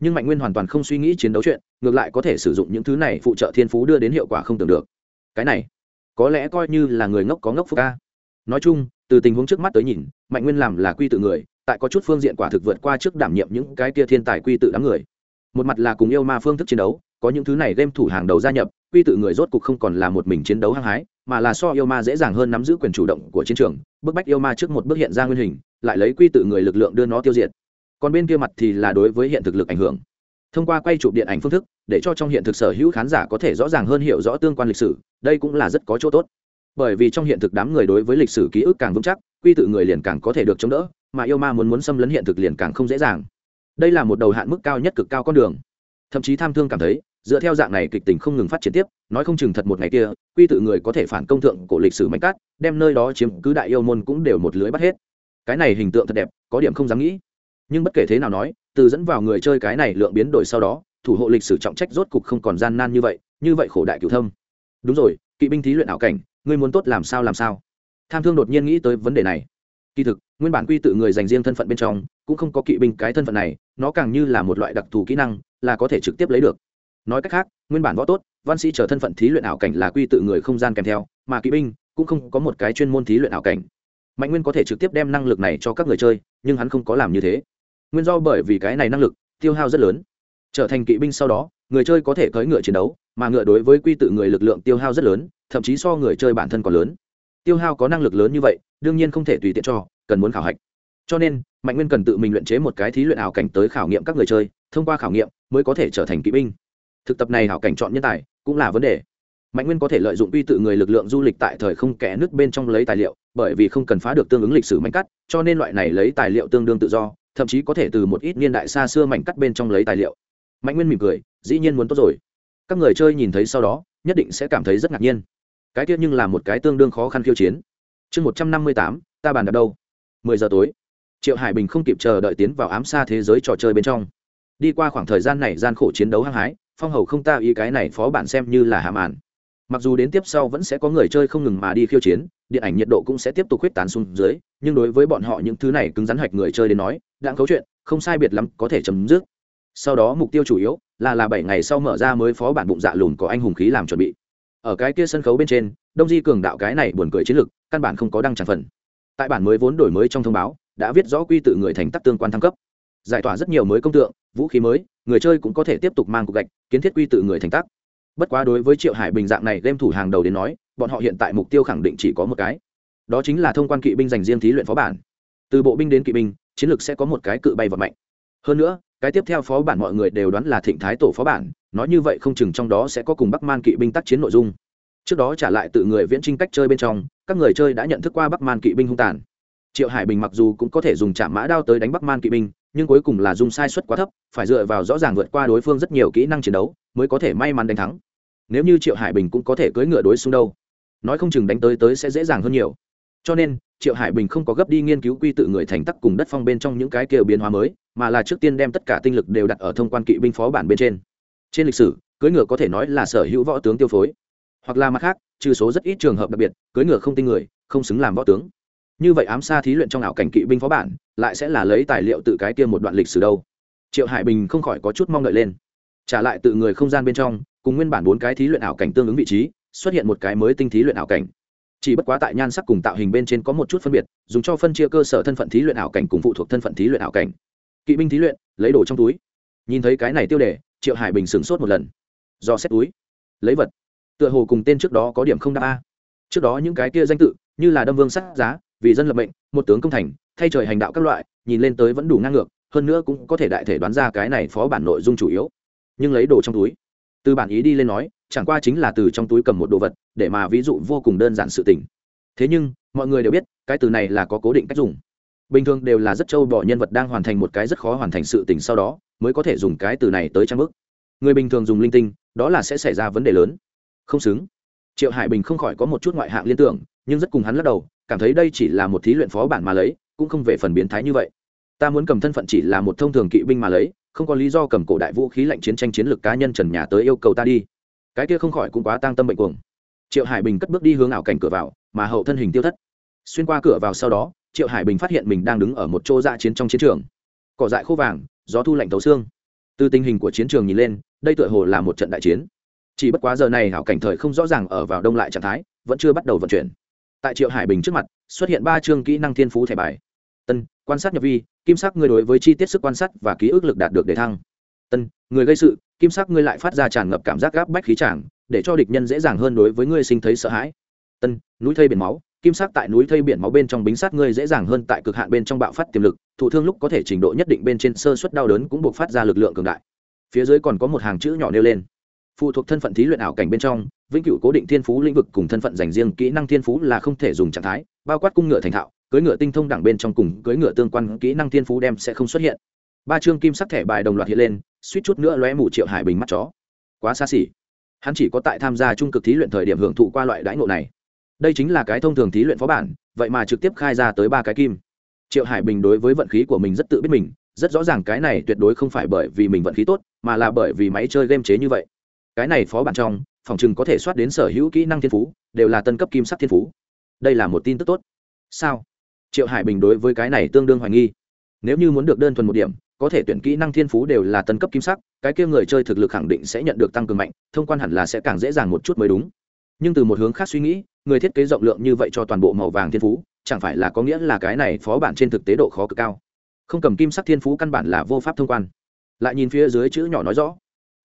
nhưng mạnh nguyên hoàn toàn không suy nghĩ chiến đấu chuyện, ngược lại có thể sử dụng những thứ này phụ trợ thiên phú đưa đến hiệu quả không tưởng được. Cái này, có lẽ coi như là người ngốc có ngốc phúc ca. Nói chung, từ tình huống trước mắt tới nhìn, mạnh nguyên làm là quy tự người, tại có chút phương diện quả thực vượt qua trước đảm nhiệm những cái kia thiên tài quy tự đám người. Một mặt là cùng yêu ma phương thức chiến đấu, có những thứ này đem thủ hàng đầu gia nhập, quy tự người rốt cục không còn là một mình chiến đấu hăng hái, mà là so yêu ma dễ dàng hơn nắm giữ quyền chủ động của chiến trường, bức bách yêu ma trước một bước hiện ra nguyên hình, lại lấy quy tự người lực lượng đưa nó tiêu diệt còn bên kia mặt thì là đối với hiện thực lực ảnh hưởng. Thông qua quay chụp điện ảnh phương thức, để cho trong hiện thực sở hữu khán giả có thể rõ ràng hơn hiểu rõ tương quan lịch sử, đây cũng là rất có chỗ tốt. Bởi vì trong hiện thực đám người đối với lịch sử ký ức càng vững chắc, quy tự người liền càng có thể được chống đỡ, mà yêu ma muốn muốn xâm lấn hiện thực liền càng không dễ dàng. Đây là một đầu hạn mức cao nhất cực cao con đường. Thậm chí tham thương cảm thấy, dựa theo dạng này kịch tình không ngừng phát triển tiếp, nói không chừng thật một ngày kia, quy tự người có thể phản công thượng của lịch sử mạnh cát, đem nơi đó chiếm cứ đại yêu môn cũng đều một lưới bắt hết. Cái này hình tượng thật đẹp, có điểm không dám nghĩ nhưng bất kể thế nào nói, từ dẫn vào người chơi cái này lượng biến đổi sau đó, thủ hộ lịch sử trọng trách rốt cục không còn gian nan như vậy như vậy khổ đại cửu thâm. Đúng rồi, kỵ binh thí luyện ảo cảnh, ngươi muốn tốt làm sao làm sao? Tham thương đột nhiên nghĩ tới vấn đề này. Kỳ thực, nguyên bản quy tự người dành riêng thân phận bên trong, cũng không có kỵ binh cái thân phận này, nó càng như là một loại đặc thù kỹ năng, là có thể trực tiếp lấy được. Nói cách khác, nguyên bản võ tốt, văn sĩ chờ thân phận thí luyện ảo cảnh là quy tự người không gian kèm theo, mà kỵ binh cũng không có một cái chuyên môn thí luyện ảo cảnh. Mạnh nguyên có thể trực tiếp đem năng lực này cho các người chơi, nhưng hắn không có làm như thế nguyên do bởi vì cái này năng lực, tiêu hao rất lớn. Trở thành kỵ binh sau đó, người chơi có thể cưỡi ngựa chiến đấu, mà ngựa đối với quy tự người lực lượng tiêu hao rất lớn, thậm chí so người chơi bản thân còn lớn. Tiêu hao có năng lực lớn như vậy, đương nhiên không thể tùy tiện cho, cần muốn khảo hạch. Cho nên, mạnh nguyên cần tự mình luyện chế một cái thí luyện ảo cảnh tới khảo nghiệm các người chơi, thông qua khảo nghiệm mới có thể trở thành kỵ binh. Thực tập này ảo cảnh chọn nhân tài cũng là vấn đề. Mạnh nguyên có thể lợi dụng uy tự người lực lượng du lịch tại thời không kẽ nước bên trong lấy tài liệu, bởi vì không cần phá được tương ứng lịch sử mạnh cắt, cho nên loại này lấy tài liệu tương đương tự do thậm chí có thể từ một ít niên đại xa xưa mảnh cắt bên trong lấy tài liệu. Mạnh nguyên mỉm cười, dĩ nhiên muốn tốt rồi. Các người chơi nhìn thấy sau đó, nhất định sẽ cảm thấy rất ngạc nhiên. Cái tiết nhưng là một cái tương đương khó khăn khiêu chiến. Chương một trăm năm mươi tám, ta bàn đặt đâu? Mười giờ tối. Triệu hải bình không kịp chờ đợi tiến vào ám xa thế giới trò chơi bên trong. Đi qua khoảng thời gian này gian khổ chiến đấu hăng hái, phong hầu không ta ý cái này phó bản xem như là hàm ản mặc dù đến tiếp sau vẫn sẽ có người chơi không ngừng mà đi khiêu chiến, điện ảnh nhiệt độ cũng sẽ tiếp tục huyết tán xuống dưới, nhưng đối với bọn họ những thứ này cứng rắn hạch người chơi đến nói đang cấu chuyện, không sai biệt lắm có thể chấm dứt. Sau đó mục tiêu chủ yếu là là bảy ngày sau mở ra mới phó bản bụng dạ lùn có anh hùng khí làm chuẩn bị. Ở cái kia sân khấu bên trên, đông di cường đạo cái này buồn cười chiến lược căn bản không có đăng tràn phần. Tại bản mới vốn đổi mới trong thông báo, đã viết rõ quy tự người thành tắc tương quan thăng cấp. Giải tỏa rất nhiều mới công tượng, vũ khí mới, người chơi cũng có thể tiếp tục mang cục gạch, kiến thiết quy tự người thành tắc. Bất quá đối với triệu hải bình dạng này game thủ hàng đầu đến nói, bọn họ hiện tại mục tiêu khẳng định chỉ có một cái. Đó chính là thông quan kỵ binh dành riêng thí luyện phó bản. Từ bộ binh đến kỵ binh chiến lược sẽ có một cái cự bay vật mạnh. Hơn nữa, cái tiếp theo phó bản mọi người đều đoán là thịnh thái tổ phó bản, nói như vậy không chừng trong đó sẽ có cùng bắc man kỵ binh tác chiến nội dung. Trước đó trả lại tự người viễn trinh cách chơi bên trong, các người chơi đã nhận thức qua bắc man kỵ binh hung tàn. Triệu hải bình mặc dù cũng có thể dùng chạm mã đao tới đánh bắc man kỵ binh, nhưng cuối cùng là dùng sai suất quá thấp, phải dựa vào rõ ràng vượt qua đối phương rất nhiều kỹ năng chiến đấu, mới có thể may mắn đánh thắng. Nếu như triệu hải bình cũng có thể cưỡi ngựa đối xung đâu, nói không chừng đánh tới tới sẽ dễ dàng hơn nhiều cho nên, triệu hải bình không có gấp đi nghiên cứu quy tự người thành tắc cùng đất phong bên trong những cái kiểu biến hóa mới, mà là trước tiên đem tất cả tinh lực đều đặt ở thông quan kỵ binh phó bản bên trên. Trên lịch sử, cưỡi ngựa có thể nói là sở hữu võ tướng tiêu phối. Hoặc là mặt khác, trừ số rất ít trường hợp đặc biệt, cưỡi ngựa không tinh người, không xứng làm võ tướng. Như vậy ám xa thí luyện trong ảo cảnh kỵ binh phó bản, lại sẽ là lấy tài liệu tự cái kia một đoạn lịch sử đâu? Triệu hải bình không khỏi có chút mong đợi lên. Trả lại tự người không gian bên trong, cùng nguyên bản bốn cái thí luyện ảo cảnh tương ứng vị trí, xuất hiện một cái mới tinh thí luyện ảo cảnh chỉ bất quá tại nhan sắc cùng tạo hình bên trên có một chút phân biệt, dùng cho phân chia cơ sở thân phận thí luyện ảo cảnh cùng phụ thuộc thân phận thí luyện ảo cảnh. Kỵ binh thí luyện, lấy đồ trong túi. Nhìn thấy cái này tiêu đề, triệu hải bình sửng sốt một lần. Do xét túi. Lấy vật. Tựa hồ cùng tên trước đó có điểm không đáp a. Trước đó những cái kia danh tự, như là đâm vương sắc giá, vì dân lập mệnh, một tướng công thành, thay trời hành đạo các loại, nhìn lên tới vẫn đủ ngang ngược, hơn nữa cũng có thể đại thể đoán ra cái này phó bản nội dung chủ yếu. Nhưng lấy đồ trong túi. Từ bản ý đi lên nói chẳng qua chính là từ trong túi cầm một đồ vật, để mà ví dụ vô cùng đơn giản sự tình. Thế nhưng, mọi người đều biết, cái từ này là có cố định cách dùng. Bình thường đều là rất trâu bỏ nhân vật đang hoàn thành một cái rất khó hoàn thành sự tình sau đó, mới có thể dùng cái từ này tới trang bức. Người bình thường dùng linh tinh, đó là sẽ xảy ra vấn đề lớn. Không xứng. Triệu hải bình không khỏi có một chút ngoại hạng liên tưởng, nhưng rất cùng hắn lắc đầu, cảm thấy đây chỉ là một thí luyện phó bản mà lấy, cũng không về phần biến thái như vậy. Ta muốn cầm thân phận chỉ là một thông thường kỵ binh mà lấy, không có lý do cầm cổ đại vũ khí lạnh chiến tranh chiến lược cá nhân trần nhà tới yêu cầu ta đi cái kia không khỏi cũng quá tăng tâm bệnh cuồng. Triệu hải bình cất bước đi hướng ảo cảnh cửa vào, mà hậu thân hình tiêu thất. Xuyên qua cửa vào sau đó, triệu hải bình phát hiện mình đang đứng ở một chỗ dạ chiến trong chiến trường. Cỏ dại khô vàng, gió thu lạnh tấu xương. Từ tình hình của chiến trường nhìn lên, đây tựa hồ là một trận đại chiến. Chỉ bất quá giờ này hảo cảnh thời không rõ ràng ở vào đông lại trạng thái, vẫn chưa bắt đầu vận chuyển. Tại triệu hải bình trước mặt, xuất hiện ba chương kỹ năng thiên phú thẻ bài. Tân, quan sát nhập vi, kim sắc người đối với chi tiết sức quan sát và ký ức lực đạt được để thăng. Tân người gây sự, kim sắc ngươi lại phát ra tràn ngập cảm giác gáp bách khí tràng để cho địch nhân dễ dàng hơn đối với ngươi sinh thấy sợ hãi. Tân, núi thây biển máu, kim sắc tại núi thây biển máu bên trong bính sát ngươi dễ dàng hơn tại cực hạn bên trong bạo phát tiềm lực, thụ thương lúc có thể trình độ nhất định bên trên sơ suất đau đớn cũng buộc phát ra lực lượng cường đại. Phía dưới còn có một hàng chữ nhỏ nêu lên. Phụ thuộc thân phận thí luyện ảo cảnh bên trong, vĩnh cửu cố định thiên phú lĩnh vực cùng thân phận dành riêng kỹ năng thiên phú là không thể dùng trạng thái, bao quát cung ngựa thành thạo, cưỡi ngựa tinh thông đẳng bên trong cùng cưỡi ngựa tương quan kỹ năng thiên phú đem sẽ không xuất hiện ba chương kim sắc thẻ bài đồng loạt hiện lên, suýt chút nữa lóe mù triệu hải bình mắt chó. Quá xa xỉ. Hắn chỉ có tại tham gia trung cực thí luyện thời điểm hưởng thụ qua loại đãi ngộ này. Đây chính là cái thông thường thí luyện phó bản, vậy mà trực tiếp khai ra tới ba cái kim. Triệu hải bình đối với vận khí của mình rất tự biết mình, rất rõ ràng cái này tuyệt đối không phải bởi vì mình vận khí tốt, mà là bởi vì máy chơi game chế như vậy. Cái này phó bản trong, phòng chừng có thể soát đến sở hữu kỹ năng thiên phú, đều là tân cấp kim sắc thiên phú. Đây là một tin tức tốt. Sao? Triệu hải bình đối với cái này tương đương hoài nghi. Nếu như muốn được đơn thuần một điểm có thể tuyển kỹ năng thiên phú đều là tân cấp kim sắc, cái kia người chơi thực lực khẳng định sẽ nhận được tăng cường mạnh, thông quan hẳn là sẽ càng dễ dàng một chút mới đúng. Nhưng từ một hướng khác suy nghĩ, người thiết kế rộng lượng như vậy cho toàn bộ màu vàng thiên phú, chẳng phải là có nghĩa là cái này phó bản trên thực tế độ khó cực cao. Không cầm kim sắc thiên phú căn bản là vô pháp thông quan. Lại nhìn phía dưới chữ nhỏ nói rõ,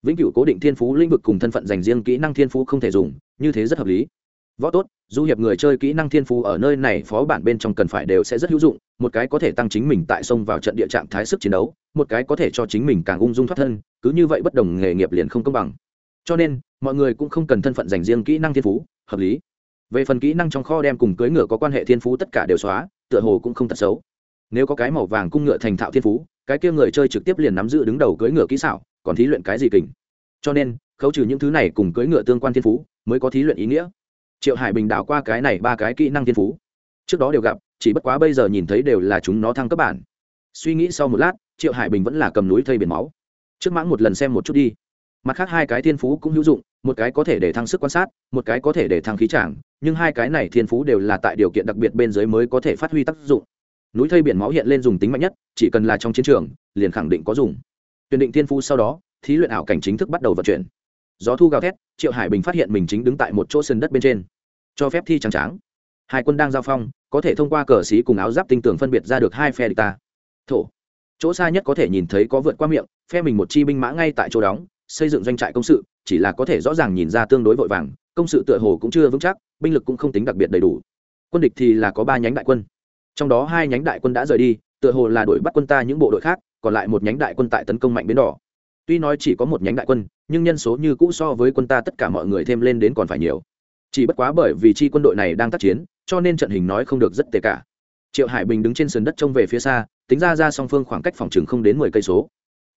vĩnh cửu cố định thiên phú lĩnh vực cùng thân phận dành riêng kỹ năng thiên phú không thể dùng, như thế rất hợp lý võ tốt, du hiệp người chơi kỹ năng thiên phú ở nơi này phó bản bên trong cần phải đều sẽ rất hữu dụng, một cái có thể tăng chính mình tại sông vào trận địa trạng thái sức chiến đấu, một cái có thể cho chính mình càng ung dung thoát thân, cứ như vậy bất đồng nghề nghiệp liền không công bằng. Cho nên, mọi người cũng không cần thân phận dành riêng kỹ năng thiên phú, hợp lý. Về phần kỹ năng trong kho đem cùng cưỡi ngựa có quan hệ thiên phú tất cả đều xóa, tựa hồ cũng không thật xấu. Nếu có cái màu vàng cung ngựa thành thạo thiên phú, cái kia người chơi trực tiếp liền nắm giữ đứng đầu cưỡi ngựa kỹ xảo, còn thí luyện cái gì kình? Cho nên, khấu trừ những thứ này cùng cưỡi ngựa tương quan thiên phú, mới có thí luyện ý nghĩa triệu hải bình đảo qua cái này ba cái kỹ năng thiên phú. Trước đó đều gặp, chỉ bất quá bây giờ nhìn thấy đều là chúng nó thăng cấp bản. Suy nghĩ sau một lát, triệu hải bình vẫn là cầm núi thây biển máu. Trước mãng một lần xem một chút đi. Mặt khác hai cái thiên phú cũng hữu dụng, một cái có thể để thăng sức quan sát, một cái có thể để thăng khí trảng nhưng hai cái này thiên phú đều là tại điều kiện đặc biệt bên dưới mới có thể phát huy tác dụng. Núi thây biển máu hiện lên dùng tính mạnh nhất, chỉ cần là trong chiến trường, liền khẳng định có dùng. Tuyển định thiên phú sau đó, thí luyện ảo cảnh chính thức bắt đầu vận chuyển gió thu gào thét, triệu hải bình phát hiện mình chính đứng tại một chỗ sân đất bên trên. Cho phép thi trắng tráng. Hai quân đang giao phong, có thể thông qua cờ xí cùng áo giáp tinh tường phân biệt ra được hai phe địch ta. Thổ. Chỗ xa nhất có thể nhìn thấy có vượt qua miệng, phe mình một chi binh mã ngay tại chỗ đóng, xây dựng doanh trại công sự, chỉ là có thể rõ ràng nhìn ra tương đối vội vàng, công sự tựa hồ cũng chưa vững chắc, binh lực cũng không tính đặc biệt đầy đủ. Quân địch thì là có ba nhánh đại quân. Trong đó hai nhánh đại quân đã rời đi, tựa hồ là đuổi bắt quân ta những bộ đội khác, còn lại một nhánh đại quân tại tấn công mạnh bến đỏ tuy nói chỉ có một nhánh đại quân, nhưng nhân số như cũ so với quân ta tất cả mọi người thêm lên đến còn phải nhiều. Chỉ bất quá bởi vì chi quân đội này đang tác chiến, cho nên trận hình nói không được rất tệ cả. Triệu hải bình đứng trên sườn đất trông về phía xa, tính ra ra song phương khoảng cách phòng chừng không đến mười cây số.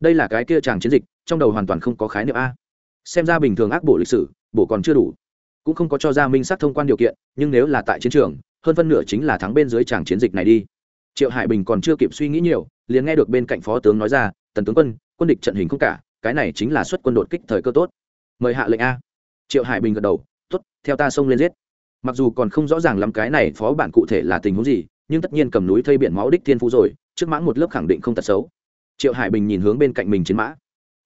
Đây là cái kia chàng chiến dịch, trong đầu hoàn toàn không có khái niệm a. Xem ra bình thường ác bộ lịch sử bộ còn chưa đủ. Cũng không có cho ra minh sát thông quan điều kiện, nhưng nếu là tại chiến trường, hơn phân nửa chính là thắng bên dưới chàng chiến dịch này đi. Triệu hải bình còn chưa kịp suy nghĩ nhiều, liền nghe được bên cạnh phó tướng nói ra tần tướng quân quân địch trận hình không cả, cái này chính là xuất quân đột kích thời cơ tốt. Mời hạ lệnh a. Triệu hải bình gật đầu t ố t theo ta xông lên giết. Mặc dù còn không rõ ràng lắm cái này phó bản cụ thể là tình huống gì, nhưng tất nhiên cầm núi thây biển máu đích thiên phú rồi, trước mãng một lớp khẳng định không tật xấu. Triệu hải bình nhìn hướng bên cạnh mình chiến mã.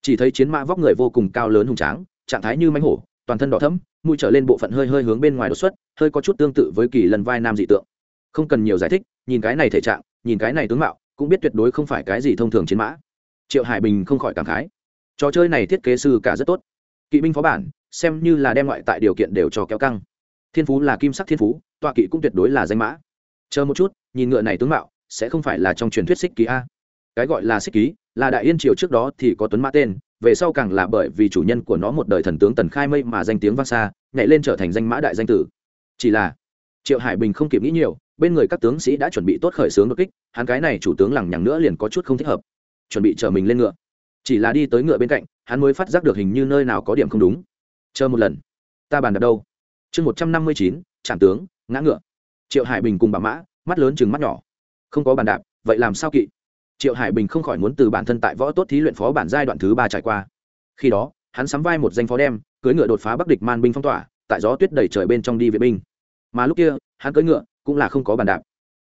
Chỉ thấy chiến mã vóc người vô cùng cao lớn hùng tráng, trạng thái như mánh hổ, toàn thân đỏ thấm mũi trở lên bộ phận hơi hơi hướng bên ngoài đột xuất, hơi có chút tương tự với kỳ lần vai nam dị tượng. Không cần nhiều giải thích, nhìn cái này thể trạng, nhìn cái này tướng mạo, cũng biết tuyệt đối không phải cái gì thông thường chiến mã triệu hải bình không khỏi cảm khái. Trò chơi này thiết kế sư cả rất tốt. Kỵ binh phó bản, xem như là đem ngoại tại điều kiện đều cho kéo căng. Thiên phú là kim sắc thiên phú, tọa kỵ cũng tuyệt đối là danh mã. Chờ một chút, nhìn ngựa này tướng mạo, sẽ không phải là trong truyền thuyết xích ký a. Cái gọi là xích ký, là đại yên triều trước đó thì có tuấn mã tên, về sau càng là bởi vì chủ nhân của nó một đời thần tướng tần khai mây mà danh tiếng vang xa, nhảy lên trở thành danh mã đại danh tử. Chỉ là, triệu hải bình không kịp nghĩ nhiều, bên người các tướng sĩ đã chuẩn bị tốt khởi xướng đột kích, hắn cái này chủ tướng lẳng nhằng nữa liền có chút không thích hợp chuẩn bị chở mình lên ngựa. Chỉ là đi tới ngựa bên cạnh, hắn mới phát giác được hình như nơi nào có điểm không đúng. Chờ một lần. Ta bàn đặt đâu? Chương một trăm năm mươi chín, trạm tướng, ngã ngựa. Triệu hải bình cùng bà mã, mắt lớn chừng mắt nhỏ. Không có bàn đạp, vậy làm sao kỵ? Triệu hải bình không khỏi muốn từ bản thân tại võ tốt thí luyện phó bản giai đoạn thứ ba trải qua. Khi đó, hắn sắm vai một danh phó đem, cưỡi ngựa đột phá bắc địch man binh phong tỏa, tại gió tuyết đẩy trời bên trong đi vệ binh. Mà lúc kia, hắn cưỡi ngựa cũng là không có bàn đạp.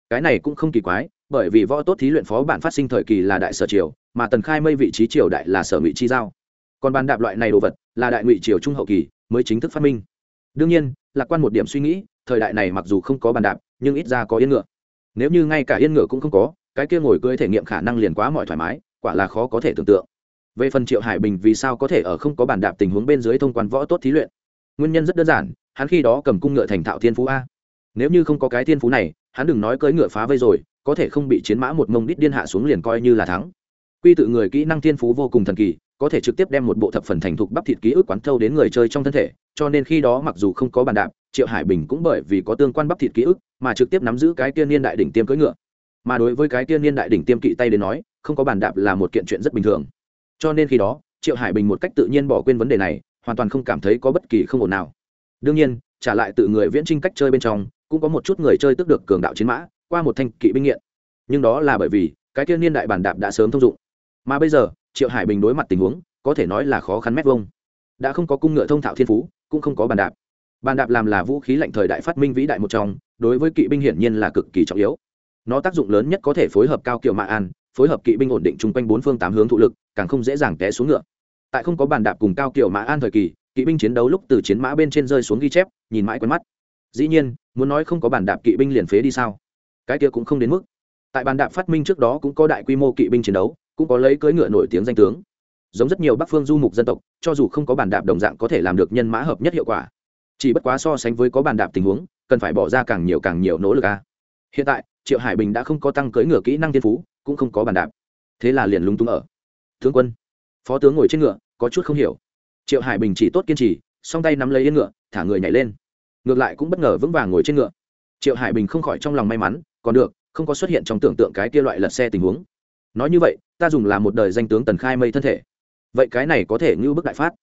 Cái này cũng không kỳ quái bởi vì võ tốt thí luyện phó bản phát sinh thời kỳ là đại sở triều, mà tần khai mây vị trí triều đại là sở ngụy chi giao. Còn bàn đạp loại này đồ vật là đại ngụy triều trung hậu kỳ mới chính thức phát minh. Đương nhiên, lạc quan một điểm suy nghĩ, thời đại này mặc dù không có bàn đạp, nhưng ít ra có yên ngựa. Nếu như ngay cả yên ngựa cũng không có, cái kia ngồi cưỡi thể nghiệm khả năng liền quá mọi thoải mái, quả là khó có thể tưởng tượng. Về phần triệu hải bình vì sao có thể ở không có bàn đạp tình huống bên dưới thông quan võ tốt thí luyện? Nguyên nhân rất đơn giản, hắn khi đó cầm cung ngựa thành thạo thiên phú a. Nếu như không có cái thiên phú này hắn đừng nói cưỡi ngựa phá vây rồi, có thể không bị chiến mã một mông đít điên hạ xuống liền coi như là thắng. Quy tự người kỹ năng thiên phú vô cùng thần kỳ, có thể trực tiếp đem một bộ thập phần thành thục bắp thịt ký ức quán thâu đến người chơi trong thân thể, cho nên khi đó mặc dù không có bàn đạp, triệu hải bình cũng bởi vì có tương quan bắp thịt ký ức mà trực tiếp nắm giữ cái tiên niên đại đỉnh tiêm cưỡi ngựa. Mà đối với cái tiên niên đại đỉnh tiêm kỵ tay đến nói, không có bàn đạp là một kiện chuyện rất bình thường. Cho nên khi đó, triệu hải bình một cách tự nhiên bỏ quên vấn đề này, hoàn toàn không cảm thấy có bất kỳ không ổn nào. Đương nhiên, trả lại tự người viễn trinh cách chơi bên trong cũng có một chút người chơi tức được cường đạo chiến mã, qua một thanh kỵ binh nghiện. Nhưng đó là bởi vì, cái tiên niên đại bản đạp đã sớm thông dụng. Mà bây giờ, triệu hải bình đối mặt tình huống, có thể nói là khó khăn mét vông đã không có cung ngựa thông thạo thiên phú, cũng không có bàn đạp. Bàn đạp làm là vũ khí lạnh thời đại phát minh vĩ đại một trong, đối với kỵ binh hiển nhiên là cực kỳ trọng yếu. Nó tác dụng lớn nhất có thể phối hợp cao kiểu mạ an, phối hợp kỵ binh ổn định chung quanh bốn phương tám hướng thụ lực, càng không dễ dàng té xuống ngựa. Tại không có bàn đạp cùng cao kiểu mã an thời kỳ, kỵ binh chiến đấu lúc từ chiến mã bên trên rơi xuống ghi chép, nhìn mãi quen mắt dĩ nhiên, muốn nói không có bàn đạp kỵ binh liền phế đi sao? Cái kia cũng không đến mức. Tại bàn đạp phát minh trước đó cũng có đại quy mô kỵ binh chiến đấu, cũng có lấy cưỡi ngựa nổi tiếng danh tướng. Giống rất nhiều bắc phương du mục dân tộc, cho dù không có bàn đạp đồng dạng có thể làm được nhân mã hợp nhất hiệu quả. Chỉ bất quá so sánh với có bàn đạp tình huống, cần phải bỏ ra càng nhiều càng nhiều nỗ lực a. Hiện tại, triệu hải bình đã không có tăng cưỡi ngựa kỹ năng thiên phú, cũng không có bàn đạp. Thế là liền lúng túng ở. Tướng quân, phó tướng ngồi trên ngựa, có chút không hiểu. Triệu hải bình chỉ tốt kiên trì, song tay nắm lấy yên ngựa, thả người nhảy lên ngược lại cũng bất ngờ vững vàng ngồi trên ngựa. Triệu hải bình không khỏi trong lòng may mắn, còn được, không có xuất hiện trong tưởng tượng cái kia loại lật xe tình huống. Nói như vậy, ta dùng là một đời danh tướng tần khai mây thân thể. Vậy cái này có thể như bức đại phát.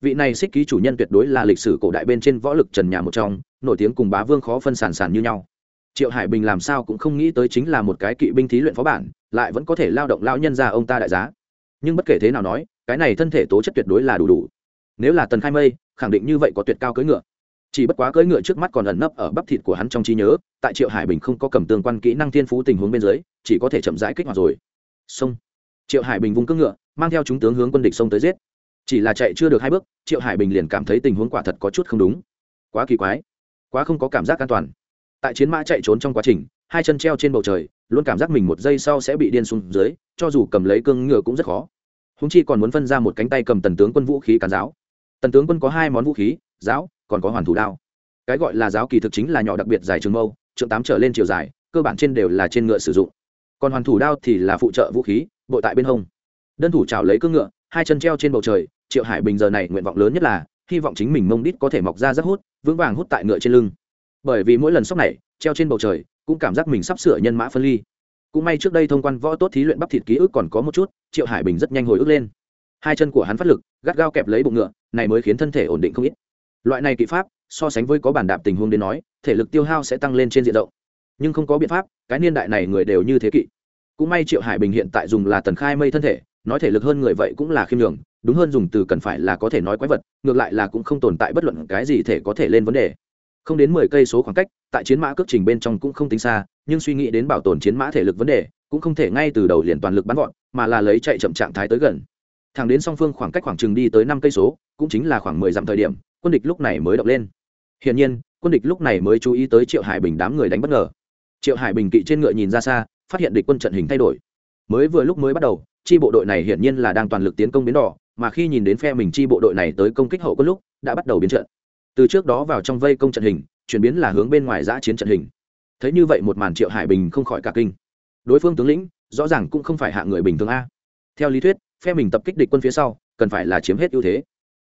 Vị này xích ký chủ nhân tuyệt đối là lịch sử cổ đại bên trên võ lực trần nhà một trong, nổi tiếng cùng bá vương khó phân sản sản như nhau. Triệu hải bình làm sao cũng không nghĩ tới chính là một cái kỵ binh thí luyện phó bản, lại vẫn có thể lao động lao nhân ra ông ta đại giá. Nhưng bất kể thế nào nói, cái này thân thể tố chất tuyệt đối là đủ đủ. Nếu là tần khai mây, khẳng định như vậy có tuyệt cao cưỡi ngựa chỉ bất quá cưỡi ngựa trước mắt còn ẩn nấp ở bắp thịt của hắn trong trí nhớ, tại triệu hải bình không có cầm tương quan kỹ năng thiên phú tình huống bên dưới, chỉ có thể chậm rãi kích hoạt rồi. Sông triệu hải bình vung cưỡi ngựa, mang theo chúng tướng hướng quân địch xông tới giết. Chỉ là chạy chưa được hai bước, triệu hải bình liền cảm thấy tình huống quả thật có chút không đúng. Quá kỳ quái, quá không có cảm giác an toàn. Tại chiến mã chạy trốn trong quá trình, hai chân treo trên bầu trời, luôn cảm giác mình một giây sau sẽ bị điên xuống dưới, cho dù cầm lấy cương ngựa cũng rất khó. Húng chi còn muốn phân ra một cánh tay cầm tần tướng quân vũ khí cán giáo. Tần tướng quân có hai món vũ khí, giáo còn có hoàn thủ đao. Cái gọi là giáo kỳ thực chính là nhỏ đặc biệt dài trường mâu trường tám trở lên chiều dài, cơ bản trên đều là trên ngựa sử dụng. Còn hoàn thủ đao thì là phụ trợ vũ khí, bội tại bên hông. Đơn thủ trào lấy cương ngựa, hai chân treo trên bầu trời, triệu hải bình giờ này nguyện vọng lớn nhất là, hy vọng chính mình mông đít có thể mọc ra rất hút, vững vàng hút tại ngựa trên lưng. Bởi vì mỗi lần sóc này, treo trên bầu trời, cũng cảm giác mình sắp sửa nhân mã phân ly. Cũng may trước đây thông quan võ tốt thí luyện bắp thịt ký ức còn có một chút, triệu hải bình rất nhanh hồi ức lên. Hai chân của hắn phát lực, gắt gao kẹp lấy bụng ngựa, này mới khiến thân thể ổn định không ít loại này kỹ pháp, so sánh với có bản đạp tình huống đến nói, thể lực tiêu hao sẽ tăng lên trên diện rộng. Nhưng không có biện pháp, cái niên đại này người đều như thế kỵ. Cũng may triệu hải bình hiện tại dùng là tần khai mây thân thể, nói thể lực hơn người vậy cũng là khiêm nhường, đúng hơn dùng từ cần phải là có thể nói quái vật, ngược lại là cũng không tồn tại bất luận cái gì thể có thể lên vấn đề. Không đến mười cây số khoảng cách, tại chiến mã cước trình bên trong cũng không tính xa, nhưng suy nghĩ đến bảo tồn chiến mã thể lực vấn đề, cũng không thể ngay từ đầu liền toàn lực bắn gọn mà là lấy chạy chậm trạng thái tới gần. Thẳng đến song phương khoảng cách khoảng chừng đi tới năm cây số, cũng chính là khoảng mười dặm thời điểm quân địch lúc này mới động lên. Hiển nhiên, quân địch lúc này mới chú ý tới triệu hải bình đám người đánh bất ngờ. Triệu hải bình kỵ trên ngựa nhìn ra xa, phát hiện địch quân trận hình thay đổi. Mới vừa lúc mới bắt đầu, chi bộ đội này hiển nhiên là đang toàn lực tiến công biến đỏ, mà khi nhìn đến phe mình chi bộ đội này tới công kích hậu quân lúc, đã bắt đầu biến trận. Từ trước đó vào trong vây công trận hình, chuyển biến là hướng bên ngoài giã chiến trận hình. Thấy như vậy một màn triệu hải bình không khỏi cả kinh. Đối phương tướng lĩnh, rõ ràng cũng không phải hạ người bình thường a. Theo lý thuyết, phe mình tập kích địch quân phía sau, cần phải là chiếm hết ưu thế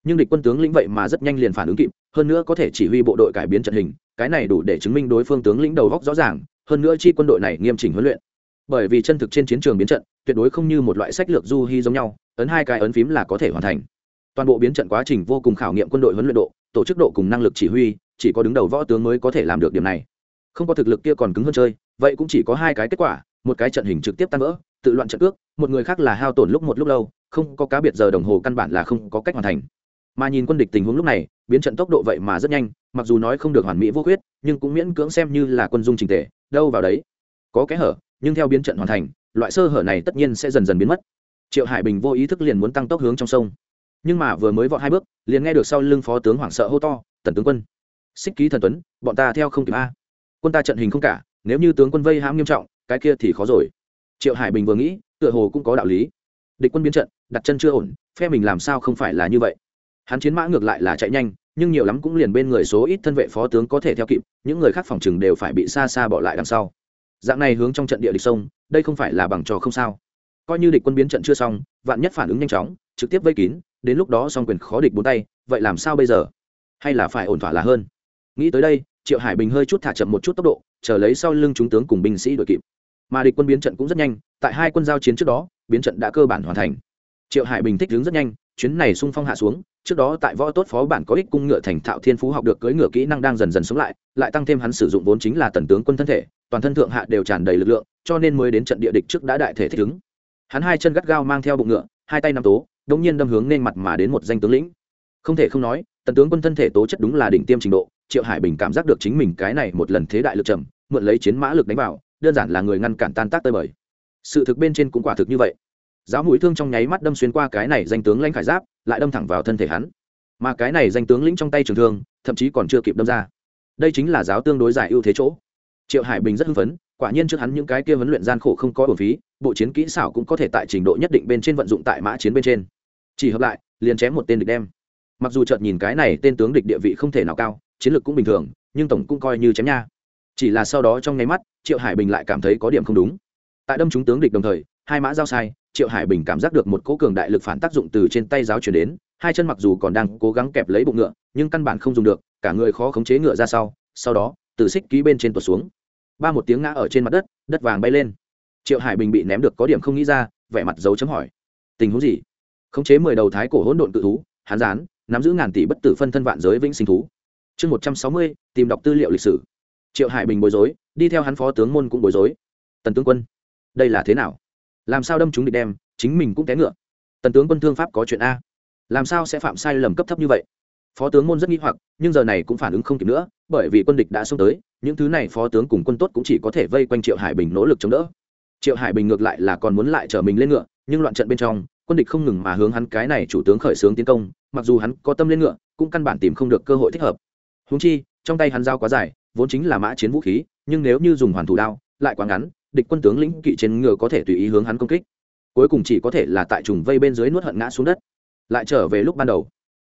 nhưng địch quân tướng lĩnh vậy mà rất nhanh liền phản ứng kịp, hơn nữa có thể chỉ huy bộ đội cải biến trận hình, cái này đủ để chứng minh đối phương tướng lĩnh đầu góc rõ ràng, hơn nữa chi quân đội này nghiêm chỉnh huấn luyện. Bởi vì chân thực trên chiến trường biến trận, tuyệt đối không như một loại sách lược du hy giống nhau, ấn hai cái ấn phím là có thể hoàn thành. Toàn bộ biến trận quá trình vô cùng khảo nghiệm quân đội huấn luyện độ, tổ chức độ cùng năng lực chỉ huy, chỉ có đứng đầu võ tướng mới có thể làm được điểm này. Không có thực lực kia còn cứng hơn chơi, vậy cũng chỉ có hai cái kết quả, một cái trận hình trực tiếp tan vỡ, tự loạn trận ước, một người khác là hao tổn lúc một lúc lâu, không có cá biệt giờ đồng hồ căn bản là không có cách hoàn thành mà nhìn quân địch tình huống lúc này, biến trận tốc độ vậy mà rất nhanh, mặc dù nói không được hoàn mỹ vô khuyết, nhưng cũng miễn cưỡng xem như là quân dung trình thể đâu vào đấy. Có kẽ hở, nhưng theo biến trận hoàn thành, loại sơ hở này tất nhiên sẽ dần dần biến mất. Triệu hải bình vô ý thức liền muốn tăng tốc hướng trong sông. Nhưng mà vừa mới vọt hai bước, liền nghe được sau lưng phó tướng hoảng sợ hô to, tần tướng quân, xích ký thần tuấn, bọn ta theo không kịp a. Quân ta trận hình không cả, nếu như tướng quân vây hãm nghiêm trọng, cái kia thì khó rồi. Triệu hải bình vừa nghĩ, tựa hồ cũng có đạo lý. Địch quân biến trận, đặt chân chưa ổn, phe mình làm sao không phải là như vậy? Hắn chiến mã ngược lại là chạy nhanh, nhưng nhiều lắm cũng liền bên người số ít thân vệ phó tướng có thể theo kịp, những người khác phòng chừng đều phải bị xa xa bỏ lại đằng sau. Dạng này hướng trong trận địa địch sông, đây không phải là bằng trò không sao. Coi như địch quân biến trận chưa xong, vạn nhất phản ứng nhanh chóng, trực tiếp vây kín, đến lúc đó song quyền khó địch bốn tay, vậy làm sao bây giờ? Hay là phải ổn thỏa là hơn? Nghĩ tới đây, triệu hải bình hơi chút thả chậm một chút tốc độ, chờ lấy sau lưng chúng tướng cùng binh sĩ đội kịp. Mà địch quân biến trận cũng rất nhanh, tại hai quân giao chiến trước đó, biến trận đã cơ bản hoàn thành. Triệu hải bình thích đứng rất nhanh, chuyến này xung phong hạ xuống trước đó tại võ tốt phó bản có ích cung ngựa thành thạo thiên phú học được cưỡi ngựa kỹ năng đang dần dần sống lại lại tăng thêm hắn sử dụng vốn chính là tần tướng quân thân thể, toàn thân thượng hạ đều tràn đầy lực lượng, cho nên mới đến trận địa địch trước đã đại thể thích ứng. Hắn hai chân gắt gao mang theo bụng ngựa, hai tay nằm tố đông nhiên đâm hướng nên mặt mà đến một danh tướng lĩnh. Không thể không nói, tần tướng quân thân thể tố chất đúng là đỉnh tiêm trình độ, triệu hải bình cảm giác được chính mình cái này một lần thế đại lực trầm, mượn lấy chiến mã lực đánh vào, đơn giản là người ngăn cản tan tác tơi bời. Sự thực bên trên cũng quả thực như vậy giáo mũi thương trong nháy mắt đâm xuyên qua cái này danh tướng lãnh khải giáp, lại đâm thẳng vào thân thể hắn. Mà cái này danh tướng lĩnh trong tay trường thương, thậm chí còn chưa kịp đâm ra. Đây chính là giáo tương đối giải ưu thế chỗ. Triệu hải bình rất hưng phấn, quả nhiên trước hắn những cái kia huấn luyện gian khổ không có bổn phí, bộ chiến kỹ xảo cũng có thể tại trình độ nhất định bên trên vận dụng tại mã chiến bên trên. Chỉ hợp lại, liền chém một tên địch đem. Mặc dù chợt nhìn cái này tên tướng địch địa vị không thể nào cao, chiến lược cũng bình thường, nhưng tổng cũng coi như chém nha. Chỉ là sau đó trong nháy mắt, triệu hải bình lại cảm thấy có điểm không đúng. Tại đâm chúng tướng địch đồng thời, hai mã giao sai triệu hải bình cảm giác được một cỗ cường đại lực phản tác dụng từ trên tay giáo chuyển đến, hai chân mặc dù còn đang cố gắng kẹp lấy bụng ngựa, nhưng căn bản không dùng được, cả người khó khống chế ngựa ra sau sau đó, từ xích ký bên trên tuột xuống. Ba một tiếng ngã ở trên mặt đất đất vàng bay lên. Triệu hải bình bị ném được có điểm không nghĩ ra, vẻ mặt dấu chấm hỏi. Tình huống gì? Khống chế mười đầu thái cổ hỗn độn tự thú, hán gián, nắm giữ ngàn tỷ bất tử phân thân vạn giới vĩnh sinh thú. Chương một trăm sáu mươi, tìm đọc tư liệu lịch sử. Triệu hải bình bối rối, đi theo hắn phó tướng môn cũng bối rối. Tần tướng quân, đây là thế nào? Làm sao đâm chúng địch đem, chính mình cũng té ngựa. Tần tướng quân thương pháp có chuyện a. Làm sao sẽ phạm sai lầm cấp thấp như vậy? Phó tướng môn rất nghi hoặc, nhưng giờ này cũng phản ứng không kịp nữa, bởi vì quân địch đã xông tới, những thứ này phó tướng cùng quân tốt cũng chỉ có thể vây quanh triệu hải bình nỗ lực chống đỡ. Triệu hải bình ngược lại là còn muốn lại chở mình lên ngựa, nhưng loạn trận bên trong, quân địch không ngừng mà hướng hắn cái này chủ tướng khởi xướng tiến công, mặc dù hắn có tâm lên ngựa, cũng căn bản tìm không được cơ hội thích hợp. Húng chi, trong tay hắn dao quá dài, vốn chính là mã chiến vũ khí, nhưng nếu như dùng hoàn thủ đao, lại quá ngắn địch quân tướng lĩnh kỵ trên ngựa có thể tùy ý hướng hắn công kích. Cuối cùng chỉ có thể là tại trùng vây bên dưới nuốt hận ngã xuống đất. Lại trở về lúc ban đầu,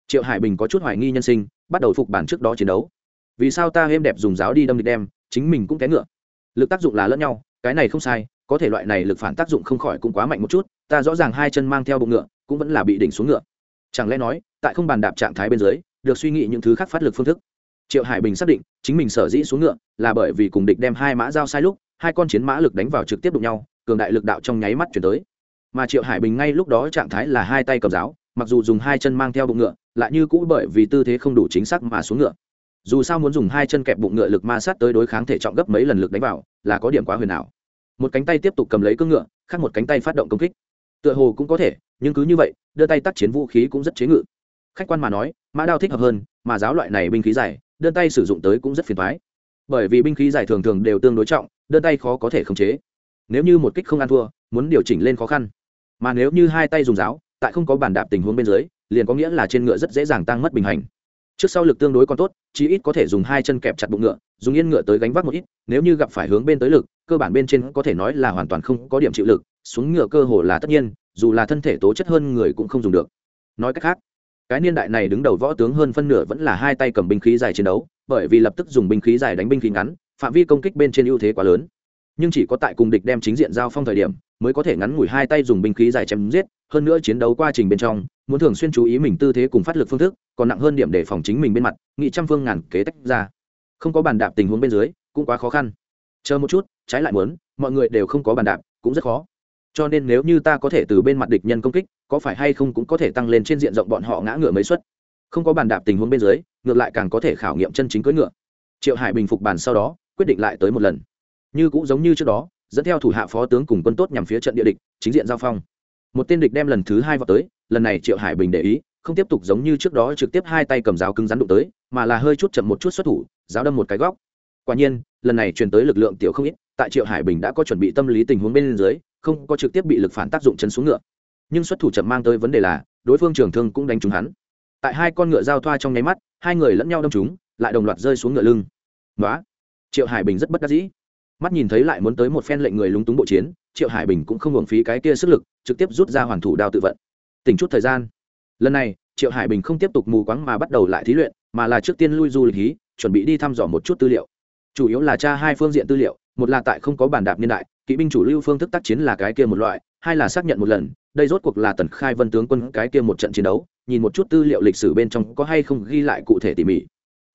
triệu hải bình có chút hoài nghi nhân sinh, bắt đầu phục bản trước đó chiến đấu. Vì sao ta êm đẹp dùng giáo đi đâm địch đem, chính mình cũng té ngựa? Lực tác dụng là lẫn nhau, cái này không sai, có thể loại này lực phản tác dụng không khỏi cũng quá mạnh một chút, ta rõ ràng hai chân mang theo bụng ngựa, cũng vẫn là bị đỉnh xuống ngựa. Chẳng lẽ nói, tại không bàn đạp trạng thái bên dưới, được suy nghĩ những thứ khác phát lực phương thức? Triệu hải bình xác định, chính mình sở dĩ xuống ngựa, là bởi vì cùng địch đem hai mã giao sai lúc hai con chiến mã lực đánh vào trực tiếp đụng nhau, cường đại lực đạo trong nháy mắt chuyển tới. Mà triệu hải bình ngay lúc đó trạng thái là hai tay cầm giáo, mặc dù dùng hai chân mang theo bụng ngựa, lại như cũ bởi vì tư thế không đủ chính xác mà xuống ngựa. Dù sao muốn dùng hai chân kẹp bụng ngựa lực ma sát tới đối kháng thể trọng gấp mấy lần lực đánh vào, là có điểm quá huyền ảo. Một cánh tay tiếp tục cầm lấy cưỡng ngựa, khác một cánh tay phát động công kích. Tựa hồ cũng có thể, nhưng cứ như vậy, đưa tay tác chiến vũ khí cũng rất chế ngự. Khách quan mà nói, mã đao thích hợp hơn, mà giáo loại này binh khí dài đơn tay sử dụng tới cũng rất phiền thoái bởi vì binh khí dài thường thường đều tương đối trọng đơn tay khó có thể khống chế. Nếu như một kích không ăn thua, muốn điều chỉnh lên khó khăn. Mà nếu như hai tay dùng giáo, tại không có bàn đạp tình huống bên dưới, liền có nghĩa là trên ngựa rất dễ dàng tăng mất bình hành. Trước sau lực tương đối còn tốt, chí ít có thể dùng hai chân kẹp chặt bụng ngựa, dùng yên ngựa tới gánh vác một ít, nếu như gặp phải hướng bên tới lực, cơ bản bên trên có thể nói là hoàn toàn không có điểm chịu lực, xuống ngựa cơ hồ là tất nhiên, dù là thân thể tố chất hơn người cũng không dùng được. Nói cách khác, cái niên đại này đứng đầu võ tướng hơn phân nửa vẫn là hai tay cầm binh khí dài chiến đấu, bởi vì lập tức dùng binh khí dài đánh binh khí ngắn phạm vi công kích bên trên ưu thế quá lớn. Nhưng chỉ có tại cùng địch đem chính diện giao phong thời điểm, mới có thể ngắn ngủi hai tay dùng binh khí dài chém giết, hơn nữa chiến đấu quá trình bên trong, muốn thường xuyên chú ý mình tư thế cùng phát lực phương thức, còn nặng hơn điểm để phòng chính mình bên mặt, nghị trăm phương ngàn kế tách ra. Không có bàn đạp tình huống bên dưới, cũng quá khó khăn. Chờ một chút, trái lại muốn, mọi người đều không có bàn đạp, cũng rất khó. Cho nên nếu như ta có thể từ bên mặt địch nhân công kích, có phải hay không cũng có thể tăng lên trên diện rộng bọn họ ngã ngựa mấy suất. Không có bàn đạp tình huống bên dưới, ngược lại càng có thể khảo nghiệm chân chính cưỡi ngựa. Triệu hải bình phục bàn sau đó quyết định lại tới một lần. Như cũng giống như trước đó dẫn theo thủ hạ phó tướng cùng quân tốt nhằm phía trận địa địch chính diện giao phong. Một tên địch đem lần thứ hai vào tới lần này triệu hải bình để ý không tiếp tục giống như trước đó trực tiếp hai tay cầm giáo cứng rắn đụng tới mà là hơi chút chậm một chút xuất thủ giáo đâm một cái góc. Quả nhiên lần này truyền tới lực lượng tiểu không ít tại triệu hải bình đã có chuẩn bị tâm lý tình huống bên dưới không có trực tiếp bị lực phản tác dụng chấn xuống ngựa. Nhưng xuất thủ chậm mang tới vấn đề là đối phương trường thương cũng đánh trúng hắn. Tại hai con ngựa giao thoa trong nháy mắt hai người lẫn nhau đâm trúng, lại đồng loạt rơi xuống ngựa lưng. Nói triệu hải bình rất bất đắc dĩ mắt nhìn thấy lại muốn tới một phen lệnh người lúng túng bộ chiến triệu hải bình cũng không hưởng phí cái kia sức lực trực tiếp rút ra hoàn thủ đao tự vận tỉnh chút thời gian lần này triệu hải bình không tiếp tục mù quáng mà bắt đầu lại thí luyện mà là trước tiên lui du lịch hí chuẩn bị đi thăm dò một chút tư liệu chủ yếu là tra hai phương diện tư liệu một là tại không có bàn đạp niên đại kỵ binh chủ lưu phương thức tác chiến là cái kia một loại hai là xác nhận một lần đây rốt cuộc là tần khai vân tướng quân cái kia một trận chiến đấu nhìn một chút tư liệu lịch sử bên trong có hay không ghi lại cụ thể tỉ mỉ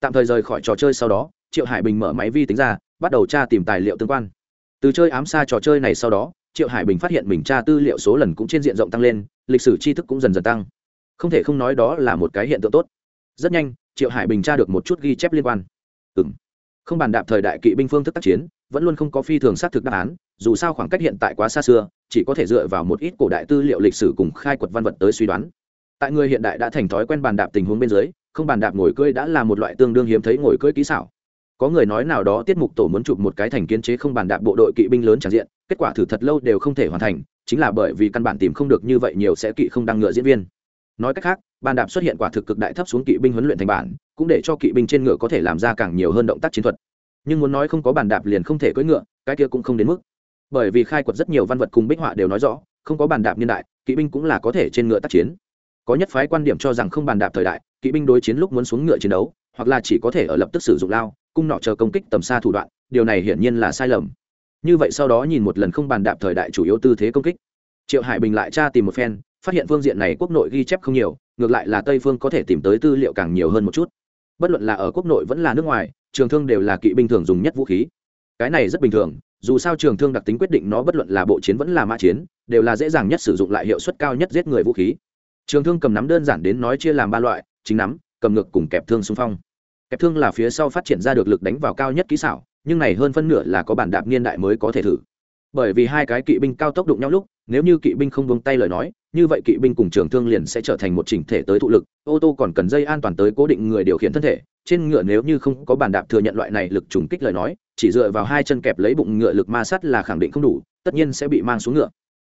tạm thời rời khỏi trò chơi sau đó triệu hải bình mở máy vi tính ra, bắt đầu tra tìm tài liệu tương quan. Từ chơi ám xa trò chơi này sau đó, triệu hải bình phát hiện mình tra tư liệu số lần cũng trên diện rộng tăng lên, lịch sử tri thức cũng dần dần tăng. Không thể không nói đó là một cái hiện tượng tốt. Rất nhanh, triệu hải bình tra được một chút ghi chép liên quan. Ừ m không bàn đạp thời đại kỵ binh phương thức tác chiến, vẫn luôn không có phi thường xác thực đáp án, dù sao khoảng cách hiện tại quá xa xưa, chỉ có thể dựa vào một ít cổ đại tư liệu lịch sử cùng khai quật văn vật tới suy đoán. Tại người hiện đại đã thành thói quen bàn đạp tình huống bên dưới, không bàn đạp ngồi cưỡi đã là một loại tương đương hiếm thấy ngồi cưỡi kỹ xảo có người nói nào đó tiết mục tổ muốn chụp một cái thành kiến chế không bàn đạp bộ đội kỵ binh lớn tràn diện, kết quả thử thật lâu đều không thể hoàn thành, chính là bởi vì căn bản tìm không được như vậy nhiều sẽ kỵ không đăng ngựa diễn viên. Nói cách khác, bàn đạp xuất hiện quả thực cực đại thấp xuống kỵ binh huấn luyện thành bản, cũng để cho kỵ binh trên ngựa có thể làm ra càng nhiều hơn động tác chiến thuật. Nhưng muốn nói không có bàn đạp liền không thể cưỡi ngựa, cái kia cũng không đến mức. Bởi vì khai quật rất nhiều văn vật cùng bích họa đều nói rõ, không có bàn đạp niên đại, kỵ binh cũng là có thể trên ngựa tác chiến. Có nhất phái quan điểm cho rằng không bàn đạp thời đại, kỵ binh đối chiến lúc muốn xuống ngựa chiến đấu hoặc là chỉ có thể ở lập tức sử dụng lao, cung nọ chờ công kích tầm xa thủ đoạn, điều này hiển nhiên là sai lầm. Như vậy sau đó nhìn một lần không bàn đạp thời đại chủ yếu tư thế công kích. Triệu hải bình lại tra tìm một phen, phát hiện phương diện này quốc nội ghi chép không nhiều, ngược lại là tây phương có thể tìm tới tư liệu càng nhiều hơn một chút. Bất luận là ở quốc nội vẫn là nước ngoài, trường thương đều là kỵ binh thường dùng nhất vũ khí. Cái này rất bình thường, dù sao trường thương đặc tính quyết định nó bất luận là bộ chiến vẫn là mã chiến, đều là dễ dàng nhất sử dụng lại hiệu suất cao nhất giết người vũ khí. Trường thương cầm nắm đơn giản đến nói chia làm ba loại, chính nắm cầm ngược cùng kẹp thương xung phong. Kẹp thương là phía sau phát triển ra được lực đánh vào cao nhất kỹ xảo, nhưng này hơn phân nửa là có bản đạp niên đại mới có thể thử. Bởi vì hai cái kỵ binh cao tốc đụng nhau lúc, nếu như kỵ binh không vung tay lời nói, như vậy kỵ binh cùng trường thương liền sẽ trở thành một chỉnh thể tới thụ lực, ô tô còn cần dây an toàn tới cố định người điều khiển thân thể, trên ngựa nếu như không có bàn đạp thừa nhận loại này lực trùng kích lời nói, chỉ dựa vào hai chân kẹp lấy bụng ngựa lực ma sát là khẳng định không đủ, tất nhiên sẽ bị mang xuống ngựa.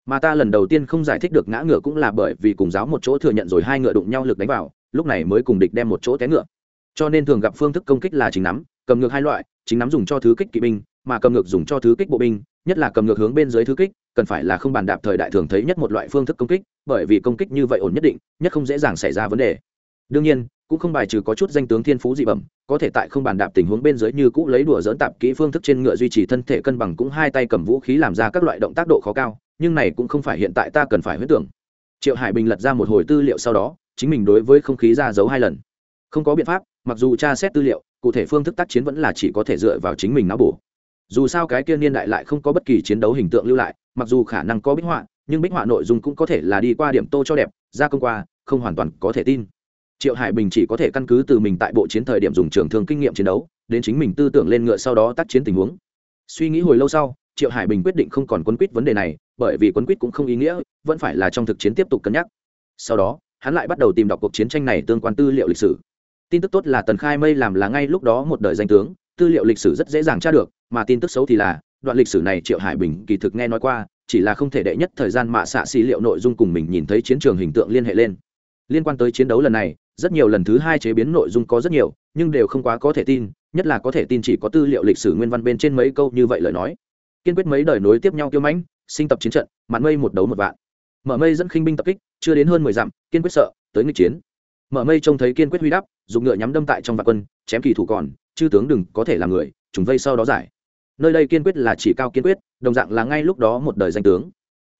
Mà ta lần đầu tiên không giải thích được ngã ngựa cũng là bởi vì cùng giáo một chỗ thừa nhận rồi hai ngựa đụng nhau lực đánh vào lúc này mới cùng địch đem một chỗ té ngựa. Cho nên thường gặp phương thức công kích là chính nắm, cầm ngược hai loại, chính nắm dùng cho thứ kích kỵ binh, mà cầm ngược dùng cho thứ kích bộ binh, nhất là cầm ngược hướng bên dưới thứ kích, cần phải là không bàn đạp thời đại thường thấy nhất một loại phương thức công kích, bởi vì công kích như vậy ổn nhất định, nhất không dễ dàng xảy ra vấn đề. Đương nhiên, cũng không bài trừ có chút danh tướng thiên phú dị bẩm, có thể tại không bàn đạp tình huống bên dưới như cũ lấy đùa dỡn tạp kỹ phương thức trên ngựa duy trì thân thể cân bằng cũng hai tay cầm vũ khí làm ra các loại động tác độ khó cao, nhưng này cũng không phải hiện tại ta cần phải huyết tưởng. Triệu hải bình lật ra một hồi tư liệu sau đó chính mình đối với không khí ra giấu hai lần. Không có biện pháp, mặc dù tra xét tư liệu, cụ thể phương thức tác chiến vẫn là chỉ có thể dựa vào chính mình não bổ. Dù sao cái kia niên đại lại không có bất kỳ chiến đấu hình tượng lưu lại, mặc dù khả năng có bích họa, nhưng bích họa nội dung cũng có thể là đi qua điểm tô cho đẹp, ra công qua, không hoàn toàn có thể tin. Triệu hải bình chỉ có thể căn cứ từ mình tại bộ chiến thời điểm dùng trường thương kinh nghiệm chiến đấu, đến chính mình tư tưởng lên ngựa sau đó tác chiến tình huống. Suy nghĩ hồi lâu sau, triệu hải bình quyết định không còn quấn quýt vấn đề này, bởi vì quấn quýt cũng không ý nghĩa, vẫn phải là trong thực chiến tiếp tục cân nhắc. Sau đó hắn lại bắt đầu tìm đọc cuộc chiến tranh này tương quan tư liệu lịch sử. Tin tức tốt là tần khai mây làm là ngay lúc đó một đời danh tướng, tư liệu lịch sử rất dễ dàng tra được, mà tin tức xấu thì là, đoạn lịch sử này triệu hải bình kỳ thực nghe nói qua, chỉ là không thể đệ nhất thời gian mạ xạ xì liệu nội dung cùng mình nhìn thấy chiến trường hình tượng liên hệ lên. Liên quan tới chiến đấu lần này, rất nhiều lần thứ hai chế biến nội dung có rất nhiều, nhưng đều không quá có thể tin, nhất là có thể tin chỉ có tư liệu lịch sử nguyên văn bên trên mấy câu như vậy lời nói. Kiên quyết mấy đời nối tiếp nhau kiêu mãnh, sinh tập chiến trận mặn mây một đấu một vạn mở mây dẫn khinh binh tập kích chưa đến hơn mười dặm kiên quyết sợ tới nghịch chiến. Mở mây trông thấy kiên quyết huy đắp, dùng ngựa nhắm đâm tại trong vạn quân chém kỳ thủ còn chư tướng đừng có thể là người chúng vây sau đó giải. Nơi đây kiên quyết là chỉ cao kiên quyết đồng dạng là ngay lúc đó một đời danh tướng.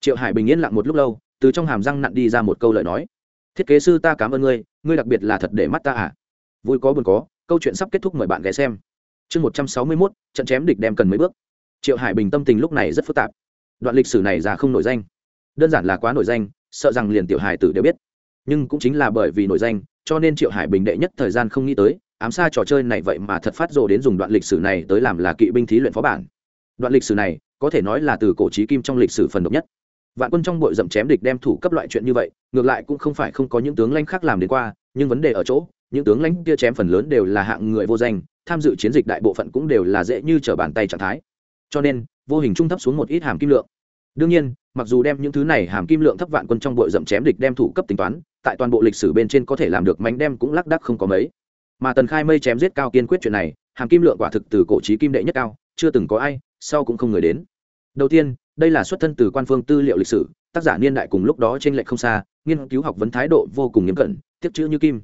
Triệu hải bình yên lặng một lúc lâu từ trong hàm răng nặn đi ra một câu lời nói. Thiết kế sư ta cảm ơn ngươi ngươi đặc biệt là thật để mắt ta à. Vui có buồn có câu chuyện sắp kết thúc mời bạn ghé xem. Chương một trăm sáu mươi mốt trận chém địch đem cần mấy bước. Triệu hải bình tâm tình lúc này rất phức tạp. Đoạn lịch sử này ra không nổi danh đơn giản là quá nổi danh, sợ rằng liền tiểu hải tử đều biết. Nhưng cũng chính là bởi vì nổi danh, cho nên triệu hải bình đệ nhất thời gian không nghĩ tới, ám xa trò chơi này vậy mà thật phát rồ đến dùng đoạn lịch sử này tới làm là kỵ binh thí luyện phó bản. Đoạn lịch sử này, có thể nói là từ cổ trí kim trong lịch sử phần độc nhất. Vạn quân trong bội dậm chém địch đem thủ cấp loại chuyện như vậy, ngược lại cũng không phải không có những tướng lãnh khác làm đến qua, nhưng vấn đề ở chỗ, những tướng lãnh kia chém phần lớn đều là hạng người vô danh, tham dự chiến dịch đại bộ phận cũng đều là dễ như trở bàn tay trạng thái. Cho nên, vô hình trung thấp xuống một ít hàm kim lượng đương nhiên, mặc dù đem những thứ này hàm kim lượng thấp vạn quân trong bội rậm chém địch đem thủ cấp tính toán, tại toàn bộ lịch sử bên trên có thể làm được mánh đem cũng lắc đắc không có mấy. Mà tần khai mây chém giết cao kiên quyết chuyện này, hàm kim lượng quả thực từ cổ trí kim đệ nhất cao, chưa từng có ai, sau cũng không người đến. Đầu tiên, đây là xuất thân từ quan phương tư liệu lịch sử, tác giả niên đại cùng lúc đó trên lệch không xa, nghiên cứu học vấn thái độ vô cùng nghiêm cẩn tiếp chữ như kim.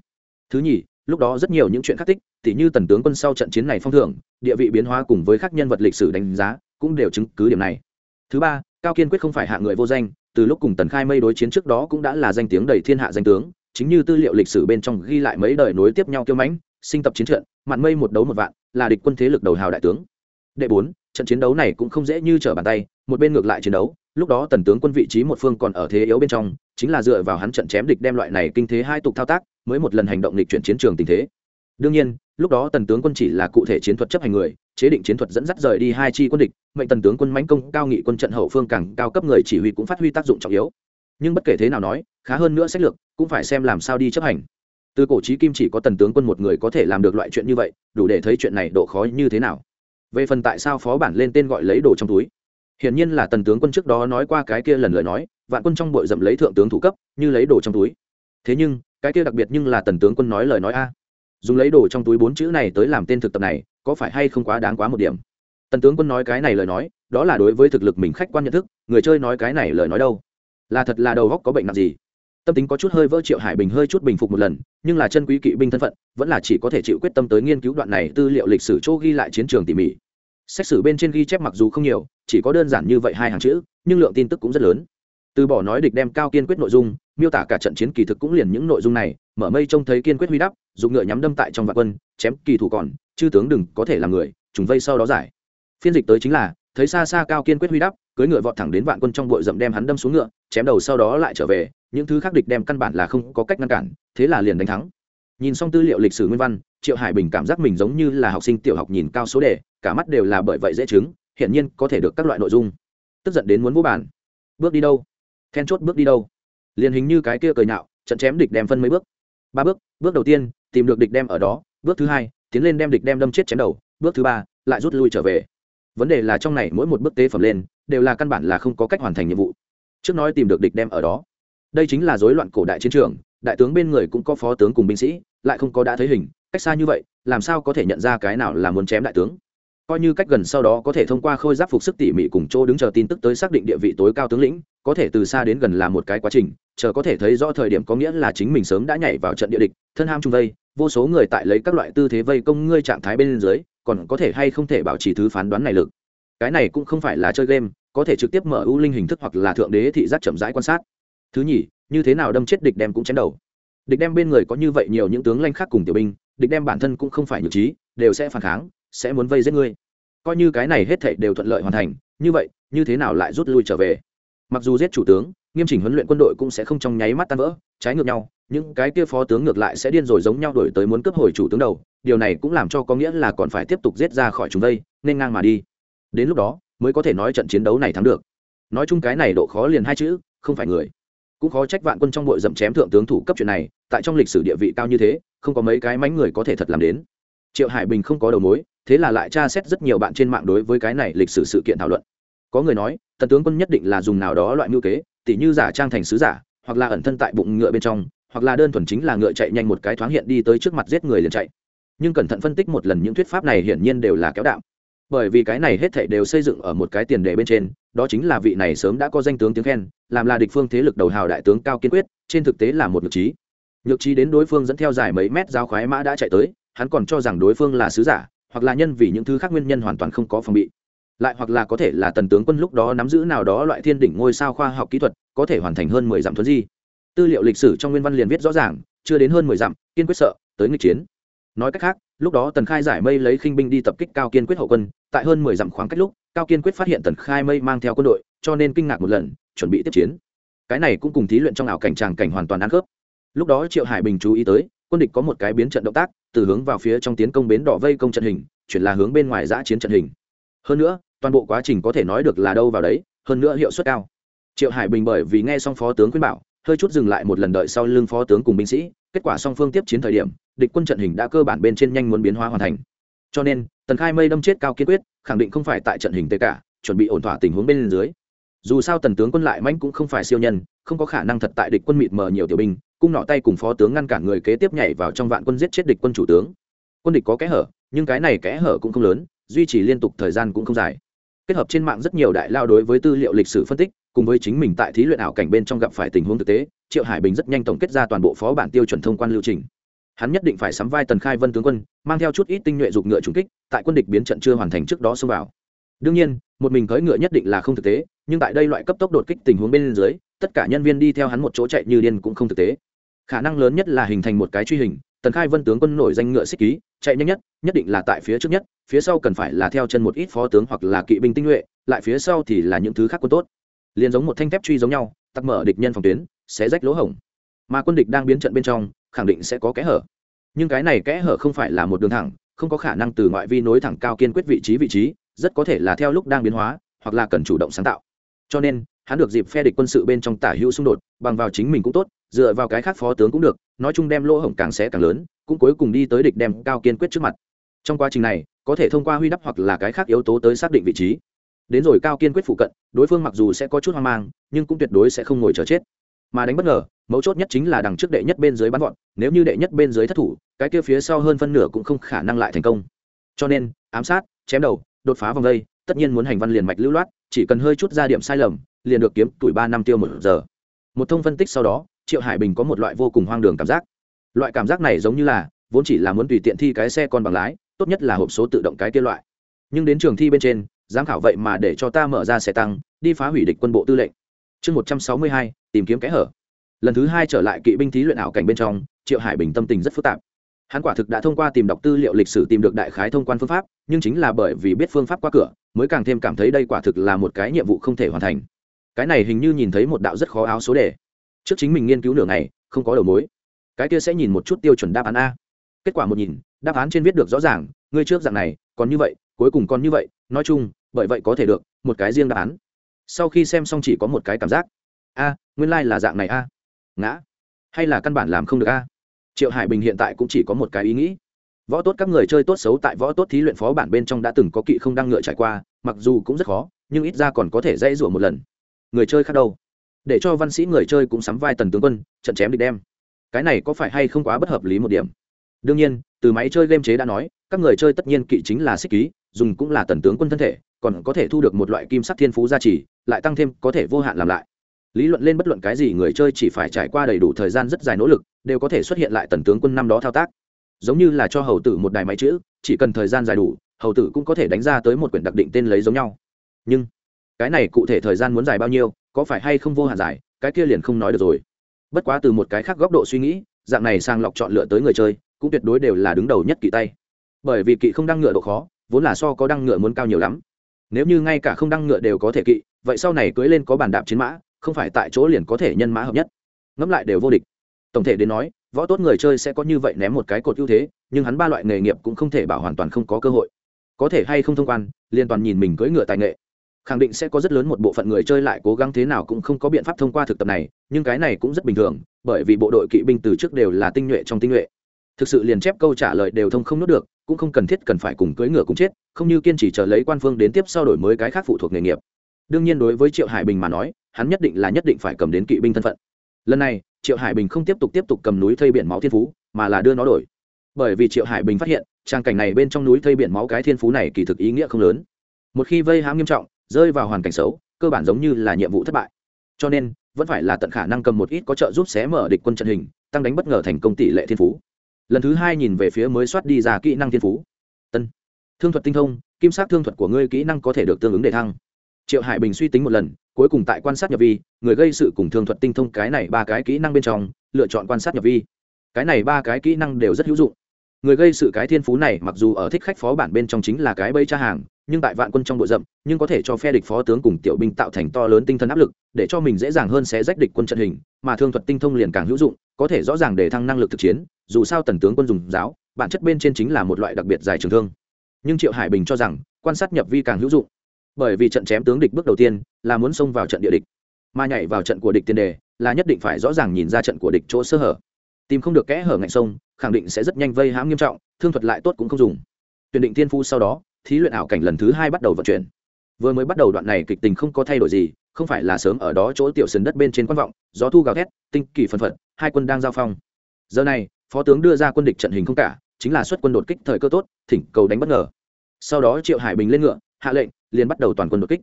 Thứ nhì, lúc đó rất nhiều những chuyện khắc tích, tỉ như tần tướng quân sau trận chiến này phong thưởng, địa vị biến hóa cùng với các nhân vật lịch sử đánh giá, cũng đều chứng cứ điểm này. Thứ ba cao kiên quyết không phải hạ người vô danh, từ lúc cùng tần khai mây đối chiến trước đó cũng đã là danh tiếng đầy thiên hạ danh tướng, chính như tư liệu lịch sử bên trong ghi lại mấy đời nối tiếp nhau kiêu mãnh, sinh tập chiến trận, mạn mây một đấu một vạn, là địch quân thế lực đầu hào đại tướng. Đệ bốn, trận chiến đấu này cũng không dễ như trở bàn tay, một bên ngược lại chiến đấu, lúc đó tần tướng quân vị trí một phương còn ở thế yếu bên trong, chính là dựa vào hắn trận chém địch đem loại này kinh thế hai tục thao tác, mới một lần hành động lịch chuyển chiến trường tình thế. Đương nhiên, lúc đó tần tướng quân chỉ là cụ thể chiến thuật chấp hành người chế định chiến thuật dẫn dắt rời đi hai chi quân địch, mệnh tần tướng quân mãnh công, cao nghị quân trận hậu phương càng cao cấp người chỉ huy cũng phát huy tác dụng trọng yếu. Nhưng bất kể thế nào nói, khá hơn nữa sách lược, cũng phải xem làm sao đi chấp hành. Từ cổ trí kim chỉ có tần tướng quân một người có thể làm được loại chuyện như vậy, đủ để thấy chuyện này độ khó như thế nào. Về phần tại sao phó bản lên tên gọi lấy đồ trong túi, hiển nhiên là tần tướng quân trước đó nói qua cái kia lần lời nói, vạn quân trong bội dậm lấy thượng tướng thủ cấp, như lấy đồ trong túi. Thế nhưng, cái kia đặc biệt nhưng là tần tướng quân nói lời nói a. Dùng lấy đồ trong túi bốn chữ này tới làm tên thực tập này có phải hay không quá đáng quá một điểm? Tần tướng quân nói cái này lời nói, đó là đối với thực lực mình khách quan nhận thức, người chơi nói cái này lời nói đâu? Là thật là đầu góc có bệnh nặng gì? Tâm tính có chút hơi vỡ, triệu hải bình hơi chút bình phục một lần, nhưng là chân quý kỵ binh thân phận, vẫn là chỉ có thể chịu quyết tâm tới nghiên cứu đoạn này tư liệu lịch sử chỗ ghi lại chiến trường tỉ mỉ. Xét xử bên trên ghi chép mặc dù không nhiều, chỉ có đơn giản như vậy hai hàng chữ, nhưng lượng tin tức cũng rất lớn. Từ bỏ nói địch đem cao kiên quyết nội dung, miêu tả cả trận chiến kỳ thực cũng liền những nội dung này, mở mây trông thấy kiên quyết huy đắp, dùng ngựa nhắm đâm tại trong vạn quân, chém kỳ thủ còn chư tướng đừng có thể làm người chúng vây sau đó giải. Phiên dịch tới chính là, thấy xa xa cao kiên quyết huy đắp cưới ngựa vọt thẳng đến vạn quân trong bội rậm đem hắn đâm xuống ngựa, chém đầu sau đó lại trở về, những thứ khác địch đem căn bản là không có cách ngăn cản, thế là liền đánh thắng. Nhìn xong tư liệu lịch sử nguyên văn, triệu hải bình cảm giác mình giống như là học sinh tiểu học nhìn cao số đề, cả mắt đều là bởi vậy dễ chứng, hiển nhiên có thể được các loại nội dung. Tức giận đến muốn vô bản bước đi đâu? Then chốt bước đi đâu? Liền hình như cái kia cười nhạo, trận chém địch đem phân mấy bước. Ba bước bước đầu tiên, tìm được địch đem ở đó, bước thứ hai tiến lên đem địch đem đâm chết chém đầu, bước thứ ba, lại rút lui trở về. Vấn đề là trong này mỗi một bước tế phẩm lên, đều là căn bản là không có cách hoàn thành nhiệm vụ. Trước nói tìm được địch đem ở đó. Đây chính là rối loạn cổ đại chiến trường, đại tướng bên người cũng có phó tướng cùng binh sĩ, lại không có đã thấy hình, cách xa như vậy, làm sao có thể nhận ra cái nào là muốn chém đại tướng? Coi như cách gần sau đó có thể thông qua khôi giáp phục sức tỉ mỉ cùng chỗ đứng chờ tin tức tới xác định địa vị tối cao tướng lĩnh, có thể từ xa đến gần là một cái quá trình chờ có thể thấy rõ thời điểm có nghĩa là chính mình sớm đã nhảy vào trận địa địch, thân ham trung vây, vô số người tại lấy các loại tư thế vây công ngươi trạng thái bên dưới, còn có thể hay không thể bảo trì thứ phán đoán này lực. Cái này cũng không phải là chơi game, có thể trực tiếp mở ưu linh hình thức hoặc là thượng đế thị giác chậm rãi quan sát. Thứ nhì, như thế nào đâm chết địch đem cũng chém đầu. Địch đem bên người có như vậy nhiều những tướng lanh khác cùng tiểu binh, địch đem bản thân cũng không phải nhược trí, đều sẽ phản kháng, sẽ muốn vây giết ngươi. Coi như cái này hết thảy đều thuận lợi hoàn thành, như vậy, như thế nào lại rút lui trở về? Mặc dù giết chủ tướng nghiêm chỉnh huấn luyện quân đội cũng sẽ không trong nháy mắt tan vỡ, trái ngược nhau, những cái kia phó tướng ngược lại sẽ điên rồi giống nhau đổi tới muốn cướp hồi chủ tướng đầu, điều này cũng làm cho có nghĩa là còn phải tiếp tục giết ra khỏi chúng đây, nên ngang mà đi. Đến lúc đó, mới có thể nói trận chiến đấu này thắng được. Nói chung cái này độ khó liền hai chữ, không phải người. Cũng khó trách vạn quân trong bội dậm chém thượng tướng thủ cấp chuyện này, tại trong lịch sử địa vị cao như thế, không có mấy cái mánh người có thể thật làm đến. Triệu hải bình không có đầu mối, thế là lại tra xét rất nhiều bạn trên mạng đối với cái này lịch sử sự kiện thảo luận có người nói, tần tướng quân nhất định là dùng nào đó loại ngữ kế, tỉ như giả trang thành sứ giả, hoặc là ẩn thân tại bụng ngựa bên trong, hoặc là đơn thuần chính là ngựa chạy nhanh một cái thoáng hiện đi tới trước mặt giết người liền chạy. Nhưng cẩn thận phân tích một lần những thuyết pháp này hiển nhiên đều là kéo đạo bởi vì cái này hết thảy đều xây dựng ở một cái tiền đề bên trên, đó chính là vị này sớm đã có danh tướng tiếng khen, làm là địch phương thế lực đầu hào đại tướng cao kiên quyết, trên thực tế là một nhược trí. Nhược trí đến đối phương dẫn theo dài mấy mét giao khoái mã đã chạy tới, hắn còn cho rằng đối phương là sứ giả, hoặc là nhân vì những thứ khác nguyên nhân hoàn toàn không có phòng bị lại hoặc là có thể là tần tướng quân lúc đó nắm giữ nào đó loại thiên đỉnh ngôi sao khoa học kỹ thuật, có thể hoàn thành hơn mười dặm thuấn di. Tư liệu lịch sử trong nguyên văn liền viết rõ ràng, chưa đến hơn mười dặm, kiên quyết sợ, tới nghịch chiến. Nói cách khác, lúc đó tần khai giải mây lấy khinh binh đi tập kích cao kiên quyết hậu quân, tại hơn mười dặm khoảng cách lúc, cao kiên quyết phát hiện tần khai mây mang theo quân đội, cho nên kinh ngạc một lần, chuẩn bị tiếp chiến. Cái này cũng cùng thí luyện trong ảo cảnh tràng cảnh hoàn toàn ăn khớp. Lúc đó triệu hải bình chú ý tới, quân địch có một cái biến trận động tác, từ hướng vào phía trong tiến công bến đỏ vây công trận hình, chuyển là hướng bên ngoài giã chiến trận hình. Hơn nữa toàn bộ quá trình có thể nói được là đâu vào đấy, hơn nữa hiệu suất cao. Triệu hải bình bởi vì nghe xong phó tướng khuyên bảo, hơi chút dừng lại một lần đợi sau lưng phó tướng cùng binh sĩ, kết quả song phương tiếp chiến thời điểm, địch quân trận hình đã cơ bản bên trên nhanh muốn biến hóa hoàn thành. Cho nên, tần khai mây đâm chết cao kiên quyết, khẳng định không phải tại trận hình tê cả, chuẩn bị ổn thỏa tình huống bên dưới. Dù sao tần tướng quân lại mãnh cũng không phải siêu nhân, không có khả năng thật tại địch quân mịt mờ nhiều tiểu binh, cung nọ tay cùng phó tướng ngăn cản người kế tiếp nhảy vào trong vạn quân giết chết địch quân chủ tướng. Quân địch có kẽ hở, nhưng cái này kẽ hở cũng không lớn, duy trì liên tục thời gian cũng không dài kết hợp trên mạng rất nhiều đại lao đối với tư liệu lịch sử phân tích, cùng với chính mình tại thí luyện ảo cảnh bên trong gặp phải tình huống thực tế, triệu hải bình rất nhanh tổng kết ra toàn bộ phó bản tiêu chuẩn thông quan lưu trình. Hắn nhất định phải sắm vai tần khai vân tướng quân, mang theo chút ít tinh nhuệ dục ngựa trúng kích, tại quân địch biến trận chưa hoàn thành trước đó xông vào. Đương nhiên, một mình cưỡi ngựa nhất định là không thực tế, nhưng tại đây loại cấp tốc đột kích tình huống bên dưới, tất cả nhân viên đi theo hắn một chỗ chạy như điên cũng không thực tế. Khả năng lớn nhất là hình thành một cái truy hình tần khai vân tướng quân nổi danh ngựa xích ký, chạy nhanh nhất nhất định là tại phía trước nhất, phía sau cần phải là theo chân một ít phó tướng hoặc là kỵ binh tinh nhuệ, lại phía sau thì là những thứ khác quân tốt. Liền giống một thanh thép truy giống nhau tắt mở địch nhân phòng tuyến sẽ rách lỗ hổng. Mà quân địch đang biến trận bên trong, khẳng định sẽ có kẽ hở. Nhưng cái này kẽ hở không phải là một đường thẳng, không có khả năng từ ngoại vi nối thẳng cao kiên quyết vị trí vị trí, rất có thể là theo lúc đang biến hóa, hoặc là cần chủ động sáng tạo. Cho nên hắn được dịp phe địch quân sự bên trong tả hữu xung đột, bằng vào chính mình cũng tốt, dựa vào cái khác phó tướng cũng được, nói chung đem lỗ hổng càng sẽ càng lớn, cũng cuối cùng đi tới địch đem cao kiên quyết trước mặt. Trong quá trình này, có thể thông qua huy đắp hoặc là cái khác yếu tố tới xác định vị trí. Đến rồi cao kiên quyết phụ cận, đối phương mặc dù sẽ có chút hoang mang, nhưng cũng tuyệt đối sẽ không ngồi chờ chết. Mà đánh bất ngờ, mấu chốt nhất chính là đằng trước đệ nhất bên dưới bắn gọn nếu như đệ nhất bên dưới thất thủ, cái kia phía sau hơn phân nửa cũng không khả năng lại thành công. Cho nên, ám sát, chém đầu, đột phá vòng vây tất nhiên muốn hành văn liền mạch lưu loát, chỉ cần hơi chút ra điểm sai lầm liền được kiếm tuổi ba năm tiêu một giờ. Một thông phân tích sau đó, triệu hải bình có một loại vô cùng hoang đường cảm giác. Loại cảm giác này giống như là, vốn chỉ là muốn tùy tiện thi cái xe con bằng lái, tốt nhất là hộp số tự động cái kia loại. Nhưng đến trường thi bên trên, giám khảo vậy mà để cho ta mở ra xe tăng, đi phá hủy địch quân bộ tư lệnh. Chương một trăm sáu mươi hai, tìm kiếm kẽ hở. Lần thứ hai trở lại kỵ binh thí luyện ảo cảnh bên trong, triệu hải bình tâm tình rất phức tạp. Hắn quả thực đã thông qua tìm đọc tư liệu lịch sử tìm được đại khái thông quan phương pháp, nhưng chính là bởi vì biết phương pháp qua cửa, mới càng thêm cảm thấy đây quả thực là một cái nhiệm vụ không thể hoàn thành cái này hình như nhìn thấy một đạo rất khó áo số đề. Trước chính mình nghiên cứu nửa ngày, không có đầu mối. Cái kia sẽ nhìn một chút tiêu chuẩn đáp án a. Kết quả một nhìn, đáp án trên viết được rõ ràng, ngươi trước dạng này, còn như vậy, cuối cùng còn như vậy, nói chung, bởi vậy có thể được, một cái riêng đáp án. Sau khi xem xong chỉ có một cái cảm giác. A, nguyên lai、like、là dạng này a. Ngã. Hay là căn bản làm không được a. Triệu hải bình hiện tại cũng chỉ có một cái ý nghĩ. Võ tốt các người chơi tốt xấu tại võ tốt thí luyện phó bản bên trong đã từng có kỵ không đăng ngựa trải qua, mặc dù cũng rất khó, nhưng ít ra còn có thể dãy rủa một lần người chơi khác đâu? Để cho văn sĩ người chơi cũng sắm vai tần tướng quân, trận chém địch đem. Cái này có phải hay không quá bất hợp lý một điểm? Đương nhiên, từ máy chơi game chế đã nói, các người chơi tất nhiên kỵ chính là xích ký, dùng cũng là tần tướng quân thân thể, còn có thể thu được một loại kim sắc thiên phú gia trì, lại tăng thêm có thể vô hạn làm lại. Lý luận lên bất luận cái gì người chơi chỉ phải trải qua đầy đủ thời gian rất dài nỗ lực, đều có thể xuất hiện lại tần tướng quân năm đó thao tác. Giống như là cho hầu tử một đài máy chữ, chỉ cần thời gian dài đủ, hầu tử cũng có thể đánh ra tới một quyển đặc định tên lấy giống nhau. Nhưng cái này cụ thể thời gian muốn dài bao nhiêu, có phải hay không vô hạn dài, cái kia liền không nói được rồi. Bất quá từ một cái khác góc độ suy nghĩ, dạng này sang lọc chọn lựa tới người chơi, cũng tuyệt đối đều là đứng đầu nhất kỵ tay. Bởi vì kỵ không đăng ngựa độ khó, vốn là so có đăng ngựa muốn cao nhiều lắm. Nếu như ngay cả không đăng ngựa đều có thể kỵ, vậy sau này cưới lên có bàn đạp chiến mã, không phải tại chỗ liền có thể nhân mã hợp nhất. Ngẫm lại đều vô địch. Tổng thể đến nói, võ tốt người chơi sẽ có như vậy ném một cái cột ưu thế, nhưng hắn ba loại nghề nghiệp cũng không thể bảo hoàn toàn không có cơ hội. Có thể hay không thông quan, liên toàn nhìn mình cưỡi ngựa tài nghệ khẳng định sẽ có rất lớn một bộ phận người chơi lại cố gắng thế nào cũng không có biện pháp thông qua thực tập này, nhưng cái này cũng rất bình thường, bởi vì bộ đội kỵ binh từ trước đều là tinh nhuệ trong tinh nhuệ. Thực sự liền chép câu trả lời đều thông không nốt được, cũng không cần thiết cần phải cùng cưỡi ngựa cùng chết, không như kiên trì chờ lấy quan phương đến tiếp sau đổi mới cái khác phụ thuộc nghề nghiệp. Đương nhiên đối với triệu hải bình mà nói, hắn nhất định là nhất định phải cầm đến kỵ binh thân phận. Lần này, triệu hải bình không tiếp tục tiếp tục cầm núi thây biển máu thiên phú, mà là đưa nó đổi. Bởi vì triệu hải bình phát hiện, trang cảnh này bên trong núi thây biển máu cái thiên phú này kỳ thực ý nghĩa không lớn. Một khi vây hãm nghiêm trọng rơi vào hoàn cảnh xấu, cơ bản giống như là nhiệm vụ thất bại. Cho nên, vẫn phải là tận khả năng cầm một ít có trợ giúp xé mở địch quân trận hình, tăng đánh bất ngờ thành công tỷ lệ thiên phú. Lần thứ hai nhìn về phía mới soát đi ra kỹ năng thiên phú. Tân thương thuật tinh thông, kim sát thương thuật của ngươi kỹ năng có thể được tương ứng để thăng. Triệu hải bình suy tính một lần, cuối cùng tại quan sát nhập vi, người gây sự cùng thương thuật tinh thông cái này ba cái kỹ năng bên trong, lựa chọn quan sát nhập vi. Cái này ba cái kỹ năng đều rất hữu dụng. Người gây sự cái thiên phú này mặc dù ở thích khách phó bản bên trong chính là cái bây cha hàng nhưng tại vạn quân trong đội rậm, nhưng có thể cho phe địch phó tướng cùng tiểu binh tạo thành to lớn tinh thần áp lực, để cho mình dễ dàng hơn sẽ rách địch quân trận hình, mà thương thuật tinh thông liền càng hữu dụng, có thể rõ ràng để thăng năng lực thực chiến, dù sao tần tướng quân dùng giáo, bản chất bên trên chính là một loại đặc biệt dài trường thương. Nhưng triệu hải bình cho rằng, quan sát nhập vi càng hữu dụng, bởi vì trận chém tướng địch bước đầu tiên là muốn xông vào trận địa địch, mà nhảy vào trận của địch tiền đề là nhất định phải rõ ràng nhìn ra trận của địch chỗ sơ hở. Tìm không được kẽ hở ngạnh sông, khẳng định sẽ rất nhanh vây hãm nghiêm trọng, thương thuật lại tốt cũng không dùng. Tuyển định tiên phu sau đó thí luyện ảo cảnh lần thứ hai bắt đầu vận chuyển. Vừa mới bắt đầu đoạn này kịch tình không có thay đổi gì, không phải là sớm ở đó chỗ tiểu sườn đất bên trên quan vọng, gió thu gào thét, tinh kỳ phân phật, hai quân đang giao phong. Giờ này, phó tướng đưa ra quân địch trận hình không cả, chính là xuất quân đột kích thời cơ tốt, thỉnh cầu đánh bất ngờ. Sau đó triệu hải bình lên ngựa, hạ lệnh, liền bắt đầu toàn quân đột kích.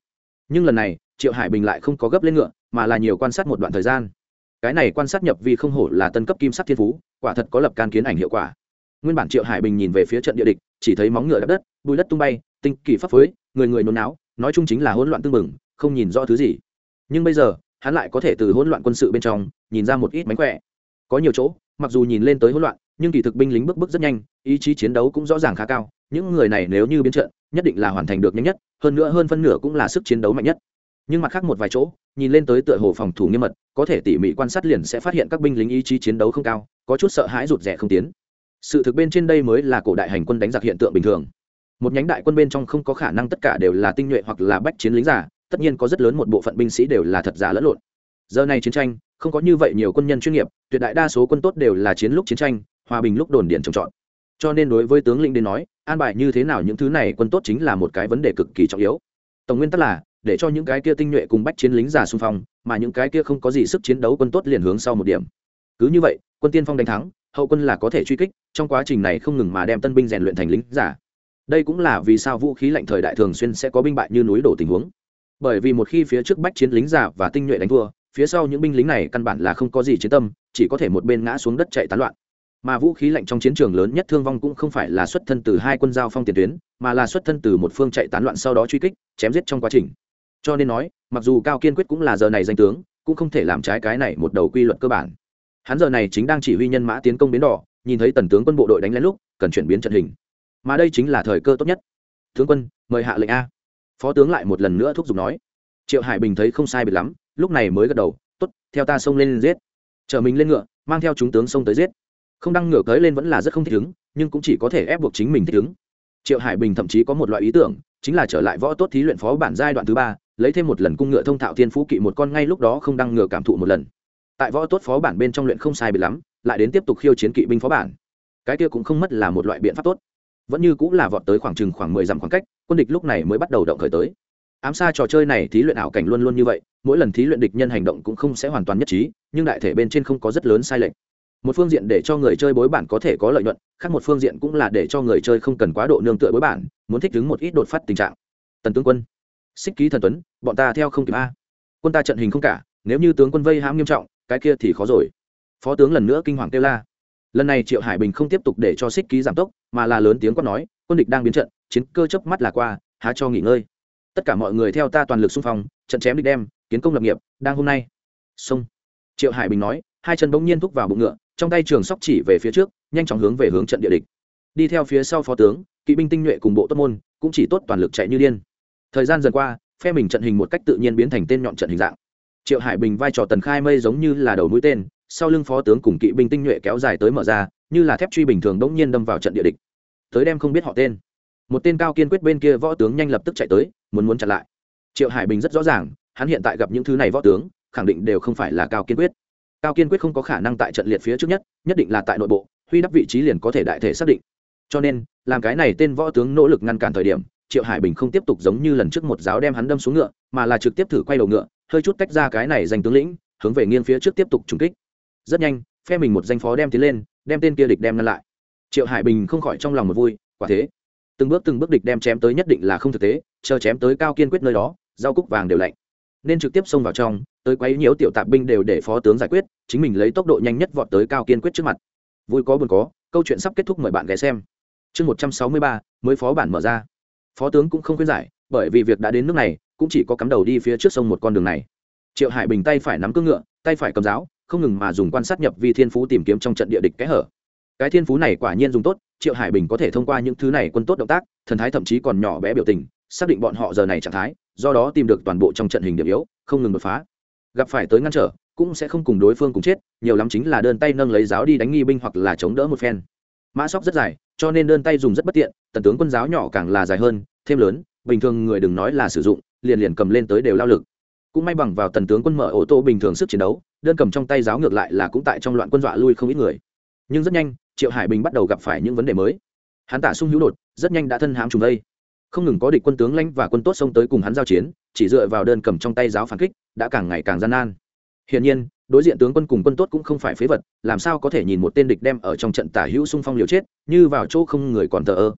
Nhưng lần này, triệu hải bình lại không có gấp lên ngựa, mà là nhiều quan sát một đoạn thời gian. Cái này quan sát nhập vì không hổ là tân cấp kim sắc thiên phú, quả thật có lập can kiến ảnh hiệu quả nguyên bản triệu hải bình nhìn về phía trận địa địch, chỉ thấy móng ngựa đắp đất, bùi đất tung bay, tinh kỳ pháp phối, người người nôn náo, nói chung chính là hỗn loạn tương mừng, không nhìn rõ thứ gì. Nhưng bây giờ, hắn lại có thể từ hỗn loạn quân sự bên trong, nhìn ra một ít mánh khỏe. Có nhiều chỗ, mặc dù nhìn lên tới hỗn loạn, nhưng kỳ thực binh lính bước bước rất nhanh, ý chí chiến đấu cũng rõ ràng khá cao. Những người này nếu như biến trận, nhất định là hoàn thành được nhanh nhất, hơn nữa hơn phân nửa cũng là sức chiến đấu mạnh nhất. Nhưng mặt khác một vài chỗ, nhìn lên tới tựa hồ phòng thủ nghiêm mật, có thể tỉ mỉ quan sát liền sẽ phát hiện các binh lính ý chí chiến đấu không cao, có chút sợ hãi rụt rè không tiến sự thực bên trên đây mới là cổ đại hành quân đánh giặc hiện tượng bình thường. Một nhánh đại quân bên trong không có khả năng tất cả đều là tinh nhuệ hoặc là bách chiến lính giả tất nhiên có rất lớn một bộ phận binh sĩ đều là thật giả lẫn lộn. Giờ này chiến tranh, không có như vậy nhiều quân nhân chuyên nghiệp, tuyệt đại đa số quân tốt đều là chiến lúc chiến tranh, hòa bình lúc đồn điện trồng trọt. Cho nên đối với tướng lĩnh đến nói, an bài như thế nào những thứ này quân tốt chính là một cái vấn đề cực kỳ trọng yếu. Tổng nguyên tắc là, để cho những cái kia tinh nhuệ cùng bách chiến lính giả xung phong, mà những cái kia không có gì sức chiến đấu quân tốt liền hướng sau một điểm. Cứ như vậy, quân tiên phong đánh thắng hậu quân là có thể truy kích, trong quá trình này không ngừng mà đem tân binh rèn luyện thành lính giả. Đây cũng là vì sao vũ khí lạnh thời đại thường xuyên sẽ có binh bại như núi đổ tình huống. Bởi vì một khi phía trước bách chiến lính giả và tinh nhuệ đánh thua, phía sau những binh lính này căn bản là không có gì chiến tâm, chỉ có thể một bên ngã xuống đất chạy tán loạn. Mà vũ khí lạnh trong chiến trường lớn nhất thương vong cũng không phải là xuất thân từ hai quân giao phong tiền tuyến, mà là xuất thân từ một phương chạy tán loạn sau đó truy kích, chém giết trong quá trình. Cho nên nói, mặc dù cao kiên quyết cũng là giờ này danh tướng, cũng không thể làm trái cái này một đầu quy luật cơ bản hắn giờ này chính đang chỉ huy nhân mã tiến công bến đỏ, nhìn thấy tần tướng quân bộ đội đánh lén lúc, cần chuyển biến trận hình. Mà đây chính là thời cơ tốt nhất. Tướng quân, mời hạ lệnh a. Phó tướng lại một lần nữa thúc giục nói. Triệu hải bình thấy không sai biệt lắm, lúc này mới gật đầu t ố t theo ta xông lên giết. Chở mình lên ngựa, mang theo chúng tướng xông tới giết. Không đăng ngựa cưới lên vẫn là rất không thích ứng, nhưng cũng chỉ có thể ép buộc chính mình thích ứng. Triệu hải bình thậm chí có một loại ý tưởng, chính là trở lại võ tốt thí luyện phó bản giai đoạn thứ ba, lấy thêm một lần cung ngựa thông thạo thiên phú kỵ một con ngay lúc đó không đăng ngựa cảm thụ một lần tại võ tốt phó bản bên trong luyện không sai bị lắm, lại đến tiếp tục khiêu chiến kỵ binh phó bản. Cái kia cũng không mất là một loại biện pháp tốt. Vẫn như cũng là vọt tới khoảng chừng khoảng mười dặm khoảng cách, quân địch lúc này mới bắt đầu động khởi tới. Ám xa trò chơi này thí luyện ảo cảnh luôn luôn như vậy, mỗi lần thí luyện địch nhân hành động cũng không sẽ hoàn toàn nhất trí, nhưng đại thể bên trên không có rất lớn sai lệch. Một phương diện để cho người chơi bối bản có thể có lợi nhuận, khác một phương diện cũng là để cho người chơi không cần quá độ nương tựa bối bản, muốn thích ứng một ít đột phát tình trạng. Tần tướng quân. Xích ký thần tuấn, bọn ta theo không kịp a. Quân ta trận hình không cả, nếu như tướng quân vây hãm nghiêm trọng cái kia thì khó rồi. Phó tướng lần nữa kinh hoàng kêu la. Lần này triệu hải bình không tiếp tục để cho xích ký giảm tốc, mà là lớn tiếng quát nói, quân địch đang biến trận, chiến cơ chớp mắt là qua, há cho nghỉ ngơi. Tất cả mọi người theo ta toàn lực xung phong, trận chém địch đem, kiến công lập nghiệp, đang hôm nay. Xông triệu hải bình nói, hai chân bỗng nhiên thúc vào bụng ngựa, trong tay trường sóc chỉ về phía trước, nhanh chóng hướng về hướng trận địa địch. Đi theo phía sau phó tướng, kỵ binh tinh nhuệ cùng bộ tốt môn, cũng chỉ tốt toàn lực chạy như điên. Thời gian dần qua, phe mình trận hình một cách tự nhiên biến thành tên nhọn trận hình dạng triệu hải bình vai trò tần khai mây giống như là đầu mũi tên, sau lưng phó tướng cùng kỵ binh tinh nhuệ kéo dài tới mở ra, như là thép truy bình thường đống nhiên đâm vào trận địa địch. Tới đem không biết họ tên. Một tên cao kiên quyết bên kia võ tướng nhanh lập tức chạy tới, muốn muốn chặn lại. Triệu hải bình rất rõ ràng, hắn hiện tại gặp những thứ này võ tướng, khẳng định đều không phải là cao kiên quyết. Cao kiên quyết không có khả năng tại trận liệt phía trước nhất nhất định là tại nội bộ, huy đắp vị trí liền có thể đại thể xác định. Cho nên, làm cái này tên võ tướng nỗ lực ngăn cản thời điểm, triệu hải bình không tiếp tục giống như lần trước một giáo đem hắn đâm xuống ngựa, mà là trực tiếp thử quay đầu ngựa hơi chút tách ra cái này danh tướng lĩnh, hướng về nghiêng phía trước tiếp tục trúng kích. Rất nhanh, phe mình một danh phó đem tiến lên, đem tên kia địch đem ngăn lại. Triệu hải bình không khỏi trong lòng một vui, quả thế. Từng bước từng bước địch đem chém tới nhất định là không thực tế, chờ chém tới cao kiên quyết nơi đó, rau cúc vàng đều lạnh. Nên trực tiếp xông vào trong, tới quấy nhiễu tiểu tạp binh đều để phó tướng giải quyết, chính mình lấy tốc độ nhanh nhất vọt tới cao kiên quyết trước mặt. Vui có buồn có, câu chuyện sắp kết thúc mời bạn ghé xem. Chương một trăm sáu mươi ba, mới phó bản mở ra. Phó tướng cũng không khuyên giải, bởi vì việc đã đến nước này cũng chỉ có cắm đầu đi phía trước sông một con đường này. Triệu hải bình tay phải nắm cưỡng ngựa, tay phải cầm giáo, không ngừng mà dùng quan sát nhập vi thiên phú tìm kiếm trong trận địa địch kẽ hở. Cái thiên phú này quả nhiên dùng tốt, triệu hải bình có thể thông qua những thứ này quân tốt động tác, thần thái thậm chí còn nhỏ bé biểu tình, xác định bọn họ giờ này trạng thái, do đó tìm được toàn bộ trong trận hình điểm yếu, không ngừng đột phá. Gặp phải tới ngăn trở, cũng sẽ không cùng đối phương cùng chết, nhiều lắm chính là đơn tay nâng lấy giáo đi đánh nghi binh hoặc là chống đỡ một phen. Mã sóc rất dài, cho nên đơn tay dùng rất bất tiện, tần tướng quân giáo nhỏ càng là dài hơn, thêm lớn bình thường người đừng nói là sử dụng, liền liền cầm lên tới đều lao lực. Cũng may bằng vào tần tướng quân mở ô tô bình thường sức chiến đấu, đơn cầm trong tay giáo ngược lại là cũng tại trong loạn quân dọa lui không ít người. Nhưng rất nhanh, triệu hải bình bắt đầu gặp phải những vấn đề mới. Hắn tả sung hữu đột, rất nhanh đã thân hám trùng đây. Không ngừng có địch quân tướng lãnh và quân tốt xông tới cùng hắn giao chiến, chỉ dựa vào đơn cầm trong tay giáo phản kích, đã càng ngày càng gian nan. Hiển nhiên, đối diện tướng quân cùng quân tốt cũng không phải phế vật, làm sao có thể nhìn một tên địch đem ở trong trận tả hữu xung phong liều chết, như vào chỗ không người còn thờ ơ.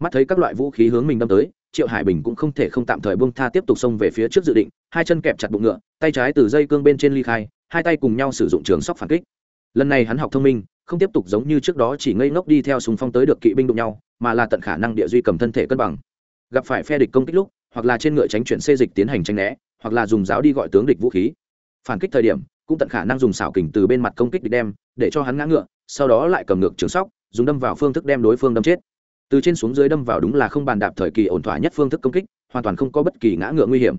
Mắt thấy các loại vũ khí hướng mình đâm tới triệu hải bình cũng không thể không tạm thời bông tha tiếp tục xông về phía trước dự định, hai chân kẹp chặt bụng ngựa, tay trái từ dây cương bên trên ly khai, hai tay cùng nhau sử dụng trường sóc phản kích. Lần này hắn học thông minh, không tiếp tục giống như trước đó chỉ ngây ngốc đi theo súng phong tới được kỵ binh đụng nhau, mà là tận khả năng địa duy cầm thân thể cân bằng. Gặp phải phe địch công kích lúc, hoặc là trên ngựa tránh chuyển xê dịch tiến hành tranh né, hoặc là dùng giáo đi gọi tướng địch vũ khí. Phản kích thời điểm, cũng tận khả năng dùng xảo kình từ bên mặt công kích địch đem, để cho hắn ngã ngựa, sau đó lại cầm ngược trường sóc, dùng đâm vào phương thức đem đối phương đâm chết từ trên xuống dưới đâm vào đúng là không bàn đạp thời kỳ ổn thỏa nhất phương thức công kích, hoàn toàn không có bất kỳ ngã ngựa nguy hiểm.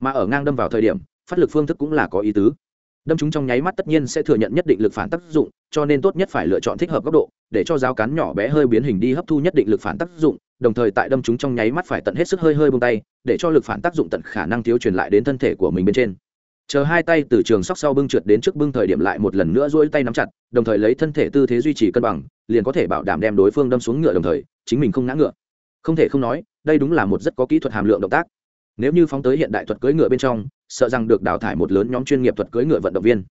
Mà ở ngang đâm vào thời điểm, phát lực phương thức cũng là có ý tứ. Đâm chúng trong nháy mắt tất nhiên sẽ thừa nhận nhất định lực phản tác dụng, cho nên tốt nhất phải lựa chọn thích hợp góc độ, để cho giáo cán nhỏ bé hơi biến hình đi hấp thu nhất định lực phản tác dụng, đồng thời tại đâm chúng trong nháy mắt phải tận hết sức hơi hơi bông tay, để cho lực phản tác dụng tận khả năng thiếu truyền lại đến thân thể của mình bên trên chờ hai tay từ trường sóc sau bưng trượt đến trước bưng thời điểm lại một lần nữa duỗi tay nắm chặt, đồng thời lấy thân thể tư thế duy trì cân bằng, liền có thể bảo đảm đem đối phương đâm xuống ngựa đồng thời, chính mình không ngã ngựa. Không thể không nói, đây đúng là một rất có kỹ thuật hàm lượng động tác. Nếu như phóng tới hiện đại thuật cưỡi ngựa bên trong, sợ rằng được đào thải một lớn nhóm chuyên nghiệp thuật cưỡi ngựa vận động viên.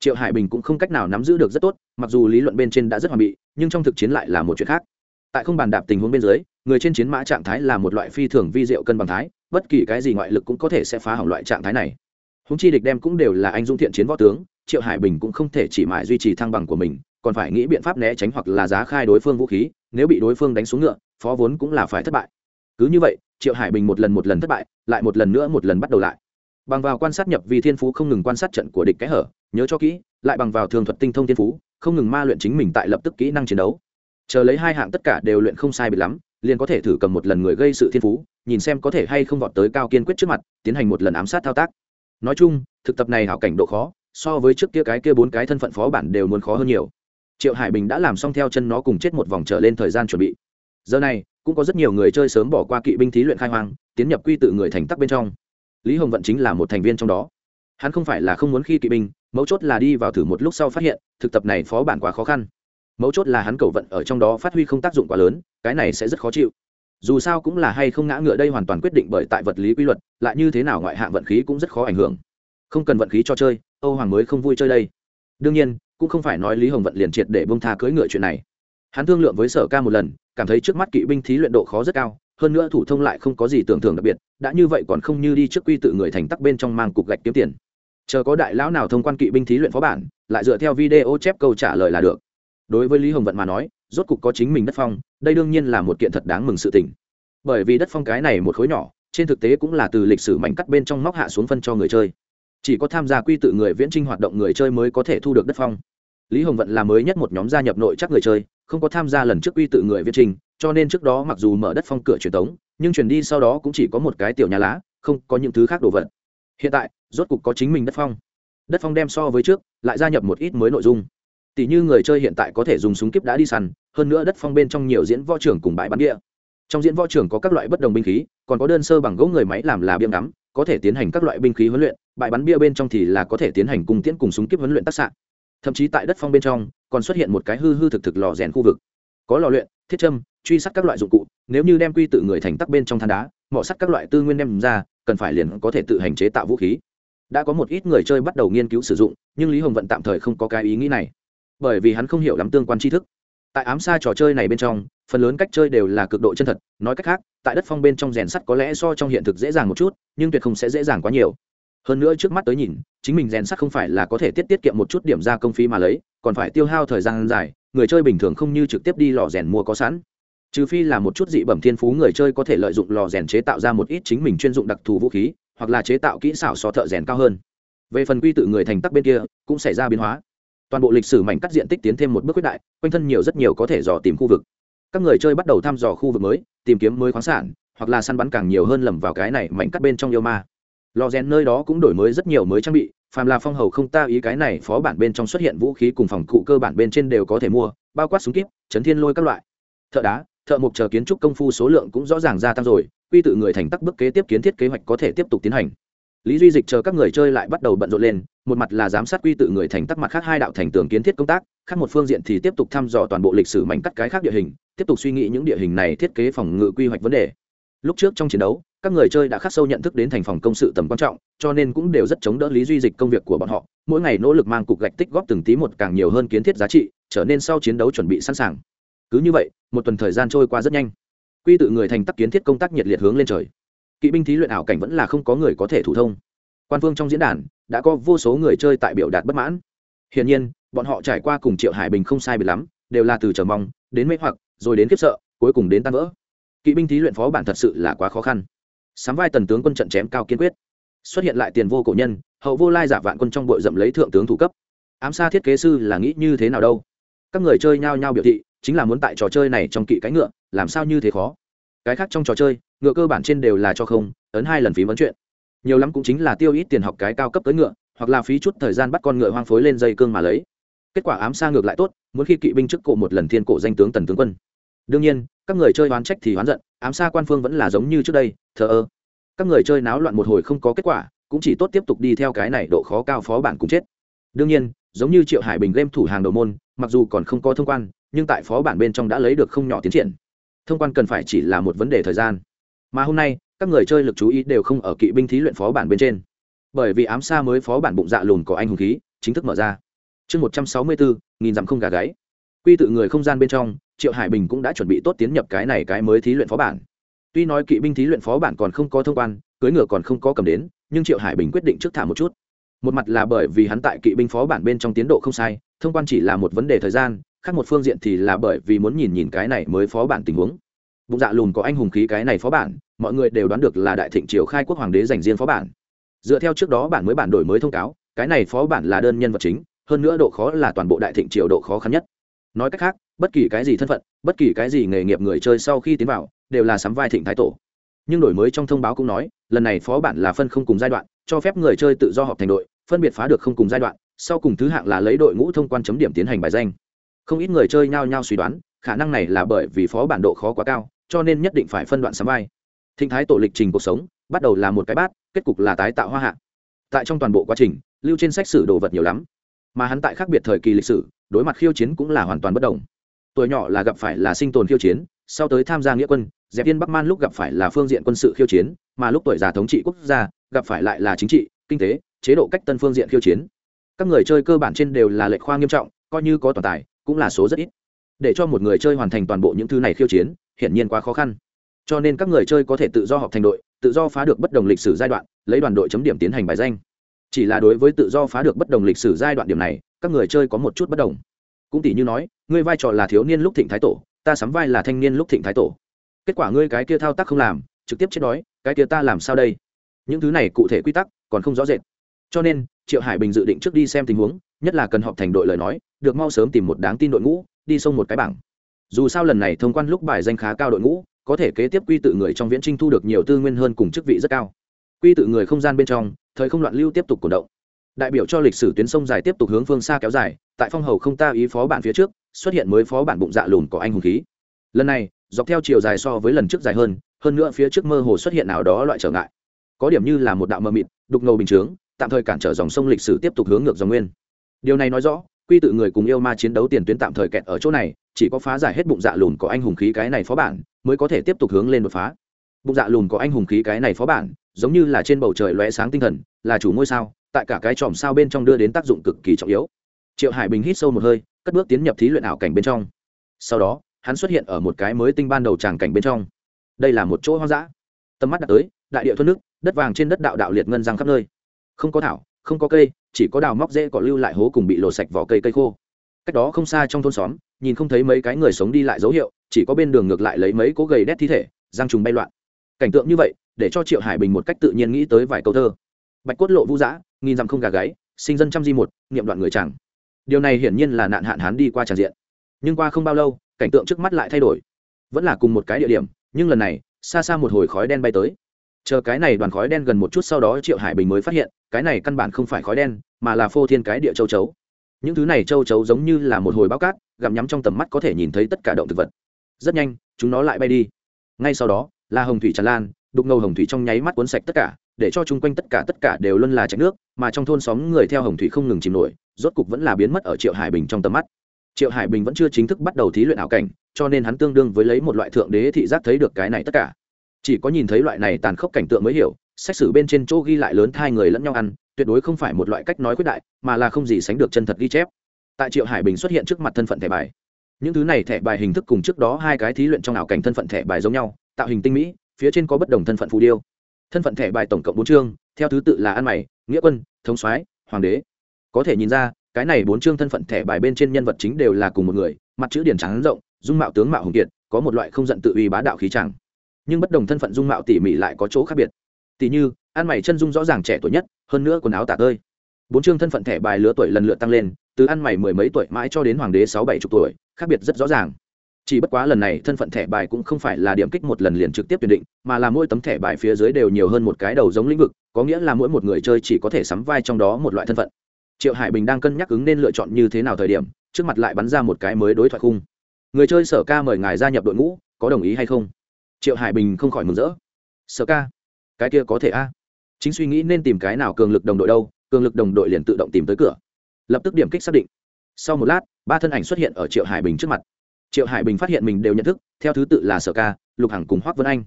Triệu hải bình cũng không cách nào nắm giữ được rất tốt, mặc dù lý luận bên trên đã rất hoàn bị, nhưng trong thực chiến lại là một chuyện khác. Tại không bàn đạp tình huống bên dưới, người trên chiến mã trạng thái là một loại phi thường vi diệu cân bằng thái, bất kỳ cái gì ngoại lực cũng có thể sẽ phá hỏng loại trạng thái này húng chi địch đem cũng đều là anh dũng thiện chiến võ tướng, triệu hải bình cũng không thể chỉ mãi duy trì thăng bằng của mình, còn phải nghĩ biện pháp né tránh hoặc là giá khai đối phương vũ khí, nếu bị đối phương đánh xuống ngựa, phó vốn cũng là phải thất bại. Cứ như vậy, triệu hải bình một lần một lần thất bại, lại một lần nữa một lần bắt đầu lại. Bằng vào quan sát nhập vì thiên phú không ngừng quan sát trận của địch kẽ hở, nhớ cho kỹ, lại bằng vào thường thuật tinh thông thiên phú, không ngừng ma luyện chính mình tại lập tức kỹ năng chiến đấu. Chờ lấy hai hạng tất cả đều luyện không sai bị lắm, liền có thể thử cầm một lần người gây sự thiên phú, nhìn xem có thể hay không vọt tới cao kiên quyết trước mặt, tiến hành một lần ám sát thao tác nói chung, thực tập này hảo cảnh độ khó, so với trước kia cái kia bốn cái thân phận phó bản đều muốn khó hơn nhiều. Triệu hải bình đã làm xong theo chân nó cùng chết một vòng trở lên thời gian chuẩn bị. Giờ này, cũng có rất nhiều người chơi sớm bỏ qua kỵ binh thí luyện khai hoang, tiến nhập quy tự người thành tắc bên trong. Lý hồng vận chính là một thành viên trong đó. Hắn không phải là không muốn khi kỵ binh, mấu chốt là đi vào thử một lúc sau phát hiện, thực tập này phó bản quá khó khăn. Mấu chốt là hắn cầu vận ở trong đó phát huy không tác dụng quá lớn, cái này sẽ rất khó chịu dù sao cũng là hay không ngã ngựa đây hoàn toàn quyết định bởi tại vật lý quy luật, lại như thế nào ngoại hạng vận khí cũng rất khó ảnh hưởng. Không cần vận khí cho chơi, âu hoàng mới không vui chơi đây. Đương nhiên, cũng không phải nói lý hồng vận liền triệt để bông tha cưỡi ngựa chuyện này. Hắn thương lượng với sở ca một lần, cảm thấy trước mắt kỵ binh thí luyện độ khó rất cao, hơn nữa thủ thông lại không có gì tưởng thưởng đặc biệt, đã như vậy còn không như đi trước quy tự người thành tắc bên trong mang cục gạch kiếm tiền. Chờ có đại lão nào thông quan kỵ binh thí luyện phó bản, lại dựa theo video chép câu trả lời là được đối với lý hồng vận mà nói, rốt cục có chính mình đất phong, đây đương nhiên là một kiện thật đáng mừng sự tình. Bởi vì đất phong cái này một khối nhỏ, trên thực tế cũng là từ lịch sử mảnh cắt bên trong móc hạ xuống phân cho người chơi. Chỉ có tham gia quy tự người viễn trinh hoạt động người chơi mới có thể thu được đất phong. Lý hồng vận là mới nhất một nhóm gia nhập nội chắc người chơi, không có tham gia lần trước quy tự người viễn trinh, cho nên trước đó mặc dù mở đất phong cửa truyền tống, nhưng chuyển đi sau đó cũng chỉ có một cái tiểu nhà lá, không có những thứ khác đồ vật. Hiện tại, rốt cục có chính mình đất phong. Đất phong đem so với trước, lại gia nhập một ít mới nội dung tỷ như người chơi hiện tại có thể dùng súng kíp đã đi săn, hơn nữa đất phong bên trong nhiều diễn võ trưởng cùng bãi bắn địa. Trong diễn võ trưởng có các loại bất đồng binh khí, còn có đơn sơ bằng gỗ người máy làm là biếng ngắm, có thể tiến hành các loại binh khí huấn luyện, bãi bắn bia bên trong thì là có thể tiến hành cung tiễn cùng súng kíp huấn luyện tác xạ. Thậm chí tại đất phong bên trong, còn xuất hiện một cái hư hư thực thực lò rèn khu vực. Có lò luyện, thiết châm, truy sát các loại dụng cụ, nếu như đem quy tự người thành tắc bên trong than đá mỏ sắt các loại tư nguyên đem ra, cần phải liền có thể tự hành chế tạo vũ khí. Đã có một ít người chơi bắt đầu nghiên cứu sử dụng, nhưng lý hồng vận tạm thời không có cái ý nghĩ này bởi vì hắn không hiểu lắm tương quan tri thức. Tại ám xa trò chơi này bên trong, phần lớn cách chơi đều là cực độ chân thật, nói cách khác, tại đất phong bên trong rèn sắt có lẽ so trong hiện thực dễ dàng một chút, nhưng tuyệt không sẽ dễ dàng quá nhiều. Hơn nữa trước mắt tới nhìn, chính mình rèn sắt không phải là có thể tiết tiết kiệm một chút điểm ra công phí mà lấy, còn phải tiêu hao thời gian dài, người chơi bình thường không như trực tiếp đi lò rèn mua có sẵn. Trừ phi là một chút dị bẩm thiên phú người chơi có thể lợi dụng lò rèn chế tạo ra một ít chính mình chuyên dụng đặc thù vũ khí, hoặc là chế tạo kỹ xảo so thợ rèn cao hơn. Về phần quy tự người thành tắc bên kia, cũng xảy ra biến hóa toàn bộ lịch sử mảnh cắt diện tích tiến thêm một bước quyết đại, quanh thân nhiều rất nhiều có thể dò tìm khu vực. Các người chơi bắt đầu thăm dò khu vực mới, tìm kiếm mới khoáng sản, hoặc là săn bắn càng nhiều hơn lầm vào cái này mảnh cắt bên trong yêu ma. Lò rèn nơi đó cũng đổi mới rất nhiều mới trang bị, phàm là phong hầu không ta ý cái này phó bản bên trong xuất hiện vũ khí cùng phòng cụ cơ bản bên trên đều có thể mua, bao quát súng kíp, chấn thiên lôi các loại. Thợ đá, thợ mộc chờ kiến trúc công phu số lượng cũng rõ ràng gia tăng rồi, quy tự người thành tắc bước kế tiếp kiến thiết kế hoạch có thể tiếp tục tiến hành lý duy dịch chờ các người chơi lại bắt đầu bận rộn lên, một mặt là giám sát quy tự người thành tắc mặt khác hai đạo thành tường kiến thiết công tác, khác một phương diện thì tiếp tục thăm dò toàn bộ lịch sử mảnh cắt cái khác địa hình, tiếp tục suy nghĩ những địa hình này thiết kế phòng ngự quy hoạch vấn đề. Lúc trước trong chiến đấu, các người chơi đã khắc sâu nhận thức đến thành phòng công sự tầm quan trọng, cho nên cũng đều rất chống đỡ lý duy dịch công việc của bọn họ, mỗi ngày nỗ lực mang cục gạch tích góp từng tí một càng nhiều hơn kiến thiết giá trị, trở nên sau chiến đấu chuẩn bị sẵn sàng. Cứ như vậy, một tuần thời gian trôi qua rất nhanh. Quy tự người thành tắc kiến thiết công tác nhiệt liệt hướng lên trời kỵ binh thí luyện ảo cảnh vẫn là không có người có thể thủ thông. Quan phương trong diễn đàn đã có vô số người chơi tại biểu đạt bất mãn. Hiển nhiên, bọn họ trải qua cùng triệu hải bình không sai biệt lắm, đều là từ chờ mong, đến mê hoặc, rồi đến khiếp sợ, cuối cùng đến tan vỡ. Kỵ binh thí luyện phó bản thật sự là quá khó khăn. Sắm vai tần tướng quân trận chém cao kiên quyết. Xuất hiện lại tiền vô cổ nhân, hậu vô lai giả vạn quân trong bội dậm lấy thượng tướng thủ cấp. Ám xa thiết kế sư là nghĩ như thế nào đâu? Các người chơi nhao nhao biểu thị, chính là muốn tại trò chơi này trong kỵ cái ngựa, làm sao như thế khó? Cái khác trong trò chơi, ngựa cơ bản trên đều là cho không, ấn hai lần phí vấn chuyện. Nhiều lắm cũng chính là tiêu ít tiền học cái cao cấp tới ngựa, hoặc là phí chút thời gian bắt con ngựa hoang phối lên dây cương mà lấy. Kết quả ám xa ngược lại tốt, muốn khi kỵ binh trước cổ một lần thiên cổ danh tướng tần tướng quân. Đương nhiên, các người chơi oán trách thì oán giận, ám xa quan phương vẫn là giống như trước đây, thờ ơ. Các người chơi náo loạn một hồi không có kết quả, cũng chỉ tốt tiếp tục đi theo cái này độ khó cao phó bản cũng chết. Đương nhiên, giống như triệu hải bình game thủ hàng đầu môn, mặc dù còn không có thông quan, nhưng tại phó bản bên trong đã lấy được không nhỏ tiến triển thông quan cần phải chỉ là một vấn đề thời gian. Mà hôm nay, các người chơi lực chú ý đều không ở kỵ binh thí luyện phó bản bên trên. Bởi vì ám xa mới phó bản bụng dạ lùn có anh hùng khí, chính thức mở ra. Chương một trăm sáu mươi bốn nghìn dặm không gà gáy. Quy tự người không gian bên trong, triệu hải bình cũng đã chuẩn bị tốt tiến nhập cái này cái mới thí luyện phó bản. Tuy nói kỵ binh thí luyện phó bản còn không có thông quan cưới ngựa còn không có cầm đến, nhưng triệu hải bình quyết định trước thả một chút. Một mặt là bởi vì hắn tại kỵ binh phó bản bên trong tiến độ không sai, thông quan chỉ là một vấn đề thời gian khác một phương diện thì là bởi vì muốn nhìn nhìn cái này mới phó bản tình huống. Bụng dạ lùn có anh hùng khí cái này phó bản, mọi người đều đoán được là đại thịnh triều khai quốc hoàng đế dành riêng phó bản. Dựa theo trước đó bản mới bản đổi mới thông cáo, cái này phó bản là đơn nhân vật chính, hơn nữa độ khó là toàn bộ đại thịnh triều độ khó khăn nhất. Nói cách khác, bất kỳ cái gì thân phận, bất kỳ cái gì nghề nghiệp người chơi sau khi tiến vào, đều là sắm vai thịnh thái tổ. Nhưng đổi mới trong thông báo cũng nói, lần này phó bản là phân không cùng giai đoạn, cho phép người chơi tự do họp thành đội, phân biệt phá được không cùng giai đoạn, sau cùng thứ hạng là lấy đội ngũ thông quan chấm điểm tiến hành bài danh không ít người chơi nhao nhao suy đoán, khả năng này là bởi vì phó bản độ khó quá cao, cho nên nhất định phải phân đoạn sắm vai. Thịnh thái tổ lịch trình cuộc sống, bắt đầu là một cái bát, kết cục là tái tạo hoa hạ. Tại trong toàn bộ quá trình, lưu trên sách sử đồ vật nhiều lắm, mà hắn tại khác biệt thời kỳ lịch sử, đối mặt khiêu chiến cũng là hoàn toàn bất đồng. Tuổi nhỏ là gặp phải là sinh tồn khiêu chiến, sau tới tham gia nghĩa quân, dẹp viên bắc man lúc gặp phải là phương diện quân sự khiêu chiến, mà lúc tuổi già thống trị quốc gia, gặp phải lại là chính trị, kinh tế, chế độ cách tân phương diện khiêu chiến. Các người chơi cơ bản trên đều là lệ khoa nghiêm trọng, coi như có toàn tài cũng là số rất ít. Để cho một người chơi hoàn thành toàn bộ những thứ này khiêu chiến, hiển nhiên quá khó khăn. Cho nên các người chơi có thể tự do họp thành đội, tự do phá được bất đồng lịch sử giai đoạn, lấy đoàn đội chấm điểm tiến hành bài danh. Chỉ là đối với tự do phá được bất đồng lịch sử giai đoạn điểm này, các người chơi có một chút bất đồng. Cũng tỷ như nói, ngươi vai trò là thiếu niên lúc thịnh thái tổ, ta sắm vai là thanh niên lúc thịnh thái tổ. Kết quả ngươi cái kia thao tác không làm, trực tiếp chết đói, cái kia ta làm sao đây? Những thứ này cụ thể quy tắc còn không rõ rệt. Cho nên, triệu hải bình dự định trước đi xem tình huống nhất là cần họp thành đội lời nói, được mau sớm tìm một đáng tin đội ngũ, đi xông một cái bảng. Dù sao lần này thông quan lúc bài danh khá cao đội ngũ, có thể kế tiếp quy tự người trong viễn trinh thu được nhiều tư nguyên hơn cùng chức vị rất cao. Quy tự người không gian bên trong, thời không loạn lưu tiếp tục cổ động. Đại biểu cho lịch sử tuyến sông dài tiếp tục hướng phương xa kéo dài, tại phong hầu không ta ý phó bản phía trước, xuất hiện mới phó bản bụng dạ lùn có anh hùng khí. Lần này, dọc theo chiều dài so với lần trước dài hơn hơn nữa phía trước mơ hồ xuất hiện nào đó loại trở ngại. Có điểm như là một đạo mơ mịt, đục ngầu bình chướng, tạm thời cản trở dòng sông lịch sử tiếp tục hướng ngược dòng nguyên điều này nói rõ, quy tự người cùng yêu ma chiến đấu tiền tuyến tạm thời kẹt ở chỗ này, chỉ có phá giải hết bụng dạ lùn có anh hùng khí cái này phó bản, mới có thể tiếp tục hướng lên đột phá. Bụng dạ lùn có anh hùng khí cái này phó bản, giống như là trên bầu trời lóe sáng tinh thần, là chủ ngôi sao, tại cả cái chòm sao bên trong đưa đến tác dụng cực kỳ trọng yếu. Triệu hải bình hít sâu một hơi, cất bước tiến nhập thí luyện ảo cảnh bên trong. Sau đó, hắn xuất hiện ở một cái mới tinh ban đầu tràng cảnh bên trong. Đây là một chỗ hoang dã. Tầm mắt đặt tới, đại địa thuần nước, đất vàng trên đất đạo đạo liệt ngân răng khắp nơi. Không có thảo, không có cây chỉ có đào móc dễ cỏ lưu lại hố cùng bị lột sạch vỏ cây cây khô. Cách đó không xa trong thôn xóm, nhìn không thấy mấy cái người sống đi lại dấu hiệu, chỉ có bên đường ngược lại lấy mấy cố gầy đét thi thể, răng trùng bay loạn. Cảnh tượng như vậy, để cho triệu hải bình một cách tự nhiên nghĩ tới vài câu thơ. Bạch cốt lộ vũ dã nghìn dặm không gà gáy, sinh dân trăm di một nghiệm đoạn người chẳng. Điều này hiển nhiên là nạn hạn hán đi qua tràn diện. Nhưng qua không bao lâu, cảnh tượng trước mắt lại thay đổi. Vẫn là cùng một cái địa điểm, nhưng lần này, xa xa một hồi khói đen bay tới chờ cái này đoàn khói đen gần một chút sau đó triệu hải bình mới phát hiện, cái này căn bản không phải khói đen, mà là phô thiên cái địa châu chấu. Những thứ này châu chấu giống như là một hồi bao cát, gặm nhắm trong tầm mắt có thể nhìn thấy tất cả động thực vật. Rất nhanh, chúng nó lại bay đi. Ngay sau đó, là hồng thủy tràn lan, đục ngầu hồng thủy trong nháy mắt cuốn sạch tất cả, để cho chung quanh tất cả tất cả đều luôn là chạch nước, mà trong thôn xóm người theo hồng thủy không ngừng chìm nổi, rốt cục vẫn là biến mất ở triệu hải bình trong tầm mắt. Triệu hải bình vẫn chưa chính thức bắt đầu thí luyện ảo cảnh, cho nên hắn tương đương với lấy một loại thượng đế thị giác thấy được cái này tất cả chỉ có nhìn thấy loại này tàn khốc cảnh tượng mới hiểu, sách sử bên trên chỗ ghi lại lớn hai người lẫn nhau ăn, tuyệt đối không phải một loại cách nói quyết đại, mà là không gì sánh được chân thật ghi chép. Tại triệu hải bình xuất hiện trước mặt thân phận thẻ bài. Những thứ này thẻ bài hình thức cùng trước đó hai cái thí luyện trong ảo cảnh thân phận thẻ bài giống nhau, tạo hình tinh mỹ, phía trên có bất đồng thân phận phù điêu. Thân phận thẻ bài tổng cộng bốn chương, theo thứ tự là ăn mày, nghĩa quân, thống soái, hoàng đế. Có thể nhìn ra, cái này bốn chương thân phận thẻ bài bên trên nhân vật chính đều là cùng một người, mặt chữ điển trắng rộng, dung mạo tướng mạo hùng kiệt, có một loại không giận tự uy bá đạo khí chẳng nhưng bất đồng thân phận dung mạo tỉ mỉ lại có chỗ khác biệt. Tỉ như, ăn mày chân dung rõ ràng trẻ tuổi nhất, hơn nữa quần áo tả tơi. Bốn chương thân phận thẻ bài lứa tuổi lần lượt tăng lên, từ ăn mày mười mấy tuổi mãi cho đến hoàng đế sáu bảy chục tuổi, khác biệt rất rõ ràng. Chỉ bất quá lần này thân phận thẻ bài cũng không phải là điểm kích một lần liền trực tiếp tuyển định, mà là mỗi tấm thẻ bài phía dưới đều nhiều hơn một cái đầu giống lĩnh vực, có nghĩa là mỗi một người chơi chỉ có thể sắm vai trong đó một loại thân phận. Triệu hải bình đang cân nhắc ứng nên lựa chọn như thế nào thời điểm, trước mặt lại bắn ra một cái mới đối thoại khung. Người chơi sở ca mời ngài gia nhập đội ngũ, có đồng ý hay không? Triệu hải bình không khỏi mừng rỡ. Sở ca, cái kia có thể a? Chính suy nghĩ nên tìm cái nào cường lực đồng đội đâu, cường lực đồng đội liền tự động tìm tới cửa. Lập tức điểm kích xác định. Sau một lát, ba thân ảnh xuất hiện ở triệu hải bình trước mặt. Triệu hải bình phát hiện mình đều nhận thức, theo thứ tự là sở ca, lục hằng cùng hoác vân anh.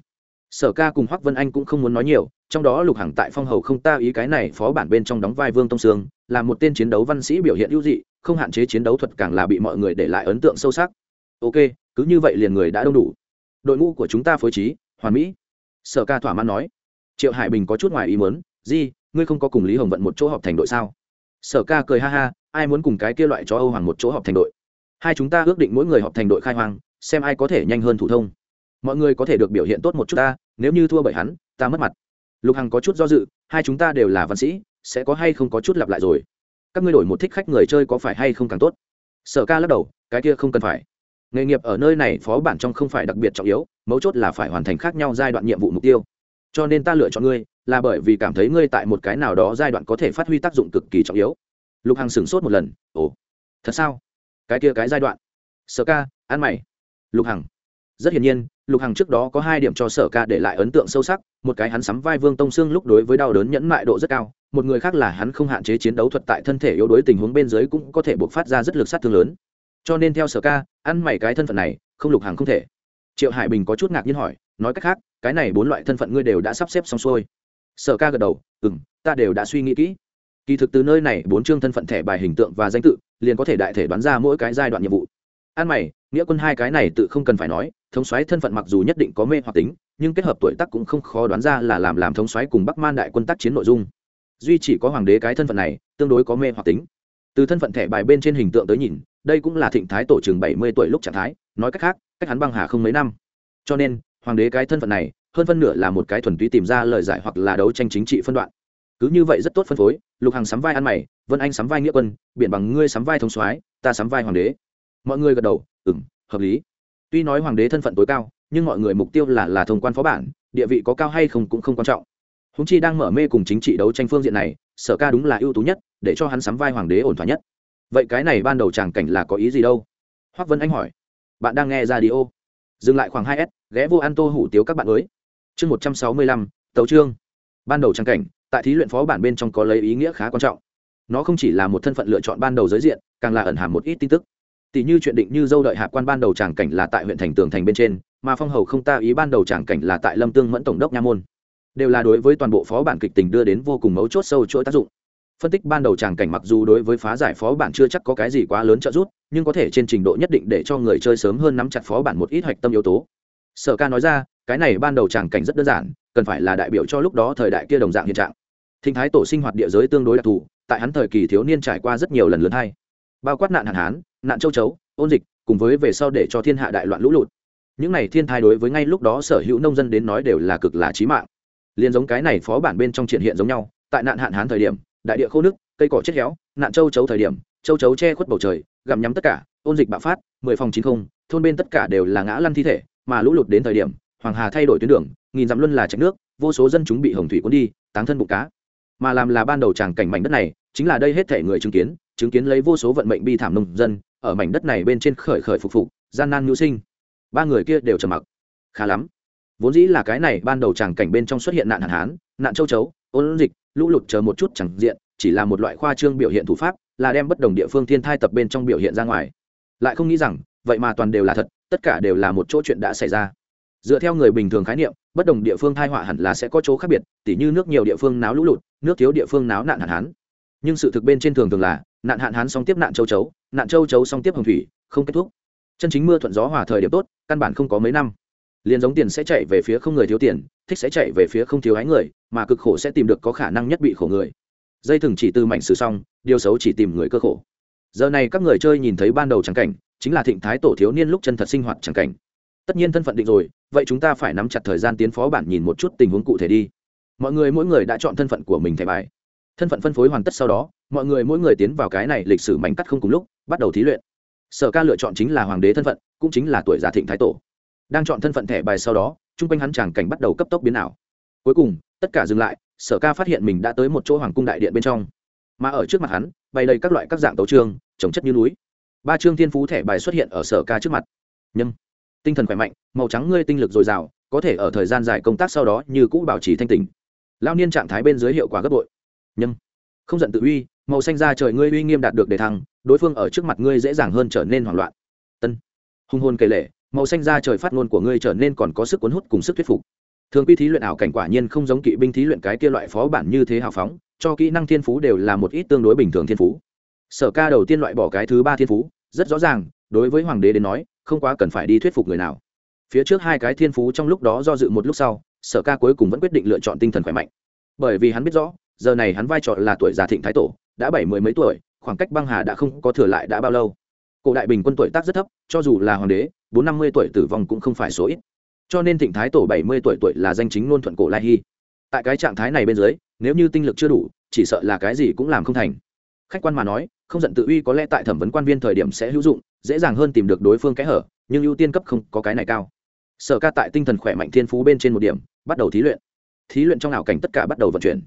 Sở ca cùng hoác vân anh cũng không muốn nói nhiều, trong đó lục hằng tại phong hầu không ta ý cái này phó bản bên trong đóng vai vương tông sương, là một tên chiến đấu văn sĩ biểu hiện ưu dị, không hạn chế chiến đấu thuật càng là bị mọi người để lại ấn tượng sâu sắc. Ok, cứ như vậy liền người đã đông đủ đội ngũ của chúng ta phối trí, hoàn mỹ. Sở ca thỏa mãn nói. Triệu hải bình có chút ngoài ý muốn, di, ngươi không có cùng lý hồng vận một chỗ họp thành đội sao? Sở ca cười ha ha, ai muốn cùng cái kia loại cho âu hoàng một chỗ họp thành đội? Hai chúng ta ước định mỗi người họp thành đội khai hoang, xem ai có thể nhanh hơn thủ thông. Mọi người có thể được biểu hiện tốt một chút ta, nếu như thua bởi hắn, ta mất mặt. Lục hằng có chút do dự, hai chúng ta đều là văn sĩ, sẽ có hay không có chút lặp lại rồi? Các ngươi đổi một thích khách người chơi có phải hay không càng tốt? Sở ca lắc đầu, cái kia không cần phải nghề nghiệp ở nơi này phó bản trong không phải đặc biệt trọng yếu, mấu chốt là phải hoàn thành khác nhau giai đoạn nhiệm vụ mục tiêu. Cho nên ta lựa chọn ngươi, là bởi vì cảm thấy ngươi tại một cái nào đó giai đoạn có thể phát huy tác dụng cực kỳ trọng yếu. Lục hằng sửng sốt một lần, ồ, thật sao? Cái kia cái giai đoạn? Sở ca, ăn mày. Lục hằng, rất hiển nhiên, lục hằng trước đó có hai điểm cho sở ca để lại ấn tượng sâu sắc, một cái hắn sắm vai vương tông xương lúc đối với đau đớn nhẫn mại độ rất cao, một người khác là hắn không hạn chế chiến đấu thuật tại thân thể yếu đuối tình huống bên dưới cũng có thể buộc phát ra rất lực sát thương lớn. Cho nên theo sở ca ăn mày cái thân phận này, không lục hàng không thể. Triệu hải bình có chút ngạc nhiên hỏi, nói cách khác, cái này bốn loại thân phận ngươi đều đã sắp xếp xong xuôi. Sở ca gật đầu ừ m ta đều đã suy nghĩ kỹ. Kỳ thực từ nơi này, bốn chương thân phận thẻ bài hình tượng và danh tự, liền có thể đại thể đoán ra mỗi cái giai đoạn nhiệm vụ. An mày, nghĩa quân hai cái này tự không cần phải nói, thống xoáy thân phận mặc dù nhất định có mê hoặc tính, nhưng kết hợp tuổi tác cũng không khó đoán ra là làm làm thống xoáy cùng bắc man đại quân tác chiến nội dung. Duy chỉ có hoàng đế cái thân phận này, tương đối có mê hoặc tính. Từ thân phận thẻ bài bên trên hình tượng tới nhìn đây cũng là thịnh thái tổ trường bảy mươi tuổi lúc trạng thái, nói cách khác, cách hắn băng hà không mấy năm. Cho nên, hoàng đế cái thân phận này, hơn phân nửa là một cái thuần túy tìm ra lời giải hoặc là đấu tranh chính trị phân đoạn. Cứ như vậy rất tốt phân phối, lục hằng sắm vai ăn mày, vân anh sắm vai nghĩa quân, biển bằng ngươi sắm vai thông soái, ta sắm vai hoàng đế. Mọi người gật đầu ừng hợp lý. Tuy nói hoàng đế thân phận tối cao, nhưng mọi người mục tiêu là là thông quan phó bản, địa vị có cao hay không cũng không quan trọng. Húng chi đang mở mê cùng chính trị đấu tranh phương diện này, sở ca đúng là ưu tú nhất, để cho hắn sắm vai hoàng đế ổn thỏa nhất vậy cái này ban đầu tràng cảnh là có ý gì đâu? Hoác vân anh hỏi. Bạn đang nghe ra đi ô dừng lại khoảng hai s, ghé vô ăn tô hủ tiếu các bạn mới chương một trăm sáu mươi lăm, tấu trương ban đầu tràng cảnh, tại thí luyện phó bản bên trong có lấy ý nghĩa khá quan trọng. Nó không chỉ là một thân phận lựa chọn ban đầu giới diện, càng là ẩn hàm một ít tin tức. Tỷ như chuyện định như dâu đợi hạ quan ban đầu tràng cảnh là tại huyện thành tường thành bên trên, mà phong hầu không ta ý ban đầu tràng cảnh là tại lâm tương mẫn tổng đốc nha môn. Đều là đối với toàn bộ phó bản kịch tình đưa đến vô cùng mấu chốt sâu chuỗi tác dụng phân tích ban đầu tràng cảnh mặc dù đối với phá giải phó bản chưa chắc có cái gì quá lớn trợ giúp, nhưng có thể trên trình độ nhất định để cho người chơi sớm hơn nắm chặt phó bản một ít hạch tâm yếu tố. Sở ca nói ra, cái này ban đầu tràng cảnh rất đơn giản, cần phải là đại biểu cho lúc đó thời đại kia đồng dạng hiện trạng. Thinh thái tổ sinh hoạt địa giới tương đối đặc thù, tại hắn thời kỳ thiếu niên trải qua rất nhiều lần lớn hay bao quát nạn hạn hán, nạn châu chấu, ôn dịch, cùng với về sau để cho thiên hạ đại loạn lũ lụt. Những này thiên thai đối với ngay lúc đó sở hữu nông dân đến nói đều là cực là trí mạng. Liền giống cái này phó bản bên trong triển hiện giống nhau, tại nạn hạn hán thời điểm đại địa khô nước, cây cỏ chết héo, nạn châu chấu thời điểm, châu chấu che khuất bầu trời, gặm nhắm tất cả, ôn dịch bạo phát, mười phòng chín không, thôn bên tất cả đều là ngã lăn thi thể, mà lũ lụt đến thời điểm, hoàng hà thay đổi tuyến đường, nghìn dặm luân là trạch nước, vô số dân chúng bị hồng thủy cuốn đi, táng thân bụng cá. Mà làm là ban đầu tràng cảnh mảnh đất này, chính là đây hết thể người chứng kiến chứng kiến lấy vô số vận mệnh bi thảm nông dân, ở mảnh đất này bên trên khởi khởi phục phục, gian nan nhu sinh. Ba người kia đều trầm mặc. Khá lắm. Vốn dĩ là cái này ban đầu tràng cảnh bên trong xuất hiện nạn hạn hán, nạn châu chấu ôn dịch, lũ lụt chờ một chút chẳng diện, chỉ là một loại khoa trương biểu hiện thủ pháp, là đem bất đồng địa phương thiên thai tập bên trong biểu hiện ra ngoài. Lại không nghĩ rằng, vậy mà toàn đều là thật, tất cả đều là một chỗ chuyện đã xảy ra. Dựa theo người bình thường khái niệm, bất đồng địa phương thai họa hẳn là sẽ có chỗ khác biệt, tỉ như nước nhiều địa phương náo lũ lụt, nước thiếu địa phương náo nạn hạn hán. Nhưng sự thực bên trên thường thường là, nạn hạn hán song tiếp nạn châu chấu, nạn châu chấu song tiếp hồng thủy, không kết thúc. Chân chính mưa thuận gió hòa thời điểm tốt, căn bản không có mấy năm liền giống tiền sẽ chạy về phía không người thiếu tiền, thích sẽ chạy về phía không thiếu hái người, mà cực khổ sẽ tìm được có khả năng nhất bị khổ người. Dây thừng chỉ từ mảnh sử xong, điều xấu chỉ tìm người cơ khổ. Giờ này các người chơi nhìn thấy ban đầu trắng cảnh, chính là thịnh thái tổ thiếu niên lúc chân thật sinh hoạt trắng cảnh. Tất nhiên thân phận định rồi, vậy chúng ta phải nắm chặt thời gian tiến phó bản nhìn một chút tình huống cụ thể đi. Mọi người mỗi người đã chọn thân phận của mình thẻ bài. Thân phận phân phối hoàn tất sau đó, mọi người mỗi người tiến vào cái này lịch sử mảnh cắt không cùng lúc, bắt đầu thí luyện. Sở ca lựa chọn chính là hoàng đế thân phận, cũng chính là tuổi già thịnh thái tổ đang chọn thân phận thẻ bài sau đó, chung quanh hắn tràng cảnh bắt đầu cấp tốc biến ảo. Cuối cùng, tất cả dừng lại, sở ca phát hiện mình đã tới một chỗ hoàng cung đại điện bên trong. Mà ở trước mặt hắn, bày đầy các loại các dạng tấu trương trồng chất như núi. Ba chương thiên phú thẻ bài xuất hiện ở sở ca trước mặt. Nhâm. Tinh thần khỏe mạnh, màu trắng ngươi tinh lực dồi dào, có thể ở thời gian dài công tác sau đó như cũ bảo trì thanh tình lao niên trạng thái bên dưới hiệu quả gấp bội. Nhâm. Không giận tự uy, màu xanh ra trời ngươi uy nghiêm đạt được đề thăng, đối phương ở trước mặt ngươi dễ dàng hơn trở nên hoảng loạn. Tân hung hôn kể lệ màu xanh ra trời phát ngôn của ngươi trở nên còn có sức cuốn hút cùng sức thuyết phục. Thường quy thí luyện ảo cảnh quả nhiên không giống kỵ binh thí luyện cái kia loại phó bản như thế hào phóng, cho kỹ năng thiên phú đều là một ít tương đối bình thường thiên phú. Sở ca đầu tiên loại bỏ cái thứ ba thiên phú, rất rõ ràng, đối với hoàng đế đến nói, không quá cần phải đi thuyết phục người nào. Phía trước hai cái thiên phú trong lúc đó do dự một lúc sau, sở ca cuối cùng vẫn quyết định lựa chọn tinh thần khỏe mạnh. Bởi vì hắn biết rõ, giờ này hắn vai trò là tuổi già thịnh thái tổ, đã bảy mươi mấy tuổi, khoảng cách băng hà đã không có thừa lại đã bao lâu cổ đại bình quân tuổi tác rất thấp, cho dù là hoàng đế, bốn năm mươi tuổi tử vong cũng không phải số ít. Cho nên thịnh thái tổ bảy mươi tuổi tuổi là danh chính ngôn thuận cổ lai hy. Tại cái trạng thái này bên dưới, nếu như tinh lực chưa đủ, chỉ sợ là cái gì cũng làm không thành. Khách quan mà nói, không giận tự uy có lẽ tại thẩm vấn quan viên thời điểm sẽ hữu dụng, dễ dàng hơn tìm được đối phương kẽ hở, nhưng ưu tiên cấp không có cái này cao. Sở ca tại tinh thần khỏe mạnh thiên phú bên trên một điểm, bắt đầu thí luyện. Thí luyện trong ảo cảnh tất cả bắt đầu vận chuyển.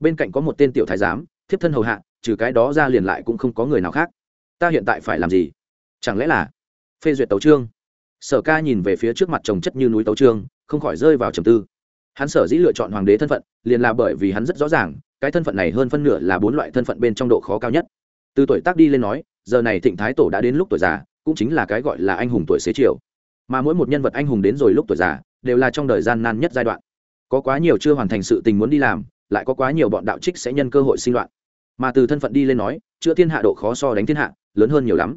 Bên cạnh có một tên tiểu thái giám, thiếp thân hầu hạ, trừ cái đó ra liền lại cũng không có người nào khác. Ta hiện tại phải làm gì? Chẳng lẽ là phê duyệt tấu trương sở ca nhìn về phía trước mặt trồng chất như núi tấu trương không khỏi rơi vào trầm tư. Hắn sở dĩ lựa chọn hoàng đế thân phận, liền là bởi vì hắn rất rõ ràng, cái thân phận này hơn phân nửa là bốn loại thân phận bên trong độ khó cao nhất. Từ tuổi tác đi lên nói, giờ này thịnh thái tổ đã đến lúc tuổi già, cũng chính là cái gọi là anh hùng tuổi xế chiều. Mà mỗi một nhân vật anh hùng đến rồi lúc tuổi già, đều là trong đời gian nan nhất giai đoạn. Có quá nhiều chưa hoàn thành sự tình muốn đi làm, lại có quá nhiều bọn đạo trích sẽ nhân cơ hội sinh loạn. Mà từ thân phận đi lên nói, chữa thiên hạ độ khó so đánh thiên hạ, lớn hơn nhiều lắm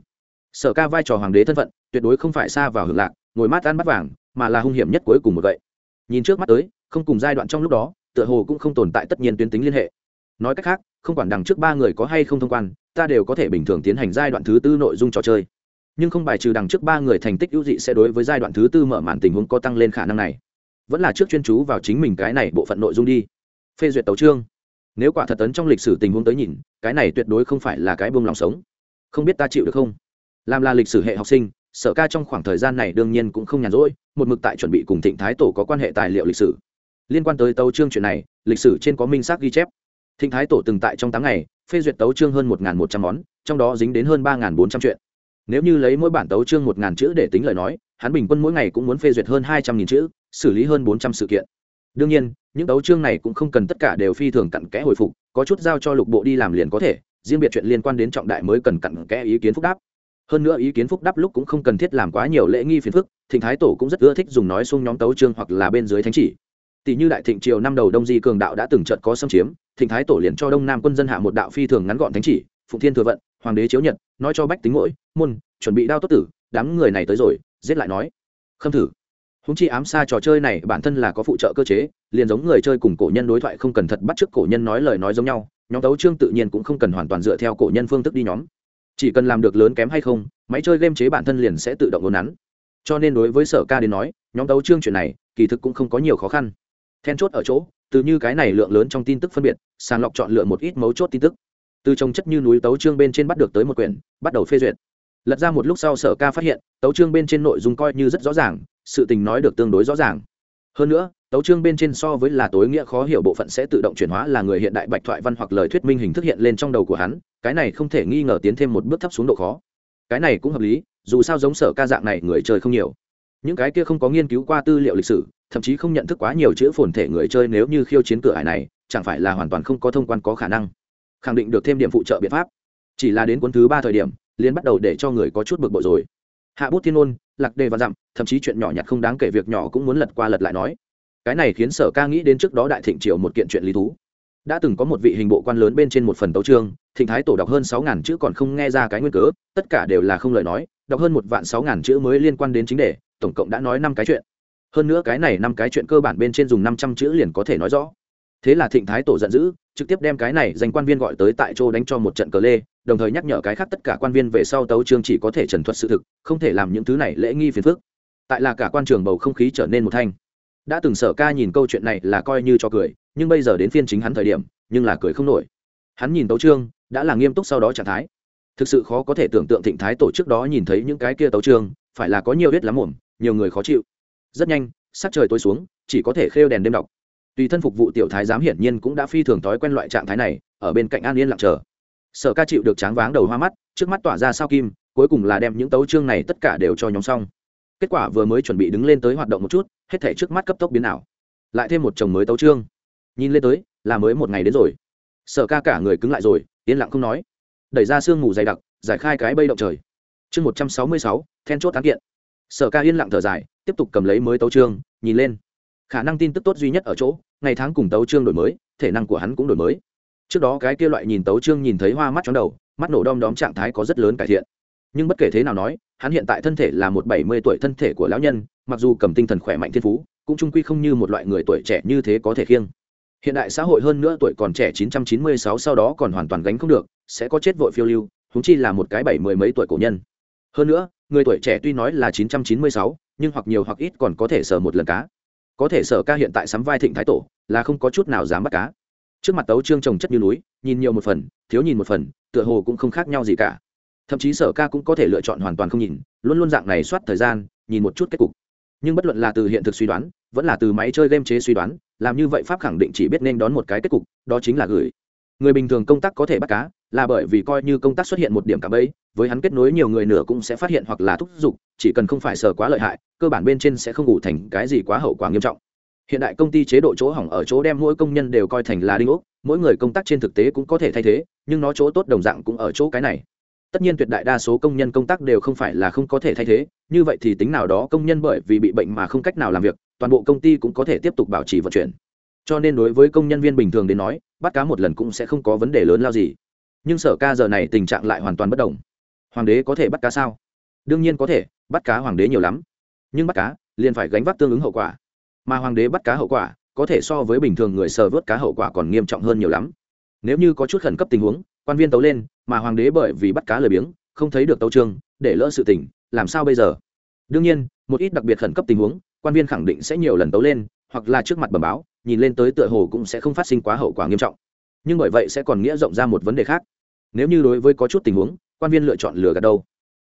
sở ca vai trò hoàng đế thân phận, tuyệt đối không phải xa vào hưởng lạc, ngồi mát ăn bắt vàng, mà là hung hiểm nhất cuối cùng một vậy nhìn trước mắt tới, không cùng giai đoạn trong lúc đó, tựa hồ cũng không tồn tại tất nhiên tuyến tính liên hệ. Nói cách khác, không quản đằng trước ba người có hay không thông quan, ta đều có thể bình thường tiến hành giai đoạn thứ tư nội dung trò chơi. Nhưng không bài trừ đằng trước ba người thành tích ưu dị sẽ đối với giai đoạn thứ tư mở màn tình huống có tăng lên khả năng này. Vẫn là trước chuyên chú vào chính mình cái này bộ phận nội dung đi. Phê duyệt tấu trương nếu quả thật tấn trong lịch sử tình huống tới nhìn, cái này tuyệt đối không phải là cái buông lòng sống. Không biết ta chịu được không? Làm là lịch sử hệ học sinh, sở ca trong khoảng thời gian này đương nhiên cũng không nhàn rỗi, một mực tại chuẩn bị cùng thịnh thái tổ có quan hệ tài liệu lịch sử. Liên quan tới tấu trương chuyện này, lịch sử trên có minh xác ghi chép. Thịnh thái tổ từng tại trong tám ngày, phê duyệt tấu trương hơn một một trăm món, trong đó dính đến hơn ba bốn trăm chuyện. Nếu như lấy mỗi bản tấu trương một chữ để tính lời nói, hắn bình quân mỗi ngày cũng muốn phê duyệt hơn hai trăm nghìn chữ, xử lý hơn bốn trăm sự kiện. Đương nhiên, những tấu trương này cũng không cần tất cả đều phi thường cặn kẽ hồi phục, có chút giao cho lục bộ đi làm liền có thể, riêng biệt chuyện liên quan đến trọng đại mới cần cặn kẽ ý kiến phúc đáp hơn nữa ý kiến phúc đáp lúc cũng không cần thiết làm quá nhiều lễ nghi phiền phức, thịnh thái tổ cũng rất ưa thích dùng nói xung nhóm tấu trương hoặc là bên dưới thánh chỉ. Tỷ như đại thịnh triều năm đầu đông di cường đạo đã từng trận có xâm chiếm, thịnh thái tổ liền cho đông nam quân dân hạ một đạo phi thường ngắn gọn thánh chỉ, phụng thiên thừa vận, hoàng đế chiếu nhật, nói cho bách tính mỗi môn, chuẩn bị đao tốt tử, đám người này tới rồi, giết lại nói. Khâm thử. Húng chi ám xa trò chơi này bản thân là có phụ trợ cơ chế, liền giống người chơi cùng cổ nhân đối thoại không cần thật bắt t r ư ớ c cổ nhân nói lời nói giống nhau, nhóm tấu trương tự nhiên cũng không cần hoàn toàn dựa theo cổ nhân phương thức đi nhóm chỉ cần làm được lớn kém hay không, máy chơi game chế bản thân liền sẽ tự động ngôn nắn. Cho nên đối với sở ca đến nói, nhóm đấu trương chuyện này, kỳ thực cũng không có nhiều khó khăn. Then chốt ở chỗ, từ như cái này lượng lớn trong tin tức phân biệt, sàng lọc chọn lựa một ít mấu chốt tin tức. Từ trồng chất như núi tấu trương bên trên bắt được tới một quyển, bắt đầu phê duyệt. Lật ra một lúc sau sở ca phát hiện, tấu trương bên trên nội dung coi như rất rõ ràng, sự tình nói được tương đối rõ ràng. Hơn nữa, tấu trương bên trên so với là tối nghĩa khó hiểu bộ phận sẽ tự động chuyển hóa là người hiện đại bạch thoại văn hoặc lời thuyết minh hình thức hiện lên trong đầu của hắn cái này không thể nghi ngờ tiến thêm một bước thấp xuống độ khó. Cái này cũng hợp lý, dù sao giống sở ca dạng này người chơi không nhiều. Những cái kia không có nghiên cứu qua tư liệu lịch sử, thậm chí không nhận thức quá nhiều chữ phồn thể người chơi nếu như khiêu chiến cửa hải này, chẳng phải là hoàn toàn không có thông quan có khả năng. Khẳng định được thêm điểm phụ trợ biện pháp. Chỉ là đến cuốn thứ ba thời điểm liên bắt đầu để cho người có chút bực bội rồi. Hạ bút thiên ôn, lạc đề và dặm, thậm chí chuyện nhỏ nhặt không đáng kể việc nhỏ cũng muốn lật qua lật lại nói. Cái này khiến sở ca nghĩ đến trước đó đại thịnh triều một kiện chuyện lý thú đã từng có một vị hình bộ quan lớn bên trên một phần tấu chương, thịnh thái tổ đọc hơn sáu ngàn chữ còn không nghe ra cái nguyên cớ, tất cả đều là không lời nói, đọc hơn một vạn sáu ngàn chữ mới liên quan đến chính đề, tổng cộng đã nói năm cái chuyện. Hơn nữa cái này năm cái chuyện cơ bản bên trên dùng năm trăm chữ liền có thể nói rõ. Thế là thịnh thái tổ giận dữ, trực tiếp đem cái này dành quan viên gọi tới tại chỗ đánh cho một trận cờ lê, đồng thời nhắc nhở cái khác tất cả quan viên về sau tấu chương chỉ có thể trần thuật sự thực, không thể làm những thứ này lễ nghi phiền phức. Tại là cả quan trường bầu không khí trở nên một thanh. Đã từng sở ca nhìn câu chuyện này là coi như cho cười nhưng bây giờ đến phiên chính hắn thời điểm, nhưng là cười không nổi. Hắn nhìn tấu trương, đã là nghiêm túc sau đó trạng thái. Thực sự khó có thể tưởng tượng thịnh thái tổ trước đó nhìn thấy những cái kia tấu trương, phải là có nhiều biết lắm mồm, nhiều người khó chịu. Rất nhanh, sắc trời tối xuống, chỉ có thể khêu đèn đêm đọc. Tùy thân phục vụ tiểu thái giám hiển nhiên cũng đã phi thường thói quen loại trạng thái này, ở bên cạnh an yên lặng chờ. Sở ca chịu được tráng váng đầu hoa mắt, trước mắt tỏa ra sao kim, cuối cùng là đem những tấu chương này tất cả đều cho nhóm xong. Kết quả vừa mới chuẩn bị đứng lên tới hoạt động một chút, hết thể trước mắt cấp tốc biến ảo. Lại thêm một chồng mới tấu chương nhìn lên tới là mới một ngày đến rồi. Sở ca cả người cứng lại rồi yên lặng không nói. Đẩy ra sương mù dày đặc giải khai cái bây động trời. Chương một trăm sáu mươi sáu then chốt tán kiện. Sở ca yên lặng thở dài tiếp tục cầm lấy mới tấu trương, nhìn lên. Khả năng tin tức tốt duy nhất ở chỗ ngày tháng cùng tấu trương đổi mới thể năng của hắn cũng đổi mới. Trước đó cái kia loại nhìn tấu trương nhìn thấy hoa mắt chóng đầu mắt nổ đom đóm trạng thái có rất lớn cải thiện. Nhưng bất kể thế nào nói hắn hiện tại thân thể là một bảy mươi tuổi thân thể của lão nhân mặc dù cầm tinh thần khỏe mạnh thiên phú cũng trung quy không như một loại người tuổi trẻ như thế có thể khiêng hiện đại xã hội hơn nữa tuổi còn trẻ 996 sau đó còn hoàn toàn gánh không được sẽ có chết vội phiêu lưu húng chi là một cái bảy mười mấy tuổi cổ nhân. Hơn nữa người tuổi trẻ tuy nói là 996, nhưng hoặc nhiều hoặc ít còn có thể sờ một lần cá. Có thể sở ca hiện tại sắm vai thịnh thái tổ là không có chút nào dám bắt cá. Trước mặt tấu trương trồng chất như núi nhìn nhiều một phần thiếu nhìn một phần tựa hồ cũng không khác nhau gì cả. Thậm chí sở ca cũng có thể lựa chọn hoàn toàn không nhìn luôn luôn dạng này soát thời gian nhìn một chút kết cục nhưng bất luận là từ hiện thực suy đoán vẫn là từ máy chơi game chế suy đoán làm như vậy pháp khẳng định chỉ biết nên đón một cái kết cục đó chính là gửi. Người bình thường công tác có thể bắt cá là bởi vì coi như công tác xuất hiện một điểm cả bấy, với hắn kết nối nhiều người nửa cũng sẽ phát hiện hoặc là thúc giục chỉ cần không phải sờ quá lợi hại cơ bản bên trên sẽ không ngủ thành cái gì quá hậu quả nghiêm trọng. Hiện đại công ty chế độ chỗ hỏng ở chỗ đem mỗi công nhân đều coi thành là đinh ốc mỗi người công tác trên thực tế cũng có thể thay thế nhưng nó chỗ tốt đồng dạng cũng ở chỗ cái này tất nhiên tuyệt đại đa số công nhân công tác đều không phải là không có thể thay thế, như vậy thì tính nào đó công nhân bởi vì bị bệnh mà không cách nào làm việc, toàn bộ công ty cũng có thể tiếp tục bảo trì vận chuyển. Cho nên đối với công nhân viên bình thường đến nói, bắt cá một lần cũng sẽ không có vấn đề lớn lao gì. Nhưng sở ca giờ này tình trạng lại hoàn toàn bất đồng. Hoàng đế có thể bắt cá sao? Đương nhiên có thể, bắt cá hoàng đế nhiều lắm. Nhưng bắt cá, liền phải gánh vác tương ứng hậu quả. Mà hoàng đế bắt cá hậu quả, có thể so với bình thường người sờ vớt cá hậu quả còn nghiêm trọng hơn nhiều lắm. Nếu như có chút khẩn cấp tình huống, quan viên tấu lên mà hoàng đế bởi vì bắt cá lười biếng, không thấy được tấu trương để lỡ sự tình, làm sao bây giờ? Đương nhiên, một ít đặc biệt khẩn cấp tình huống, quan viên khẳng định sẽ nhiều lần tấu lên, hoặc là trước mặt bẩm báo, nhìn lên tới tựa hồ cũng sẽ không phát sinh quá hậu quả nghiêm trọng. Nhưng bởi vậy sẽ còn nghĩa rộng ra một vấn đề khác. Nếu như đối với có chút tình huống, quan viên lựa chọn lừa gạt đâu?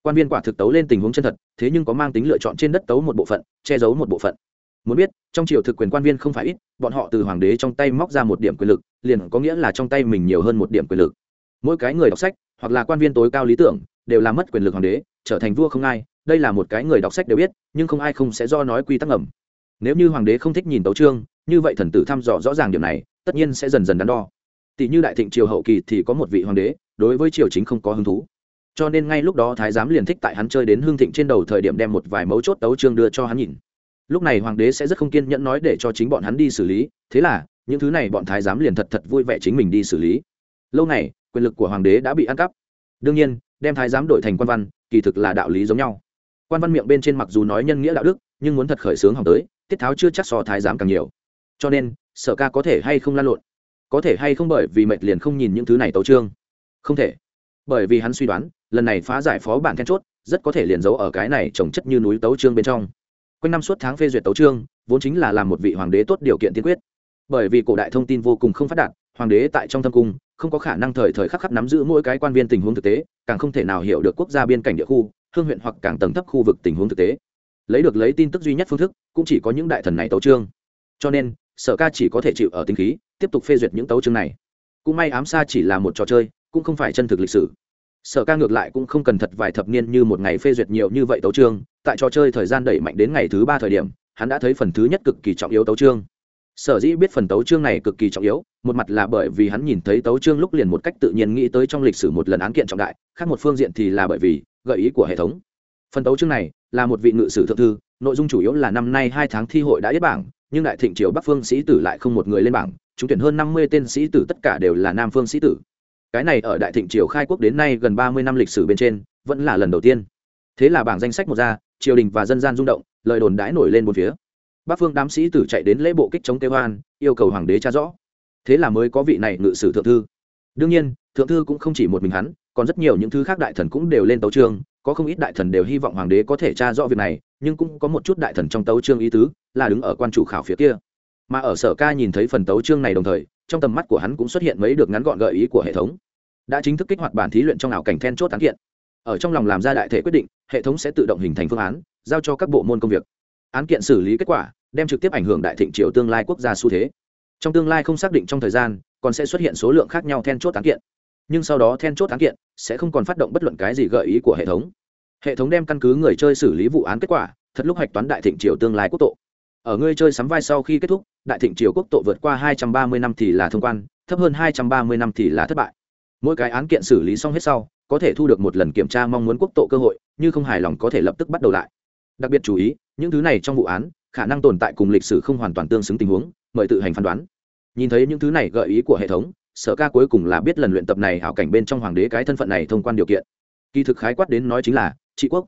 Quan viên quả thực tấu lên tình huống chân thật, thế nhưng có mang tính lựa chọn trên đất tấu một bộ phận, che giấu một bộ phận. Muốn biết, trong triều thực quyền quan viên không phải ít, bọn họ từ hoàng đế trong tay móc ra một điểm quyền lực, liền có nghĩa là trong tay mình nhiều hơn một điểm quyền lực mỗi cái người đọc sách hoặc là quan viên tối cao lý tưởng đều làm mất quyền lực hoàng đế, trở thành vua không ai, đây là một cái người đọc sách đều biết, nhưng không ai không sẽ do nói quy tắc ngầm. Nếu như hoàng đế không thích nhìn tấu trương như vậy thần tử thăm dò rõ ràng điểm này, tất nhiên sẽ dần dần đắn đo. Tỷ như đại thịnh triều hậu kỳ thì có một vị hoàng đế, đối với triều chính không có hứng thú. Cho nên ngay lúc đó thái giám liền thích tại hắn chơi đến hương thịnh trên đầu thời điểm đem một vài mấu chốt tấu trương đưa cho hắn nhìn. Lúc này hoàng đế sẽ rất không kiên nhẫn nói để cho chính bọn hắn đi xử lý, thế là, những thứ này bọn thái giám liền thật thật vui vẻ chính mình đi xử lý. Lâu này quyền lực của hoàng đế đã bị ăn cắp. Đương nhiên, đem thái giám đổi thành quan văn, kỳ thực là đạo lý giống nhau. Quan văn miệng bên trên mặc dù nói nhân nghĩa đạo đức, nhưng muốn thật khởi sướng hỏng tới, tiết tháo chưa chắc so thái giám càng nhiều. Cho nên, sở ca có thể hay không lan lộn? Có thể hay không bởi vì mệt liền không nhìn những thứ này tấu trương không thể. Bởi vì hắn suy đoán, lần này phá giải phó bản then chốt, rất có thể liền giấu ở cái này trồng chất như núi tấu trương bên trong. Quanh năm suốt tháng phê duyệt tấu trương vốn chính là làm một vị hoàng đế tốt điều kiện tiên quyết. Bởi vì cổ đại thông tin vô cùng không phát đạt hoàng đế tại trong thâm cung, không có khả năng thời thời khắc khắc nắm giữ mỗi cái quan viên tình huống thực tế, càng không thể nào hiểu được quốc gia biên cảnh địa khu, hương huyện hoặc càng tầng thấp khu vực tình huống thực tế. Lấy được lấy tin tức duy nhất phương thức, cũng chỉ có những đại thần này tấu trương cho nên, sở ca chỉ có thể chịu ở tinh khí, tiếp tục phê duyệt những tấu chương này. Cũng may ám xa chỉ là một trò chơi, cũng không phải chân thực lịch sử. Sở ca ngược lại cũng không cần thật vài thập niên như một ngày phê duyệt nhiều như vậy tấu chương, tại trò chơi thời gian đẩy mạnh đến ngày thứ ba thời điểm, hắn đã thấy phần thứ nhất cực kỳ trọng yếu tấu chương. Sở dĩ biết phần tấu chương này cực kỳ trọng yếu một mặt là bởi vì hắn nhìn thấy tấu chương lúc liền một cách tự nhiên nghĩ tới trong lịch sử một lần án kiện trọng đại, khác một phương diện thì là bởi vì gợi ý của hệ thống. Phần tấu chương này là một vị ngự sử thượng thư, nội dung chủ yếu là năm nay hai tháng thi hội đã yết bảng, nhưng đại thịnh triều bắc phương sĩ tử lại không một người lên bảng chúng tuyển hơn năm mươi tên sĩ tử tất cả đều là nam phương sĩ tử. Cái này ở đại thịnh triều khai quốc đến nay gần ba mươi năm lịch sử bên trên, vẫn là lần đầu tiên. Thế là bảng danh sách một ra, triều đình và dân gian rung động, lời đồn đãi nổi lên một phía. Bắc phương đám sĩ tử chạy đến lễ bộ kích chống tây hoan, yêu cầu hoàng đế tra rõ thế là mới có vị này ngự sử thượng thư. Đương nhiên, thượng thư cũng không chỉ một mình hắn, còn rất nhiều những thứ khác đại thần cũng đều lên tấu trương có không ít đại thần đều hy vọng hoàng đế có thể tra rõ việc này, nhưng cũng có một chút đại thần trong tấu trương ý tứ, là đứng ở quan chủ khảo phía kia. Mà ở sở ca nhìn thấy phần tấu trương này đồng thời, trong tầm mắt của hắn cũng xuất hiện mấy được ngắn gọn gợi ý của hệ thống. Đã chính thức kích hoạt bản thí luyện trong ảo cảnh then chốt án kiện. Ở trong lòng làm ra đại thể quyết định, hệ thống sẽ tự động hình thành phương án, giao cho các bộ môn công việc. Án kiện xử lý kết quả, đem trực tiếp ảnh hưởng đại thịnh triều tương lai quốc gia xu thế trong tương lai không xác định trong thời gian, còn sẽ xuất hiện số lượng khác nhau then chốt án kiện. Nhưng sau đó then chốt án kiện sẽ không còn phát động bất luận cái gì gợi ý của hệ thống. Hệ thống đem căn cứ người chơi xử lý vụ án kết quả, thật lúc hoạch toán đại thịnh triều tương lai quốc tộ ở người chơi sắm vai sau khi kết thúc, đại thịnh triều quốc tộ vượt qua hai trăm ba mươi năm thì là thông quan, thấp hơn hai trăm ba mươi năm thì là thất bại. Mỗi cái án kiện xử lý xong hết sau, có thể thu được một lần kiểm tra mong muốn quốc tộ cơ hội, như không hài lòng có thể lập tức bắt đầu lại. Đặc biệt chú ý, những thứ này trong vụ án, khả năng tồn tại cùng lịch sử không hoàn toàn tương xứng tình huống, mời tự hành phán đoán nhìn thấy những thứ này gợi ý của hệ thống, sở ca cuối cùng là biết lần luyện tập này hảo cảnh bên trong hoàng đế cái thân phận này thông quan điều kiện. Kỳ thực khái quát đến nói chính là, trị quốc.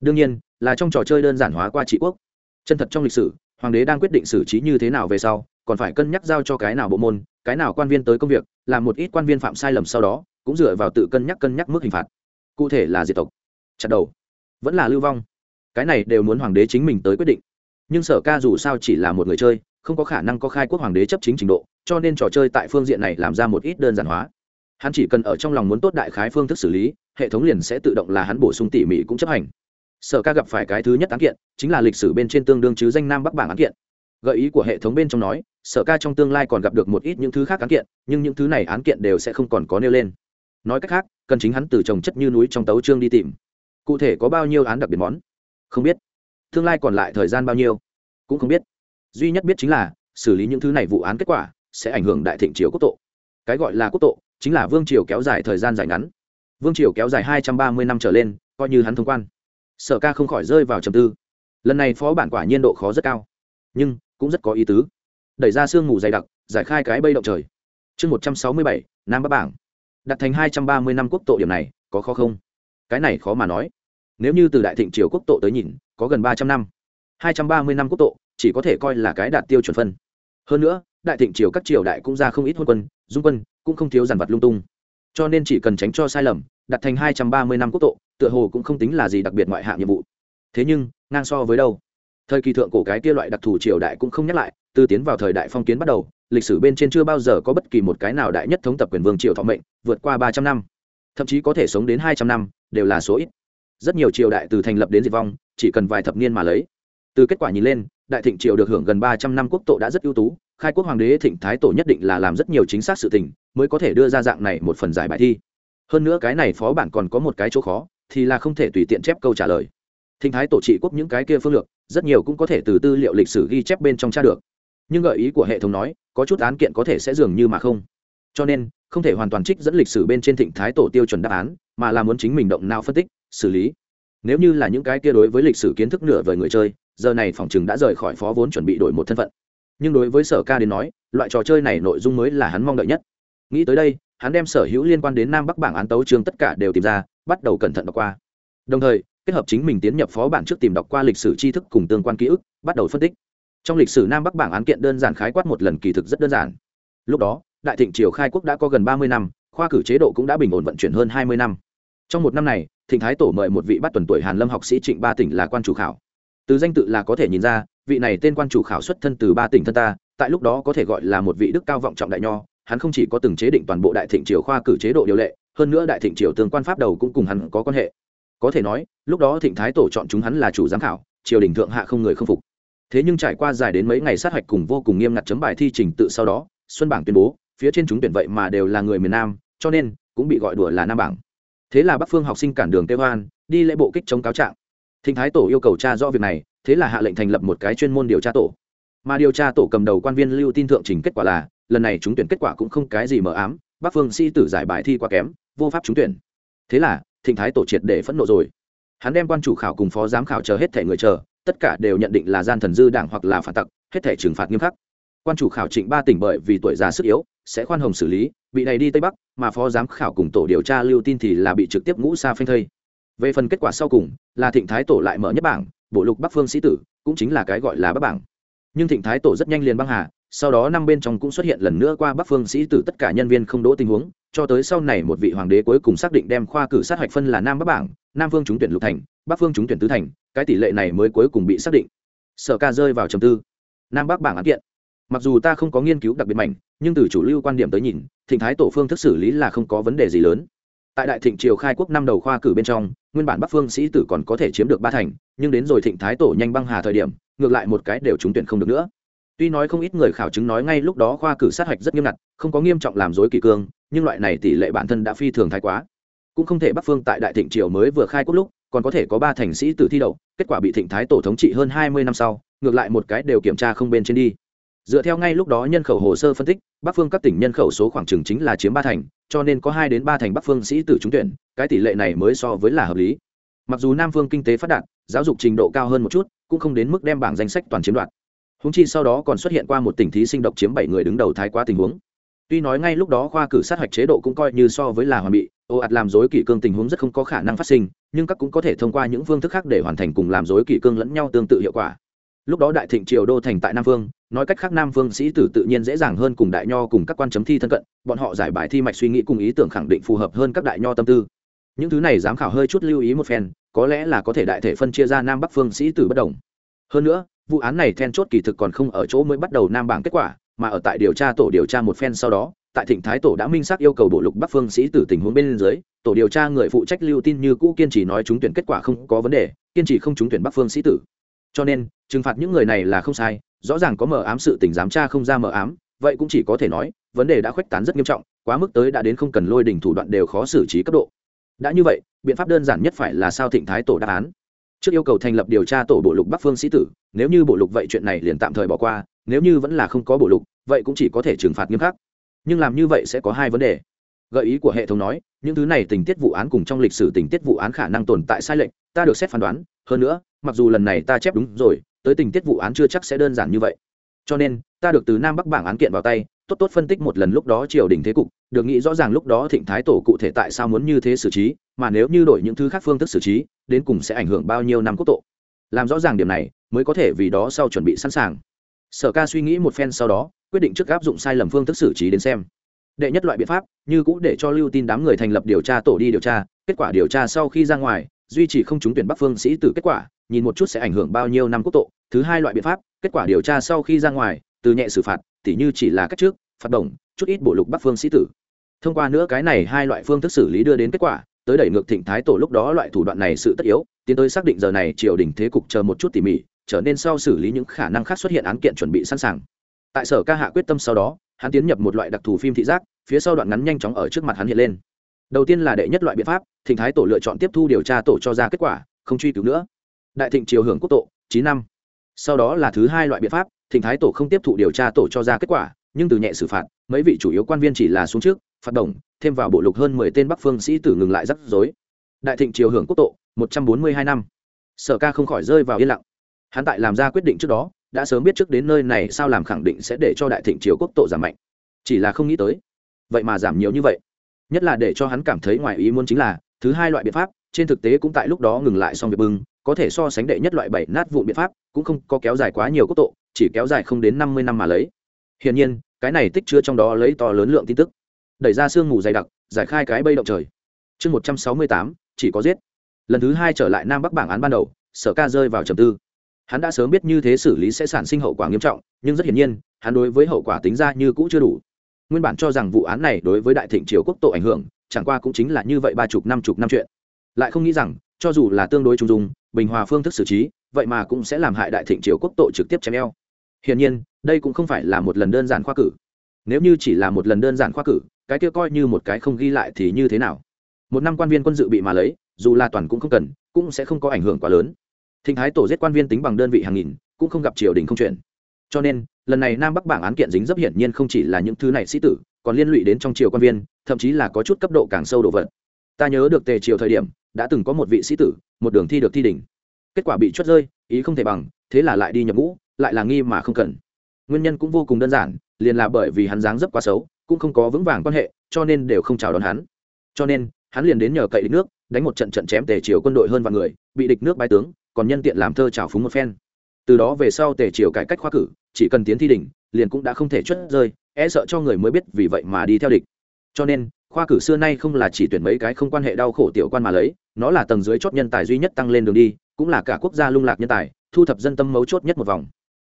Đương nhiên, là trong trò chơi đơn giản hóa qua trị quốc. Chân thật trong lịch sử, hoàng đế đang quyết định xử trí như thế nào về sau, còn phải cân nhắc giao cho cái nào bộ môn, cái nào quan viên tới công việc, làm một ít quan viên phạm sai lầm sau đó, cũng dựa vào tự cân nhắc cân nhắc mức hình phạt. Cụ thể là diệt tộc. Chặt đầu. Vẫn là lưu vong. Cái này đều muốn hoàng đế chính mình tới quyết định. Nhưng sở ca dù sao chỉ là một người chơi không có khả năng có khai quốc hoàng đế chấp chính trình độ, cho nên trò chơi tại phương diện này làm ra một ít đơn giản hóa. Hắn chỉ cần ở trong lòng muốn tốt đại khái phương thức xử lý, hệ thống liền sẽ tự động là hắn bổ sung tỉ mỉ cũng chấp hành. Sở ca gặp phải cái thứ nhất án kiện, chính là lịch sử bên trên tương đương chứ danh nam bắc bảng án kiện. Gợi ý của hệ thống bên trong nói, sở ca trong tương lai còn gặp được một ít những thứ khác án kiện, nhưng những thứ này án kiện đều sẽ không còn có nêu lên. Nói cách khác, cần chính hắn từ trồng chất như núi trong tấu trương đi tìm. Cụ thể có bao nhiêu án đặc biệt món? Không biết. Tương lai còn lại thời gian bao nhiêu? Cũng không biết duy nhất biết chính là, xử lý những thứ này vụ án kết quả, sẽ ảnh hưởng đại thịnh triều quốc tộ cái gọi là quốc tộ chính là vương triều kéo dài thời gian dài ngắn. Vương triều kéo dài hai trăm ba mươi năm trở lên, coi như hắn thông quan. Sở ca không khỏi rơi vào trầm tư. Lần này phó bản quả nhiên độ khó rất cao, nhưng cũng rất có ý tứ. Đẩy ra sương mù dày đặc, giải khai cái bây động trời. Chương một trăm sáu mươi bảy, nam bắc bảng. Đặt thành hai trăm ba mươi năm quốc tộ điểm này, có khó không? Cái này khó mà nói. Nếu như từ đại thịnh triều quốc tộ tới nhìn, có gần ba trăm năm. hai trăm ba mươi năm quốc tộ chỉ có thể coi là cái đạt tiêu chuẩn phân. Hơn nữa, đại thịnh triều các triều đại cũng ra không ít hôn quân, dung quân, cũng không thiếu giàn vật lung tung. Cho nên chỉ cần tránh cho sai lầm đặt thành hai trăm ba mươi năm quốc tộ, tựa hồ cũng không tính là gì đặc biệt ngoại hạng nhiệm vụ. Thế nhưng, ngang so với đâu? Thời kỳ thượng cổ cái kia loại đặc thù triều đại cũng không nhắc lại, từ tiến vào thời đại phong kiến bắt đầu, lịch sử bên trên chưa bao giờ có bất kỳ một cái nào đại nhất thống tập quyền vương triều thọ mệnh, vượt qua ba trăm năm. Thậm chí có thể sống đến hai trăm năm, đều là số ít. Rất nhiều triều đại từ thành lập đến diệt vong, chỉ cần vài thập niên mà lấy. Từ kết quả nhìn lên đại thịnh triều được hưởng gần ba trăm năm quốc tổ đã rất ưu tú, khai quốc hoàng đế thịnh thái tổ nhất định là làm rất nhiều chính xác sự tình, mới có thể đưa ra dạng này một phần giải bài thi. Hơn nữa cái này phó bản còn có một cái chỗ khó, thì là không thể tùy tiện chép câu trả lời. Thịnh thái tổ trị quốc những cái kia phương lược, rất nhiều cũng có thể từ tư liệu lịch sử ghi chép bên trong tra được. Nhưng gợi ý của hệ thống nói, có chút án kiện có thể sẽ dường như mà không. Cho nên, không thể hoàn toàn trích dẫn lịch sử bên trên thịnh thái tổ tiêu chuẩn đáp án, mà là muốn chính mình động não phân tích, xử lý. Nếu như là những cái kia đối với lịch sử kiến thức nửa vời người chơi giờ này phòng chừng đã rời khỏi phó vốn chuẩn bị đổi một thân phận. Nhưng đối với sở ca đến nói, loại trò chơi này nội dung mới là hắn mong đợi nhất. Nghĩ tới đây, hắn đem sở hữu liên quan đến nam bắc bảng án tấu trường tất cả đều tìm ra, bắt đầu cẩn thận đọc qua. Đồng thời, kết hợp chính mình tiến nhập phó bản trước tìm đọc qua lịch sử tri thức cùng tương quan ký ức, bắt đầu phân tích. Trong lịch sử nam bắc bảng án kiện đơn giản khái quát một lần kỳ thực rất đơn giản. Lúc đó, đại thịnh triều khai quốc đã có gần ba mươi năm, khoa cử chế độ cũng đã bình ổn vận chuyển hơn hai mươi năm. Trong một năm này, thịnh thái tổ mời một vị bắt tuần tuổi hàn lâm học sĩ trịnh ba tỉnh là quan chủ khảo từ danh tự là có thể nhìn ra, vị này tên quan chủ khảo xuất thân từ ba tỉnh thân ta, tại lúc đó có thể gọi là một vị đức cao vọng trọng đại nho, hắn không chỉ có từng chế định toàn bộ đại thịnh triều khoa cử chế độ điều lệ, hơn nữa đại thịnh triều tương quan pháp đầu cũng cùng hắn có quan hệ. Có thể nói, lúc đó thịnh thái tổ chọn chúng hắn là chủ giám khảo, triều đình thượng hạ không người không phục. Thế nhưng trải qua dài đến mấy ngày sát hạch cùng vô cùng nghiêm ngặt chấm bài thi trình tự sau đó, xuân bảng tuyên bố, phía trên chúng tuyển vậy mà đều là người miền nam, cho nên cũng bị gọi đùa là nam bảng. Thế là bắc phương học sinh cản đường tê hoan, đi lễ bộ kích chống cáo trạng thịnh thái tổ yêu cầu tra rõ việc này, thế là hạ lệnh thành lập một cái chuyên môn điều tra tổ. Mà điều tra tổ cầm đầu quan viên lưu tin thượng trình kết quả là, lần này chúng tuyển kết quả cũng không cái gì mờ ám, bắc phương sĩ tử giải bài thi quá kém, vô pháp trúng tuyển. Thế là, thịnh thái tổ triệt để phẫn nộ rồi. Hắn đem quan chủ khảo cùng phó giám khảo chờ hết thể người chờ, tất cả đều nhận định là gian thần dư đảng hoặc là phản tặc, hết thể trừng phạt nghiêm khắc. Quan chủ khảo trịnh ba tỉnh bởi vì tuổi già sức yếu, sẽ khoan hồng xử lý, bị này đi tây bắc, mà phó giám khảo cùng tổ điều tra lưu tin thì là bị trực tiếp ngũ xa phanh thây về phần kết quả sau cùng, là thịnh thái tổ lại mở nhất bảng bộ lục bắc phương sĩ tử, cũng chính là cái gọi là bắc bảng. Nhưng thịnh thái tổ rất nhanh liền băng hà, sau đó năm bên trong cũng xuất hiện lần nữa qua bắc phương sĩ tử tất cả nhân viên không đỗ tình huống, cho tới sau này một vị hoàng đế cuối cùng xác định đem khoa cử sát hạch phân là nam bắc bảng, nam phương trúng tuyển lục thành, bắc phương trúng tuyển tứ thành, cái tỷ lệ này mới cuối cùng bị xác định. Sở ca rơi vào trầm tư. Nam bắc bảng án kiện. Mặc dù ta không có nghiên cứu đặc biệt mạnh nhưng từ chủ lưu quan điểm tới nhìn, thịnh thái tổ phương thức xử lý là không có vấn đề gì lớn tại đại thịnh triều khai quốc năm đầu khoa cử bên trong, nguyên bản bắc phương sĩ tử còn có thể chiếm được ba thành, nhưng đến rồi thịnh thái tổ nhanh băng hà thời điểm, ngược lại một cái đều trúng tuyển không được nữa. Tuy nói không ít người khảo chứng nói ngay lúc đó khoa cử sát hạch rất nghiêm ngặt, không có nghiêm trọng làm dối kỳ cương, nhưng loại này tỷ lệ bản thân đã phi thường thái quá. Cũng không thể bắc phương tại đại thịnh triều mới vừa khai quốc lúc, còn có thể có ba thành sĩ tử thi đậu, kết quả bị thịnh thái tổ thống trị hơn hai mươi năm sau, ngược lại một cái đều kiểm tra không bên trên đi dựa theo ngay lúc đó nhân khẩu hồ sơ phân tích, bắc phương các tỉnh nhân khẩu số khoảng chừng chính là chiếm ba thành, cho nên có hai đến ba thành bắc phương sĩ tử trúng tuyển, cái tỷ lệ này mới so với là hợp lý. Mặc dù nam phương kinh tế phát đạt, giáo dục trình độ cao hơn một chút, cũng không đến mức đem bảng danh sách toàn chiếm đoạt. Húng chi sau đó còn xuất hiện qua một tỉnh thí sinh độc chiếm bảy người đứng đầu thái quá tình huống. Tuy nói ngay lúc đó khoa cử sát hạch chế độ cũng coi như so với là hoàn bị ồ ạt làm dối kỷ cương tình huống rất không có khả năng phát sinh, nhưng các cũng có thể thông qua những phương thức khác để hoàn thành cùng làm dối kỷ cương lẫn nhau tương tự hiệu quả. Lúc đó đại thịnh triều đô thành tại nam phương nói cách khác, nam phương sĩ tử tự nhiên dễ dàng hơn cùng đại nho cùng các quan chấm thi thân cận, bọn họ giải bài thi mạch suy nghĩ cùng ý tưởng khẳng định phù hợp hơn các đại nho tâm tư. Những thứ này giám khảo hơi chút lưu ý một phen, có lẽ là có thể đại thể phân chia ra nam bắc phương sĩ tử bất đồng. Hơn nữa, vụ án này then chốt kỳ thực còn không ở chỗ mới bắt đầu nam bảng kết quả, mà ở tại điều tra tổ điều tra một phen sau đó, tại thịnh thái tổ đã minh xác yêu cầu bộ lục bắc phương sĩ tử tình huống bên dưới, tổ điều tra người phụ trách lưu tin như cũ kiên trì nói trúng tuyển kết quả không có vấn đề, kiên trì không trúng tuyển bắc phương sĩ tử cho nên, trừng phạt những người này là không sai, rõ ràng có mờ ám sự tình giám tra không ra mờ ám, vậy cũng chỉ có thể nói, vấn đề đã khuếch tán rất nghiêm trọng, quá mức tới đã đến không cần lôi đỉnh thủ đoạn đều khó xử trí cấp độ. Đã như vậy, biện pháp đơn giản nhất phải là sao thịnh thái tổ đáp án. Trước yêu cầu thành lập điều tra tổ bộ lục bắc phương sĩ tử, nếu như bộ lục vậy chuyện này liền tạm thời bỏ qua, nếu như vẫn là không có bộ lục, vậy cũng chỉ có thể trừng phạt nghiêm khắc. Nhưng làm như vậy sẽ có hai vấn đề. Gợi ý của hệ thống nói, những thứ này tình tiết vụ án cùng trong lịch sử tình tiết vụ án khả năng tồn tại sai lệch, ta được xét phán đoán hơn nữa, mặc dù lần này ta chép đúng rồi, tới tình tiết vụ án chưa chắc sẽ đơn giản như vậy. Cho nên, ta được từ nam bắc bảng án kiện vào tay, tốt tốt phân tích một lần lúc đó triều đình thế cục, được nghĩ rõ ràng lúc đó thịnh thái tổ cụ thể tại sao muốn như thế xử trí, mà nếu như đổi những thứ khác phương thức xử trí, đến cùng sẽ ảnh hưởng bao nhiêu năm quốc tổ. Làm rõ ràng điểm này, mới có thể vì đó sau chuẩn bị sẵn sàng. Sở ca suy nghĩ một phen sau đó, quyết định trước áp dụng sai lầm phương thức xử trí đến xem. Đệ nhất loại biện pháp, như cũ để cho lưu tin đám người thành lập điều tra, tổ đi điều tra, kết quả điều tra sau khi ra ngoài duy trì không trúng tuyển bắc phương sĩ tử kết quả, nhìn một chút sẽ ảnh hưởng bao nhiêu năm quốc tộ thứ hai loại biện pháp, kết quả điều tra sau khi ra ngoài, từ nhẹ xử phạt, tỉ như chỉ là cách trước, phạt đồng, chút ít bộ lục bắc phương sĩ tử. Thông qua nữa cái này hai loại phương thức xử lý đưa đến kết quả, tới đẩy ngược thịnh thái tổ lúc đó loại thủ đoạn này sự tất yếu, tiến tới xác định giờ này triều đình thế cục chờ một chút tỉ mỉ, trở nên sau xử lý những khả năng khác xuất hiện án kiện chuẩn bị sẵn sàng. Tại sở ca hạ quyết tâm sau đó, hắn tiến nhập một loại đặc thù phim thị giác, phía sau đoạn ngắn nhanh chóng ở trước mặt hắn hiện lên đầu tiên là đệ nhất loại biện pháp, thịnh thái tổ lựa chọn tiếp thu điều tra tổ cho ra kết quả, không truy cứu nữa. Đại thịnh triều hưởng quốc tổ, chín năm. Sau đó là thứ hai loại biện pháp, thịnh thái tổ không tiếp thụ điều tra tổ cho ra kết quả, nhưng từ nhẹ xử phạt, mấy vị chủ yếu quan viên chỉ là xuống trước, phạt đồng, thêm vào bộ lục hơn mười tên bắc phương sĩ tử ngừng lại rắc rối. Đại thịnh triều hưởng quốc tổ, một trăm bốn mươi hai năm. Sở ca không khỏi rơi vào yên lặng. Hắn tại làm ra quyết định trước đó, đã sớm biết trước đến nơi này sao làm khẳng định sẽ để cho đại thịnh triều quốc tổ giảm mạnh. Chỉ là không nghĩ tới. Vậy mà giảm nhiều như vậy nhất là để cho hắn cảm thấy ngoài ý muốn chính là, thứ hai loại biện pháp, trên thực tế cũng tại lúc đó ngừng lại xong việc bưng, có thể so sánh đệ nhất loại bảy nát vụ biện pháp, cũng không có kéo dài quá nhiều quốc tộ chỉ kéo dài không đến năm mươi năm mà lấy. Hiển nhiên, cái này tích chứa trong đó lấy to lớn lượng tin tức. Đẩy ra sương mù dày đặc, giải khai cái bây động trời. Chương một trăm sáu mươi tám, chỉ có giết. Lần thứ hai trở lại nam bắc bảng án ban đầu, sở ca rơi vào trầm tư. Hắn đã sớm biết như thế xử lý sẽ sản sinh hậu quả nghiêm trọng, nhưng rất hiển nhiên, hắn đối với hậu quả tính ra như cũ chưa đủ nguyên bản cho rằng vụ án này đối với đại thịnh triều quốc tổ ảnh hưởng, chẳng qua cũng chính là như vậy ba chục năm chục năm chuyện. Lại không nghĩ rằng, cho dù là tương đối trung dung, bình hòa phương thức xử trí, vậy mà cũng sẽ làm hại đại thịnh triều quốc tội trực tiếp chém eo. Hiển nhiên, đây cũng không phải là một lần đơn giản khoa cử. Nếu như chỉ là một lần đơn giản khoa cử, cái kia coi như một cái không ghi lại thì như thế nào? Một năm quan viên quân dự bị mà lấy, dù là toàn cũng không cần, cũng sẽ không có ảnh hưởng quá lớn. Thịnh thái tổ giết quan viên tính bằng đơn vị hàng nghìn, cũng không gặp triều đình không chuyển cho nên lần này nam bắc bảng án kiện dính rất hiển nhiên không chỉ là những thứ này sĩ tử, còn liên lụy đến trong triều quan viên, thậm chí là có chút cấp độ càng sâu đồ vật. Ta nhớ được tề triều thời điểm, đã từng có một vị sĩ tử, một đường thi được thi đỉnh. Kết quả bị chốt rơi, ý không thể bằng, thế là lại đi nhập ngũ, lại là nghi mà không cần. Nguyên nhân cũng vô cùng đơn giản, liền là bởi vì hắn dáng dấp quá xấu, cũng không có vững vàng quan hệ, cho nên đều không chào đón hắn. Cho nên, hắn liền đến nhờ cậy địch nước, đánh một trận trận chém tề triều quân đội hơn vạn người, bị địch nước bái tướng, còn nhân tiện làm thơ trào phúng một phen từ đó về sau tề triều cải cách khoa cử, chỉ cần tiến thi đỉnh, liền cũng đã không thể chốt rơi e sợ cho người mới biết vì vậy mà đi theo địch. Cho nên, khoa cử xưa nay không là chỉ tuyển mấy cái không quan hệ đau khổ tiểu quan mà lấy, nó là tầng dưới chốt nhân tài duy nhất tăng lên đường đi, cũng là cả quốc gia lung lạc nhân tài, thu thập dân tâm mấu chốt nhất một vòng.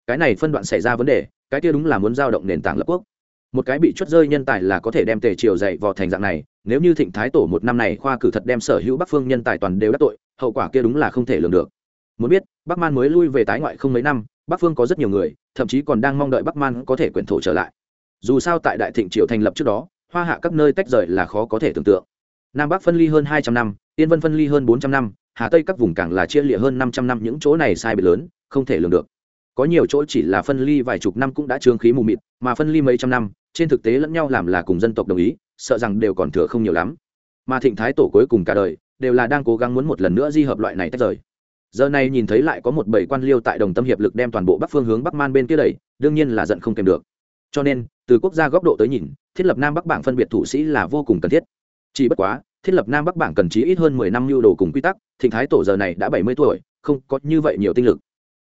Cái này phân đoạn xảy ra vấn đề, cái kia đúng là muốn giao động nền tảng lập quốc. Một cái bị chốt rơi nhân tài là có thể đem tề triều dạy vào thành dạng này, nếu như thịnh thái tổ một năm này khoa cử thật đem sở hữu bắc phương nhân tài toàn đều đắc tội, hậu quả kia đúng là không thể lường được muốn biết, bắc man mới lui về tái ngoại không mấy năm, bắc phương có rất nhiều người, thậm chí còn đang mong đợi bắc man có thể quyển thổ trở lại. Dù sao tại đại thịnh triều thành lập trước đó, hoa hạ các nơi tách rời là khó có thể tưởng tượng. Nam bắc phân ly hơn hai trăm năm, yên vân phân ly hơn bốn trăm năm, hà tây các vùng cảng là chia lịa hơn năm trăm năm, những chỗ này sai biệt lớn, không thể lường được. Có nhiều chỗ chỉ là phân ly vài chục năm cũng đã trương khí mù mịt, mà phân ly mấy trăm năm, trên thực tế lẫn nhau làm là cùng dân tộc đồng ý, sợ rằng đều còn thừa không nhiều lắm. Mà thịnh thái tổ cuối cùng cả đời, đều là đang cố gắng muốn một lần nữa di hợp loại này tách rời giờ này nhìn thấy lại có một bảy quan liêu tại đồng tâm hiệp lực đem toàn bộ bắc phương hướng bắc man bên kia đẩy, đương nhiên là giận không kèm được. Cho nên, từ quốc gia góc độ tới nhìn, thiết lập nam bắc bảng phân biệt thủ sĩ là vô cùng cần thiết. Chỉ bất quá, thiết lập nam bắc bảng cần chí ít hơn mười năm lưu đồ cùng quy tắc, thịnh thái tổ giờ này đã bảy mươi tuổi, không có như vậy nhiều tinh lực.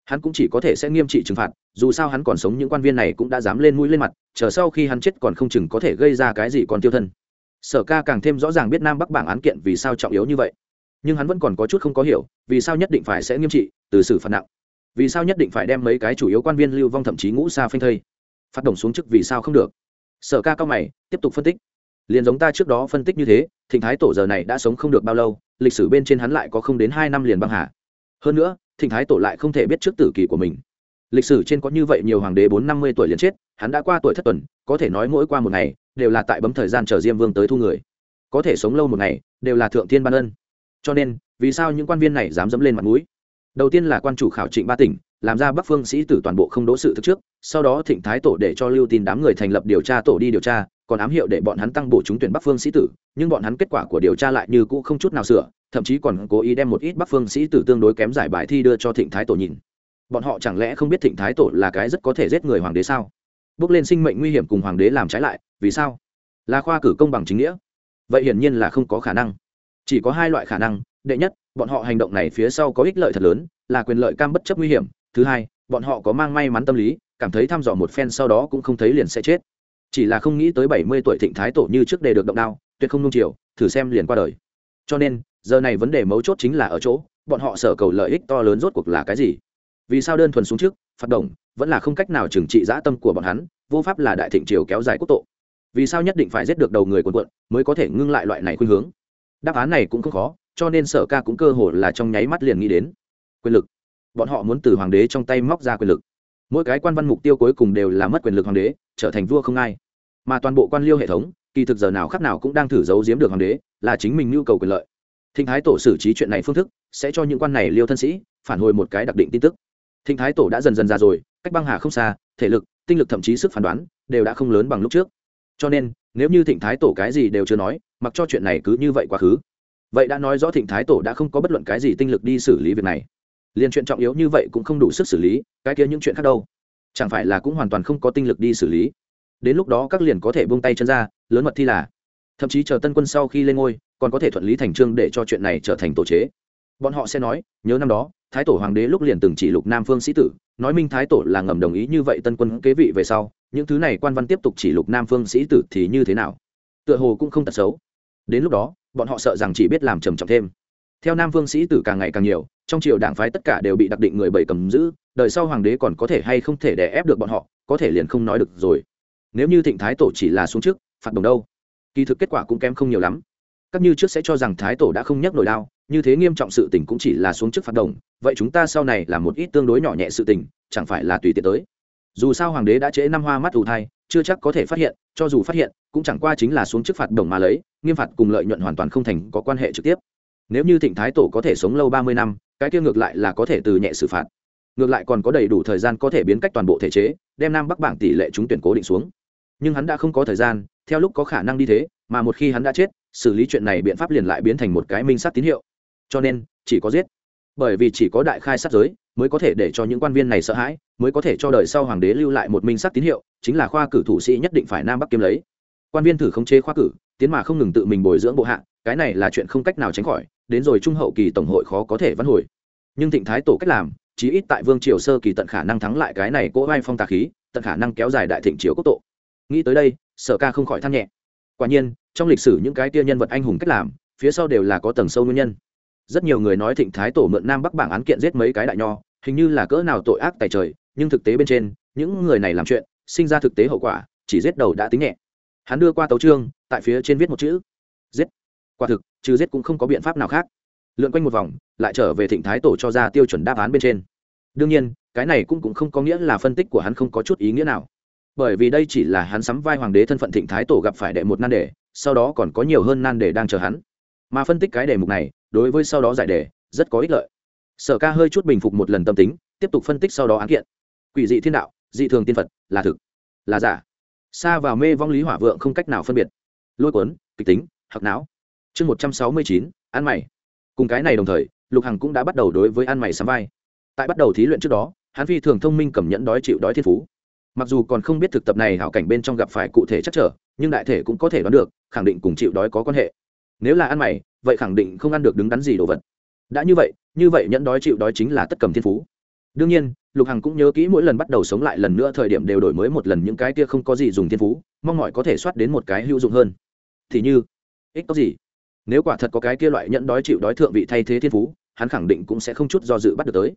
Hắn cũng chỉ có thể sẽ nghiêm trị trừng phạt, dù sao hắn còn sống những quan viên này cũng đã dám lên mũi lên mặt, chờ sau khi hắn chết còn không chừng có thể gây ra cái gì còn tiêu thân. Sở ca càng thêm rõ ràng biết nam bắc bảng án kiện vì sao trọng yếu như vậy nhưng hắn vẫn còn có chút không có hiểu, vì sao nhất định phải sẽ nghiêm trị, từ xử phạt nặng? Vì sao nhất định phải đem mấy cái chủ yếu quan viên lưu vong thậm chí ngũ xa phanh thây? Phát động xuống chức vì sao không được? Sở ca cao mày, tiếp tục phân tích. Liền giống ta trước đó phân tích như thế, thịnh thái tổ giờ này đã sống không được bao lâu, lịch sử bên trên hắn lại có không đến hai năm liền băng hà. Hơn nữa, thịnh thái tổ lại không thể biết trước tử kỳ của mình. Lịch sử trên có như vậy nhiều hoàng đế bốn năm mươi tuổi liền chết, hắn đã qua tuổi thất tuần, có thể nói mỗi qua một ngày, đều là tại bấm thời gian chờ diêm vương tới thu người. Có thể sống lâu một ngày, đều là thượng thiên ban ân cho nên, vì sao những quan viên này dám dẫm lên mặt mũi? Đầu tiên là quan chủ khảo trịnh ba tỉnh, làm ra bắc phương sĩ tử toàn bộ không đỗ sự thực trước, sau đó thịnh thái tổ để cho lưu tin đám người thành lập điều tra tổ đi điều tra, còn ám hiệu để bọn hắn tăng bổ trúng tuyển bắc phương sĩ tử, nhưng bọn hắn kết quả của điều tra lại như cũ không chút nào sửa, thậm chí còn cố ý đem một ít bắc phương sĩ tử tương đối kém giải bài thi đưa cho thịnh thái tổ nhìn. Bọn họ chẳng lẽ không biết thịnh thái tổ là cái rất có thể giết người hoàng đế sao? Bước lên sinh mệnh nguy hiểm cùng hoàng đế làm trái lại, vì sao? Là khoa cử công bằng chính nghĩa. Vậy hiển nhiên là không có khả năng chỉ có hai loại khả năng, đệ nhất, bọn họ hành động này phía sau có ích lợi thật lớn, là quyền lợi cam bất chấp nguy hiểm. Thứ hai, bọn họ có mang may mắn tâm lý, cảm thấy thăm dò một phen sau đó cũng không thấy liền sẽ chết. Chỉ là không nghĩ tới bảy mươi tuổi thịnh thái tổ như trước đề được động đao, tuyệt không nung chiều, thử xem liền qua đời. Cho nên, giờ này vấn đề mấu chốt chính là ở chỗ, bọn họ sở cầu lợi ích to lớn rốt cuộc là cái gì? Vì sao đơn thuần xuống trước phát động vẫn là không cách nào trừng trị dã tâm của bọn hắn, vô pháp là đại thịnh triều kéo dài quốc tộ? Vì sao nhất định phải giết được đầu người quần quận mới có thể ngưng lại loại này khuynh hướng? Đáp án này cũng không khó, cho nên sở ca cũng cơ hồ là trong nháy mắt liền nghĩ đến. Quyền lực. Bọn họ muốn từ hoàng đế trong tay móc ra quyền lực. Mỗi cái quan văn mục tiêu cuối cùng đều là mất quyền lực hoàng đế, trở thành vua không ai. Mà toàn bộ quan liêu hệ thống, kỳ thực giờ nào khác nào cũng đang thử giấu giếm được hoàng đế, là chính mình nhu cầu quyền lợi. Thịnh thái tổ xử trí chuyện này phương thức, sẽ cho những quan này liêu thân sĩ, phản hồi một cái đặc định tin tức. Thịnh thái tổ đã dần dần ra rồi, cách băng hà không xa, thể lực, tinh lực thậm chí sức phán đoán, đều đã không lớn bằng lúc trước cho nên, nếu như thịnh thái tổ cái gì đều chưa nói, mặc cho chuyện này cứ như vậy quá khứ. Vậy đã nói rõ thịnh thái tổ đã không có bất luận cái gì tinh lực đi xử lý việc này. Liền chuyện trọng yếu như vậy cũng không đủ sức xử lý, cái kia những chuyện khác đâu. Chẳng phải là cũng hoàn toàn không có tinh lực đi xử lý. Đến lúc đó các liền có thể buông tay chân ra, lớn mật thi là. Thậm chí chờ tân quân sau khi lên ngôi, còn có thể thuận lý thành trương để cho chuyện này trở thành tổ chế. Bọn họ sẽ nói, nhớ năm đó, thái tổ hoàng đế lúc liền từng chỉ lục nam phương sĩ tử, nói minh thái tổ là ngầm đồng ý như vậy tân quân kế vị về sau những thứ này quan văn tiếp tục chỉ lục nam phương sĩ tử thì như thế nào? Tựa hồ cũng không tật xấu. Đến lúc đó, bọn họ sợ rằng chỉ biết làm trầm trọng thêm. Theo nam phương sĩ tử càng ngày càng nhiều, trong triều đảng phái tất cả đều bị đặc định người bảy cầm giữ, đời sau hoàng đế còn có thể hay không thể đè ép được bọn họ, có thể liền không nói được rồi. Nếu như thịnh thái tổ chỉ là xuống trước, phạt đồng đâu? Kỳ thực kết quả cũng kém không nhiều lắm. Các như trước sẽ cho rằng thái tổ đã không nhắc nổi đao, như thế nghiêm trọng sự tình cũng chỉ là xuống trước phạt đồng, vậy chúng ta sau này là một ít tương đối nhỏ nhẹ sự tình, chẳng phải là tùy tiện tới dù sao hoàng đế đã trễ năm hoa mắt ủ thai, chưa chắc có thể phát hiện, cho dù phát hiện, cũng chẳng qua chính là xuống chức phạt đồng mà lấy, nghiêm phạt cùng lợi nhuận hoàn toàn không thành có quan hệ trực tiếp. Nếu như thịnh thái tổ có thể sống lâu ba mươi năm, cái kia ngược lại là có thể từ nhẹ xử phạt. Ngược lại còn có đầy đủ thời gian có thể biến cách toàn bộ thể chế, đem nam bắc bảng tỷ lệ trúng tuyển cố định xuống. Nhưng hắn đã không có thời gian, theo lúc có khả năng đi thế, mà một khi hắn đã chết, xử lý chuyện này biện pháp liền lại biến thành một cái minh sát tín hiệu. Cho nên, chỉ có giết. Bởi vì chỉ có đại khai sát giới, mới có thể để cho những quan viên này sợ hãi mới có thể cho đời sau hoàng đế lưu lại một minh sắc tín hiệu, chính là khoa cử thủ sĩ nhất định phải nam bắc kiếm lấy. Quan viên thử khống chế khoa cử, tiến mà không ngừng tự mình bồi dưỡng bộ hạ, cái này là chuyện không cách nào tránh khỏi, đến rồi trung hậu kỳ tổng hội khó có thể vãn hồi. Nhưng thịnh thái tổ cách làm, chí ít tại vương triều sơ kỳ tận khả năng thắng lại cái này cỗ vai phong tà khí, tận khả năng kéo dài đại thịnh triều quốc tộ nghĩ tới đây, sở ca không khỏi than nhẹ. Quả nhiên, trong lịch sử những cái tia nhân vật anh hùng cách làm, phía sau đều là có tầng sâu nguyên nhân. Rất nhiều người nói thịnh thái tổ mượn nam bắc bảng án kiện giết mấy cái đại nho, hình như là cỡ nào tội ác tài trời nhưng thực tế bên trên những người này làm chuyện sinh ra thực tế hậu quả chỉ giết đầu đã tính nhẹ. Hắn đưa qua tấu trương tại phía trên viết một chữ giết. Quả thực trừ giết cũng không có biện pháp nào khác. Lượn quanh một vòng lại trở về thịnh thái tổ cho ra tiêu chuẩn đáp án bên trên. Đương nhiên cái này cũng, cũng không có nghĩa là phân tích của hắn không có chút ý nghĩa nào. Bởi vì đây chỉ là hắn sắm vai hoàng đế thân phận thịnh thái tổ gặp phải đệ một nan đề sau đó còn có nhiều hơn nan đề đang chờ hắn. Mà phân tích cái đề mục này đối với sau đó giải đề rất có ích lợi. Sở ca hơi chút bình phục một lần tâm tính tiếp tục phân tích sau đó án kiện quỷ dị thiên đạo, dị thường tiên phật, là thực, là giả. Xa vào mê vong lý hỏa vượng không cách nào phân biệt. Lôi cuốn, kịch tính hoặc não. Chương một trăm sáu mươi chín, ăn mày. Cùng cái này đồng thời, lục hằng cũng đã bắt đầu đối với ăn mày sắm vai. Tại bắt đầu thí luyện trước đó, hắn phi thường thông minh cầm nhẫn đói chịu đói thiên phú. Mặc dù còn không biết thực tập này hảo cảnh bên trong gặp phải cụ thể chắc trở, nhưng đại thể cũng có thể đoán được, khẳng định cùng chịu đói có quan hệ. Nếu là ăn mày, vậy khẳng định không ăn được đứng đắn gì đồ vật. Đã như vậy như vậy nhẫn đói chịu đói chính là tất cầm thiên phú. Đương nhiên lục hằng cũng nhớ kỹ mỗi lần bắt đầu sống lại lần nữa thời điểm đều đổi mới một lần những cái kia không có gì dùng thiên phú, mong mọi có thể soát đến một cái hữu dụng hơn. Thì như, ích có gì? Nếu quả thật có cái kia loại nhẫn đói chịu đói thượng vị thay thế thiên phú, hắn khẳng định cũng sẽ không chút do dự bắt được tới.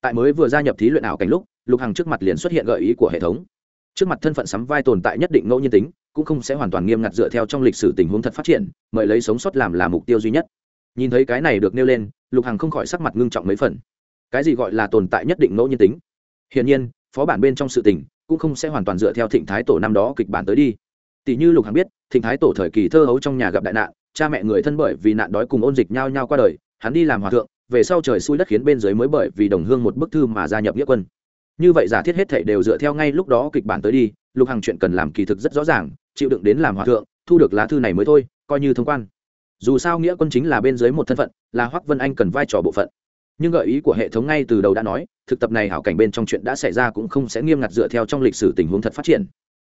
Tại mới vừa gia nhập thí luyện ảo cảnh lúc, lục hằng trước mặt liền xuất hiện gợi ý của hệ thống. Trước mặt thân phận sắm vai tồn tại nhất định ngẫu nhiên tính, cũng không sẽ hoàn toàn nghiêm ngặt dựa theo trong lịch sử tình huống thật phát triển, mời lấy sống sót làm là mục tiêu duy nhất. Nhìn thấy cái này được nêu lên, lục hằng không khỏi sắc mặt ngưng trọng mấy phần cái gì gọi là tồn tại nhất định ngẫu nhiên tính? Hiển nhiên, phó bản bên trong sự tình cũng không sẽ hoàn toàn dựa theo thịnh thái tổ năm đó kịch bản tới đi. Tỷ như lục hằng biết, thịnh thái tổ thời kỳ thơ hấu trong nhà gặp đại nạn, cha mẹ người thân bởi vì nạn đói cùng ôn dịch nhau nhau qua đời, hắn đi làm hòa thượng, về sau trời xui đất khiến bên dưới mới bởi vì đồng hương một bức thư mà gia nhập nghĩa quân. Như vậy giả thiết hết thảy đều dựa theo ngay lúc đó kịch bản tới đi, lục hằng chuyện cần làm kỳ thực rất rõ ràng, chịu đựng đến làm hòa thượng, thu được lá thư này mới thôi, coi như thông quan. Dù sao nghĩa quân chính là bên dưới một thân phận, là hoắc vân anh cần vai trò bộ phận nhưng gợi ý của hệ thống ngay từ đầu đã nói, thực tập này hảo cảnh bên trong chuyện đã xảy ra cũng không sẽ nghiêm ngặt dựa theo trong lịch sử tình huống thật phát triển.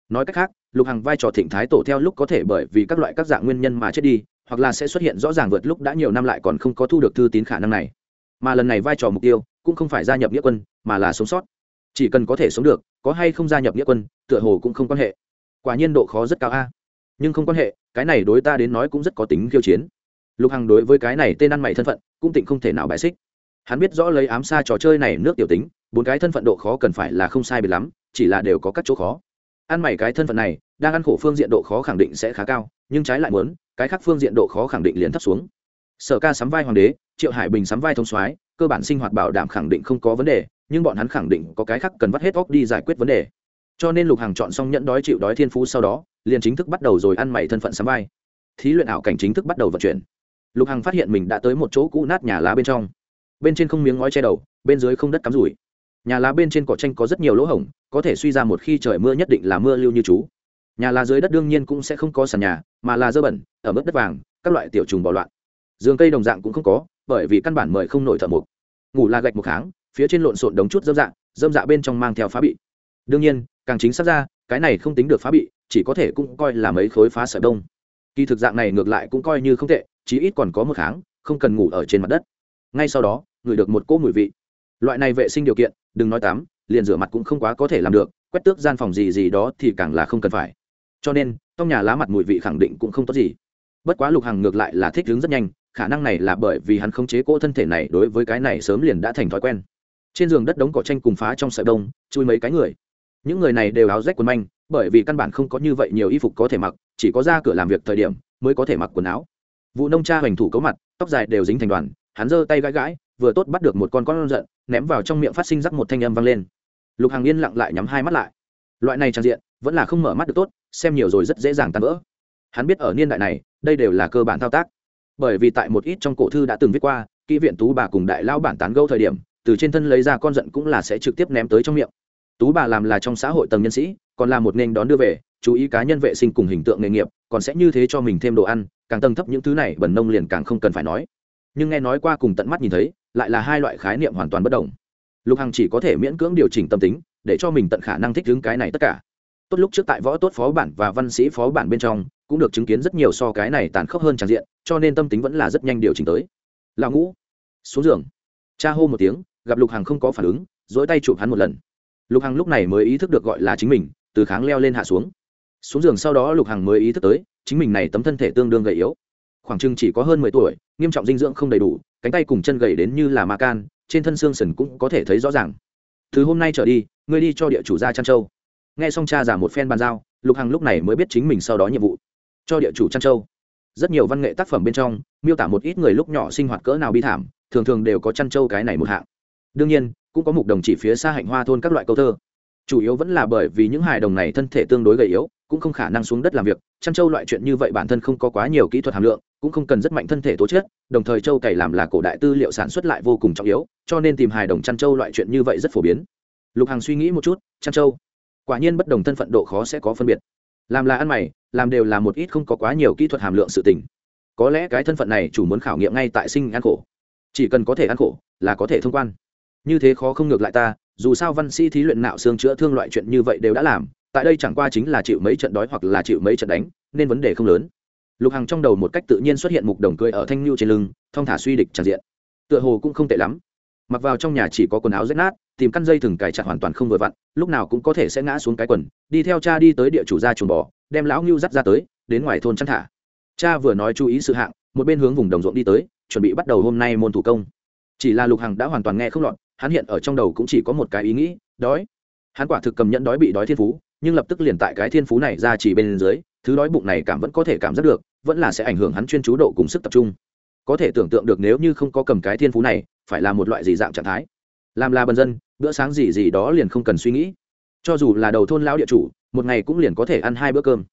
Nói cách khác, lục hằng vai trò thịnh thái tổ theo lúc có thể bởi vì các loại các dạng nguyên nhân mà chết đi, hoặc là sẽ xuất hiện rõ ràng vượt lúc đã nhiều năm lại còn không có thu được thư tín khả năng này. Mà lần này vai trò mục tiêu, cũng không phải gia nhập nghĩa quân, mà là sống sót. Chỉ cần có thể sống được, có hay không gia nhập nghĩa quân, tựa hồ cũng không quan hệ. Quả nhiên độ khó rất cao a. Nhưng không quan hệ, cái này đối ta đến nói cũng rất có tính khiêu chiến. Lục hằng đối với cái này tên ăn mày thân phận, cũng tịnh không thể nào bài xích hắn biết rõ lấy ám xa trò chơi này nước tiểu tính, bốn cái thân phận độ khó cần phải là không sai biệt lắm, chỉ là đều có các chỗ khó. Ăn mày cái thân phận này, đang ăn khổ phương diện độ khó khẳng định sẽ khá cao, nhưng trái lại muốn, cái khác phương diện độ khó khẳng định liền thấp xuống. Sở ca sắm vai hoàng đế, triệu hải bình sắm vai thông soái, cơ bản sinh hoạt bảo đảm khẳng định không có vấn đề, nhưng bọn hắn khẳng định có cái khác cần vắt hết óc đi giải quyết vấn đề. Cho nên lục hàng chọn xong nhẫn đói chịu đói thiên phú sau đó, liền chính thức bắt đầu rồi ăn mày thân phận sắm vai. Thí luyện ảo cảnh chính thức bắt đầu vận chuyển. Lục hằng phát hiện mình đã tới một chỗ cũ nát nhà lá bên trong bên trên không miếng ngói che đầu bên dưới không đất cắm rủi. Nhà lá bên trên cỏ tranh có rất nhiều lỗ hổng có thể suy ra một khi trời mưa nhất định là mưa lưu như chú. Nhà lá dưới đất đương nhiên cũng sẽ không có sàn nhà mà là dơ bẩn ở mức đất vàng các loại tiểu trùng bỏ loạn. Giường cây đồng dạng cũng không có bởi vì căn bản mời không nổi thợ mục ngủ là gạch một tháng, phía trên lộn xộn đống chút dâm dạng dâm dạ bên trong mang theo phá bị. Đương nhiên càng chính xác ra cái này không tính được phá bị chỉ có thể cũng coi là mấy khối phá sợi đông kỳ thực dạng này ngược lại cũng coi như không tệ chí ít còn có một tháng, không cần ngủ ở trên mặt đất. Ngay sau đó ngửi được một cỗ mùi vị. Loại này vệ sinh điều kiện, đừng nói tắm, liền rửa mặt cũng không quá có thể làm được, quét tước gian phòng gì gì đó thì càng là không cần phải. Cho nên, trong nhà lá mặt mùi vị khẳng định cũng không tốt gì. Bất quá lục hằng ngược lại là thích ứng rất nhanh, khả năng này là bởi vì hắn khống chế cỗ thân thể này đối với cái này sớm liền đã thành thói quen. Trên giường đất đống cỏ tranh cùng phá trong sợi đông, chui mấy cái người. Những người này đều áo rách quần manh, bởi vì căn bản không có như vậy nhiều y phục có thể mặc, chỉ có ra cửa làm việc thời điểm mới có thể mặc quần áo. Vụ nông cha hoành thủ cấu mặt, tóc dài đều dính thành đoàn, hắn giơ tay gãi gãi vừa tốt bắt được một con con giận, ném vào trong miệng phát sinh rắc một thanh âm vang lên. Lục hàng yên lặng lại nhắm hai mắt lại. Loại này trang diện, vẫn là không mở mắt được tốt, xem nhiều rồi rất dễ dàng tan vỡ. Hắn biết ở niên đại này, đây đều là cơ bản thao tác. Bởi vì tại một ít trong cổ thư đã từng viết qua, kỹ viện tú bà cùng đại lao bản tán gâu thời điểm, từ trên thân lấy ra con giận cũng là sẽ trực tiếp ném tới trong miệng. Tú bà làm là trong xã hội tầng nhân sĩ, còn là một nên đón đưa về, chú ý cá nhân vệ sinh cùng hình tượng nghề nghiệp, còn sẽ như thế cho mình thêm đồ ăn, càng tầng thấp những thứ này bẩn nông liền càng không cần phải nói. Nhưng nghe nói qua cùng tận mắt nhìn thấy lại là hai loại khái niệm hoàn toàn bất đồng. Lục hằng chỉ có thể miễn cưỡng điều chỉnh tâm tính, để cho mình tận khả năng thích ứng cái này tất cả. Tốt lúc trước tại võ tốt phó bản và văn sĩ phó bản bên trong, cũng được chứng kiến rất nhiều so cái này tàn khốc hơn tràn diện, cho nên tâm tính vẫn là rất nhanh điều chỉnh tới. Lão ngũ, xuống giường. Cha hô một tiếng, gặp lục hằng không có phản ứng dỗi tay chụp hắn một lần. Lục hằng lúc này mới ý thức được gọi là chính mình, từ kháng leo lên hạ xuống. Xuống giường sau đó lục hằng mới ý thức tới, chính mình này tấm thân thể tương đương gầy yếu. Khoảng chừng chỉ có hơn mười tuổi nghiêm trọng dinh dưỡng không đầy đủ, cánh tay cùng chân gầy đến như là ma can, trên thân xương sần cũng có thể thấy rõ ràng. Từ hôm nay trở đi, ngươi đi cho địa chủ gia trăn châu. Nghe xong cha giả một phen bàn giao, lục hằng lúc này mới biết chính mình sau đó nhiệm vụ. Cho địa chủ trăn châu. Rất nhiều văn nghệ tác phẩm bên trong, miêu tả một ít người lúc nhỏ sinh hoạt cỡ nào bi thảm, thường thường đều có trăn châu cái này một hạng. Đương nhiên, cũng có mục đồng chỉ phía xa hạnh hoa thôn các loại câu thơ. Chủ yếu vẫn là bởi vì những hài đồng này thân thể tương đối gầy yếu, cũng không khả năng xuống đất làm việc. Chăn trâu loại chuyện như vậy bản thân không có quá nhiều kỹ thuật hàm lượng cũng không cần rất mạnh thân thể tố chất đồng thời châu cày làm là cổ đại tư liệu sản xuất lại vô cùng trọng yếu cho nên tìm hài đồng chăn châu loại chuyện như vậy rất phổ biến. Lục hằng suy nghĩ một chút chăn châu, quả nhiên bất đồng thân phận độ khó sẽ có phân biệt. Làm là ăn mày làm đều là một ít không có quá nhiều kỹ thuật hàm lượng sự tình. Có lẽ cái thân phận này chủ muốn khảo nghiệm ngay tại sinh ăn khổ. Chỉ cần có thể ăn khổ là có thể thông quan. Như thế khó không ngược lại ta dù sao văn sĩ thí luyện nạo xương chữa thương loại chuyện như vậy đều đã làm tại đây chẳng qua chính là chịu mấy trận đói hoặc là chịu mấy trận đánh nên vấn đề không lớn lục hằng trong đầu một cách tự nhiên xuất hiện mục đồng cười ở thanh lưu trên lưng, thong thả suy địch tràn diện. Tựa hồ cũng không tệ lắm. Mặc vào trong nhà chỉ có quần áo rách nát, tìm căn dây thừng cài chặt hoàn toàn không vừa vặn, lúc nào cũng có thể sẽ ngã xuống cái quần, đi theo cha đi tới địa chủ gia chuồng bò, đem lão ngưu dắt ra tới, đến ngoài thôn chăn thả. Cha vừa nói chú ý sự hạng, một bên hướng vùng đồng ruộng đi tới, chuẩn bị bắt đầu hôm nay môn thủ công. Chỉ là lục hằng đã hoàn toàn nghe không lọt, hắn hiện ở trong đầu cũng chỉ có một cái ý nghĩ, đói. Hắn quả thực cầm nhận đói bị đói thiên phú nhưng lập tức liền tại cái thiên phú này ra chỉ bên dưới, thứ đói bụng này cảm vẫn có thể cảm giác được, vẫn là sẽ ảnh hưởng hắn chuyên chú độ cùng sức tập trung. Có thể tưởng tượng được nếu như không có cầm cái thiên phú này, phải là một loại gì dạng trạng thái. Làm là bần dân, bữa sáng gì gì đó liền không cần suy nghĩ. Cho dù là đầu thôn lão địa chủ, một ngày cũng liền có thể ăn hai bữa cơm.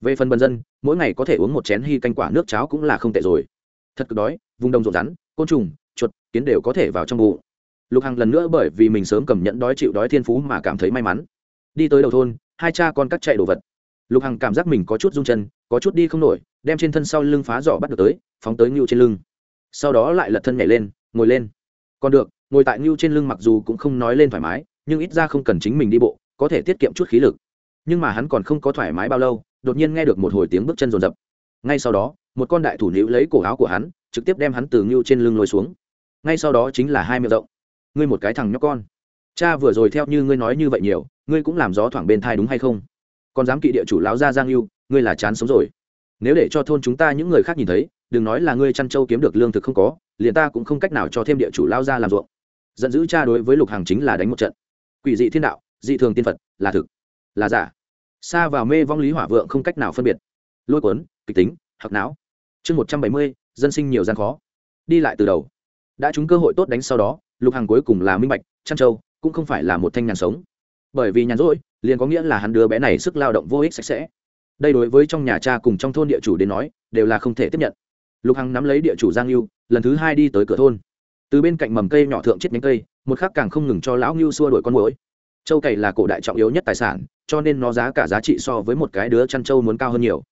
Về phần bần dân, mỗi ngày có thể uống một chén hy canh quả nước cháo cũng là không tệ rồi. Thật cực đói, vùng đông rộn rắn, côn trùng, chuột, kiến đều có thể vào trong bụng. Lục hằng lần nữa bởi vì mình sớm cầm nhận đói chịu đói thiên phú mà cảm thấy may mắn. Đi tới đầu thôn hai cha con cắt chạy đồ vật. Lục hằng cảm giác mình có chút rung chân, có chút đi không nổi, đem trên thân sau lưng phá giỏ bắt được tới, phóng tới ngưu trên lưng. Sau đó lại lật thân nhảy lên, ngồi lên. Còn được, ngồi tại ngưu trên lưng mặc dù cũng không nói lên thoải mái, nhưng ít ra không cần chính mình đi bộ, có thể tiết kiệm chút khí lực. Nhưng mà hắn còn không có thoải mái bao lâu, đột nhiên nghe được một hồi tiếng bước chân rồn rập. Ngay sau đó, một con đại thủ nữ lấy cổ áo của hắn, trực tiếp đem hắn từ ngưu trên lưng lôi xuống. Ngay sau đó chính là hai miệng rộng. Ngươi một cái thằng nhóc con. Cha vừa rồi theo như ngươi nói như vậy nhiều ngươi cũng làm gió thoảng bên thai đúng hay không? Còn dám kỵ địa chủ lão gia giang yêu ngươi là chán sống rồi. Nếu để cho thôn chúng ta những người khác nhìn thấy, đừng nói là ngươi chăn trâu kiếm được lương thực không có, liền ta cũng không cách nào cho thêm địa chủ lao ra làm ruộng. Giận dữ cha đối với lục hàng chính là đánh một trận. Quỷ dị thiên đạo, dị thường tiên phật, là thực, là giả. Xa vào mê vong lý hỏa vượng không cách nào phân biệt. Lôi cuốn, kịch tính hoặc não. Chương một trăm bảy mươi, dân sinh nhiều gian khó. Đi lại từ đầu. Đã trúng cơ hội tốt đánh sau đó, lục hàng cuối cùng là minh bạch, chăn châu cũng không phải là một thanh nhàn sống bởi vì nhàn rỗi, liền có nghĩa là hắn đứa bé này sức lao động vô ích sạch sẽ. Đây đối với trong nhà cha cùng trong thôn địa chủ đến nói, đều là không thể tiếp nhận. Lục hằng nắm lấy địa chủ giang lưu lần thứ hai đi tới cửa thôn. Từ bên cạnh mầm cây nhỏ thượng chết nhánh cây, một khắc càng không ngừng cho lão ngưu xua đuổi con mũi châu cày là cổ đại trọng yếu nhất tài sản, cho nên nó giá cả giá trị so với một cái đứa chăn trâu muốn cao hơn nhiều.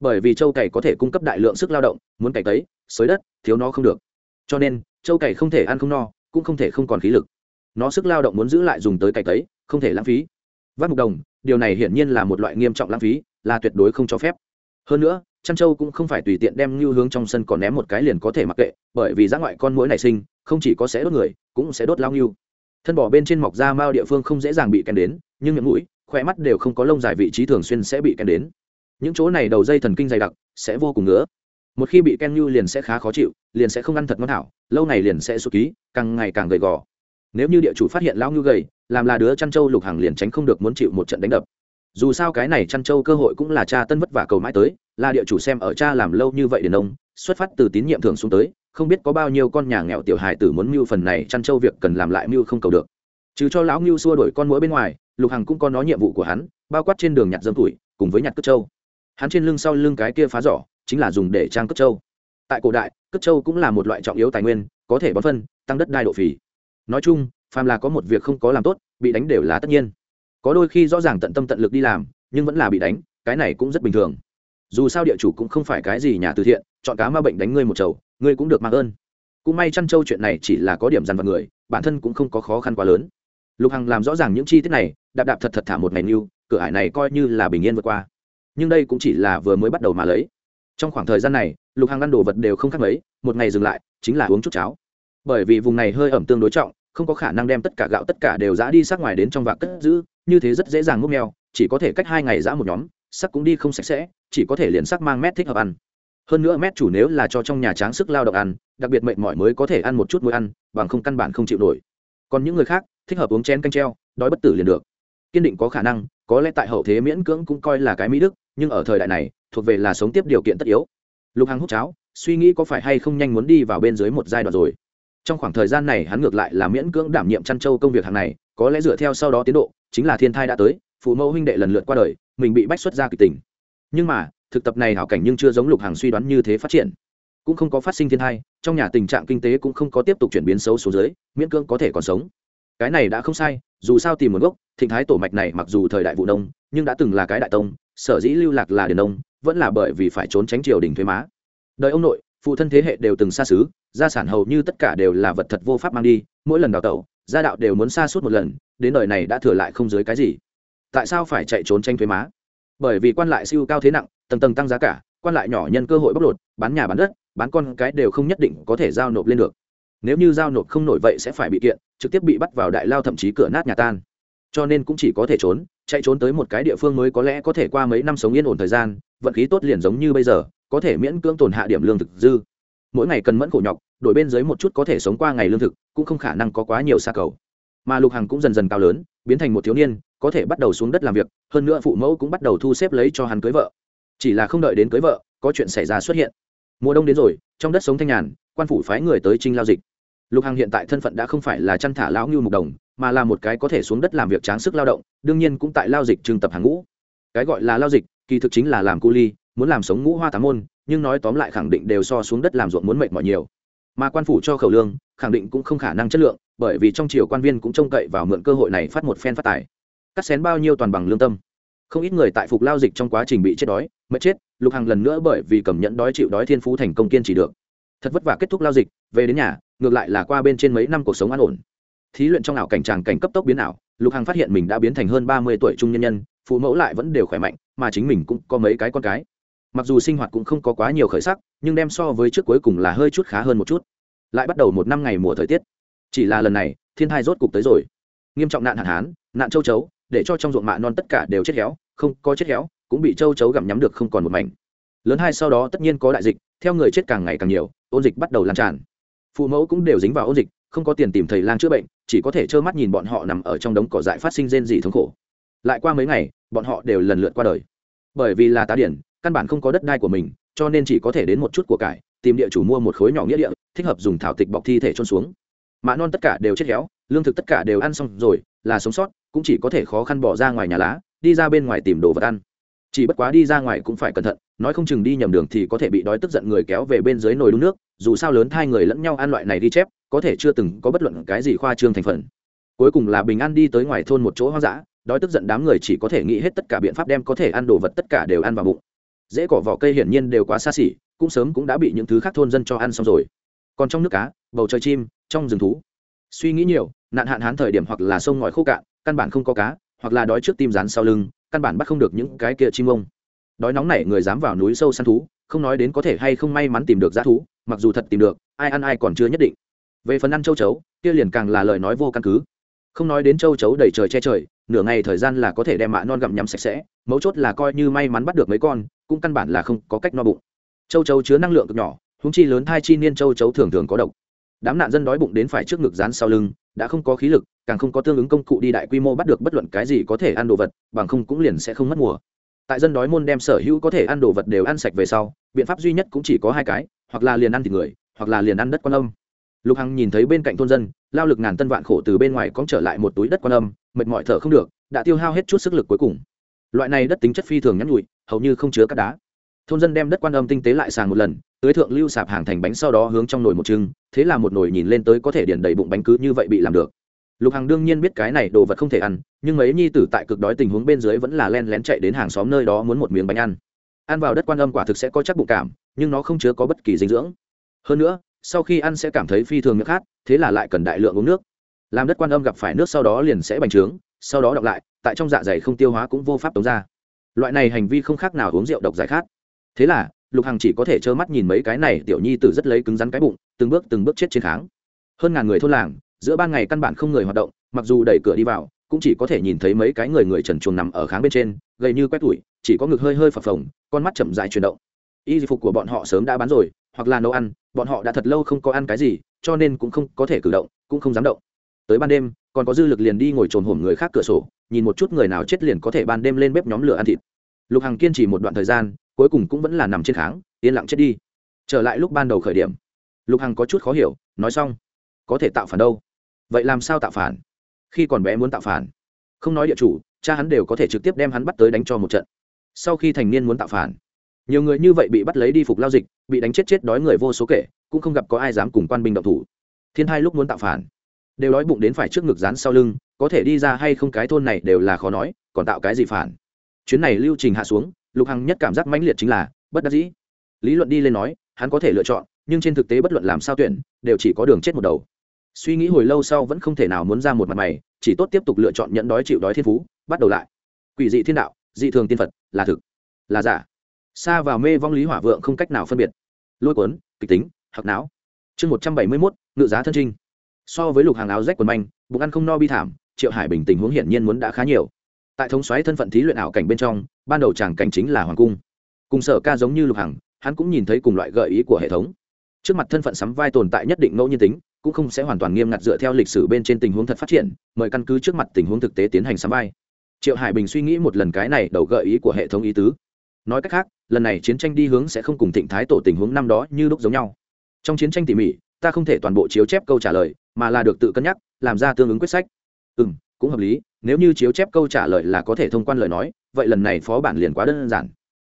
Bởi vì châu cày có thể cung cấp đại lượng sức lao động, muốn cày tấy xới đất, thiếu nó không được. Cho nên, châu cày không thể ăn không no, cũng không thể không còn khí lực nó sức lao động muốn giữ lại dùng tới cày tấy, không thể lãng phí. Vắt mục đồng, điều này hiển nhiên là một loại nghiêm trọng lãng phí, là tuyệt đối không cho phép. Hơn nữa, chăn trâu cũng không phải tùy tiện đem như hướng trong sân còn ném một cái liền có thể mặc kệ, bởi vì giã ngoại con mũi này sinh, không chỉ có sẽ đốt người, cũng sẽ đốt lao như thân bỏ bên trên mọc da mao địa phương không dễ dàng bị kèm đến, nhưng miệng mũi, khỏe mắt đều không có lông dài vị trí thường xuyên sẽ bị kèm đến. Những chỗ này đầu dây thần kinh dày đặc, sẽ vô cùng ngứa. Một khi bị ken như liền sẽ khá khó chịu, liền sẽ không ăn thật ngon thảo lâu này liền sẽ sụt ký, càng ngày càng gầy gò nếu như địa chủ phát hiện lão ngư gầy, làm là đứa chăn trâu lục hàng liền tránh không được muốn chịu một trận đánh đập. Dù sao cái này chăn trâu cơ hội cũng là cha tân vất vả cầu mãi tới, là địa chủ xem ở cha làm lâu như vậy đền ông, xuất phát từ tín nhiệm thường xuống tới, không biết có bao nhiêu con nhà nghèo tiểu hài tử muốn mưu phần này chăn trâu việc cần làm lại mưu không cầu được. Trừ cho lão mưu xua đổi con mũi bên ngoài, lục hằng cũng có nó nhiệm vụ của hắn, bao quát trên đường nhặt dâm tuổi, cùng với nhặt cất trâu. Hắn trên lưng sau lưng cái kia phá giỏ, chính là dùng để trang cất trâu. Tại cổ đại, cất trâu cũng là một loại trọng yếu tài nguyên, có thể bón phân, tăng đất đai độ phì nói chung, phàm là có một việc không có làm tốt, bị đánh đều là tất nhiên. Có đôi khi rõ ràng tận tâm tận lực đi làm, nhưng vẫn là bị đánh, cái này cũng rất bình thường. Dù sao địa chủ cũng không phải cái gì nhà từ thiện, chọn cá ma bệnh đánh ngươi một chầu, ngươi cũng được mang ơn. Cũng may chăn trâu chuyện này chỉ là có điểm dằn vào người, bản thân cũng không có khó khăn quá lớn. Lục hằng làm rõ ràng những chi tiết này, đạp đạp thật thật thả một ngày mưu cửa ải này coi như là bình yên vượt qua. Nhưng đây cũng chỉ là vừa mới bắt đầu mà lấy. Trong khoảng thời gian này, lục hằng ăn đồ vật đều không khác mấy, một ngày dừng lại, chính là uống chút cháo. Bởi vì vùng này hơi ẩm tương đối trọng không có khả năng đem tất cả gạo tất cả đều giã đi sát ngoài đến trong vạc cất giữ, như thế rất dễ dàng múc mèo, chỉ có thể cách hai ngày giã một nhóm, sắc cũng đi không sạch sẽ, chỉ có thể liền sắc mang mét thích hợp ăn. Hơn nữa mét chủ nếu là cho trong nhà tráng sức lao động ăn, đặc biệt mệt mỏi mới có thể ăn một chút muối ăn, bằng không căn bản không chịu nổi. Còn những người khác, thích hợp uống chén canh treo, đói bất tử liền được. Kiên định có khả năng, có lẽ tại hậu thế miễn cưỡng cũng coi là cái mỹ đức, nhưng ở thời đại này, thuộc về là sống tiếp điều kiện tất yếu. Lục hàng hút cháo, suy nghĩ có phải hay không nhanh muốn đi vào bên dưới một giai đoạn rồi trong khoảng thời gian này hắn ngược lại là miễn cưỡng đảm nhiệm chăn trâu công việc hàng này, có lẽ dựa theo sau đó tiến độ, chính là thiên thai đã tới, phụ mẫu huynh đệ lần lượt qua đời, mình bị bách xuất ra kịch tình. Nhưng mà, thực tập này hảo cảnh nhưng chưa giống lục hàng suy đoán như thế phát triển. Cũng không có phát sinh thiên thai, trong nhà tình trạng kinh tế cũng không có tiếp tục chuyển biến xấu xuống dưới, miễn cưỡng có thể còn sống. Cái này đã không sai, dù sao tìm một gốc, thịnh thái tổ mạch này mặc dù thời đại vụ nông, nhưng đã từng là cái đại tông, sở dĩ lưu lạc là điền nông, vẫn là bởi vì phải trốn tránh triều đình thuế má. Đời ông nội phụ thân thế hệ đều từng xa xứ, gia sản hầu như tất cả đều là vật thật vô pháp mang đi, mỗi lần đào tẩu, gia đạo đều muốn xa suốt một lần, đến đời này đã thừa lại không dưới cái gì. Tại sao phải chạy trốn tranh thuế má? Bởi vì quan lại siêu cao thế nặng, tầng tầng tăng giá cả, quan lại nhỏ nhân cơ hội bóc lột, bán nhà bán đất, bán con cái đều không nhất định có thể giao nộp lên được. Nếu như giao nộp không nổi vậy sẽ phải bị kiện, trực tiếp bị bắt vào đại lao thậm chí cửa nát nhà tan. Cho nên cũng chỉ có thể trốn, chạy trốn tới một cái địa phương mới có lẽ có thể qua mấy năm sống yên ổn thời gian, vận khí tốt liền giống như bây giờ có thể miễn cưỡng tồn hạ điểm lương thực dư. Mỗi ngày cần mẫn khổ nhọc, đổi bên dưới một chút có thể sống qua ngày lương thực, cũng không khả năng có quá nhiều xa cầu. Mà lục hằng cũng dần dần cao lớn, biến thành một thiếu niên, có thể bắt đầu xuống đất làm việc, hơn nữa phụ mẫu cũng bắt đầu thu xếp lấy cho hắn cưới vợ. Chỉ là không đợi đến cưới vợ, có chuyện xảy ra xuất hiện. Mùa đông đến rồi, trong đất sống thanh nhàn, quan phủ phái người tới trinh lao dịch. Lục hằng hiện tại thân phận đã không phải là chăn thả lão ngưu mục đồng, mà là một cái có thể xuống đất làm việc tráng sức lao động, đương nhiên cũng tại lao dịch trưng tập hàng ngũ. Cái gọi là lao dịch, kỳ thực chính là làm cu ly muốn làm sống ngũ hoa tám môn, nhưng nói tóm lại khẳng định đều so xuống đất làm ruộng muốn mệt mỏi nhiều. Mà quan phủ cho khẩu lương, khẳng định cũng không khả năng chất lượng, bởi vì trong triều quan viên cũng trông cậy vào mượn cơ hội này phát một phen phát tài. Cắt xén bao nhiêu toàn bằng lương tâm. Không ít người tại phục lao dịch trong quá trình bị chết đói mất chết, lục hàng lần nữa bởi vì cầm nhận đói chịu đói thiên phú thành công kiên trì được. Thật vất vả kết thúc lao dịch, về đến nhà, ngược lại là qua bên trên mấy năm cuộc sống an ổn. Thí luyện trong ảo cảnh tràng cảnh cấp tốc biến ảo, lục hằng phát hiện mình đã biến thành hơn ba mươi tuổi trung nhân nhân, phụ mẫu lại vẫn đều khỏe mạnh, mà chính mình cũng có mấy cái con cái mặc dù sinh hoạt cũng không có quá nhiều khởi sắc, nhưng đem so với trước cuối cùng là hơi chút khá hơn một chút. Lại bắt đầu một năm ngày mùa thời tiết. Chỉ là lần này, thiên thai rốt cục tới rồi. Nghiêm trọng nạn hạn hán, nạn châu chấu, để cho trong ruộng mạ non tất cả đều chết héo, không có chết héo, cũng bị châu chấu gặm nhắm được không còn một mảnh. Lớn hai sau đó tất nhiên có đại dịch, theo người chết càng ngày càng nhiều, ôn dịch bắt đầu lan tràn. Phụ mẫu cũng đều dính vào ôn dịch, không có tiền tìm thầy lang chữa bệnh, chỉ có thể trơ mắt nhìn bọn họ nằm ở trong đống cỏ dại phát sinh rên dị thống khổ. Lại qua mấy ngày, bọn họ đều lần lượt qua đời. Bởi vì là tá điển căn bản không có đất đai của mình, cho nên chỉ có thể đến một chút của cải, tìm địa chủ mua một khối nhỏ nghĩa địa, thích hợp dùng thảo tịch bọc thi thể trôn xuống. Mạ non tất cả đều chết héo, lương thực tất cả đều ăn xong rồi, là sống sót, cũng chỉ có thể khó khăn bỏ ra ngoài nhà lá, đi ra bên ngoài tìm đồ vật ăn. Chỉ bất quá đi ra ngoài cũng phải cẩn thận, nói không chừng đi nhầm đường thì có thể bị đói tức giận người kéo về bên dưới nồi đun nước, dù sao lớn hai người lẫn nhau ăn loại này đi chép, có thể chưa từng có bất luận cái gì khoa trương thành phần. Cuối cùng là bình an đi tới ngoài thôn một chỗ hoang dã, đói tức giận đám người chỉ có thể nghĩ hết tất cả biện pháp đem có thể ăn đồ vật tất cả đều ăn vào bụng dễ cỏ vỏ cây hiển nhiên đều quá xa xỉ, cũng sớm cũng đã bị những thứ khác thôn dân cho ăn xong rồi. Còn trong nước cá, bầu trời chim, trong rừng thú. Suy nghĩ nhiều, nạn hạn hán thời điểm hoặc là sông ngòi khô cạn, căn bản không có cá, hoặc là đói trước tim rán sau lưng, căn bản bắt không được những cái kia chim ông. Đói nóng này người dám vào núi sâu săn thú, không nói đến có thể hay không may mắn tìm được g thú, mặc dù thật tìm được, ai ăn ai còn chưa nhất định. Về phần ăn châu chấu, kia liền càng là lời nói vô căn cứ. Không nói đến châu chấu đầy trời che trời, nửa ngày thời gian là có thể đem mạ non gặm nhắm sạch sẽ, mấu chốt là coi như may mắn bắt được mấy con cũng căn bản là không có cách no bụng. Châu chấu chứa năng lượng cực nhỏ húng chi lớn thai chi niên châu chấu thường thường có độc. Đám nạn dân đói bụng đến phải trước ngực dán sau lưng, đã không có khí lực, càng không có tương ứng công cụ đi đại quy mô bắt được bất luận cái gì có thể ăn đồ vật, bằng không cũng liền sẽ không mất mùa. Tại dân đói môn đem sở hữu có thể ăn đồ vật đều ăn sạch về sau, biện pháp duy nhất cũng chỉ có hai cái, hoặc là liền ăn thịt người, hoặc là liền ăn đất quan âm. Lục hằng nhìn thấy bên cạnh thôn dân, lao lực ngàn tân vạn khổ từ bên ngoài cóng trở lại một túi đất quan âm, mệt mỏi thở không được, đã tiêu hao hết chút sức lực cuối cùng. Loại này đất tính chất phi thường nhắn nhụi hầu như không chứa cát đá. Thôn dân đem đất quan âm tinh tế lại sàng một lần, tưới thượng lưu sạp hàng thành bánh sau đó hướng trong nồi một trưng thế là một nồi nhìn lên tới có thể điền đầy bụng bánh cứ như vậy bị làm được. Lục hằng đương nhiên biết cái này đồ vật không thể ăn, nhưng mấy nhi tử tại cực đói tình huống bên dưới vẫn là len lén chạy đến hàng xóm nơi đó muốn một miếng bánh ăn. Ăn vào đất quan âm quả thực sẽ có chắc bụng cảm, nhưng nó không chứa có bất kỳ dinh dưỡng. Hơn nữa, sau khi ăn sẽ cảm thấy phi thường nước khát, thế là lại cần đại lượng uống nước. Làm đất quan âm gặp phải nước sau đó liền sẽ bành trướng, sau đó đọc lại, tại trong dạ dày không tiêu hóa cũng vô pháp tống ra loại này hành vi không khác nào uống rượu độc giải khát. Thế là, lục hằng chỉ có thể trơ mắt nhìn mấy cái này tiểu nhi tử rất lấy cứng rắn cái bụng, từng bước từng bước chết trên kháng. Hơn ngàn người thôn làng, giữa ban ngày căn bản không người hoạt động, mặc dù đẩy cửa đi vào, cũng chỉ có thể nhìn thấy mấy cái người người trần chuồng nằm ở kháng bên trên, gầy như quét tủi, chỉ có ngực hơi hơi phập phồng, con mắt chậm dài chuyển động. Y phục của bọn họ sớm đã bán rồi, hoặc là nấu ăn, bọn họ đã thật lâu không có ăn cái gì, cho nên cũng không có thể cử động, cũng không dám động. Tới ban đêm, còn có dư lực liền đi ngồi trồn hổm người khác cửa sổ nhìn một chút người nào chết liền có thể ban đêm lên bếp nhóm lửa ăn thịt. Lục hằng kiên trì một đoạn thời gian, cuối cùng cũng vẫn là nằm trên kháng, yên lặng chết đi. Trở lại lúc ban đầu khởi điểm. Lục hằng có chút khó hiểu, nói xong, có thể tạo phản đâu? Vậy làm sao tạo phản? Khi còn bé muốn tạo phản. Không nói địa chủ, cha hắn đều có thể trực tiếp đem hắn bắt tới đánh cho một trận. Sau khi thành niên muốn tạo phản, nhiều người như vậy bị bắt lấy đi phục lao dịch, bị đánh chết chết đói người vô số kể, cũng không gặp có ai dám cùng quan binh động thủ. Thiên hai lúc muốn tạo phản, đều đói bụng đến phải trước ngực dán sau lưng có thể đi ra hay không cái thôn này đều là khó nói, còn tạo cái gì phản? Chuyến này lưu trình hạ xuống, lục hằng nhất cảm giác mãnh liệt chính là bất đắc dĩ. Lý luận đi lên nói, hắn có thể lựa chọn, nhưng trên thực tế bất luận làm sao tuyển, đều chỉ có đường chết một đầu. Suy nghĩ hồi lâu sau vẫn không thể nào muốn ra một mặt mày, chỉ tốt tiếp tục lựa chọn nhận đói chịu đói thiên phú, bắt đầu lại. Quỷ dị thiên đạo, dị thường tiên phật, là thực, là giả. Xa vào mê vong lý hỏa vượng không cách nào phân biệt. Lôi cuốn, kịch tính hoặc não. Chương một trăm bảy mươi mốt, ngự giá thân trinh. So với lục hàng áo rách quần manh, bụng ăn không no bi thảm triệu hải bình tình huống hiển nhiên muốn đã khá nhiều. Tại thống xoáy thân phận thí luyện ảo cảnh bên trong, ban đầu chàng cảnh chính là hoàng cung. Cùng sở ca giống như lục hằng, hắn cũng nhìn thấy cùng loại gợi ý của hệ thống. Trước mặt thân phận sắm vai tồn tại nhất định ngẫu nhiên tính, cũng không sẽ hoàn toàn nghiêm ngặt dựa theo lịch sử bên trên tình huống thật phát triển, mời căn cứ trước mặt tình huống thực tế tiến hành sắm vai. Triệu hải bình suy nghĩ một lần cái này đầu gợi ý của hệ thống ý tứ. Nói cách khác, lần này chiến tranh đi hướng sẽ không cùng thịnh thái tổ tình huống năm đó như lúc giống nhau. Trong chiến tranh tỉ mỉ, ta không thể toàn bộ chiếu chép câu trả lời, mà là được tự cân nhắc, làm ra tương ứng quyết sách ừ m cũng hợp lý, nếu như chiếu chép câu trả lời là có thể thông quan lời nói, vậy lần này phó bản liền quá đơn giản.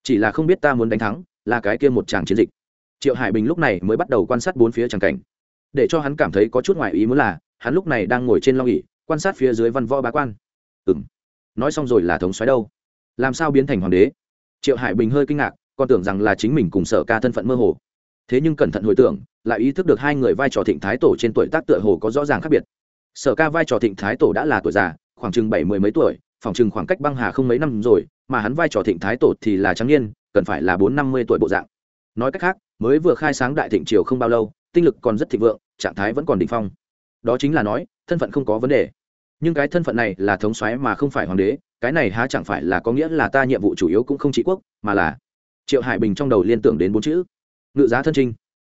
Chỉ là không biết ta muốn đánh thắng, là cái kia một tràng chiến dịch. Triệu hải bình lúc này mới bắt đầu quan sát bốn phía tràng cảnh. Để cho hắn cảm thấy có chút ngoại ý muốn là, hắn lúc này đang ngồi trên long ỉ quan sát phía dưới văn võ bá quan. Ừ m nói xong rồi là thống xoáy đâu? Làm sao biến thành hoàng đế? Triệu hải bình hơi kinh ngạc, còn tưởng rằng là chính mình cùng sở ca thân phận mơ hồ. Thế nhưng cẩn thận hồi tưởng, lại ý thức được hai người vai trò thịnh thái tổ trên tuổi tác tựa hồ có rõ ràng khác biệt sở ca vai trò thịnh thái tổ đã là tuổi già, khoảng chừng bảy mươi mấy tuổi, phòng chừng khoảng cách băng hà không mấy năm rồi, mà hắn vai trò thịnh thái tổ thì là trắng niên, cần phải là bốn năm mươi tuổi bộ dạng. Nói cách khác, mới vừa khai sáng đại thịnh triều không bao lâu, tinh lực còn rất thịnh vượng, trạng thái vẫn còn đ ỉ n h phong. Đó chính là nói, thân phận không có vấn đề. Nhưng cái thân phận này là thống soái mà không phải hoàng đế, cái này há chẳng phải là có nghĩa là ta nhiệm vụ chủ yếu cũng không trị quốc, mà là triệu hải bình trong đầu liên tưởng đến bốn chữ. Ngự giá thân trinh.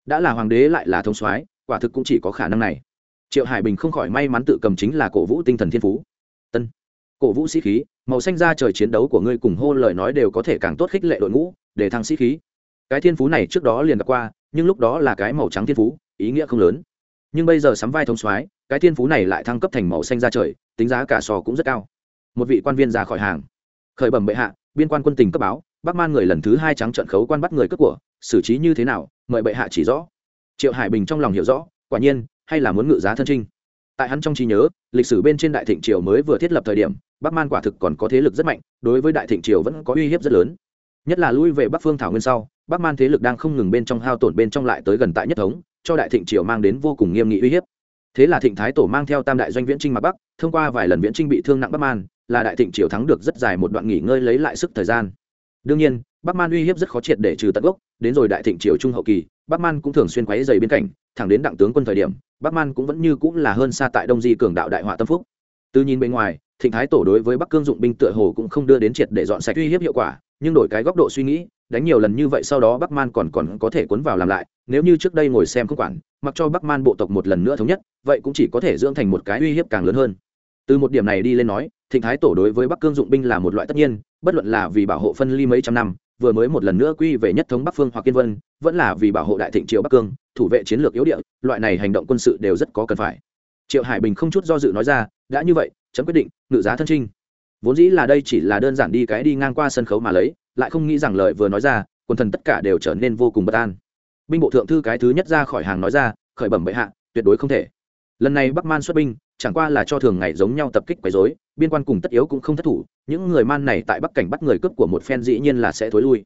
Đã là hoàng đế lại là thống soái, quả thực cũng chỉ có khả năng này triệu hải bình không khỏi may mắn tự cầm chính là cổ vũ tinh thần thiên phú. Tân cổ vũ sĩ khí, màu xanh ra trời chiến đấu của ngươi cùng hô lời nói đều có thể càng tốt khích lệ đội ngũ, để thăng sĩ khí. Cái thiên phú này trước đó liền gặp qua, nhưng lúc đó là cái màu trắng thiên phú, ý nghĩa không lớn. Nhưng bây giờ sắm vai thông soái, cái thiên phú này lại thăng cấp thành màu xanh ra trời, tính giá cả sò cũng rất cao. Một vị quan viên ra khỏi hàng. Khởi bẩm bệ hạ, biên quan quân tình cấp báo, bắc man người lần thứ hai trắng trận khấu quan bắt người cướp của, xử trí như thế nào, mời bệ hạ chỉ rõ. Triệu hải bình trong lòng hiểu rõ, quả nhiên hay là muốn ngự giá thân trinh. Tại hắn trong trí nhớ, lịch sử bên trên đại thịnh triều mới vừa thiết lập thời điểm, bắc man quả thực còn có thế lực rất mạnh, đối với đại thịnh triều vẫn có uy hiếp rất lớn. Nhất là lui về bắc phương thảo nguyên sau, bắc man thế lực đang không ngừng bên trong hao tổn bên trong lại tới gần tại nhất thống, cho đại thịnh triều mang đến vô cùng nghiêm nghị uy hiếp. Thế là thịnh thái tổ mang theo tam đại doanh viễn trinh mặt bắc, thông qua vài lần viễn trinh bị thương nặng bắc man, là đại thịnh triều thắng được rất dài một đoạn nghỉ ngơi lấy lại sức thời gian. Đương nhiên, bắc man uy hiếp rất khó triệt để trừ tận gốc, đến rồi đại thịnh triều trung hậu kỳ bắc man cũng thường xuyên quấy dày biên cảnh thẳng đến đặng tướng quân thời điểm bắc man cũng vẫn như cũng là hơn xa tại đông di cường đạo đại họa tâm phúc. Từ nhìn bên ngoài, thịnh thái tổ đối với bắc cương dụng binh tựa hồ cũng không đưa đến triệt để dọn sạch uy hiếp hiệu quả, nhưng đổi cái góc độ suy nghĩ, đánh nhiều lần như vậy sau đó bắc man còn còn có thể cuốn vào làm lại, nếu như trước đây ngồi xem không quản, mặc cho bắc man bộ tộc một lần nữa thống nhất, vậy cũng chỉ có thể dưỡng thành một cái uy hiếp càng lớn hơn. Từ một điểm này đi lên nói, thịnh thái tổ đối với bắc cương dụng binh là một loại tất nhiên, bất luận là vì bảo hộ phân ly mấy trăm năm vừa mới một lần nữa quy về nhất thống bắc phương hoặc kiên vân, vẫn là vì bảo hộ đại thịnh triều bắc cương, thủ vệ chiến lược yếu địa, loại này hành động quân sự đều rất có cần phải. Triệu hải bình không chút do dự nói ra, đã như vậy, chấm quyết định, ngự giá thân trinh. Vốn dĩ là đây chỉ là đơn giản đi cái đi ngang qua sân khấu mà lấy, lại không nghĩ rằng lời vừa nói ra, quần thần tất cả đều trở nên vô cùng bất an. Binh bộ thượng thư cái thứ nhất ra khỏi hàng nói ra, khởi bẩm bệ hạ, tuyệt đối không thể. Lần này bắc man xuất binh, chẳng qua là cho thường ngày giống nhau tập kích quấy rối biên quan cùng tất yếu cũng không thất thủ, những người man này tại bắc cảnh bắt người cướp của một phen dĩ nhiên là sẽ thối lui.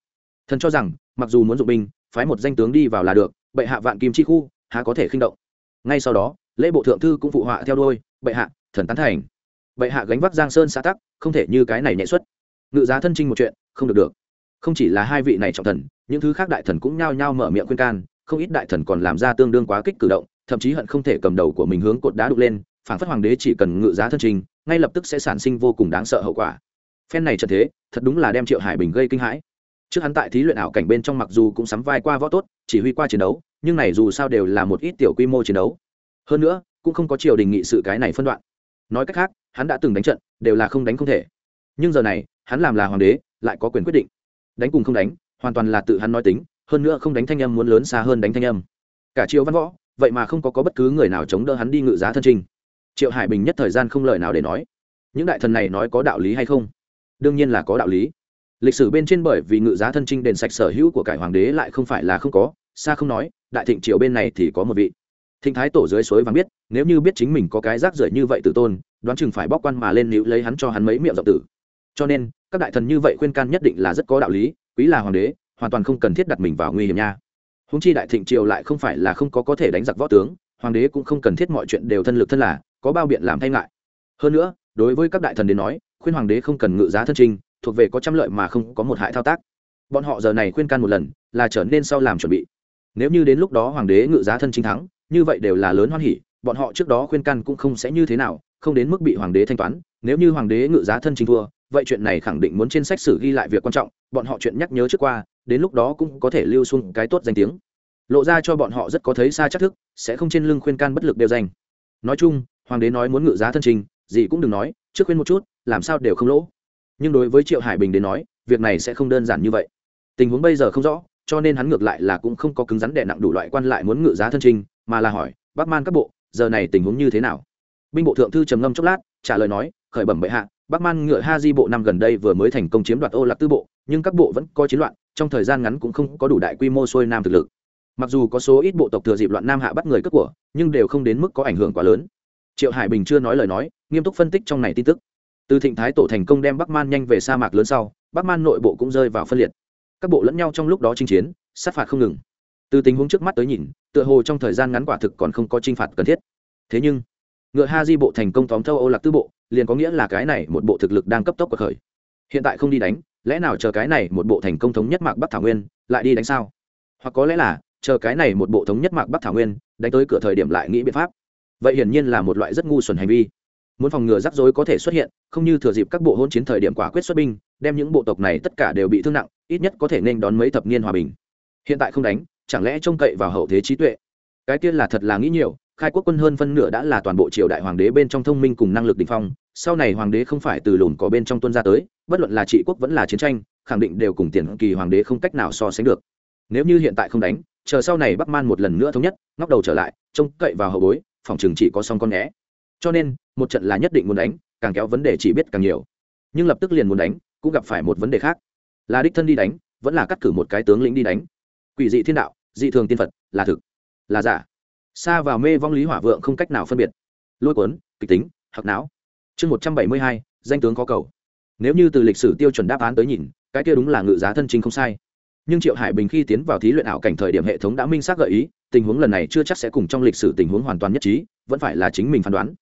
Thần cho rằng, mặc dù muốn dụng binh, phái một danh tướng đi vào là được, bệ hạ vạn kim chi khu, há có thể khinh động. Ngay sau đó, lễ bộ thượng thư cũng phụ họa theo đôi, bệ hạ, thần tán thành. Bệ hạ gánh vác giang sơn xã tắc, không thể như cái này nhẹ xuất. Ngự giá thân trinh một chuyện, không được được. Không chỉ là hai vị này trọng thần, những thứ khác đại thần cũng nhao nhao mở miệng khuyên can, không ít đại thần còn làm ra tương đương quá kích cử động, thậm chí hận không thể cầm đầu của mình hướng cột đá đục lên, phản phất hoàng đế chỉ cần ngự giá thân trình ngay lập tức sẽ sản sinh vô cùng đáng sợ hậu quả. Phen này trận thế thật đúng là đem triệu hải bình gây kinh hãi. Trước hắn tại thí luyện ảo cảnh bên trong mặc dù cũng sắm vai qua võ tốt chỉ huy qua chiến đấu nhưng này dù sao đều là một ít tiểu quy mô chiến đấu. Hơn nữa cũng không có triều đình nghị sự cái này phân đoạn. Nói cách khác hắn đã từng đánh trận đều là không đánh không thể. Nhưng giờ này hắn làm là hoàng đế lại có quyền quyết định. Đánh cùng không đánh hoàn toàn là tự hắn nói tính hơn nữa không đánh thanh âm muốn lớn xa hơn đánh thanh âm. Cả triều văn võ vậy mà không có, có bất cứ người nào chống đỡ hắn đi ngự giá thân trình triệu hải bình nhất thời gian không lời nào để nói. Những đại thần này nói có đạo lý hay không? Đương nhiên là có đạo lý. Lịch sử bên trên bởi vì ngự giá thân trinh đền sạch sở hữu của cải hoàng đế lại không phải là không có, xa không nói, đại thịnh triều bên này thì có một vị. Thịnh thái tổ dưới suối vàng biết, nếu như biết chính mình có cái rác rưởi như vậy tự tôn, đoán chừng phải bóc quan mà lên níu lấy hắn cho hắn mấy miệng dọc tử. Cho nên, các đại thần như vậy khuyên can nhất định là rất có đạo lý, quý là hoàng đế, hoàn toàn không cần thiết đặt mình vào nguy hiểm nha. Húng chi đại thịnh triều lại không phải là không có có thể đánh giặc võ tướng, hoàng đế cũng không cần thiết mọi chuyện đều thân lực thân là có bao biện làm thay ngại. Hơn nữa, đối với các đại thần đến nói, khuyên hoàng đế không cần ngự giá thân trinh thuộc về có trăm lợi mà không có một hại thao tác. Bọn họ giờ này khuyên can một lần, là trở nên sau làm chuẩn bị. Nếu như đến lúc đó hoàng đế ngự giá thân chính thắng, như vậy đều là lớn hoan hỉ, bọn họ trước đó khuyên can cũng không sẽ như thế nào, không đến mức bị hoàng đế thanh toán. Nếu như hoàng đế ngự giá thân chính thua, vậy chuyện này khẳng định muốn trên sách sử ghi lại việc quan trọng, bọn họ chuyện nhắc nhớ trước qua, đến lúc đó cũng có thể lưu xuống cái tốt danh tiếng. Lộ ra cho bọn họ rất có thấy xa chắc thức, sẽ không trên lưng khuyên can bất lực đều danh. Nói chung hoàng đế nói muốn ngự giá thân trình gì cũng đừng nói, trước khuyên một chút, làm sao đều không lỗ. Nhưng đối với triệu hải bình đến nói, việc này sẽ không đơn giản như vậy. Tình huống bây giờ không rõ, cho nên hắn ngược lại là cũng không có cứng rắn đè nặng đủ loại quan lại muốn ngự giá thân trình, mà là hỏi, bắc man các bộ, giờ này tình huống như thế nào? Binh bộ thượng thư trầm ngâm chốc lát, trả lời nói, khởi bẩm bệ hạ, bắc man ngựa ha di bộ năm gần đây vừa mới thành công chiếm đoạt ô lạc tư bộ, nhưng các bộ vẫn có chiến loạn, trong thời gian ngắn cũng không có đủ đại quy mô xuôi nam thực lực. Mặc dù có số ít bộ tộc thừa dịp loạn nam hạ bắt người cướp của, nhưng đều không đến mức có ảnh hưởng quá lớn triệu hải bình chưa nói lời nói, nghiêm túc phân tích trong này tin tức. Từ thịnh thái tổ thành công đem bắc man nhanh về sa mạc lớn sau, bắc man nội bộ cũng rơi vào phân liệt. Các bộ lẫn nhau trong lúc đó chinh chiến, sát phạt không ngừng. Từ tình huống trước mắt tới nhìn, tựa hồ trong thời gian ngắn quả thực còn không có chinh phạt cần thiết. Thế nhưng, ngựa ha di bộ thành công tóm thâu Âu lạc tư bộ, liền có nghĩa là cái này một bộ thực lực đang cấp tốc cuộc khởi. Hiện tại không đi đánh, lẽ nào chờ cái này một bộ thành công thống nhất mạc bắc thảo nguyên, lại đi đánh sao? Hoặc có lẽ là, chờ cái này một bộ thống nhất mạc bắc thảo nguyên, đánh tới cửa thời điểm lại nghĩ biện pháp vậy hiển nhiên là một loại rất ngu xuẩn hành vi. Muốn phòng ngừa rắc rối có thể xuất hiện, không như thừa dịp các bộ hôn chiến thời điểm quả quyết xuất binh, đem những bộ tộc này tất cả đều bị thương nặng, ít nhất có thể nên đón mấy thập niên hòa bình. Hiện tại không đánh, chẳng lẽ trông cậy vào hậu thế trí tuệ? Cái tiên là thật là nghĩ nhiều, khai quốc quân hơn phân nửa đã là toàn bộ triều đại hoàng đế bên trong thông minh cùng năng lực đ ỉ n h phong, sau này hoàng đế không phải từ lùn có bên trong tuân ra tới, bất luận là trị quốc vẫn là chiến tranh, khẳng định đều cùng tiền kỳ hoàng đế không cách nào so sánh được. Nếu như hiện tại không đánh, chờ sau này bắc man một lần nữa thống nhất, ngóc đầu trở lại, trông cậy vào hậu bối phòng trường chỉ có song con né. Cho nên, một trận là nhất định muốn đánh, càng kéo vấn đề chỉ biết càng nhiều. Nhưng lập tức liền muốn đánh, cũng gặp phải một vấn đề khác. Là đích thân đi đánh, vẫn là cắt cử một cái tướng lĩnh đi đánh. Quỷ dị thiên đạo, dị thường tiên phật, là thực, là giả. Xa vào mê vong lý hỏa vượng không cách nào phân biệt. Lôi cuốn, kịch tính hoặc não. Chương một trăm bảy mươi hai, danh tướng có cầu. Nếu như từ lịch sử tiêu chuẩn đáp án tới nhìn, cái kia đúng là ngự giá thân chính không sai. Nhưng triệu hải bình khi tiến vào thí luyện ảo cảnh thời điểm hệ thống đã minh xác gợi ý tình huống lần này chưa chắc sẽ cùng trong lịch sử tình huống hoàn toàn nhất trí, vẫn phải là chính mình phán đoán.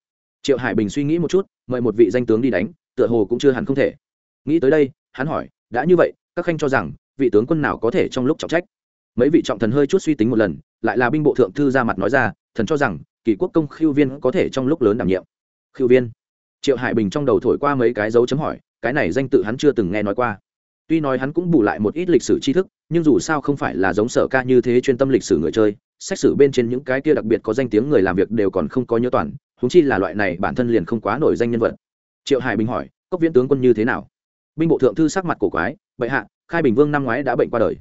Triệu hải bình suy nghĩ một chút, mời một vị danh tướng đi đánh, tựa hồ cũng chưa hẳn không thể. Nghĩ tới đây, hắn hỏi, đã như vậy, các khanh cho rằng, vị tướng quân nào có thể trong lúc trọng trách? Mấy vị trọng thần hơi chút suy tính một lần, lại là binh bộ thượng thư ra mặt nói ra, thần cho rằng, kỳ quốc công khiêu viên có thể trong lúc lớn đảm nhiệm. Khiêu viên? Triệu hải bình trong đầu thổi qua mấy cái dấu chấm hỏi, cái này danh tự hắn chưa từng nghe nói qua tuy nói hắn cũng bù lại một ít lịch sử tri thức, nhưng dù sao không phải là giống sở ca như thế chuyên tâm lịch sử người chơi xét xử bên trên những cái kia đặc biệt có danh tiếng người làm việc đều còn không có nhớ toàn húng chi là loại này bản thân liền không quá nổi danh nhân vật. Triệu hải bình hỏi, cốc viễn tướng quân như thế nào? Binh bộ thượng thư sắc mặt cổ quái, bệ hạ, khai bình vương năm ngoái đã bệnh qua đời.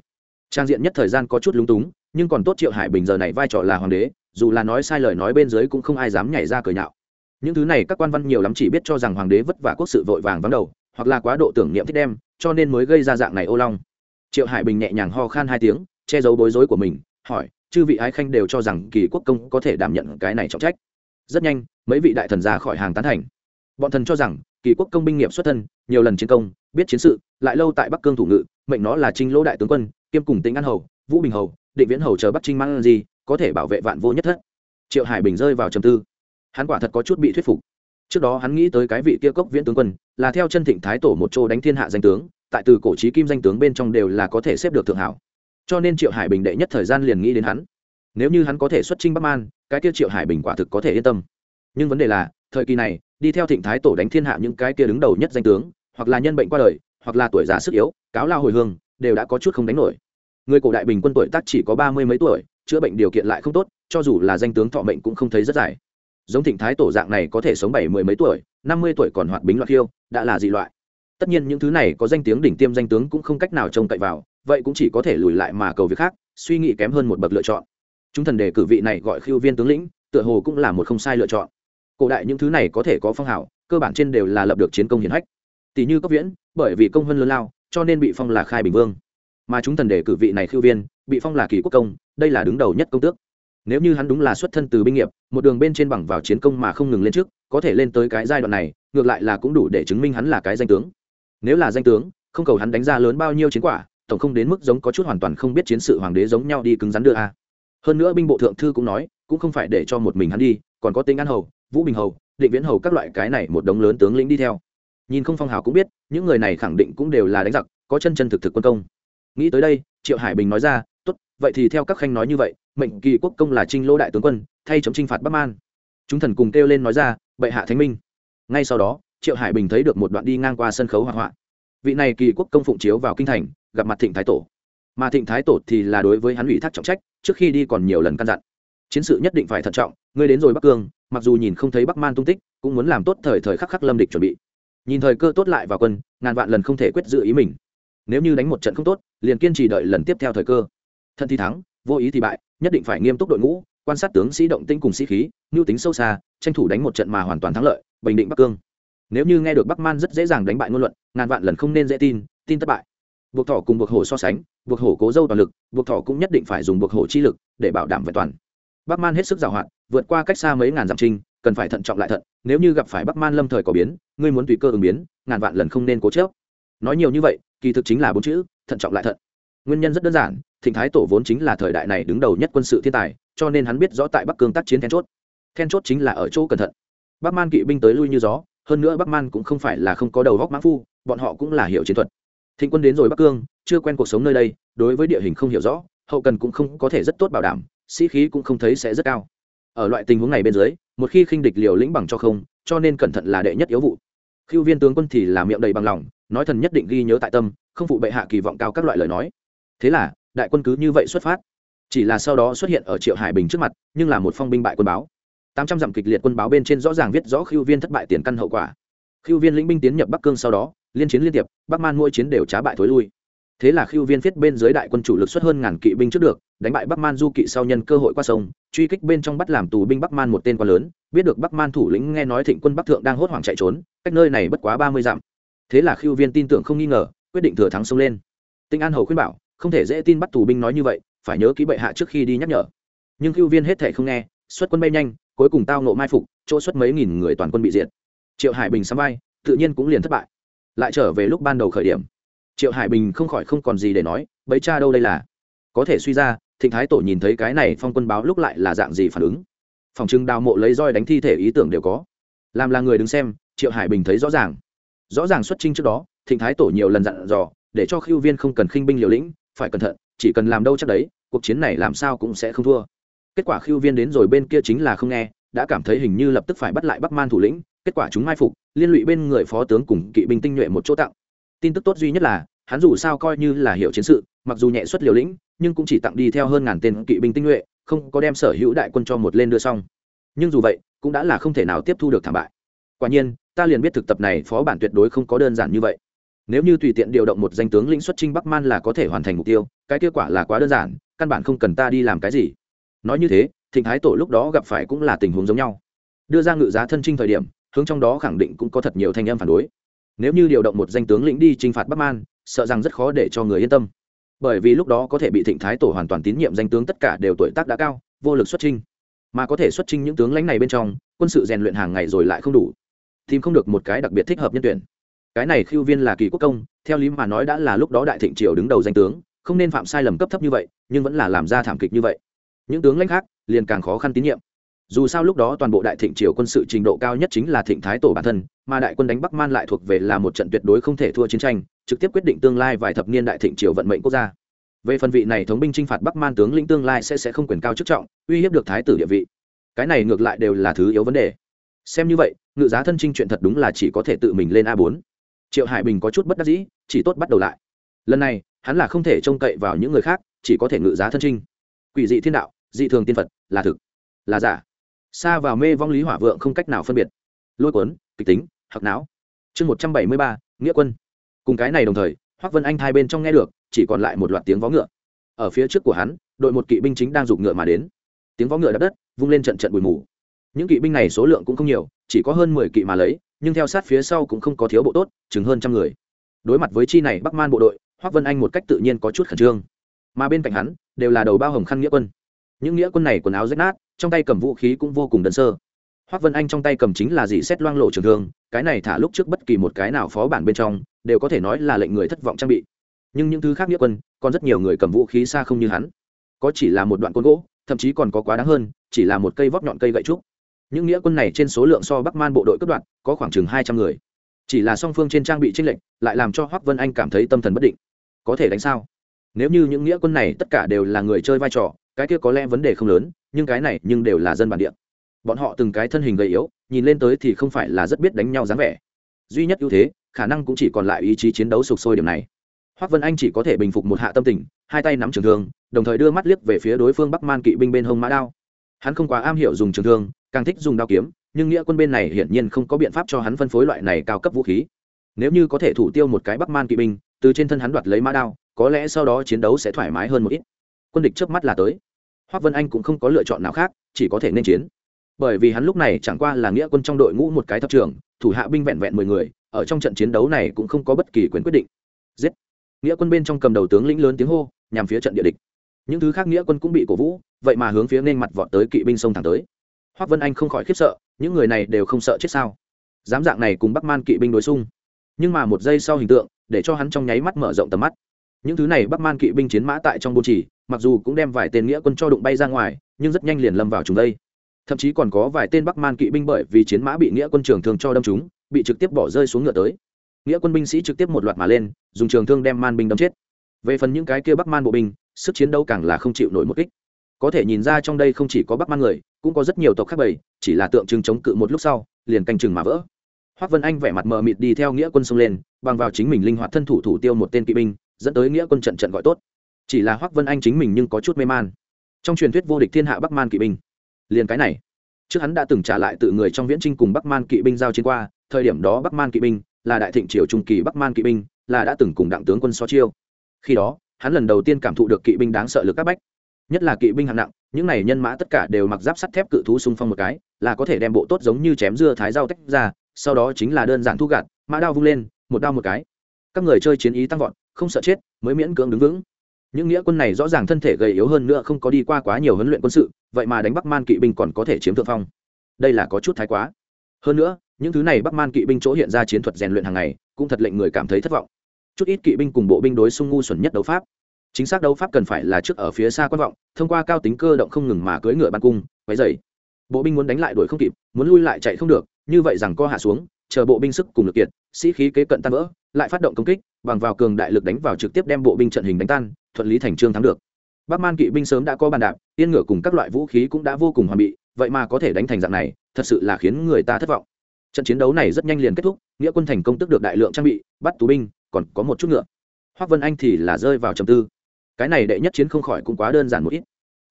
Trang diện nhất thời gian có chút lúng túng, nhưng còn tốt triệu hải bình giờ này vai trò là hoàng đế, dù là nói sai lời nói bên dưới cũng không ai dám nhảy ra cười nhạo. Những thứ này các quan văn nhiều lắm chỉ biết cho rằng hoàng đế vất vả quốc sự vội vàng vắng đầu hoặc là quá độ tưởng niệm thích đem, cho nên mới gây ra dạng này ô long. Triệu hải bình nhẹ nhàng ho khan hai tiếng, che giấu bối rối của mình, hỏi, chư vị ái khanh đều cho rằng kỳ quốc công có thể đảm nhận cái này trọng trách? Rất nhanh, mấy vị đại thần ra khỏi hàng tán thành. Bọn thần cho rằng, kỳ quốc công binh nghiệp xuất thân, nhiều lần chiến công, biết chiến sự, lại lâu tại bắc cương thủ ngự, mệnh nó là trinh lỗ đại tướng quân, kiêm cùng tính an hầu, vũ bình hầu, định viễn hầu chờ bắc trinh mang gì, có thể bảo vệ vạn vô nhất thất. Triệu hải bình rơi vào trầm tư. Hắn quả thật có chút bị thuyết phục trước đó hắn nghĩ tới cái vị kia cốc viễn tướng quân, là theo chân thịnh thái tổ một chỗ đánh thiên hạ danh tướng, tại từ cổ trí kim danh tướng bên trong đều là có thể xếp được thượng hảo. Cho nên triệu hải bình đệ nhất thời gian liền nghĩ đến hắn. Nếu như hắn có thể xuất trinh bắc man, cái kia triệu hải bình quả thực có thể yên tâm. Nhưng vấn đề là, thời kỳ này, đi theo thịnh thái tổ đánh thiên hạ những cái kia đứng đầu nhất danh tướng, hoặc là nhân bệnh qua đời, hoặc là tuổi già sức yếu, cáo lao hồi hương, đều đã có chút không đánh nổi. Người cổ đại bình quân tuổi tác chỉ có ba mươi mấy tuổi, chữa bệnh điều kiện lại không tốt, cho dù là danh tướng thọ mệnh cũng không thấy rất dài giống thịnh thái tổ dạng này có thể sống bảy mươi mấy tuổi, năm mươi tuổi còn hoạt bính loạt khiêu, đã là dị loại. Tất nhiên những thứ này có danh tiếng đỉnh tiêm danh tướng cũng không cách nào trông cậy vào, vậy cũng chỉ có thể lùi lại mà cầu việc khác, suy nghĩ kém hơn một bậc lựa chọn. Chúng thần đề cử vị này gọi khiêu viên tướng lĩnh, tựa hồ cũng là một không sai lựa chọn. Cổ đại những thứ này có thể có phong hào, cơ bản trên đều là lập được chiến công hiển hách. Tỷ như cấp viễn, bởi vì công hơn lớn lao, cho nên bị phong là khai bình vương. Mà chúng thần đề cử vị này khiêu viên, bị phong là kỳ quốc công, đây là đứng đầu nhất công tước nếu như hắn đúng là xuất thân từ binh nghiệp, một đường bên trên bằng vào chiến công mà không ngừng lên trước, có thể lên tới cái giai đoạn này, ngược lại là cũng đủ để chứng minh hắn là cái danh tướng. Nếu là danh tướng, không cầu hắn đánh ra lớn bao nhiêu chiến quả, tổng không đến mức giống có chút hoàn toàn không biết chiến sự hoàng đế giống nhau đi cứng rắn đưa a. Hơn nữa binh bộ thượng thư cũng nói, cũng không phải để cho một mình hắn đi, còn có tính an hầu, vũ bình hầu, định viễn hầu các loại cái này một đống lớn tướng lĩnh đi theo. Nhìn không phong hào cũng biết, những người này khẳng định cũng đều là đánh giặc, có chân chân thực thực quân công. Nghĩ tới đây, triệu hải bình nói ra tốt, vậy thì theo các khanh nói như vậy, mệnh kỳ quốc công là trinh lô đại tướng quân, thay chống chinh phạt bắc man. Chúng thần cùng kêu lên nói ra, bệ hạ thánh minh. Ngay sau đó, triệu hải bình thấy được một đoạn đi ngang qua sân khấu hoạt họa vị này kỳ quốc công phụng chiếu vào kinh thành, gặp mặt thịnh thái tổ. Mà thịnh thái tổ thì là đối với hắn ủy thác trọng trách, trước khi đi còn nhiều lần căn dặn. Chiến sự nhất định phải thận trọng, ngươi đến rồi bắc cương, mặc dù nhìn không thấy bắc man tung tích, cũng muốn làm tốt thời thời khắc khắc lâm địch chuẩn bị. Nhìn thời cơ tốt lại vào quân, ngàn vạn lần không thể quyết dự ý mình. Nếu như đánh một trận không tốt, liền kiên trì đợi lần tiếp theo thời cơ thân thì thắng, vô ý thì bại, nhất định phải nghiêm túc đội ngũ, quan sát tướng sĩ động tinh cùng sĩ khí, mưu tính sâu xa, tranh thủ đánh một trận mà hoàn toàn thắng lợi, bình định bắc cương. Nếu như nghe được bắc man rất dễ dàng đánh bại ngôn luận, ngàn vạn lần không nên dễ tin tin thất bại. Buộc thỏ cùng buộc hổ so sánh, buộc hổ cố dâu toàn lực, buộc thỏ cũng nhất định phải dùng buộc hổ chi lực để bảo đảm vẹn toàn. Bắc man hết sức giàu hạn, vượt qua cách xa mấy ngàn dặm trinh cần phải thận trọng lại thận, nếu như gặp phải bắc man lâm thời có biến, ngươi muốn tùy cơ ứng biến, ngàn vạn lần không nên cố chớp nói nhiều như vậy, kỳ thực chính là bốn chữ, thận trọng lại thận nguyên nhân rất đơn giản, thịnh thái tổ vốn chính là thời đại này đứng đầu nhất quân sự thiên tài, cho nên hắn biết rõ tại bắc cương tác chiến then chốt. Then chốt chính là ở chỗ cẩn thận. Bắc man kỵ binh tới lui như gió, hơn nữa bắc man cũng không phải là không có đầu góc mã phu, bọn họ cũng là hiểu chiến thuật. Thịnh quân đến rồi bắc cương, chưa quen cuộc sống nơi đây, đối với địa hình không hiểu rõ, hậu cần cũng không có thể rất tốt bảo đảm, sĩ khí cũng không thấy sẽ rất cao. Ở loại tình huống này bên dưới, một khi khinh địch liều lĩnh bằng cho không, cho nên cẩn thận là đệ nhất yếu vụ. Khiêu viên tướng quân thì là miệng đầy bằng lòng, nói thần nhất định ghi nhớ tại tâm, không phụ bệ hạ kỳ vọng cao các loại lời nói thế là, đại quân cứ như vậy xuất phát. Chỉ là sau đó xuất hiện ở triệu hải bình trước mặt, nhưng là một phong binh bại quân báo. Tám trăm dặm kịch liệt quân báo bên trên rõ ràng viết rõ khiêu viên thất bại tiền căn hậu quả. Khiêu viên lĩnh binh tiến nhập bắc cương sau đó, liên chiến liên tiệp, bắc man mỗi chiến đều trá bại thối lui. Thế là khiêu viên viết bên dưới đại quân chủ lực xuất hơn ngàn kỵ binh trước được, đánh bại bắc man du kỵ sau nhân cơ hội qua sông, truy kích bên trong bắt làm tù binh bắc man một tên quá lớn, biết được bắc man thủ lĩnh nghe nói thịnh quân bắc thượng đang hốt hoảng chạy trốn, cách nơi này bất quá ba mươi dặm. Thế là khiêu viên tin tưởng không nghi ngờ, quyết định thừa thắng xông lên. Tinh an hầu khuyên bảo không thể dễ tin bắt tù binh nói như vậy, phải nhớ ký bệ hạ trước khi đi nhắc nhở. Nhưng khiêu viên hết thể không nghe, xuất quân bay nhanh, cuối cùng tao nộ mai phục, chỗ xuất mấy nghìn người toàn quân bị diệt. Triệu hải bình sắm vai, tự nhiên cũng liền thất bại. Lại trở về lúc ban đầu khởi điểm. Triệu hải bình không khỏi không còn gì để nói, bấy cha đâu đây là? Có thể suy ra, thịnh thái tổ nhìn thấy cái này phong quân báo lúc lại là dạng gì phản ứng. Phòng trưng đào mộ lấy roi đánh thi thể ý tưởng đều có. Làm là người đứng xem, triệu hải bình thấy rõ ràng. Rõ ràng xuất trinh trước đó, thịnh thái tổ nhiều lần dặn dò, để cho khiêu viên không cần khinh binh liều lĩnh phải cẩn thận, chỉ cần làm đâu chắc đấy, cuộc chiến này làm sao cũng sẽ không thua. Kết quả khiêu viên đến rồi bên kia chính là không nghe, đã cảm thấy hình như lập tức phải bắt lại bắc man thủ lĩnh, kết quả chúng mai phục, liên lụy bên người phó tướng cùng kỵ binh tinh nhuệ một chỗ tặng. Tin tức tốt duy nhất là, hắn dù sao coi như là hiểu chiến sự, mặc dù nhẹ xuất liều lĩnh, nhưng cũng chỉ tặng đi theo hơn ngàn tên kỵ binh tinh nhuệ, không có đem sở hữu đại quân cho một lên đưa xong. Nhưng dù vậy, cũng đã là không thể nào tiếp thu được thảm bại. Quả nhiên, ta liền biết thực tập này phó bản tuyệt đối không có đơn giản như vậy nếu như tùy tiện điều động một danh tướng lĩnh xuất trinh bắc man là có thể hoàn thành mục tiêu, cái kết quả là quá đơn giản, căn bản không cần ta đi làm cái gì. Nói như thế, thịnh thái tổ lúc đó gặp phải cũng là tình huống giống nhau. Đưa ra ngự giá thân trinh thời điểm, hướng trong đó khẳng định cũng có thật nhiều thanh em phản đối. Nếu như điều động một danh tướng lĩnh đi t r i n h phạt bắc man, sợ rằng rất khó để cho người yên tâm. Bởi vì lúc đó có thể bị thịnh thái tổ hoàn toàn tín nhiệm danh tướng tất cả đều tuổi tác đã cao, vô lực xuất trinh mà có thể xuất trinh những tướng lãnh này bên trong, quân sự rèn luyện hàng ngày rồi lại không đủ. Tìm không được một cái đặc biệt thích hợp nhân tuyển cái này khiêu viên là kỳ quốc công, theo lý mà nói đã là lúc đó đại thịnh triều đứng đầu danh tướng, không nên phạm sai lầm cấp thấp như vậy, nhưng vẫn là làm ra thảm kịch như vậy. Những tướng lãnh khác liền càng khó khăn tín nhiệm. Dù sao lúc đó toàn bộ đại thịnh triều quân sự trình độ cao nhất chính là thịnh thái tổ bản thân, mà đại quân đánh bắc man lại thuộc về là một trận tuyệt đối không thể thua chiến tranh, trực tiếp quyết định tương lai vài thập niên đại thịnh triều vận mệnh quốc gia. Về phần vị này thống binh chinh phạt bắc man tướng lĩnh tương lai sẽ sẽ không quyền cao chức trọng, uy hiếp được thái tử địa vị. Cái này ngược lại đều là thứ yếu vấn đề. Xem như vậy, ngự giá thân trinh chuyện thật đúng là chỉ có thể tự mình lên a bốn triệu hải bình có chút bất đắc dĩ, chỉ tốt bắt đầu lại. Lần này, hắn là không thể trông cậy vào những người khác, chỉ có thể ngự giá thân trinh. Quỷ dị thiên đạo, dị thường tiên phật, là thực, là giả. Xa vào mê vong lý hỏa vượng không cách nào phân biệt. Lôi cuốn, kịch tính hoặc não. Chương một trăm bảy mươi ba, nghĩa quân. Cùng cái này đồng thời hoác vân anh hai bên trong nghe được, chỉ còn lại một loạt tiếng vó ngựa. Ở phía trước của hắn, đội một kỵ binh chính đang giục ngựa mà đến. Tiếng vó ngựa đập đất, vung lên trận trận bụi mù những kỵ binh này số lượng cũng không nhiều, chỉ có hơn mười kỵ mà lấy, nhưng theo sát phía sau cũng không có thiếu bộ tốt, chừng hơn trăm người. Đối mặt với chi này bắc man bộ đội, hoác vân anh một cách tự nhiên có chút khẩn trương. Mà bên cạnh hắn, đều là đầu bao hồng khăn nghĩa quân. Những nghĩa quân này quần áo rách nát, trong tay cầm vũ khí cũng vô cùng đơn sơ. Hoác vân anh trong tay cầm chính là dị xét loang lộ trường thương, cái này thả lúc trước bất kỳ một cái nào phó bản bên trong, đều có thể nói là lệnh người thất vọng trang bị. Nhưng những thứ khác nghĩa quân, còn rất nhiều người cầm vũ khí xa không như hắn. Có chỉ là một đoạn côn gỗ, thậm chí còn có quá đáng hơn, chỉ là một cây vóc nhọn cây gậy trúc những nghĩa quân này trên số lượng so bắc man bộ đội cấp đoạn có khoảng chừng hai trăm người. Chỉ là song phương trên trang bị tranh lệnh lại làm cho hoác vân anh cảm thấy tâm thần bất định. Có thể đánh sao? Nếu như những nghĩa quân này tất cả đều là người chơi vai trò, cái kia có lẽ vấn đề không lớn, nhưng cái này nhưng đều là dân bản địa. Bọn họ từng cái thân hình gầy yếu, nhìn lên tới thì không phải là rất biết đánh nhau dáng vẻ. Duy nhất ưu thế, khả năng cũng chỉ còn lại ý chí chiến đấu sục sôi điểm này. Hoác vân anh chỉ có thể bình phục một hạ tâm tình, hai tay nắm trường thương, đồng thời đưa mắt liếc về phía đối phương bắc man kỵ binh bên hông mã đao hắn không quá am hiểu dùng trường thương, càng thích dùng đao kiếm, nhưng nghĩa quân bên này hiển nhiên không có biện pháp cho hắn phân phối loại này cao cấp vũ khí. Nếu như có thể thủ tiêu một cái bắc man kỵ binh, từ trên thân hắn đoạt lấy mã đao, có lẽ sau đó chiến đấu sẽ thoải mái hơn một ít. Quân địch trước mắt là tới. Hoác vân anh cũng không có lựa chọn nào khác, chỉ có thể nên chiến. Bởi vì hắn lúc này chẳng qua là nghĩa quân trong đội ngũ một cái thập trường thủ hạ binh vẹn vẹn mười người, ở trong trận chiến đấu này cũng không có bất kỳ quyền quyết định. Giết. Nghĩa quân bên trong cầm đầu tướng lĩnh lớn tiếng hô, nhằm phía trận địa địch. Những thứ khác nghĩa quân cũng bị cổ vũ vậy mà hướng phía nên mặt vọt tới kỵ binh sông thẳng tới. Hoác vân anh không khỏi khiếp sợ, những người này đều không sợ chết sao? Dám dạng này cùng bắc man kỵ binh đối xung. Nhưng mà một giây sau hình tượng, để cho hắn trong nháy mắt mở rộng tầm mắt. Những thứ này bắc man kỵ binh chiến mã tại trong bôn trì mặc dù cũng đem vài tên nghĩa quân cho đụng bay ra ngoài, nhưng rất nhanh liền lâm vào chúng đây. Thậm chí còn có vài tên bắc man kỵ binh bởi vì chiến mã bị nghĩa quân trường thường cho đâm chúng bị trực tiếp bỏ rơi xuống ngựa tới. Nghĩa quân binh sĩ trực tiếp một loạt mà lên, dùng trường thương đem man binh đâm chết. Về phần những cái kia bắc man bộ binh, sức chiến đấu càng là không chịu nổi một kích có thể nhìn ra trong đây không chỉ có bắc man người, cũng có rất nhiều tộc khác bầy, chỉ là tượng trưng chống cự một lúc sau, liền canh chừng mà vỡ. Hoác vân anh vẻ mặt mờ mịt đi theo nghĩa quân xông lên, bằng vào chính mình linh hoạt thân thủ thủ tiêu một tên kỵ binh, dẫn tới nghĩa quân trận trận gọi tốt. Chỉ là hoác vân anh chính mình nhưng có chút mê man. Trong truyền thuyết vô địch thiên hạ bắc man kỵ binh. Liền cái này. Trước hắn đã từng trả lại tự người trong viễn trinh cùng bắc man kỵ binh giao chiến qua, thời điểm đó bắc man kỵ binh là đại thịnh triều trung kỳ bắc man kỵ binh, là đã từng cùng đặng tướng quân so chiêu. Khi đó, hắn lần đầu tiên cảm thụ được kỵ binh đáng sợ lực các bách nhất là kỵ binh hạng nặng, những này nhân mã tất cả đều mặc giáp sắt thép cự thú xung phong một cái, là có thể đem bộ tốt giống như chém dưa thái rau tách ra, sau đó chính là đơn giản thu gạt, mã đao vung lên, một đao một cái. Các người chơi chiến ý tăng vọt, không sợ chết, mới miễn cưỡng đứng vững. Những nghĩa quân này rõ ràng thân thể gầy yếu hơn nữa không có đi qua quá nhiều huấn luyện quân sự, vậy mà đánh bắc man kỵ binh còn có thể chiếm thượng phong. Đây là có chút thái quá. Hơn nữa, những thứ này bắc man kỵ binh chỗ hiện ra chiến thuật rèn luyện hàng ngày, cũng thật lệnh người cảm thấy thất vọng. Chút ít kỵ binh cùng bộ binh đối xung ngu xuẩn nhất đấu pháp chính xác đấu pháp cần phải là trước ở phía xa quan vọng, thông qua cao tính cơ động không ngừng mà cưỡi ngựa ban cung váy dày bộ binh muốn đánh lại đuổi không kịp, muốn lui lại chạy không được, như vậy rằng co hạ xuống, chờ bộ binh sức cùng lực kiệt, sĩ khí kế cận tan vỡ, lại phát động công kích, bằng vào cường đại lực đánh vào trực tiếp đem bộ binh trận hình đánh tan, thuận lý thành trương thắng được. Bắc man kỵ binh sớm đã có bàn đạp, yên ngựa cùng các loại vũ khí cũng đã vô cùng hoàn bị, vậy mà có thể đánh thành dạng này, thật sự là khiến người ta thất vọng. Trận chiến đấu này rất nhanh liền kết thúc, nghĩa quân thành công tức được đại lượng trang bị, bắt tù binh, còn có một chút ngựa. Hoác vân anh thì là rơi vào trầm tư cái này đệ nhất chiến không khỏi cũng quá đơn giản một ít.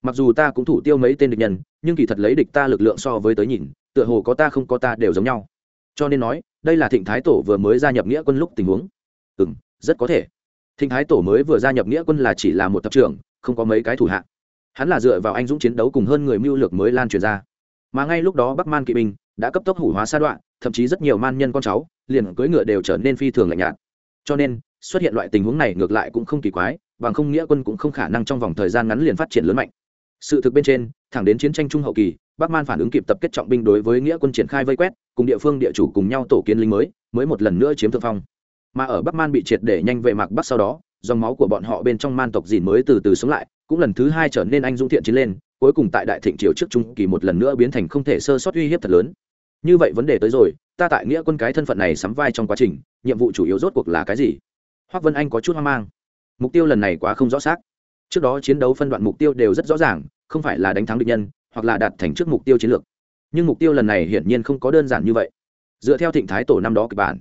Mặc dù ta cũng thủ tiêu mấy tên địch nhân, nhưng kỳ thật lấy địch ta lực lượng so với tới nhìn, tựa hồ có ta không có ta đều giống nhau. Cho nên nói, đây là thịnh thái tổ vừa mới gia nhập nghĩa quân lúc tình huống. Ừ m rất có thể. Thịnh thái tổ mới vừa gia nhập nghĩa quân là chỉ là một tập trưởng, không có mấy cái thủ hạ hắn là dựa vào anh dũng chiến đấu cùng hơn người mưu lược mới lan truyền ra. Mà ngay lúc đó bắc man kỵ binh đã cấp tốc hủ hóa sa đoạn, thậm chí rất nhiều man nhân con cháu, liền cưỡi ngựa đều trở nên phi thường lạnh nhạt. Cho nên xuất hiện loại tình huống này ngược lại cũng không kỳ quái, bằng không nghĩa quân cũng không khả năng trong vòng thời gian ngắn liền phát triển lớn mạnh. Sự thực bên trên, thẳng đến chiến tranh trung hậu kỳ, bắc man phản ứng kịp tập kết trọng binh đối với nghĩa quân triển khai vây quét, cùng địa phương địa chủ cùng nhau tổ kiến lính mới mới một lần nữa chiếm thượng phong. Mà ở bắc man bị triệt để nhanh về mạc bắc sau đó, dòng máu của bọn họ bên trong man tộc dìn mới từ từ sống lại, cũng lần thứ hai trở nên anh dũng thiện chiến lên, cuối cùng tại đại thịnh triều trước trung kỳ một lần nữa biến thành không thể sơ sót uy hiếp thật lớn. Như vậy vấn đề tới rồi, ta tại nghĩa quân cái thân phận này sắm vai trong quá trình, nhiệm vụ chủ yếu rốt cuộc là cái gì? Hoác vân anh có chút hoang mang. Mục tiêu lần này quá không rõ xác. Trước đó chiến đấu phân đoạn mục tiêu đều rất rõ ràng, không phải là đánh thắng địch nhân, hoặc là đạt thành trước mục tiêu chiến lược. Nhưng mục tiêu lần này hiển nhiên không có đơn giản như vậy. Dựa theo thịnh thái tổ năm đó kịch bản,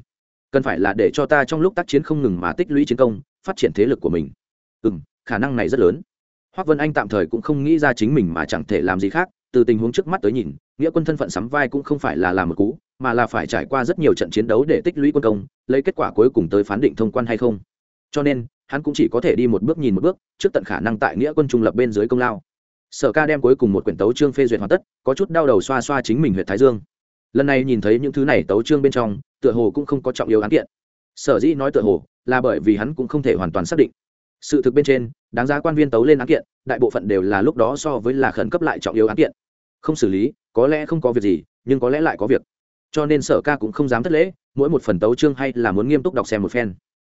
cần phải là để cho ta trong lúc tác chiến không ngừng mà tích lũy chiến công, phát triển thế lực của mình. Ừ m khả năng này rất lớn. Hoác vân anh tạm thời cũng không nghĩ ra chính mình mà chẳng thể làm gì khác, từ tình huống trước mắt tới nhìn, nghĩa quân thân phận sắm vai cũng không phải là làm một cú mà là phải trải qua rất nhiều trận chiến đấu để tích lũy quân công, lấy kết quả cuối cùng tới phán định thông quan hay không. Cho nên, hắn cũng chỉ có thể đi một bước nhìn một bước, trước tận khả năng tại nghĩa quân trung lập bên dưới công lao. Sở ca đem cuối cùng một quyển tấu chương phê duyệt hoàn tất, có chút đau đầu xoa xoa chính mình huyện thái dương. Lần này nhìn thấy những thứ này tấu chương bên trong, tựa hồ cũng không có trọng yếu án kiện. Sở dĩ nói tựa hồ, là bởi vì hắn cũng không thể hoàn toàn xác định. Sự thực bên trên, đáng giá quan viên tấu lên án kiện, đại bộ phận đều là lúc đó so với là khẩn cấp lại trọng yếu án kiện. Không xử lý, có lẽ không có việc gì, nhưng có lẽ lại có việc cho nên sở ca cũng không dám thất lễ, mỗi một phần tấu chương hay là muốn nghiêm túc đọc xem một phen.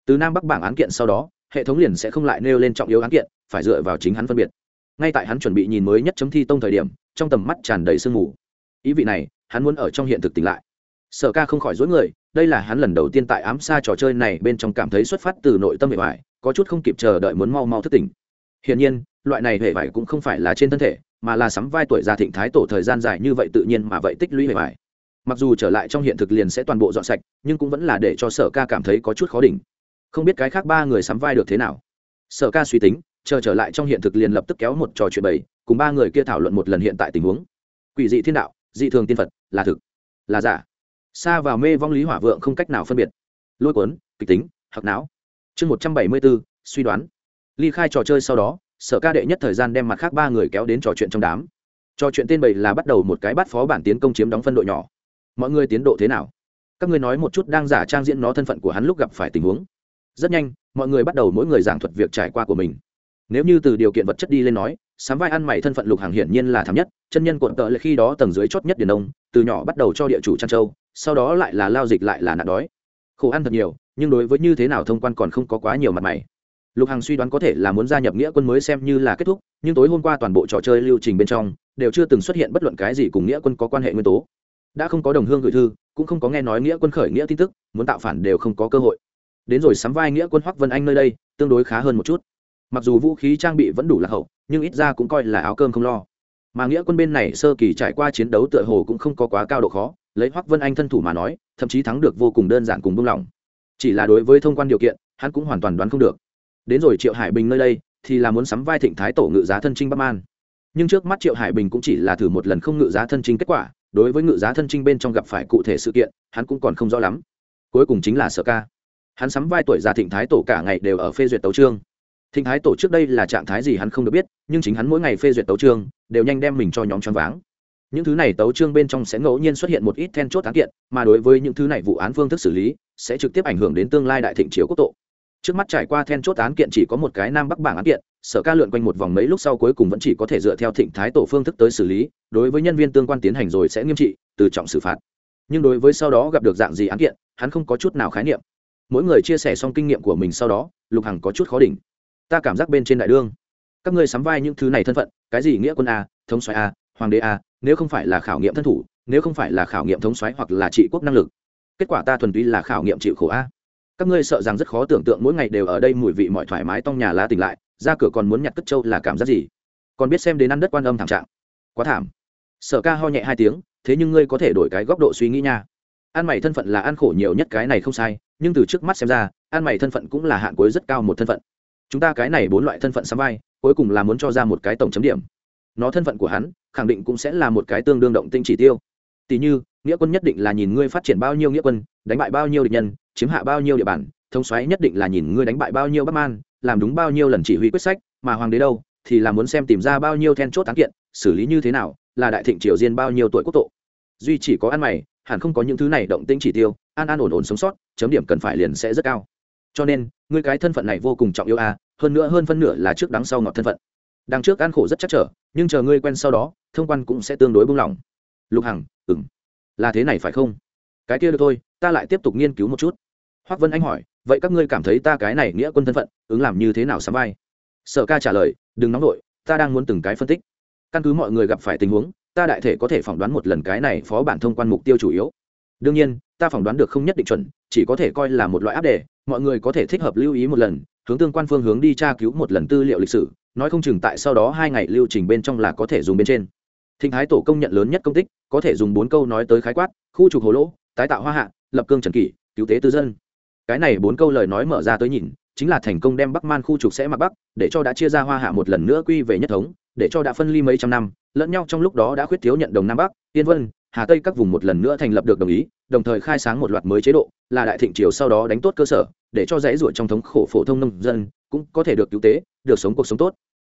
Từ nam bắc bảng án kiện sau đó, hệ thống liền sẽ không lại nêu lên trọng yếu án kiện, phải dựa vào chính hắn phân biệt. Ngay tại hắn chuẩn bị nhìn mới nhất chấm thi tông thời điểm, trong tầm mắt tràn đầy sương mù. Ý vị này, hắn muốn ở trong hiện thực tỉnh lại. Sở ca không khỏi dối người, đây là hắn lần đầu tiên tại ám xa trò chơi này bên trong cảm thấy xuất phát từ nội tâm hệ vải có chút không kịp chờ đợi muốn mau mau thức tỉnh. Hiển nhiên, loại này hệ vải cũng không phải là trên thân thể, mà là sắm vai tuổi già thịnh thái tổ thời gian dài như vậy tự nhiên mà vậy tích lũy hệ vải mặc dù trở lại trong hiện thực liền sẽ toàn bộ dọn sạch, nhưng cũng vẫn là để cho sở ca cảm thấy có chút khó đỉnh. Không biết cái khác ba người sắm vai được thế nào. Sở ca suy tính, chờ trở lại trong hiện thực liền lập tức kéo một trò chuyện bày cùng ba người kia thảo luận một lần hiện tại tình huống. Quỷ dị thiên đạo, dị thường tiên phật, là thực, là giả. Xa vào mê vong lý hỏa vượng không cách nào phân biệt. Lôi cuốn, kịch tính hoặc não. Chương một trăm bảy mươi bốn, suy đoán. Ly khai trò chơi sau đó, sở ca đệ nhất thời gian đem mặt khác ba người kéo đến trò chuyện trong đám. Trò chuyện tên bầy là bắt đầu một cái bắt phó bản tiến công chiếm đóng phân đội nhỏ mọi người tiến độ thế nào? Các ngươi nói một chút đang giả trang diễn nó thân phận của hắn lúc gặp phải tình huống. Rất nhanh, mọi người bắt đầu mỗi người giảng thuật việc trải qua của mình. Nếu như từ điều kiện vật chất đi lên nói, sám vai ăn mày thân phận lục hàng hiển nhiên là thảm nhất, chân nhân cuộn tợ lại khi đó tầng dưới chót nhất điền đông từ nhỏ bắt đầu cho địa chủ trăn châu sau đó lại là lao dịch lại là nạn đói. Khổ ăn thật nhiều, nhưng đối với như thế nào thông quan còn không có quá nhiều mặt mày. Lục hằng suy đoán có thể là muốn gia nhập nghĩa quân mới xem như là kết thúc, nhưng tối hôm qua toàn bộ trò chơi lưu trình bên trong, đều chưa từng xuất hiện bất luận cái gì cùng nghĩa quân có quan hệ nguyên tố đã không có đồng hương gửi thư, cũng không có nghe nói nghĩa quân khởi nghĩa tin tức, muốn tạo phản đều không có cơ hội. Đến rồi sắm vai nghĩa quân hoắc vân anh nơi đây, tương đối khá hơn một chút. Mặc dù vũ khí trang bị vẫn đủ là hậu, nhưng ít ra cũng coi là áo cơm không lo. Mà nghĩa quân bên này sơ kỳ trải qua chiến đấu tựa hồ cũng không có quá cao độ khó, lấy hoắc vân anh thân thủ mà nói, thậm chí thắng được vô cùng đơn giản cùng buông lỏng. Chỉ là đối với thông quan điều kiện, hắn cũng hoàn toàn đoán không được. Đến rồi triệu hải bình nơi đây, thì là muốn sắm vai thịnh thái tổ ngự giá thân trinh bắc an. nhưng trước mắt triệu hải bình cũng chỉ là thử một lần không ngự giá thân trinh kết quả đối với ngự giá thân trinh bên trong gặp phải cụ thể sự kiện, hắn cũng còn không rõ lắm. Cuối cùng chính là sở ca. Hắn sắm vai tuổi già thịnh thái tổ cả ngày đều ở phê duyệt tấu trương thịnh thái tổ trước đây là trạng thái gì hắn không được biết, nhưng chính hắn mỗi ngày phê duyệt tấu trương đều nhanh đem mình cho nhóm choáng váng. Những thứ này tấu trương bên trong sẽ ngẫu nhiên xuất hiện một ít then chốt án kiện, mà đối với những thứ này vụ án phương thức xử lý, sẽ trực tiếp ảnh hưởng đến tương lai đại thịnh chiếu quốc tổ trước mắt trải qua then chốt án kiện chỉ có một cái nam bắc bảng án kiện, sở ca lượn quanh một vòng mấy lúc sau cuối cùng vẫn chỉ có thể dựa theo thịnh thái tổ phương thức tới xử lý, đối với nhân viên tương quan tiến hành rồi sẽ nghiêm trị, từ trọng xử phạt. Nhưng đối với sau đó gặp được dạng gì án kiện, hắn không có chút nào khái niệm. Mỗi người chia sẻ xong kinh nghiệm của mình sau đó, lục hằng có chút khó đỉnh. Ta cảm giác bên trên đại đương. Các ngươi sắm vai những thứ này thân phận, cái gì nghĩa quân a, thống xoáy a, hoàng đế a, nếu không phải là khảo nghiệm thân thủ, nếu không phải là khảo nghiệm thống xoáy hoặc là trị quốc năng lực, kết quả ta thuần túy là khảo nghiệm chịu khổ a các ngươi sợ rằng rất khó tưởng tượng mỗi ngày đều ở đây mùi vị mọi thoải mái trong nhà lá tỉnh lại, ra cửa còn muốn nhặt cất trâu là cảm giác gì? Còn biết xem đến ăn đất quan âm thảm trạng. Quá thảm. Sở ca ho nhẹ hai tiếng, thế nhưng ngươi có thể đổi cái góc độ suy nghĩ nha. Ăn mày thân phận là ăn khổ nhiều nhất cái này không sai, nhưng từ trước mắt xem ra, ăn mày thân phận cũng là hạn cuối rất cao một thân phận. Chúng ta cái này bốn loại thân phận sắm vai, cuối cùng là muốn cho ra một cái tổng chấm điểm. Nó thân phận của hắn, khẳng định cũng sẽ là một cái tương đương động tinh chỉ tiêu. Tỷ như, nghĩa quân nhất định là nhìn ngươi phát triển bao nhiêu nghĩa quân đánh bại bao nhiêu địch nhân chiếm hạ bao nhiêu địa bàn thông xoáy nhất định là nhìn ngươi đánh bại bao nhiêu bắc man làm đúng bao nhiêu lần chỉ huy quyết sách mà hoàng đế đâu thì là muốn xem tìm ra bao nhiêu then chốt tán kiện xử lý như thế nào là đại thịnh triều diên bao nhiêu tuổi quốc tộ. Duy chỉ có ăn mày hẳn không có những thứ này động tĩnh chỉ tiêu an an ổn ổn sống sót chấm điểm cần phải liền sẽ rất cao. Cho nên ngươi cái thân phận này vô cùng trọng yếu a à, hơn nữa hơn phân nửa là trước đằng sau ngọt thân phận. Đằng trước ăn khổ rất chắc trở nhưng chờ ngươi quen sau đó thông quan cũng sẽ tương đối buông lỏng lục hằng ừng là thế này phải không? Cái kia được thôi ta lại tiếp tục nghiên cứu một chút. Hoác vân anh hỏi vậy các ngươi cảm thấy ta cái này nghĩa quân thân phận ứng làm như thế nào sắm vai? Sở ca trả lời đừng nóng nổi, ta đang muốn từng cái phân tích. Căn cứ mọi người gặp phải tình huống ta đại thể có thể phỏng đoán một lần cái này phó bản thông quan mục tiêu chủ yếu. Đương nhiên ta phỏng đoán được không nhất định chuẩn chỉ có thể coi là một loại áp đề mọi người có thể thích hợp lưu ý một lần hướng tương quan phương hướng đi tra cứu một lần tư liệu lịch sử nói không chừng tại sau đó hai ngày lưu trình bên trong là có thể dùng bên trên. Thịnh thái tổ công nhận lớn nhất công tích có thể dùng bốn câu nói tới khái quát khu trục hồ lỗ tái tạo hoa hạ lập cương trần kỷ, cứu tế tư dân. Cái này bốn câu lời nói mở ra tới nhìn, chính là thành công đem bắc man khu trục sẽ mặc bắc, để cho đã chia ra hoa hạ một lần nữa quy về nhất thống, để cho đã phân ly mấy trăm năm, lẫn nhau trong lúc đó đã khuyết thiếu nhận đồng nam bắc, yên vân, hà tây các vùng một lần nữa thành lập được đồng ý, đồng thời khai sáng một loạt mới chế độ, là đại thịnh triều sau đó đánh tốt cơ sở, để cho dãy ruột trong thống khổ phổ thông nông dân cũng có thể được cứu tế, được sống cuộc sống tốt.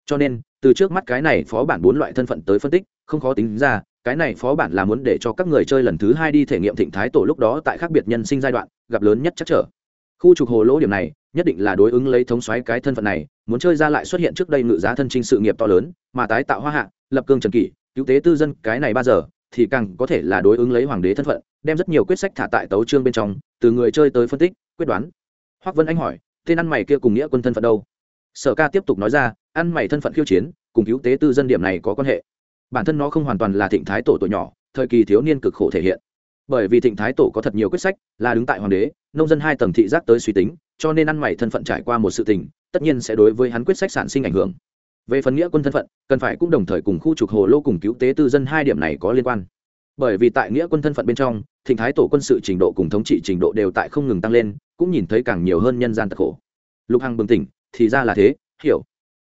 Cho nên, từ trước mắt cái này phó bản bốn loại thân phận tới phân tích, không khó tính ra cái này phó bản là muốn để cho các người chơi lần thứ hai đi thể nghiệm thịnh thái tổ lúc đó tại khác biệt nhân sinh giai đoạn, gặp lớn nhất chắc trở. Khu trục hồ lỗ điểm này, nhất định là đối ứng lấy thống xoáy cái thân phận này, muốn chơi ra lại xuất hiện trước đây ngự giá thân trinh sự nghiệp to lớn, mà tái tạo hoa hạ, lập cương trần kỷ, cứu tế tư dân, cái này ba giờ, thì càng có thể là đối ứng lấy hoàng đế thân phận, đem rất nhiều quyết sách thả tại tấu trương bên trong, từ người chơi tới phân tích, quyết đoán. Hoắc vân anh hỏi, tên ăn mày kia cùng nghĩa quân thân phận đâu? Sở ca tiếp tục nói ra, ăn mày thân phận khiêu chiến, cùng cứu tế tư dân điểm này có quan hệ bản thân nó không hoàn toàn là thịnh thái tổ tuổi nhỏ, thời kỳ thiếu niên cực khổ thể hiện. Bởi vì thịnh thái tổ có thật nhiều quyết sách, là đứng tại hoàng đế, nông dân hai tầng thị giác tới suy tính, cho nên ăn mày thân phận trải qua một sự tình, tất nhiên sẽ đối với hắn quyết sách sản sinh ảnh hưởng. Về phần nghĩa quân thân phận, cần phải cũng đồng thời cùng khu trục hồ lô cùng cứu tế tư dân hai điểm này có liên quan. Bởi vì tại nghĩa quân thân phận bên trong, thịnh thái tổ quân sự trình độ cùng thống trị trình độ đều tại không ngừng tăng lên, cũng nhìn thấy càng nhiều hơn nhân gian tật khổ. Lục hằng bừng tỉnh, thì ra là thế, hiểu.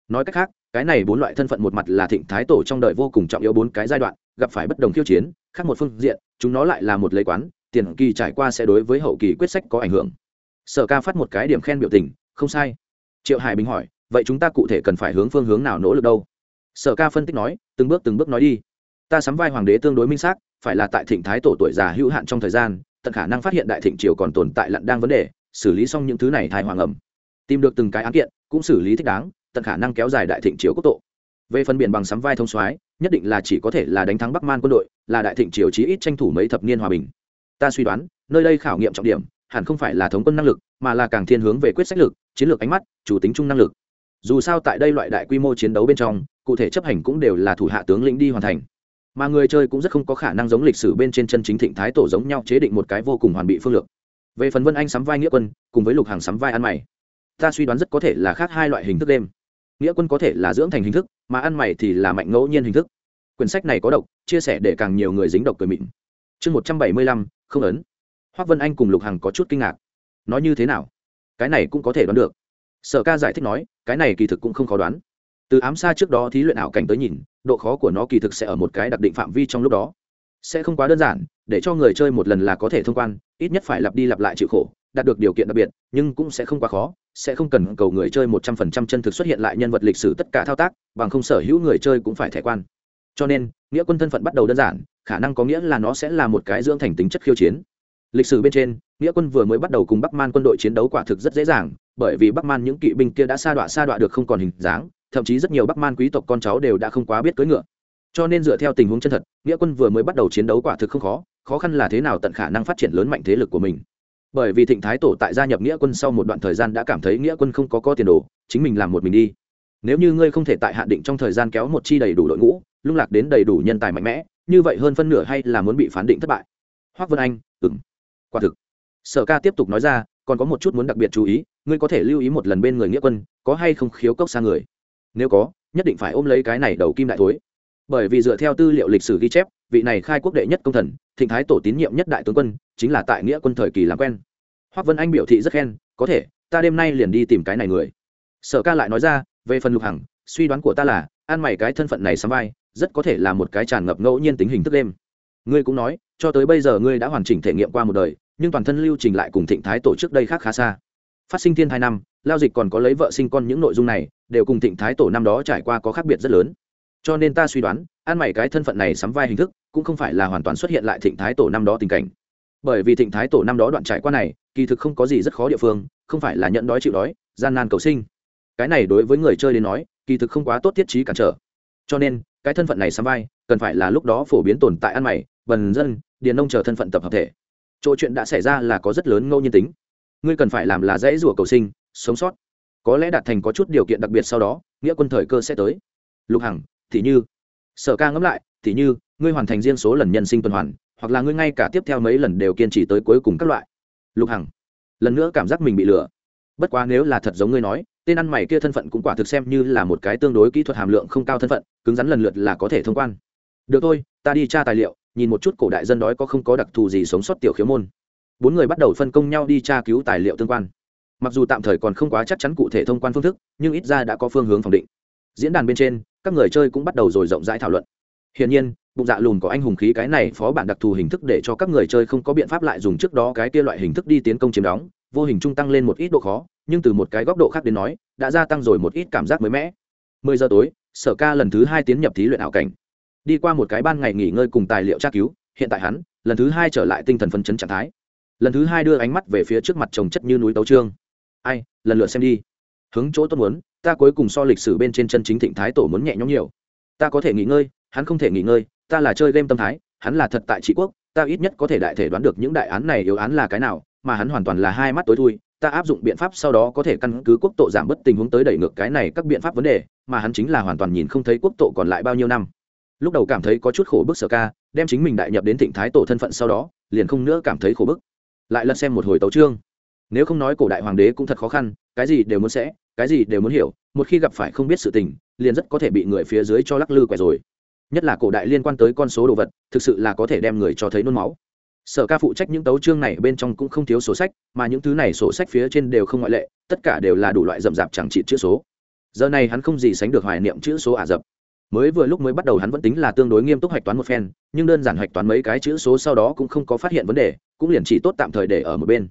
Nói cách khác cái này bốn loại thân phận một mặt là thịnh thái tổ trong đời vô cùng trọng yếu bốn cái giai đoạn, gặp phải bất đồng khiêu chiến, khác một phương diện, chúng nó lại là một lấy quán, tiền kỳ trải qua sẽ đối với hậu kỳ quyết sách có ảnh hưởng. Sở ca phát một cái điểm khen biểu tình, không sai. Triệu hải bình hỏi, vậy chúng ta cụ thể cần phải hướng phương hướng nào nỗ lực đâu? Sở ca phân tích nói, từng bước từng bước nói đi. Ta sắm vai hoàng đế tương đối minh xác, phải là tại thịnh thái tổ tuổi già hữu hạn trong thời gian, tận khả năng phát hiện đại thịnh triều còn tồn tại lặn đang vấn đề, xử lý xong những thứ này thai hoàng ẩm. Tìm được từng cái án kiện, cũng xử lý thích đáng tận khả năng kéo dài đại thịnh triều quốc độ về phần biển bằng sắm vai thông soái, nhất định là chỉ có thể là đánh thắng bắc man quân đội, là đại thịnh triều chí ít tranh thủ mấy thập niên hòa bình. Ta suy đoán, nơi đây khảo nghiệm trọng điểm, hẳn không phải là thống quân năng lực, mà là càng thiên hướng về quyết sách lực, chiến lược ánh mắt, chủ tính chung năng lực. Dù sao tại đây loại đại quy mô chiến đấu bên trong, cụ thể chấp hành cũng đều là thủ hạ tướng lĩnh đi hoàn thành. Mà người chơi cũng rất không có khả năng giống lịch sử bên trên chân chính thịnh thái tổ giống nhau chế định một cái vô cùng hoàn bị phương lược. Về phần vân anh sắm vai nghĩa quân, cùng với lục hàng sắm vai ăn mày, ta suy đoán rất có thể là khác hai loại hình thức đêm nghĩa quân có thể là dưỡng thành hình thức, mà ăn mày thì là mạnh ngẫu nhiên hình thức. Quyển sách này có độc, chia sẻ để càng nhiều người dính độc cười mịn. Chương một trăm bảy mươi lăm, không ấn. Hoác vân anh cùng lục hằng có chút kinh ngạc. Nói như thế nào? Cái này cũng có thể đoán được. Sở ca giải thích nói, cái này kỳ thực cũng không khó đoán. Từ ám xa trước đó thí luyện ảo cảnh tới nhìn, độ khó của nó kỳ thực sẽ ở một cái đặc định phạm vi trong lúc đó. Sẽ không quá đơn giản, để cho người chơi một lần là có thể thông quan, ít nhất phải lặp đi lặp lại chịu khổ đạt được điều kiện đặc biệt, nhưng cũng sẽ không quá khó, sẽ không cần cầu người chơi một trăm phần trăm chân thực xuất hiện lại nhân vật lịch sử tất cả thao tác, bằng không sở hữu người chơi cũng phải thẻ quan. Cho nên, nghĩa quân thân phận bắt đầu đơn giản, khả năng có nghĩa là nó sẽ là một cái dưỡng thành tính chất khiêu chiến. Lịch sử bên trên, nghĩa quân vừa mới bắt đầu cùng bắc man quân đội chiến đấu quả thực rất dễ dàng, bởi vì bắc man những kỵ binh kia đã sa đọa sa đọa được không còn hình dáng, thậm chí rất nhiều bắc man quý tộc con cháu đều đã không quá biết cưỡi ngựa. Cho nên dựa theo tình huống chân thật, nghĩa quân vừa mới bắt đầu chiến đấu quả thực không khó khó khăn là thế nào tận khả năng phát triển lớn mạnh thế lực của mình bởi vì thịnh thái tổ tại gia nhập nghĩa quân sau một đoạn thời gian đã cảm thấy nghĩa quân không có có tiền đồ, chính mình làm một mình đi. Nếu như ngươi không thể tại hạn định trong thời gian kéo một chi đầy đủ đội ngũ, lung lạc đến đầy đủ nhân tài mạnh mẽ, như vậy hơn phân nửa hay là muốn bị phán định thất bại? Hoác vân anh ừng quả thực. Sở ca tiếp tục nói ra, còn có một chút muốn đặc biệt chú ý, ngươi có thể lưu ý một lần bên người nghĩa quân, có hay không khiếu cốc xa người? Nếu có, nhất định phải ôm lấy cái này đầu kim đại thối bởi vì dựa theo tư liệu lịch sử ghi chép, vị này khai quốc đệ nhất công thần, thịnh thái tổ tín nhiệm nhất đại tướng quân, chính là tại nghĩa quân thời kỳ làm quen. Hoác vân anh biểu thị rất khen, có thể, ta đêm nay liền đi tìm cái này người. Sở ca lại nói ra, về phần lục hằng, suy đoán của ta là ăn mày cái thân phận này sắm vai, rất có thể là một cái tràn ngập ngẫu nhiên tính hình thức đêm. Ngươi cũng nói, cho tới bây giờ ngươi đã hoàn chỉnh thể nghiệm qua một đời, nhưng toàn thân lưu trình lại cùng thịnh thái tổ trước đây khác khá xa. Phát sinh thiên hai năm, lao dịch còn có lấy vợ sinh con những nội dung này, đều cùng thịnh thái tổ năm đó trải qua có khác biệt rất lớn cho nên ta suy đoán, ăn mày cái thân phận này sắm vai hình thức, cũng không phải là hoàn toàn xuất hiện lại thịnh thái tổ năm đó tình cảnh. Bởi vì thịnh thái tổ năm đó đoạn trải qua này, kỳ thực không có gì rất khó địa phương, không phải là nhận đói chịu đói, gian nan cầu sinh. Cái này đối với người chơi đến nói, kỳ thực không quá tốt tiết trí cản trở. Cho nên, cái thân phận này sắm vai, cần phải là lúc đó phổ biến tồn tại ăn mày, bần dân, điền nông chờ thân phận tập hợp thể. Chỗ chuyện đã xảy ra là có rất lớn ngẫu nhiên tính. Ngươi cần phải làm là dễ rủa cầu sinh, sống sót. Có lẽ đạt thành có chút điều kiện đặc biệt sau đó, nghĩa quân thời cơ sẽ tới. Lục hằng thì như, sở ca ngẫm lại, thì như, ngươi hoàn thành riêng số lần nhân sinh tuần hoàn, hoặc là ngươi ngay cả tiếp theo mấy lần đều kiên trì tới cuối cùng các loại. Lục hằng, lần nữa cảm giác mình bị lừa. Bất quá nếu là thật giống ngươi nói, tên ăn mày kia thân phận cũng quả thực xem như là một cái tương đối kỹ thuật hàm lượng không cao thân phận, cứng rắn lần lượt là có thể thông quan. Được thôi, ta đi tra tài liệu, nhìn một chút cổ đại dân đói có không có đặc thù gì sống sót tiểu khiếu môn. Bốn người bắt đầu phân công nhau đi tra cứu tài liệu tương quan. Mặc dù tạm thời còn không quá chắc chắn cụ thể thông quan phương thức, nhưng ít ra đã có phương hướng phòng định. Diễn đàn bên trên các người chơi cũng bắt đầu rồi rộng rãi thảo luận. Hiển nhiên, bụng dạ lùn có anh hùng khí cái này phó bản đặc thù hình thức để cho các người chơi không có biện pháp lại dùng trước đó cái kia loại hình thức đi tiến công chiếm đóng, vô hình trung tăng lên một ít độ khó, nhưng từ một cái góc độ khác đến nói, đã gia tăng rồi một ít cảm giác mới mẻ. Mười giờ tối, sở ca lần thứ hai tiến nhập thí luyện ảo cảnh. Đi qua một cái ban ngày nghỉ ngơi cùng tài liệu tra cứu, hiện tại hắn, lần thứ hai trở lại tinh thần phấn chấn trạng thái. Lần thứ hai đưa ánh mắt về phía trước mặt trồng chất như núi tấu trương. Ai, lần lượt xem đi. Hướng chỗ tốt muốn ta cuối cùng so lịch sử bên trên chân chính thịnh thái tổ muốn nhẹ nhõm nhiều. Ta có thể nghỉ ngơi, hắn không thể nghỉ ngơi, ta là chơi game tâm thái, hắn là thật tại trị quốc, ta ít nhất có thể đại thể đoán được những đại án này yếu án là cái nào, mà hắn hoàn toàn là hai mắt tối thui, ta áp dụng biện pháp sau đó có thể căn cứ quốc tội giảm bất tình huống tới đẩy ngược cái này các biện pháp vấn đề, mà hắn chính là hoàn toàn nhìn không thấy quốc tội còn lại bao nhiêu năm. Lúc đầu cảm thấy có chút khổ bức sở ca, đem chính mình đại nhập đến thịnh thái tổ thân phận sau đó, liền không nữa cảm thấy khổ bức. Lại lật xem một hồi tấu trương nếu không nói cổ đại hoàng đế cũng thật khó khăn, cái gì đều muốn sẽ, cái gì đều muốn hiểu, một khi gặp phải không biết sự tình, liền rất có thể bị người phía dưới cho lắc lư quẻ rồi. Nhất là cổ đại liên quan tới con số đồ vật, thực sự là có thể đem người cho thấy nôn máu. Sở ca phụ trách những tấu chương này bên trong cũng không thiếu sổ sách, mà những thứ này sổ sách phía trên đều không ngoại lệ, tất cả đều là đủ loại rậm rạp chẳng trị chữ số. Giờ này hắn không gì sánh được hoài niệm chữ số ả rập. Mới vừa lúc mới bắt đầu hắn vẫn tính là tương đối nghiêm túc hạch toán một phen, nhưng đơn giản hạch toán mấy cái chữ số sau đó cũng không có phát hiện vấn đề, cũng liền chỉ tốt tạm thời để ở một bên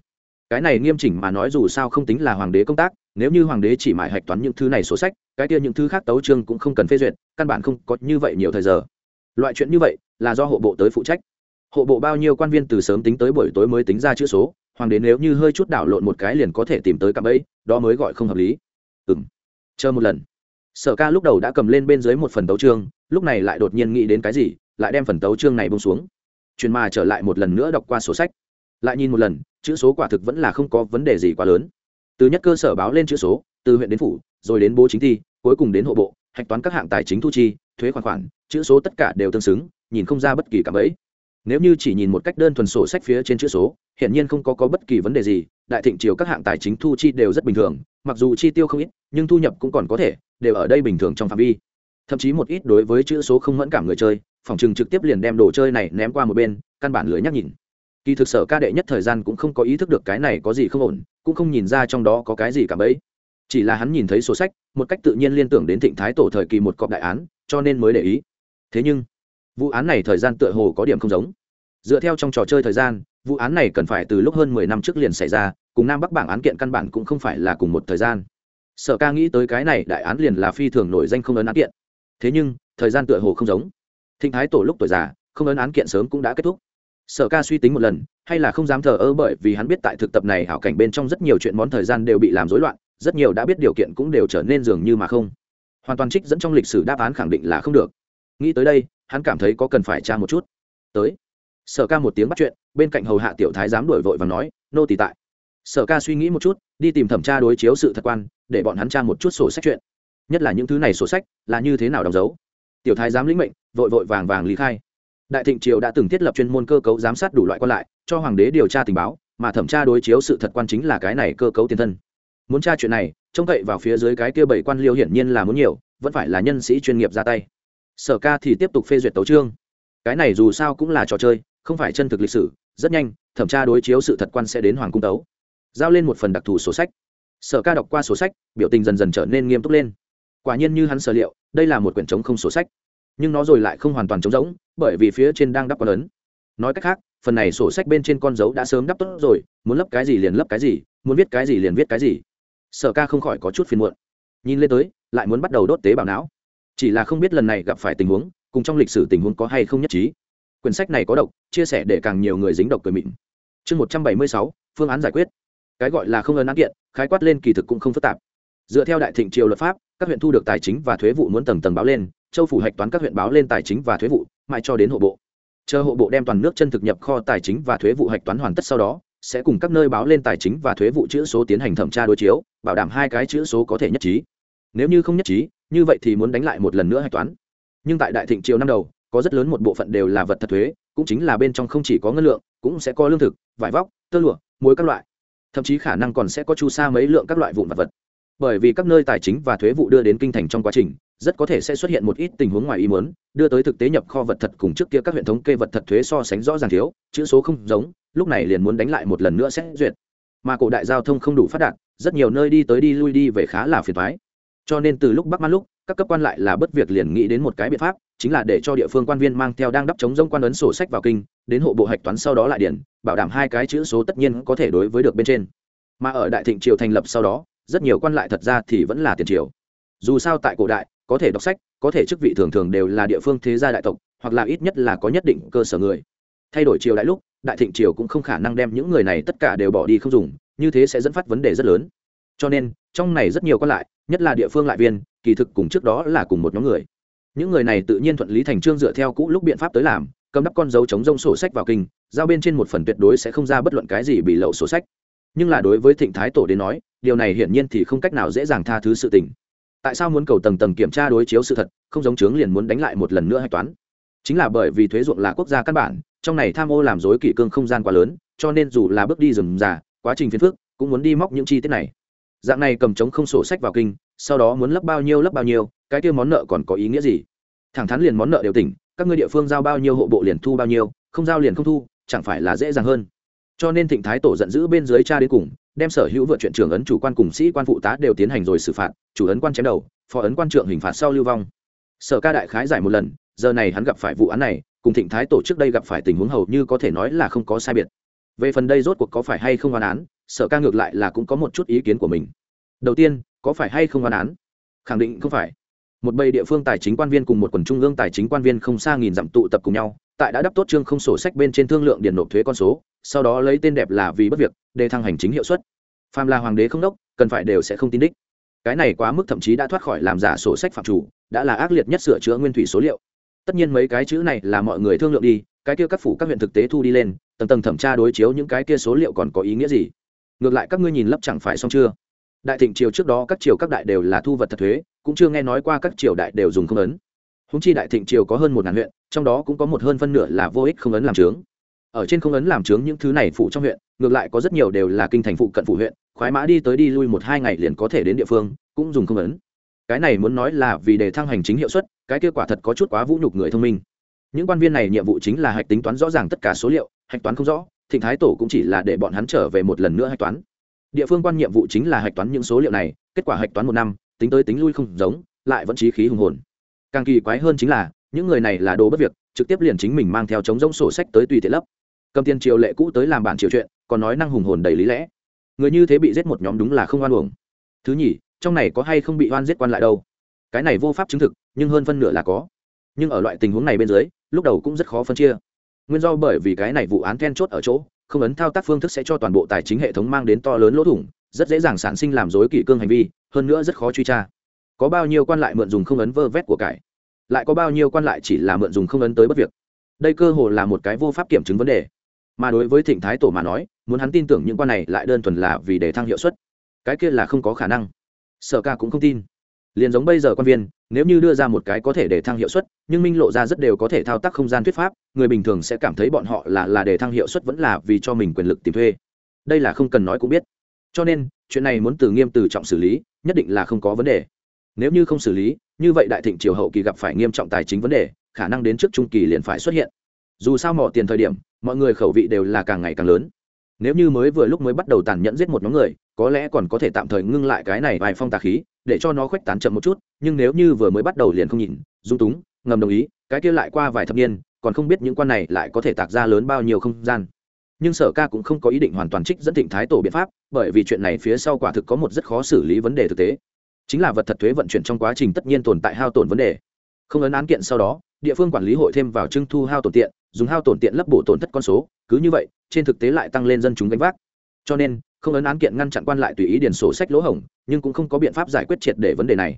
cái này nghiêm chỉnh mà nói dù sao không tính là hoàng đế công tác, nếu như hoàng đế chỉ mải hạch toán những thứ này số sách, cái kia những thứ khác tấu trương cũng không cần phê duyệt, căn bản không có như vậy nhiều thời giờ. Loại chuyện như vậy là do hộ bộ tới phụ trách. Hộ bộ bao nhiêu quan viên từ sớm tính tới buổi tối mới tính ra chữ số, hoàng đế nếu như hơi chút đảo lộn một cái liền có thể tìm tới cạm ấy đó mới gọi không hợp lý. Ừ m chờ một lần. Sở ca lúc đầu đã cầm lên bên dưới một phần tấu trương lúc này lại đột nhiên nghĩ đến cái gì, lại đem phần tấu trương này bông xuống. Truyền mà trở lại một lần nữa đọc qua sổ sách. Lại nhìn một lần chữ số quả thực vẫn là không có vấn đề gì quá lớn. Từ nhất cơ sở báo lên chữ số từ huyện đến phủ rồi đến bố chính thi cuối cùng đến hộ bộ hạch toán các hạng tài chính thu chi thuế khoản khoản chữ số tất cả đều tương xứng nhìn không ra bất kỳ cảm ấy nếu như chỉ nhìn một cách đơn thuần sổ sách phía trên chữ số hiện nhiên không có, có bất kỳ vấn đề gì đại thịnh triều các hạng tài chính thu chi đều rất bình thường mặc dù chi tiêu không ít nhưng thu nhập cũng còn có thể đều ở đây bình thường trong phạm vi. Thậm chí một ít đối với chữ số không mẫn cảm người chơi phòng chừng trực tiếp liền đem đồ chơi này ném qua một bên căn bản lưới nhắc nhìn kỳ thực sở ca đệ nhất thời gian cũng không có ý thức được cái này có gì không ổn, cũng không nhìn ra trong đó có cái gì cả bấy. Chỉ là hắn nhìn thấy sổ sách, một cách tự nhiên liên tưởng đến thịnh thái tổ thời kỳ một cọp đại án, cho nên mới để ý. Thế nhưng, vụ án này thời gian tựa hồ có điểm không giống. Dựa theo trong trò chơi thời gian, vụ án này cần phải từ lúc hơn mười năm trước liền xảy ra, cùng nam bắc bảng án kiện căn bản cũng không phải là cùng một thời gian. Sở ca nghĩ tới cái này đại án liền là phi thường nổi danh không ấn án kiện. Thế nhưng, thời gian tựa hồ không giống. Thịnh thái tổ lúc tuổi già, không ấn án kiện sớm cũng đã kết thúc sở ca suy tính một lần, hay là không dám thờ ơ bởi vì hắn biết tại thực tập này hảo cảnh bên trong rất nhiều chuyện món thời gian đều bị làm rối loạn, rất nhiều đã biết điều kiện cũng đều trở nên dường như mà không. Hoàn toàn trích dẫn trong lịch sử đáp án khẳng định là không được. Nghĩ tới đây, hắn cảm thấy có cần phải tra một chút. Tới. Sở ca một tiếng bắt chuyện, bên cạnh hầu hạ tiểu thái dám đổi vội và nói, nô tỳ tại. Sở ca suy nghĩ một chút, đi tìm thẩm tra đối chiếu sự thật quan, để bọn hắn tra một chút sổ sách chuyện. Nhất là những thứ này sổ sách, là như thế nào đóng dấu? Tiểu thái dám lĩnh mệnh, vội vội vàng vàng lý khai đại thịnh triều đã từng thiết lập chuyên môn cơ cấu giám sát đủ loại quan lại, cho hoàng đế điều tra tình báo, mà thẩm tra đối chiếu sự thật quan chính là cái này cơ cấu tiền thân. Muốn tra chuyện này, trông cậy vào phía dưới cái kia bảy quan liêu hiển nhiên là muốn nhiều, vẫn phải là nhân sĩ chuyên nghiệp ra tay. Sở ca thì tiếp tục phê duyệt tấu trương cái này dù sao cũng là trò chơi, không phải chân thực lịch sử, rất nhanh, thẩm tra đối chiếu sự thật quan sẽ đến hoàng cung tấu. Giao lên một phần đặc thù sổ sách. Sở ca đọc qua sổ sách, biểu tình dần dần trở nên nghiêm túc lên. Quả nhiên như hắn sở liệu, đây là một quyển trống không sổ sách nhưng nó rồi lại không hoàn toàn trống rỗng, bởi vì phía trên đang đắp con lớn nói cách khác, phần này sổ sách bên trên con dấu đã sớm đắp tốt rồi, muốn lấp cái gì liền lấp cái gì, muốn viết cái gì liền viết cái gì. Sở ca không khỏi có chút phiền muộn. Nhìn lên tới, lại muốn bắt đầu đốt tế bào não. Chỉ là không biết lần này gặp phải tình huống, cùng trong lịch sử tình huống có hay không nhất trí. Quyển sách này có độc, chia sẻ để càng nhiều người dính độc cười mịn. Chương một trăm bảy mươi sáu, phương án giải quyết. Cái gọi là không ơn án kiện, khái quát lên kỳ thực cũng không phức tạp. Dựa theo đại thịnh triều luật pháp, các huyện thu được tài chính và thuế vụ muốn tầng tầng báo lên châu phủ hạch toán các huyện báo lên tài chính và thuế vụ, mãi cho đến hộ bộ. Chờ hộ bộ đem toàn nước chân thực nhập kho tài chính và thuế vụ hạch toán hoàn tất sau đó, sẽ cùng các nơi báo lên tài chính và thuế vụ chữ số tiến hành thẩm tra đối chiếu, bảo đảm hai cái chữ số có thể nhất trí. Nếu như không nhất trí, như vậy thì muốn đánh lại một lần nữa hạch toán. Nhưng tại đại thịnh triều năm đầu, có rất lớn một bộ phận đều là vật thật thuế, cũng chính là bên trong không chỉ có ngân lượng, cũng sẽ có lương thực, vải vóc, tơ lụa, muối các loại. Thậm chí khả năng còn sẽ có chu sa mấy lượng các loại vụn vật vật. Bởi vì các nơi tài chính và thuế vụ đưa đến kinh thành trong quá trình rất có thể sẽ xuất hiện một ít tình huống ngoài ý muốn, đưa tới thực tế nhập kho vật thật cùng trước kia các hệ thống kê vật thật thuế so sánh rõ ràng thiếu, chữ số không giống, lúc này liền muốn đánh lại một lần nữa sẽ duyệt. Mà cổ đại giao thông không đủ phát đạt, rất nhiều nơi đi tới đi lui đi về khá là phiền toái. cho nên từ lúc bắc man lúc, các cấp quan lại là bất việc liền nghĩ đến một cái biện pháp, chính là để cho địa phương quan viên mang theo đang đắp chống rông quan ấn sổ sách vào kinh, đến hộ bộ hạch toán sau đó lại điển bảo đảm hai cái chữ số tất nhiên có thể đối với được bên trên. Mà ở đại thịnh triều thành lập sau đó, rất nhiều quan lại thật ra thì vẫn là tiền triều. Dù sao tại cổ đại có thể đọc sách, có thể chức vị thường thường đều là địa phương thế gia đại tộc, hoặc là ít nhất là có nhất định cơ sở người. Thay đổi triều đại lúc, đại thịnh triều cũng không khả năng đem những người này tất cả đều bỏ đi không dùng, như thế sẽ dẫn phát vấn đề rất lớn. Cho nên, trong này rất nhiều quan lại, nhất là địa phương lại viên, kỳ thực cùng trước đó là cùng một nhóm người. Những người này tự nhiên thuận lý thành trương dựa theo cũ lúc biện pháp tới làm, cầm đắp con dấu chống rông sổ sách vào kinh, giao bên trên một phần tuyệt đối sẽ không ra bất luận cái gì bị lậu sổ sách. Nhưng là đối với thịnh thái tổ đến nói, điều này hiển nhiên thì không cách nào dễ dàng tha thứ sự tình tại sao muốn cầu tầng tầng kiểm tra đối chiếu sự thật, không giống chướng liền muốn đánh lại một lần nữa hạch toán? Chính là bởi vì thuế ruộng là quốc gia căn bản, trong này tham ô làm dối kỷ cương không gian quá lớn, cho nên dù là bước đi rừng già, quá trình phiền phức, cũng muốn đi móc những chi tiết này. Dạng này cầm trống không sổ sách vào kinh, sau đó muốn lấp bao nhiêu lấp bao nhiêu, cái kia món nợ còn có ý nghĩa gì? Thẳng thắn liền món nợ đều tỉnh, các ngươi địa phương giao bao nhiêu hộ bộ liền thu bao nhiêu, không giao liền không thu, chẳng phải là dễ dàng hơn? Cho nên thịnh thái tổ giận dữ bên dưới cha đến cùng, đem sở hữu vượt chuyện trưởng ấn chủ quan cùng sĩ quan phụ tá đều tiến hành rồi xử phạt, chủ ấn quan chém đầu, phó ấn quan trưởng hình phạt sau lưu vong. Sở ca đại khái giải một lần, giờ này hắn gặp phải vụ án này, cùng thịnh thái tổ trước đây gặp phải tình huống hầu như có thể nói là không có sai biệt. Về phần đây rốt cuộc có phải hay không hoàn án, sở ca ngược lại là cũng có một chút ý kiến của mình. Đầu tiên, có phải hay không hoàn án? Khẳng định không phải. Một bầy địa phương tài chính quan viên cùng một quần trung ương tài chính quan viên không xa nghìn dặm tụ tập cùng nhau tại đã đắp tốt chương không sổ sách bên trên thương lượng điền nộp thuế con số, sau đó lấy tên đẹp là vì bất việc, để thăng hành chính hiệu suất. Phàm là hoàng đế không đốc, cần phải đều sẽ không tin đích. Cái này quá mức thậm chí đã thoát khỏi làm giả sổ sách phạm chủ, đã là ác liệt nhất sửa chữa nguyên thủy số liệu. Tất nhiên mấy cái chữ này là mọi người thương lượng đi, cái kia các phủ các huyện thực tế thu đi lên, tầng tầng thẩm tra đối chiếu những cái kia số liệu còn có ý nghĩa gì? Ngược lại các ngươi nhìn lấp chẳng phải xong chưa? Đại thịnh triều trước đó các triều các đại đều là thu vật thật thuế, cũng chưa nghe nói qua các triều đại đều dùng không ấn. Húng chi đại thịnh triều có hơn một ngàn huyện trong đó cũng có một hơn phân nửa là vô ích không ấn làm trướng. Ở trên không ấn làm trướng những thứ này phụ trong huyện, ngược lại có rất nhiều đều là kinh thành phụ cận phụ huyện, khoái mã đi tới đi lui một hai ngày liền có thể đến địa phương, cũng dùng không ấn. Cái này muốn nói là vì để thăng hành chính hiệu suất, cái kết quả thật có chút quá vũ nhục người thông minh. Những quan viên này nhiệm vụ chính là hạch tính toán rõ ràng tất cả số liệu, hạch toán không rõ, thịnh thái tổ cũng chỉ là để bọn hắn trở về một lần nữa hạch toán. Địa phương quan nhiệm vụ chính là hạch toán những số liệu này, kết quả hạch toán một năm, tính tới tính lui không giống, lại vẫn trí khí hùng hồn. Càng kỳ quái hơn chính là những người này là đồ bất việc, trực tiếp liền chính mình mang theo chống giống sổ sách tới tùy tiện lấp. Cầm tiền triều lệ cũ tới làm bản triều chuyện, còn nói năng hùng hồn đầy lý lẽ. Người như thế bị giết một nhóm đúng là không oan uổng. Thứ nhì, trong này có hay không bị oan giết quan lại đâu? Cái này vô pháp chứng thực, nhưng hơn phân nửa là có. Nhưng ở loại tình huống này bên dưới, lúc đầu cũng rất khó phân chia. Nguyên do bởi vì cái này vụ án then chốt ở chỗ, không ấn thao tác phương thức sẽ cho toàn bộ tài chính hệ thống mang đến to lớn lỗ thủng, rất dễ dàng sản sinh làm dối kỷ cương hành vi, hơn nữa rất khó truy tra. Có bao nhiêu quan lại mượn dùng không ấn vơ vét của cải? Lại có bao nhiêu quan lại chỉ là mượn dùng không ấn tới bất việc. Đây cơ hồ là một cái vô pháp kiểm chứng vấn đề. Mà đối với thịnh thái tổ mà nói, muốn hắn tin tưởng những quan này lại đơn thuần là vì để thăng hiệu suất. Cái kia là không có khả năng. Sở ca cũng không tin. Liền giống bây giờ quan viên, nếu như đưa ra một cái có thể để thăng hiệu suất, nhưng minh lộ ra rất đều có thể thao tác không gian thuyết pháp, người bình thường sẽ cảm thấy bọn họ là là để thăng hiệu suất vẫn là vì cho mình quyền lực tìm thuê. Đây là không cần nói cũng biết. Cho nên, chuyện này muốn từ nghiêm từ trọng xử lý, nhất định là không có vấn đề nếu như không xử lý, như vậy đại thịnh triều hậu kỳ gặp phải nghiêm trọng tài chính vấn đề, khả năng đến trước trung kỳ liền phải xuất hiện. Dù sao mỏ tiền thời điểm, mọi người khẩu vị đều là càng ngày càng lớn. Nếu như mới vừa lúc mới bắt đầu tàn nhẫn giết một nhóm người, có lẽ còn có thể tạm thời ngưng lại cái này vài phong tà khí, để cho nó khuếch tán chậm một chút, nhưng nếu như vừa mới bắt đầu liền không nhìn, dung túng, ngầm đồng ý, cái kia lại qua vài thập niên, còn không biết những quan này lại có thể tạc ra lớn bao nhiêu không gian. Nhưng sở ca cũng không có ý định hoàn toàn trích dẫn thịnh thái tổ biện pháp, bởi vì chuyện này phía sau quả thực có một rất khó xử lý vấn đề thực tế chính là vật thật thuế vận chuyển trong quá trình tất nhiên tồn tại hao tổn vấn đề. Không ấn án kiện sau đó, địa phương quản lý hội thêm vào trưng thu hao tổn tiện, dùng hao tổn tiện lấp bổ tổn thất con số, cứ như vậy, trên thực tế lại tăng lên dân chúng gánh vác. Cho nên, không ấn án kiện ngăn chặn quan lại tùy ý điền sổ sách lỗ hổng, nhưng cũng không có biện pháp giải quyết triệt để vấn đề này.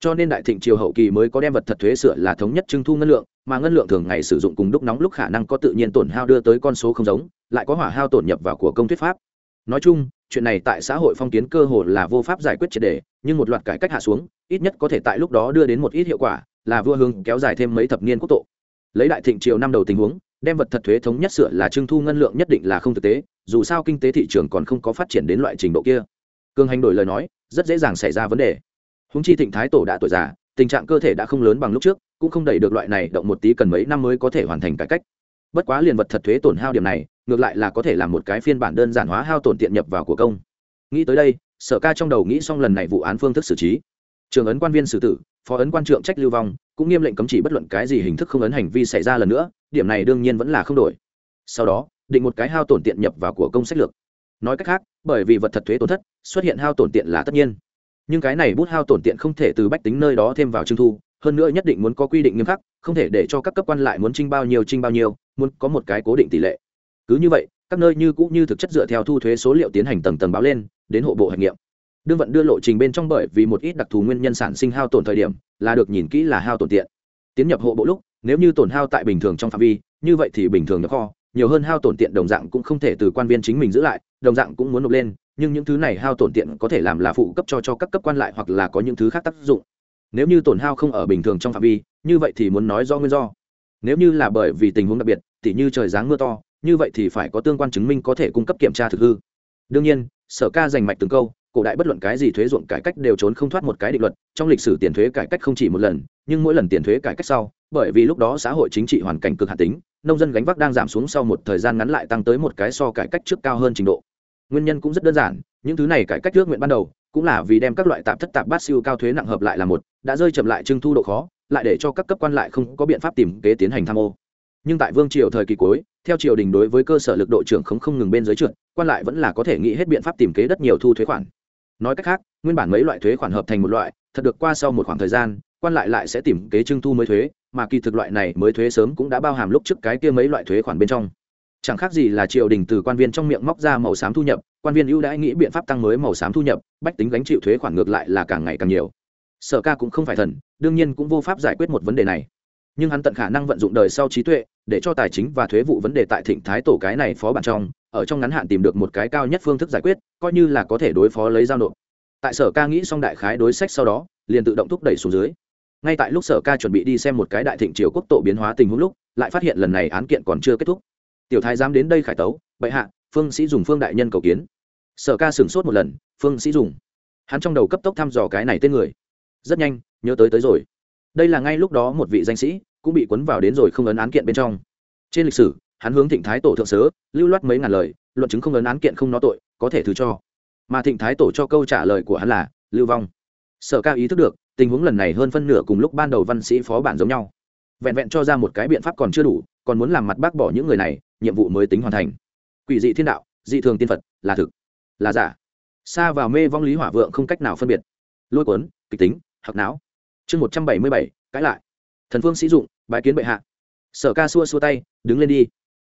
Cho nên đại thịnh triều hậu kỳ mới có đem vật thật thuế sửa là thống nhất trưng thu ngân lượng, mà ngân lượng thường ngày sử dụng cùng đúc nóng lúc khả năng có tự nhiên tổn hao đưa tới con số không giống, lại có hỏa hao tổn nhập vào của công thuyết pháp. Nói chung, chuyện này tại xã hội phong kiến cơ hồ là vô pháp giải quyết triệt đề nhưng một loạt cải cách hạ xuống, ít nhất có thể tại lúc đó đưa đến một ít hiệu quả, là vua hướng kéo dài thêm mấy thập niên quốc tộ lấy đại thịnh triều năm đầu tình huống, đem vật thật thuế thống nhất sửa là trưng thu ngân lượng nhất định là không thực tế, dù sao kinh tế thị trường còn không có phát triển đến loại trình độ kia. Cường hành đổi lời nói, rất dễ dàng xảy ra vấn đề. Húng chi thịnh thái tổ đã tuổi già, tình trạng cơ thể đã không lớn bằng lúc trước, cũng không đẩy được loại này động một tí cần mấy năm mới có thể hoàn thành cải cách. Bất quá liền vật thật thuế tổn hao điểm này, ngược lại là có thể làm một cái phiên bản đơn giản hóa hao tổn tiện nhập vào của công. Nghĩ tới đây sở ca trong đầu nghĩ xong lần này vụ án phương thức xử trí. Trường ấn quan viên xử tử, phó ấn quan trượng trách lưu vong, cũng nghiêm lệnh cấm chỉ bất luận cái gì hình thức không ấn hành vi xảy ra lần nữa, điểm này đương nhiên vẫn là không đổi. Sau đó, định một cái hao tổn tiện nhập vào của công sách lược. Nói cách khác, bởi vì vật thật thuế tổn thất, xuất hiện hao tổn tiện là tất nhiên. Nhưng cái này bút hao tổn tiện không thể từ bách tính nơi đó thêm vào trưng thu, hơn nữa nhất định muốn có quy định nghiêm khắc, không thể để cho các cấp quan lại muốn trinh bao nhiêu trinh bao nhiêu, muốn có một cái cố định tỷ lệ. Cứ như vậy các nơi như cũ như thực chất dựa theo thu thuế số liệu tiến hành tầng tầng báo lên, đến hộ bộ hành nghiệm. Đương vận đưa lộ trình bên trong bởi vì một ít đặc thù nguyên nhân sản sinh hao tổn thời điểm, là được nhìn kỹ là hao tổn tiện. Tiến nhập hộ bộ lúc, nếu như tổn hao tại bình thường trong phạm vi, như vậy thì bình thường nhập kho, nhiều hơn hao tổn tiện đồng dạng cũng không thể từ quan viên chính mình giữ lại, đồng dạng cũng muốn nộp lên, nhưng những thứ này hao tổn tiện có thể làm là phụ cấp cho cho các cấp quan lại hoặc là có những thứ khác tác dụng. Nếu như tổn hao không ở bình thường trong phạm vi, như vậy thì muốn nói do nguyên do. Nếu như là bởi vì tình huống đặc biệt, tỉ như trời giáng mưa to như vậy thì phải có tương quan chứng minh có thể cung cấp kiểm tra thực hư. Đương nhiên, sở ca dành mạch từng câu, cổ đại bất luận cái gì thuế ruộng cải cách đều trốn không thoát một cái định luật, trong lịch sử tiền thuế cải cách không chỉ một lần, nhưng mỗi lần tiền thuế cải cách sau, bởi vì lúc đó xã hội chính trị hoàn cảnh cực hạn tính, nông dân gánh vác đang giảm xuống sau một thời gian ngắn lại tăng tới một cái so cải cách trước cao hơn trình độ. Nguyên nhân cũng rất đơn giản, những thứ này cải cách trước nguyện ban đầu, cũng là vì đem các loại tạp thất tạp bát siêu cao thuế nặng hợp lại là một, đã rơi chậm lại trưng thu độ khó, lại để cho các cấp quan lại không có biện pháp tìm kế tiến hành tham ô nhưng tại vương triều thời kỳ cuối, theo triều đình đối với cơ sở lực độ trưởng không không ngừng bên dưới trượt, quan lại vẫn là có thể nghĩ hết biện pháp tìm kế đất nhiều thu thuế khoản. Nói cách khác, nguyên bản mấy loại thuế khoản hợp thành một loại, thật được qua sau một khoảng thời gian, quan lại lại sẽ tìm kế trưng thu mới thuế, mà kỳ thực loại này mới thuế sớm cũng đã bao hàm lúc trước cái kia mấy loại thuế khoản bên trong. Chẳng khác gì là triều đình từ quan viên trong miệng móc ra màu xám thu nhập, quan viên ưu đãi nghĩ biện pháp tăng mới màu xám thu nhập, bách tính gánh chịu thuế khoản ngược lại là càng ngày càng nhiều. Sở ca cũng không phải thần, đương nhiên cũng vô pháp giải quyết một vấn đề này nhưng hắn tận khả năng vận dụng đời sau trí tuệ để cho tài chính và thuế vụ vấn đề tại thịnh thái tổ cái này phó bản trong, ở trong ngắn hạn tìm được một cái cao nhất phương thức giải quyết, coi như là có thể đối phó lấy giao nộp. Tại sở ca nghĩ xong đại khái đối sách sau đó, liền tự động thúc đẩy xuống dưới. Ngay tại lúc sở ca chuẩn bị đi xem một cái đại thịnh triều quốc tổ biến hóa tình huống lúc, lại phát hiện lần này án kiện còn chưa kết thúc. Tiểu thái dám đến đây khải tấu, bệ hạ, phương sĩ dùng phương đại nhân cầu kiến. Sở ca sửng sốt một lần, phương sĩ dùng. Hắn trong đầu cấp tốc thăm dò cái này tên người. Rất nhanh, nhớ tới tới rồi đây là ngay lúc đó một vị danh sĩ cũng bị cuốn vào đến rồi không ấn án kiện bên trong. Trên lịch sử, hắn hướng thịnh thái tổ thượng sớ, lưu loát mấy ngàn lời, luận chứng không ấn án kiện không nó tội, có thể thứ cho. Mà thịnh thái tổ cho câu trả lời của hắn là, lưu vong. Sở ca ý thức được, tình huống lần này hơn phân nửa cùng lúc ban đầu văn sĩ phó bản giống nhau. Vẹn vẹn cho ra một cái biện pháp còn chưa đủ, còn muốn làm mặt bác bỏ những người này, nhiệm vụ mới tính hoàn thành. Quỷ dị thiên đạo, dị thường tiên phật, là thực, là giả. Xa vào mê vong lý hỏa vượng không cách nào phân biệt. Lôi cuốn, kịch tính, hặc não chương một trăm bảy mươi bảy, cãi lại. Thần phương sĩ dụng bãi kiến bệ hạ. Sở ca xua xua tay, đứng lên đi.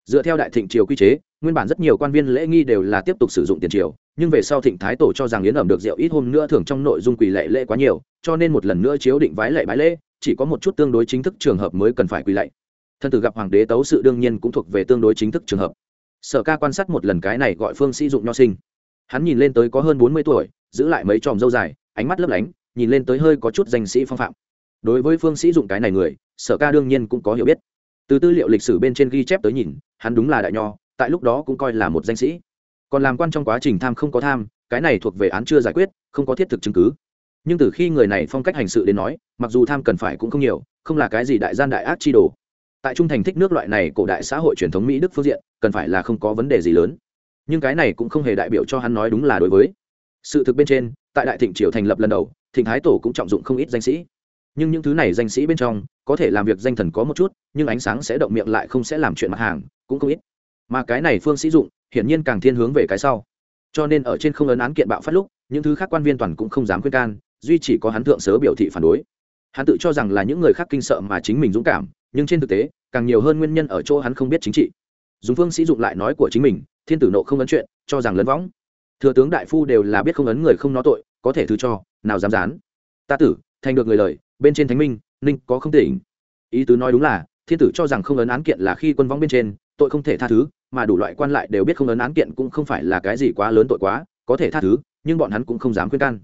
Dựa theo đại thịnh triều quy chế, nguyên bản rất nhiều quan viên lễ nghi đều là tiếp tục sử dụng tiền triều, nhưng về sau thịnh thái tổ cho rằng yến ẩm được rượu ít hôm nữa thường trong nội dung quỳ lệ lễ quá nhiều, cho nên một lần nữa chiếu định vái lệ bái lễ, chỉ có một chút tương đối chính thức trường hợp mới cần phải quỳ lệ. thân tử gặp hoàng đế tấu sự đương nhiên cũng thuộc về tương đối chính thức trường hợp. Sở ca quan sát một lần cái này gọi phương sĩ dụng nho sinh. Hắn nhìn lên tới có hơn bốn mươi tuổi, giữ lại mấy tròm dâu dài, ánh mắt lấp lánh nhìn lên tới hơi có chút danh sĩ phong phạm. Đối với phương sĩ dụng cái này người, sở ca đương nhiên cũng có hiểu biết. Từ tư liệu lịch sử bên trên ghi chép tới nhìn, hắn đúng là đại nho, tại lúc đó cũng coi là một danh sĩ. Còn làm quan trong quá trình tham không có tham, cái này thuộc về án chưa giải quyết, không có thiết thực chứng cứ. Nhưng từ khi người này phong cách hành sự đến nói, mặc dù tham cần phải cũng không nhiều, không là cái gì đại gian đại ác chi đồ. Tại trung thành thích nước loại này cổ đại xã hội truyền thống mỹ đức phương diện, cần phải là không có vấn đề gì lớn. Nhưng cái này cũng không hề đại biểu cho hắn nói đúng là đối với. Sự thực bên trên, tại đại thịnh triều thành lập lần đầu thịnh thái tổ cũng trọng dụng không ít danh sĩ. Nhưng những thứ này danh sĩ bên trong, có thể làm việc danh thần có một chút, nhưng ánh sáng sẽ động miệng lại không sẽ làm chuyện mặt hàng, cũng không ít. Mà cái này phương sĩ dụng, hiển nhiên càng thiên hướng về cái sau. Cho nên ở trên không ấn án kiện bạo phát lúc, những thứ khác quan viên toàn cũng không dám khuyên can, duy chỉ có hắn thượng sớ biểu thị phản đối. Hắn tự cho rằng là những người khác kinh sợ mà chính mình dũng cảm, nhưng trên thực tế, càng nhiều hơn nguyên nhân ở chỗ hắn không biết chính trị. Dùng phương sĩ dụng lại nói của chính mình, thiên tử nộ không ấn chuyện, cho rằng lấn võng. Thừa tướng đại phu đều là biết không ấn người không nói tội có thể thứ cho, nào dám dán. Ta tử, thành được người lời, bên trên thánh minh, ninh có không tỉnh ý tứ nói đúng là, thiên tử cho rằng không ấn án kiện là khi quân vong bên trên, tội không thể tha thứ, mà đủ loại quan lại đều biết không ấn án kiện cũng không phải là cái gì quá lớn tội quá, có thể tha thứ, nhưng bọn hắn cũng không dám khuyên can.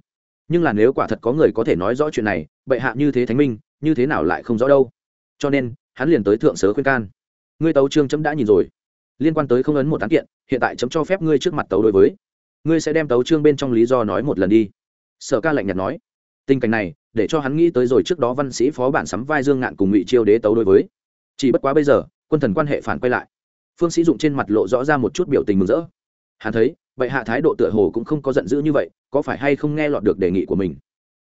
Nhưng là nếu quả thật có người có thể nói rõ chuyện này, bệ hạ như thế thánh minh, như thế nào lại không rõ đâu? Cho nên, hắn liền tới thượng sớ khuyên can. Ngươi tấu trương chấm đã nhìn rồi. Liên quan tới không ấn một án kiện, hiện tại chấm cho phép ngươi trước mặt tấu đối với. Ngươi sẽ đem tấu trương bên trong lý do nói một lần đi sở ca lạnh nhạt nói, tình cảnh này, để cho hắn nghĩ tới rồi trước đó văn sĩ phó bản sắm vai dương ngạn cùng ngụy chiêu đế tấu đối với. Chỉ bất quá bây giờ, quân thần quan hệ phản quay lại. Phương sĩ dụng trên mặt lộ rõ ra một chút biểu tình mừng rỡ. Hắn thấy, vậy hạ thái độ tựa hồ cũng không có giận dữ như vậy, có phải hay không nghe lọt được đề nghị của mình?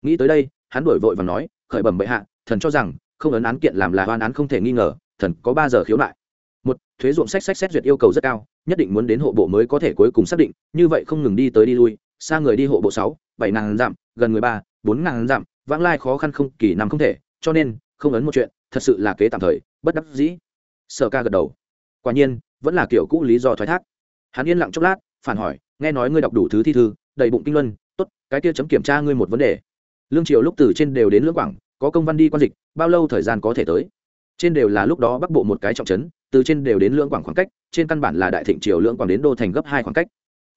Nghĩ tới đây, hắn đổi vội và nói, khởi bẩm bệ hạ, thần cho rằng, không ấn án kiện làm là oan án không thể nghi ngờ, thần có ba giờ khiếu nại. Một, thuế ruộng sách sách xét duyệt yêu cầu rất cao, nhất định muốn đến hộ bộ mới có thể cuối cùng xác định, như vậy không ngừng đi tới đi lui xa người đi hộ bộ sáu, bảy ngàn dặm, gần người ba, bốn ngàn dặm, vãng lai khó khăn không kỳ năm không thể, cho nên, không ấn một chuyện, thật sự là kế tạm thời, bất đắc dĩ. Sở ca gật đầu. Quả nhiên, vẫn là kiểu cũ lý do thoái thác. Hắn yên lặng chốc lát, phản hỏi, nghe nói ngươi đọc đủ thứ thi thư, đầy bụng kinh luân, tốt, cái kia chấm kiểm tra ngươi một vấn đề. Lương triều lúc từ trên đều đến lưỡng quảng, có công văn đi quan dịch, bao lâu thời gian có thể tới? Trên đều là lúc đó bắc bộ một cái trọng trấn, từ trên đều đến lưỡng quảng khoảng cách, trên căn bản là đại thịnh triều lưỡng quảng đến đô thành gấp hai khoảng cách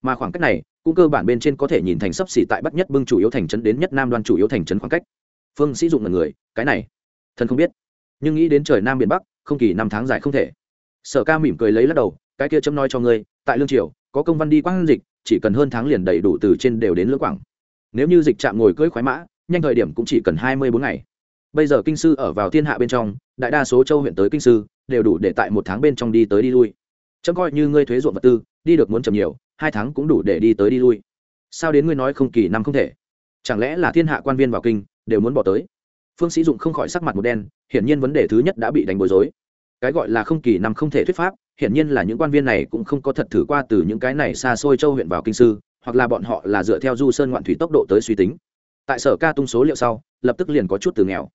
mà khoảng cách này cũng cơ bản bên trên có thể nhìn thành sấp xỉ tại bắc nhất bưng chủ yếu thành trấn đến nhất nam đoan chủ yếu thành trấn khoảng cách. Phương sĩ dụng là người, cái này, thần không biết. Nhưng nghĩ đến trời nam biển bắc, không kỳ năm tháng dài không thể. Sở ca mỉm cười lấy lắc đầu, cái kia chấm nói cho ngươi, tại lương triều, có công văn đi quang dịch, chỉ cần hơn tháng liền đầy đủ từ trên đều đến lưỡng quảng. Nếu như dịch trạm ngồi cưỡi khoái mã, nhanh thời điểm cũng chỉ cần hai mươi bốn ngày. Bây giờ kinh sư ở vào thiên hạ bên trong, đại đa số châu huyện tới kinh sư, đều đủ để tại một tháng bên trong đi tới đi lui chấm coi như ngươi thuế ruộng vật tư, đi được muốn chậm nhiều, hai tháng cũng đủ để đi tới đi lui. Sao đến ngươi nói không kỳ năm không thể? Chẳng lẽ là thiên hạ quan viên vào kinh, đều muốn bỏ tới? Phương sĩ dụng không khỏi sắc mặt một đen, hiển nhiên vấn đề thứ nhất đã bị đánh bối rối. Cái gọi là không kỳ năm không thể thuyết pháp, hiển nhiên là những quan viên này cũng không có thật thử qua từ những cái này xa xôi châu huyện vào kinh sư, hoặc là bọn họ là dựa theo du sơn ngoạn thủy tốc độ tới suy tính. Tại sở ca tung số liệu sau, lập tức liền có chút từ nghèo.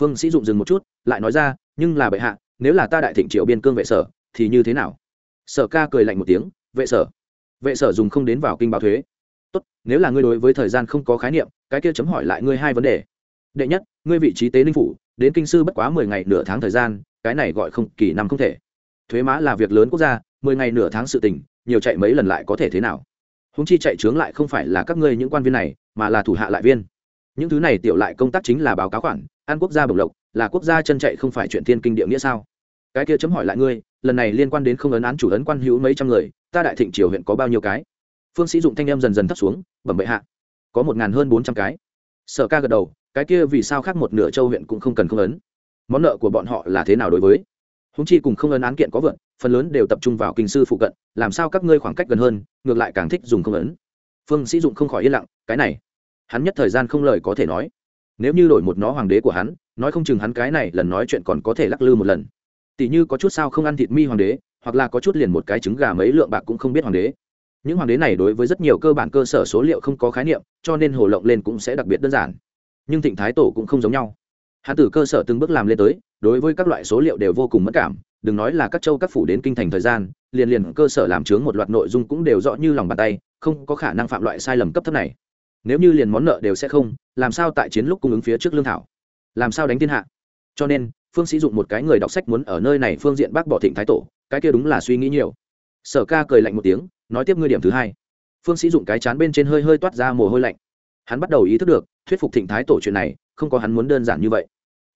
Phương sĩ dụng dừng một chút, lại nói ra, nhưng là bệ hạ, nếu là ta đại thịnh triệu biên cương vệ sở, thì như thế nào? Sở ca cười lạnh một tiếng, vệ sở vệ sở dùng không đến vào kinh báo thuế. Tốt, nếu là ngươi đối với thời gian không có khái niệm, cái kia chấm hỏi lại ngươi hai vấn đề. Đệ nhất, ngươi vị trí tế ninh phủ, đến kinh sư bất quá mười ngày nửa tháng thời gian, cái này gọi không, kỳ năm không thể. Thuế má là việc lớn quốc gia, mười ngày nửa tháng sự tình, nhiều chạy mấy lần lại có thể thế nào? Húng chi chạy trướng lại không phải là các ngươi những quan viên này, mà là thủ hạ lại viên. Những thứ này tiểu lại công tác chính là báo cáo khoản an quốc gia bổng lộc, là quốc gia chân chạy không phải chuyện thiên kinh địa nghĩa sao? Cái kia chấm hỏi lại ngươi lần này liên quan đến không ấn án chủ ấn quan hữu mấy trăm người, ta đại thịnh triều huyện có bao nhiêu cái? Phương sĩ dụng thanh em dần dần thấp xuống, bẩm bệ hạ. Có một ngàn hơn bốn trăm cái. Sở ca gật đầu, cái kia vì sao khác một nửa châu huyện cũng không cần không ấn? Món nợ của bọn họ là thế nào đối với? Húng chi cùng không ấn án kiện có vượt phần lớn đều tập trung vào kinh sư phụ cận, làm sao các ngươi khoảng cách gần hơn, ngược lại càng thích dùng không ấn? Phương sĩ dụng không khỏi yên lặng, cái này, hắn nhất thời gian không lời có thể nói. Nếu như đổi một nó hoàng đế của hắn, nói không chừng hắn cái này lần nói chuyện còn có thể lắc lư một lần tỷ như có chút sao không ăn thịt mi hoàng đế, hoặc là có chút liền một cái trứng gà mấy lượng bạc cũng không biết hoàng đế. Những hoàng đế này đối với rất nhiều cơ bản cơ sở số liệu không có khái niệm, cho nên hồ lộng lên cũng sẽ đặc biệt đơn giản. Nhưng thịnh thái tổ cũng không giống nhau. Hắn từ cơ sở từng bước làm lên tới, đối với các loại số liệu đều vô cùng mất cảm, đừng nói là các châu các phủ đến kinh thành thời gian, liền liền cơ sở làm chướng một loạt nội dung cũng đều rõ như lòng bàn tay, không có khả năng phạm loại sai lầm cấp thấp này. Nếu như liền món nợ đều sẽ không, làm sao tại chiến lúc cung ứng phía trước lương thảo? Làm sao đánh thiên hạ? Cho nên phương sĩ dụng một cái người đọc sách muốn ở nơi này phương diện bác bỏ thịnh thái tổ, cái kia đúng là suy nghĩ nhiều. Sở ca cười lạnh một tiếng, nói tiếp ngươi điểm thứ hai. Phương sĩ dụng cái chán bên trên hơi hơi toát ra mồ hôi lạnh. Hắn bắt đầu ý thức được, thuyết phục thịnh thái tổ chuyện này, không có hắn muốn đơn giản như vậy.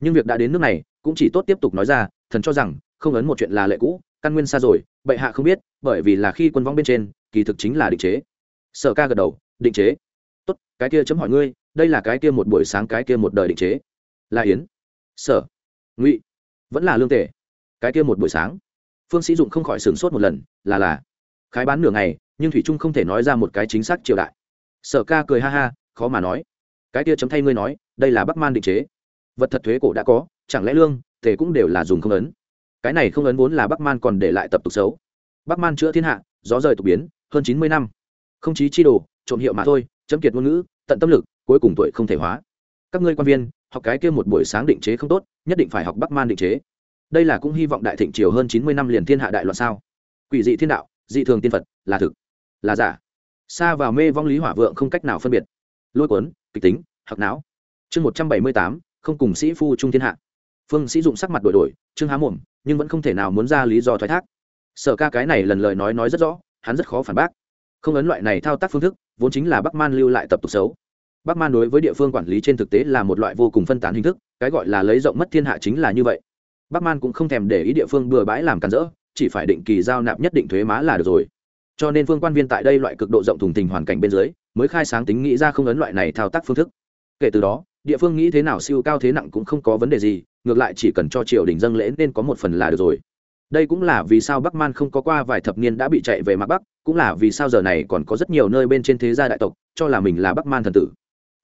Nhưng việc đã đến nước này, cũng chỉ tốt tiếp tục nói ra, thần cho rằng, không ấn một chuyện là lệ cũ, căn nguyên xa rồi, bệ hạ không biết, bởi vì là khi quân vong bên trên, kỳ thực chính là định chế. Sở ca gật đầu, định chế. Tốt, cái kia chấm hỏi ngươi, đây là cái kia một buổi sáng, cái kia một đời định chế. Là yến. Sở ngụy vẫn là lương tể cái kia một buổi sáng phương sĩ dụng không khỏi sửng sốt một lần là là khái bán nửa ngày nhưng thủy trung không thể nói ra một cái chính xác triều đại sở ca cười ha ha khó mà nói cái kia chấm thay ngươi nói đây là bắc man định chế vật thật thuế cổ đã có chẳng lẽ lương tề cũng đều là dùng không ấn cái này không ấn vốn là bắc man còn để lại tập tục xấu bắc man chữa thiên hạ gió rời tục biến hơn chín mươi năm không chí chi đồ trộm hiệu mà thôi chấm kiệt ngôn ngữ tận tâm lực cuối cùng tuổi không thể hóa các ngươi quan viên học cái kia một buổi sáng định chế không tốt, nhất định phải học bắc man định chế. Đây là cũng hy vọng đại thịnh triều hơn chín mươi năm liền thiên hạ đại loạn sao? Quỷ dị thiên đạo, dị thường tiên phật, là thực, là giả. Xa vào mê vong lý hỏa vượng không cách nào phân biệt. Lôi cuốn, kịch tính, học não. Chương một trăm bảy mươi tám, không cùng sĩ phu trung thiên hạ. Phương sĩ dụng sắc mặt đổi đổi chương há mồm, nhưng vẫn không thể nào muốn ra lý do thoái thác. Sở ca cái này lần lời nói nói rất rõ, hắn rất khó phản bác. Không ấn loại này thao tác phương thức, vốn chính là bắc man lưu lại tập tục xấu bắc man đối với địa phương quản lý trên thực tế là một loại vô cùng phân tán hình thức, cái gọi là lấy rộng mất thiên hạ chính là như vậy. Bắc man cũng không thèm để ý địa phương bừa bãi làm cản rỡ, chỉ phải định kỳ giao nạp nhất định thuế má là được rồi. Cho nên phương quan viên tại đây loại cực độ rộng thùng tình hoàn cảnh bên dưới, mới khai sáng tính nghĩ ra không ấn loại này thao tác phương thức. Kể từ đó, địa phương nghĩ thế nào siêu cao thế nặng cũng không có vấn đề gì, ngược lại chỉ cần cho triều đình dâng lễ nên có một phần là được rồi. Đây cũng là vì sao bắc man không có qua vài thập niên đã bị chạy về mặt bắc, cũng là vì sao giờ này còn có rất nhiều nơi bên trên thế gia đại tộc, cho là mình là bắc man thần tử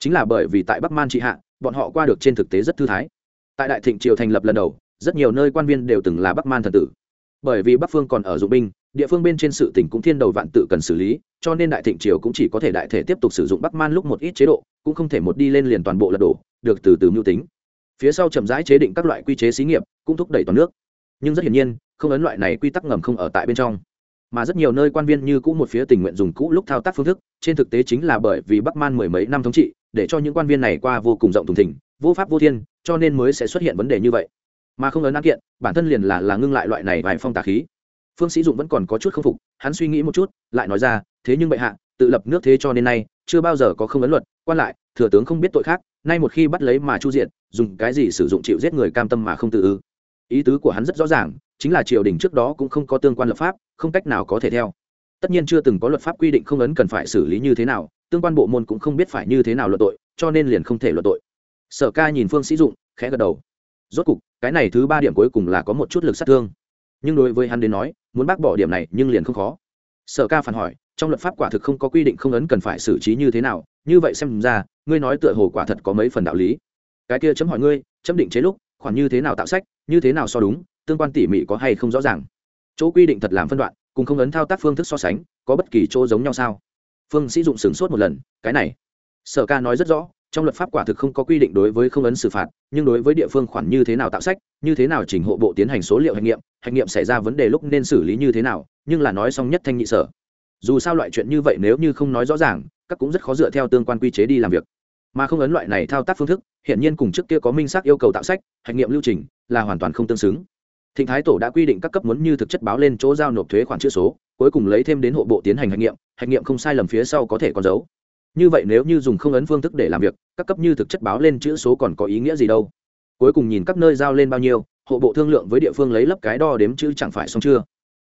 chính là bởi vì tại bắc man trị hạ, bọn họ qua được trên thực tế rất thư thái. Tại đại thịnh triều thành lập lần đầu, rất nhiều nơi quan viên đều từng là bắc man thần tử. Bởi vì bắc phương còn ở dụng binh, địa phương bên trên sự tỉnh cũng thiên đầu vạn tự cần xử lý, cho nên đại thịnh triều cũng chỉ có thể đại thể tiếp tục sử dụng bắc man lúc một ít chế độ, cũng không thể một đi lên liền toàn bộ lật đổ, được từ từ mưu tính. Phía sau chậm rãi chế định các loại quy chế xí nghiệp, cũng thúc đẩy toàn nước. Nhưng rất hiển nhiên, không ấn loại này quy tắc ngầm không ở tại bên trong. Mà rất nhiều nơi quan viên như cũ một phía tình nguyện dùng cũ lúc thao tác phương thức, trên thực tế chính là bởi vì bắc man mười mấy năm thống trị để cho những quan viên này qua vô cùng rộng thùng thỉnh vô pháp vô thiên, cho nên mới sẽ xuất hiện vấn đề như vậy. Mà không ấn án kiện, bản thân liền là là ngưng lại loại này vài phong tà khí. Phương sĩ dụng vẫn còn có chút k phục, hắn suy nghĩ một chút, lại nói ra, thế nhưng bệ hạ, tự lập nước thế cho nên nay, chưa bao giờ có không ấn luật, quan lại, thừa tướng không biết tội khác, nay một khi bắt lấy mà chu diện dùng cái gì sử dụng chịu giết người cam tâm mà không tự ư? Ý tứ của hắn rất rõ ràng, chính là triều đình trước đó cũng không có tương quan lập pháp, không cách nào có thể theo tất nhiên chưa từng có luật pháp quy định không ấn cần phải xử lý như thế nào, tương quan bộ môn cũng không biết phải như thế nào luận tội, cho nên liền không thể luận tội. Sở ca nhìn phương sĩ dụng, khẽ gật đầu. Rốt cục, cái này thứ ba điểm cuối cùng là có một chút lực sát thương. Nhưng đối với hắn đến nói, muốn bác bỏ điểm này nhưng liền không khó. Sở ca phản hỏi, trong luật pháp quả thực không có quy định không ấn cần phải xử trí như thế nào, như vậy xem ra, ngươi nói tựa hồ quả thật có mấy phần đạo lý. Cái kia chấm hỏi ngươi, chấm định chế lúc, khoản như thế nào tạo sách, như thế nào so đúng, tương quan tỉ mỉ có hay không rõ ràng? Chỗ quy định thật làm phân đoạn cùng không ấn thao tác phương thức so sánh, có bất kỳ chỗ giống nhau sao? Phương sĩ dụng sửng sốt một lần, cái này, sở ca nói rất rõ, trong luật pháp quả thực không có quy định đối với không ấn xử phạt, nhưng đối với địa phương khoản như thế nào tạo sách, như thế nào chỉnh hộ bộ tiến hành số liệu hành nghiệm hành nghiệm xảy ra vấn đề lúc nên xử lý như thế nào, nhưng là nói xong nhất thanh nhị sở. Dù sao loại chuyện như vậy nếu như không nói rõ ràng, các cũng rất khó dựa theo tương quan quy chế đi làm việc. Mà không ấn loại này thao tác phương thức hiện nhiên cùng trước kia có minh xác yêu cầu tạo sách, hành nghiệm lưu trình, là hoàn toàn không tương xứng thịnh thái tổ đã quy định các cấp muốn như thực chất báo lên chỗ giao nộp thuế khoản chữ số, cuối cùng lấy thêm đến hộ bộ tiến hành hành nghiệm hành nghiệm không sai lầm phía sau có thể còn giấu. Như vậy nếu như dùng không ấn phương thức để làm việc, các cấp như thực chất báo lên chữ số còn có ý nghĩa gì đâu? Cuối cùng nhìn các nơi giao lên bao nhiêu, hộ bộ thương lượng với địa phương lấy lấp cái đo đếm chữ chẳng phải xong chưa?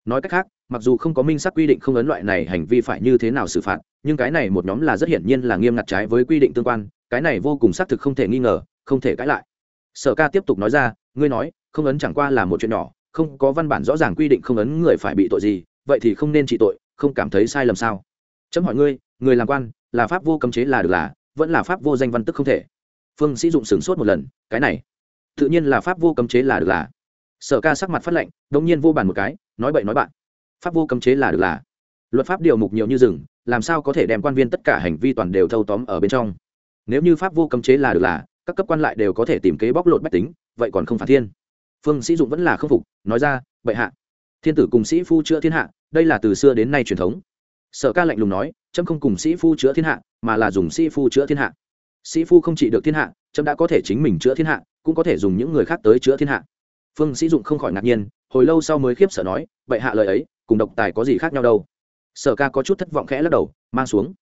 Nói cách khác, mặc dù không có minh xác quy định không ấn loại này hành vi phải như thế nào xử phạt, nhưng cái này một nhóm là rất hiển nhiên là nghiêm ngặt trái với quy định tương quan, cái này vô cùng xác thực không thể nghi ngờ, không thể cãi lại. Sở ca tiếp tục nói ra, ngươi nói không ấn chẳng qua là một chuyện nhỏ, không có văn bản rõ ràng quy định không ấn người phải bị tội gì, vậy thì không nên trị tội, không cảm thấy sai lầm sao? Chấm hỏi ngươi, người làm quan, là pháp vô cấm chế là được là, vẫn là pháp vô danh văn tức không thể. Phương sĩ dụng sửng sốt một lần, cái này, tự nhiên là pháp vô cấm chế là được là. Sở ca sắc mặt phát lệnh đống nhiên vô bàn một cái, nói bậy nói bạn. Pháp vô cấm chế là được là. Luật pháp điều mục nhiều như rừng, làm sao có thể đem quan viên tất cả hành vi toàn đều thâu tóm ở bên trong? Nếu như pháp vô cấm chế là được là, các cấp quan lại đều có thể tìm kế bóc lột bách tính, vậy còn không phản thiên phương sĩ dụng vẫn là k phục, nói ra, bệ hạ, thiên tử cùng sĩ phu chữa thiên hạ, đây là từ xưa đến nay truyền thống. Sở ca lạnh lùng nói trâm không cùng sĩ phu chữa thiên hạ, mà là dùng sĩ phu chữa thiên hạ. Sĩ phu không trị được thiên hạ trâm đã có thể chính mình chữa thiên hạ, cũng có thể dùng những người khác tới chữa thiên hạ. Phương sĩ dụng không khỏi ngạc nhiên, hồi lâu sau mới khiếp sợ nói, bệ hạ lời ấy, cùng độc tài có gì khác nhau đâu? Sở ca có chút thất vọng khẽ lắc đầu, mang xuống.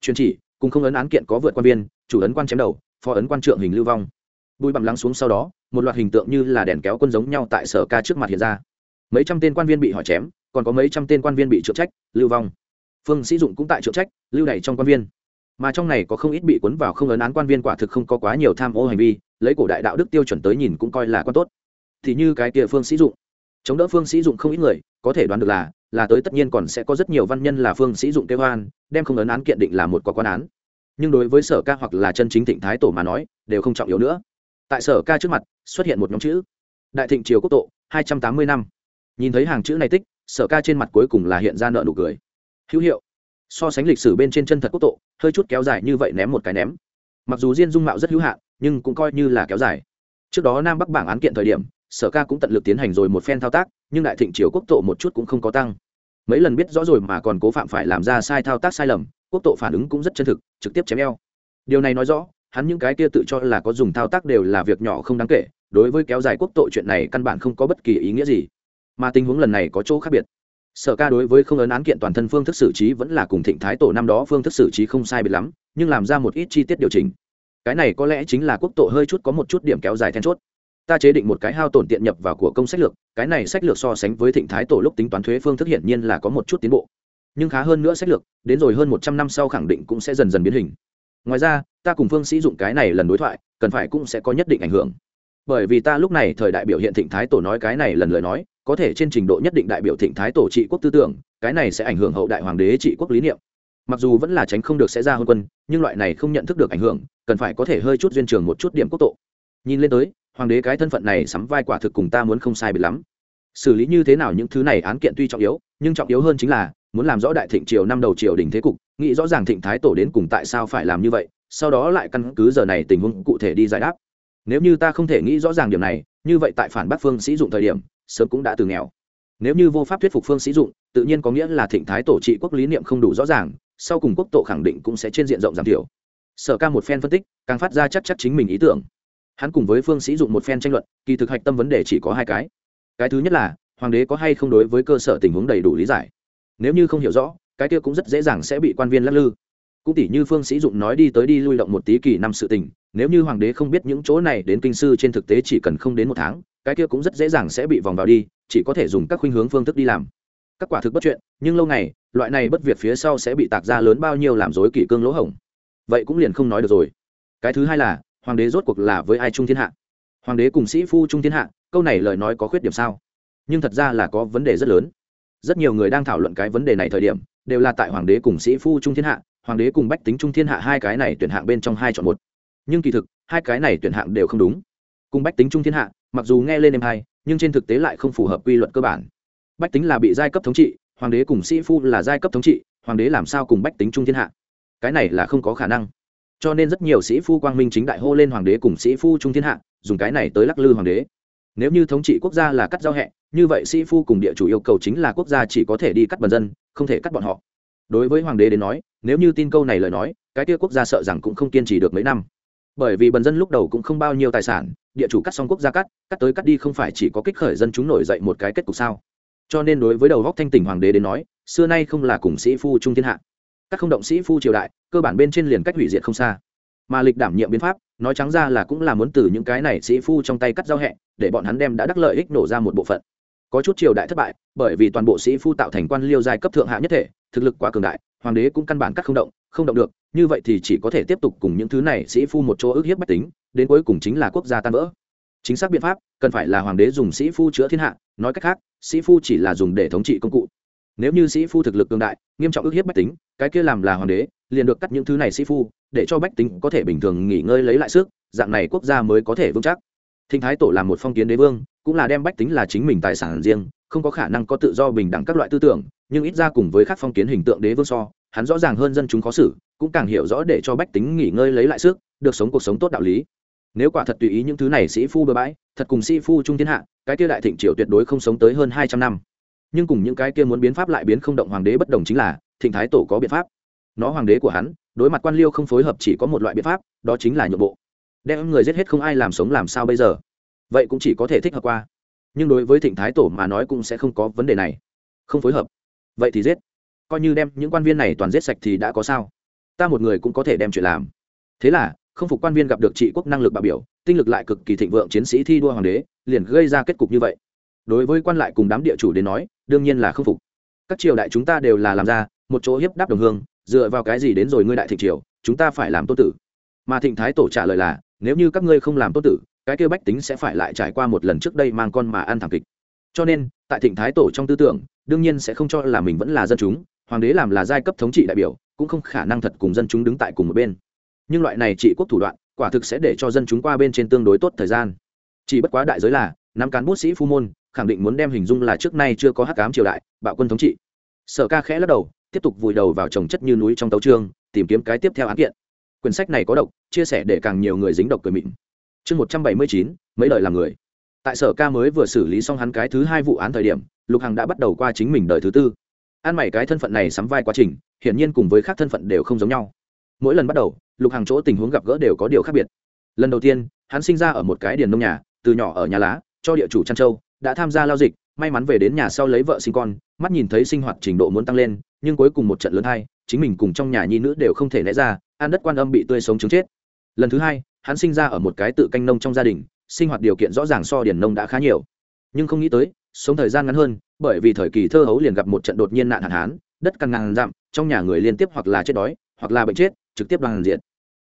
Truyền chỉ, cùng không ấn án kiện có vượt quan viên, chủ ấn quan chém đầu, phó ấn quan trượng hình lưu vong. Bùi bằm lắng xuống sau đó một loạt hình tượng như là đèn kéo quân giống nhau tại sở ca trước mặt hiện ra. Mấy trăm tên quan viên bị hỏi chém, còn có mấy trăm tên quan viên bị trượng trách, lưu vong. Phương sĩ dụng cũng tại trượng trách, lưu đày trong quan viên. Mà trong này có không ít bị cuốn vào không ấn án quan viên quả thực không có quá nhiều tham ô hành vi, lấy cổ đại đạo đức tiêu chuẩn tới nhìn cũng coi là quan tốt. Thì như cái kia phương sĩ dụng. Chống đỡ phương sĩ dụng không ít người, có thể đoán được là là tới tất nhiên còn sẽ có rất nhiều văn nhân là phương sĩ dụng kêu hoan đem không ấn án kiện định là một quả quan án. Nhưng đối với sở ca hoặc là chân chính thịnh thái tổ mà nói, đều không trọng yếu nữa tại sở ca trước mặt, xuất hiện một nhóm chữ. Đại thịnh triều quốc tộ, hai trăm tám mươi năm. Nhìn thấy hàng chữ này tích, sở ca trên mặt cuối cùng là hiện ra nợ nụ cười. Hữu hiệu. So sánh lịch sử bên trên chân thật quốc tộ, hơi chút kéo dài như vậy ném một cái ném. Mặc dù diên dung mạo rất hữu hạn, nhưng cũng coi như là kéo dài. Trước đó nam bắc bảng án kiện thời điểm, sở ca cũng tận lực tiến hành rồi một phen thao tác, nhưng đại thịnh triều quốc tộ một chút cũng không có tăng. Mấy lần biết rõ rồi mà còn cố phạm phải làm ra sai thao tác sai lầm, quốc tộ phản ứng cũng rất chân thực, trực tiếp chém eo. Điều này nói rõ hắn những cái kia tự cho là có dùng thao tác đều là việc nhỏ không đáng kể, đối với kéo dài quốc tội chuyện này căn bản không có bất kỳ ý nghĩa gì. Mà tình huống lần này có chỗ khác biệt. Sở ca đối với không ấn án kiện toàn thân phương thức xử trí vẫn là cùng thịnh thái tổ năm đó phương thức xử trí không sai biệt lắm, nhưng làm ra một ít chi tiết điều chỉnh. Cái này có lẽ chính là quốc tổ hơi chút có một chút điểm kéo dài then chốt. Ta chế định một cái hao tổn tiện nhập vào của công sách lược, cái này sách lược so sánh với thịnh thái tổ lúc tính toán thuế phương thức hiển nhiên là có một chút tiến bộ. Nhưng khá hơn nữa sách lược, đến rồi hơn một trăm năm sau khẳng định cũng sẽ dần dần biến hình ngoài ra, ta cùng phương sĩ dụng cái này lần đối thoại, cần phải cũng sẽ có nhất định ảnh hưởng. Bởi vì ta lúc này thời đại biểu hiện thịnh thái tổ nói cái này lần lời nói, có thể trên trình độ nhất định đại biểu thịnh thái tổ trị quốc tư tưởng, cái này sẽ ảnh hưởng hậu đại hoàng đế trị quốc lý niệm. Mặc dù vẫn là tránh không được sẽ ra hôn quân, nhưng loại này không nhận thức được ảnh hưởng, cần phải có thể hơi chút duyên trường một chút điểm quốc tộ nhìn lên tới, hoàng đế cái thân phận này sắm vai quả thực cùng ta muốn không sai biệt lắm. Xử lý như thế nào những thứ này án kiện tuy trọng yếu, nhưng trọng yếu hơn chính là, muốn làm rõ đại thịnh triều năm đầu triều đình thế cục nghĩ rõ ràng thịnh thái tổ đến cùng tại sao phải làm như vậy, sau đó lại căn cứ giờ này tình huống cụ thể đi giải đáp. Nếu như ta không thể nghĩ rõ ràng điểm này, như vậy tại phản bác phương sĩ dụng thời điểm, sớm cũng đã từ nghèo. Nếu như vô pháp thuyết phục phương sĩ dụng, tự nhiên có nghĩa là thịnh thái tổ trị quốc lý niệm không đủ rõ ràng, sau cùng quốc tổ khẳng định cũng sẽ trên diện rộng giảm thiểu. Sở ca một phen phân tích, càng phát ra chắc chắc chính mình ý tưởng. Hắn cùng với phương sĩ dụng một phen tranh luận, kỳ thực hạch tâm vấn đề chỉ có hai cái. Cái thứ nhất là, hoàng đế có hay không đối với cơ sở tình huống đầy đủ lý giải. Nếu như không hiểu rõ cái kia cũng rất dễ dàng sẽ bị quan viên lắc lư. Cũng tỷ như phương sĩ dụng nói đi tới đi lui động một tí kỳ năm sự tình, nếu như hoàng đế không biết những chỗ này đến kinh sư trên thực tế chỉ cần không đến một tháng, cái kia cũng rất dễ dàng sẽ bị vòng vào đi, chỉ có thể dùng các khuynh hướng phương thức đi làm. Các quả thực bất chuyện, nhưng lâu ngày, loại này bất việc phía sau sẽ bị tạc ra lớn bao nhiêu làm rối kỷ cương lỗ hổng. Vậy cũng liền không nói được rồi. Cái thứ hai là, hoàng đế rốt cuộc là với ai trung thiên hạ? Hoàng đế cùng sĩ phu trung thiên hạ, câu này lời nói có khuyết điểm sao? Nhưng thật ra là có vấn đề rất lớn. Rất nhiều người đang thảo luận cái vấn đề này thời điểm đều là tại hoàng đế cùng sĩ phu trung thiên hạ, hoàng đế cùng bách tính trung thiên hạ hai cái này tuyển hạng bên trong hai chọn một. Nhưng kỳ thực, hai cái này tuyển hạng đều không đúng. Cùng bách tính trung thiên hạ, mặc dù nghe lên em hai nhưng trên thực tế lại không phù hợp quy luật cơ bản. Bách tính là bị giai cấp thống trị, hoàng đế cùng sĩ phu là giai cấp thống trị, hoàng đế làm sao cùng bách tính trung thiên hạ? Cái này là không có khả năng. Cho nên rất nhiều sĩ phu quang minh chính đại hô lên hoàng đế cùng sĩ phu trung thiên hạ, dùng cái này tới lắc lư hoàng đế nếu như thống trị quốc gia là cắt giao hẹ, như vậy sĩ phu cùng địa chủ yêu cầu chính là quốc gia chỉ có thể đi cắt bần dân, không thể cắt bọn họ. Đối với hoàng đế đến nói, nếu như tin câu này lời nói, cái kia quốc gia sợ rằng cũng không kiên trì được mấy năm. Bởi vì bần dân lúc đầu cũng không bao nhiêu tài sản, địa chủ cắt xong quốc gia cắt cắt tới cắt đi không phải chỉ có kích khởi dân chúng nổi dậy một cái kết cục sao? Cho nên đối với đầu góc thanh tỉnh hoàng đế đến nói, xưa nay không là cùng sĩ phu trung thiên hạ. Các không động sĩ phu triều đại, cơ bản bên trên liền cách hủy diệt không xa. Mà lịch đảm nhiệm biến pháp nói trắng ra là cũng là muốn từ những cái này sĩ phu trong tay cắt giao hẹ, để bọn hắn đem đã đắc lợi ích nổ ra một bộ phận. Có chút triều đại thất bại, bởi vì toàn bộ sĩ phu tạo thành quan liêu giai cấp thượng hạ nhất thể, thực lực quá cường đại, hoàng đế cũng căn bản cắt không động không động được, như vậy thì chỉ có thể tiếp tục cùng những thứ này sĩ phu một chỗ ức hiếp bách tính, đến cuối cùng chính là quốc gia tan vỡ. Chính xác biện pháp, cần phải là hoàng đế dùng sĩ phu chữa thiên hạ, nói cách khác, sĩ phu chỉ là dùng để thống trị công cụ nếu như sĩ phu thực lực cường đại, nghiêm trọng ức hiếp bách tính, cái kia làm là hoàng đế, liền được cắt những thứ này sĩ phu, để cho bách tính có thể bình thường nghỉ ngơi lấy lại sức, dạng này quốc gia mới có thể vững chắc. Thinh thái tổ là một phong kiến đế vương, cũng là đem bách tính là chính mình tài sản riêng, không có khả năng có tự do bình đẳng các loại tư tưởng, nhưng ít ra cùng với các phong kiến hình tượng đế vương so, hắn rõ ràng hơn dân chúng khó xử, cũng càng hiểu rõ để cho bách tính nghỉ ngơi lấy lại sức, được sống cuộc sống tốt đạo lý. Nếu quả thật tùy ý những thứ này sĩ phu bừa bãi, thật cùng sĩ phu trung thiên hạ, cái kia đại thịnh triều tuyệt đối không sống tới hơn hai trăm năm nhưng cùng những cái kia muốn biến pháp lại biến không động hoàng đế bất đồng chính là, thịnh thái tổ có biện pháp. Nó hoàng đế của hắn, đối mặt quan liêu không phối hợp chỉ có một loại biện pháp, đó chính là nhượng bộ. Đem người giết hết không ai làm sống làm sao bây giờ? Vậy cũng chỉ có thể thích hợp qua. Nhưng đối với thịnh thái tổ mà nói cũng sẽ không có vấn đề này. Không phối hợp. Vậy thì giết. Coi như đem những quan viên này toàn giết sạch thì đã có sao? Ta một người cũng có thể đem chuyện làm. Thế là, không phục quan viên gặp được trị quốc năng lực bạo biểu, tinh lực lại cực kỳ thịnh vượng chiến sĩ thi đua hoàng đế, liền gây ra kết cục như vậy đối với quan lại cùng đám địa chủ đến nói, đương nhiên là không phục. Các triều đại chúng ta đều là làm ra, một chỗ hiếp đáp đồng hương, dựa vào cái gì đến rồi ngươi đại thịnh triều, chúng ta phải làm tô tử. Mà thịnh thái tổ trả lời là, nếu như các ngươi không làm tô tử, cái kêu bách tính sẽ phải lại trải qua một lần trước đây mang con mà ăn thảm kịch. Cho nên, tại thịnh thái tổ trong tư tưởng, đương nhiên sẽ không cho là mình vẫn là dân chúng, hoàng đế làm là giai cấp thống trị đại biểu, cũng không khả năng thật cùng dân chúng đứng tại cùng một bên. Nhưng loại này trị quốc thủ đoạn, quả thực sẽ để cho dân chúng qua bên trên tương đối tốt thời gian. Chỉ bất quá đại giới là, năm cán bút sĩ phu môn khẳng định muốn đem hình dung là trước nay chưa có hắc ám triều đại, bạo quân thống trị. Sở ca khẽ lắc đầu, tiếp tục vùi đầu vào trồng chất như núi trong tấu trương, tìm kiếm cái tiếp theo án kiện. Quyển sách này có độc, chia sẻ để càng nhiều người dính độc cười mịn. Chương một trăm bảy mươi chín, mấy lời làm người. Tại sở ca mới vừa xử lý xong hắn cái thứ hai vụ án thời điểm, lục hằng đã bắt đầu qua chính mình đời thứ tư. Ăn mày cái thân phận này sắm vai quá trình, hiển nhiên cùng với các thân phận đều không giống nhau. Mỗi lần bắt đầu, lục hàng chỗ tình huống gặp gỡ đều có điều khác biệt. Lần đầu tiên, hắn sinh ra ở một cái điền nông nhà, từ nhỏ ở nhà lá, cho địa chủ trăn châu đã tham gia lao dịch, may mắn về đến nhà sau lấy vợ sinh con, mắt nhìn thấy sinh hoạt trình độ muốn tăng lên, nhưng cuối cùng một trận lớn hai, chính mình cùng trong nhà nhi nữ đều không thể né ra, ăn đất quan âm bị tươi sống chứng chết. Lần thứ hai, hắn sinh ra ở một cái tự canh nông trong gia đình, sinh hoạt điều kiện rõ ràng so điển nông đã khá nhiều. Nhưng không nghĩ tới, sống thời gian ngắn hơn, bởi vì thời kỳ thơ hấu liền gặp một trận đột nhiên nạn hạn hán, đất căn ngàn dặm, trong nhà người liên tiếp hoặc là chết đói, hoặc là bệnh chết, trực tiếp đoàn diện.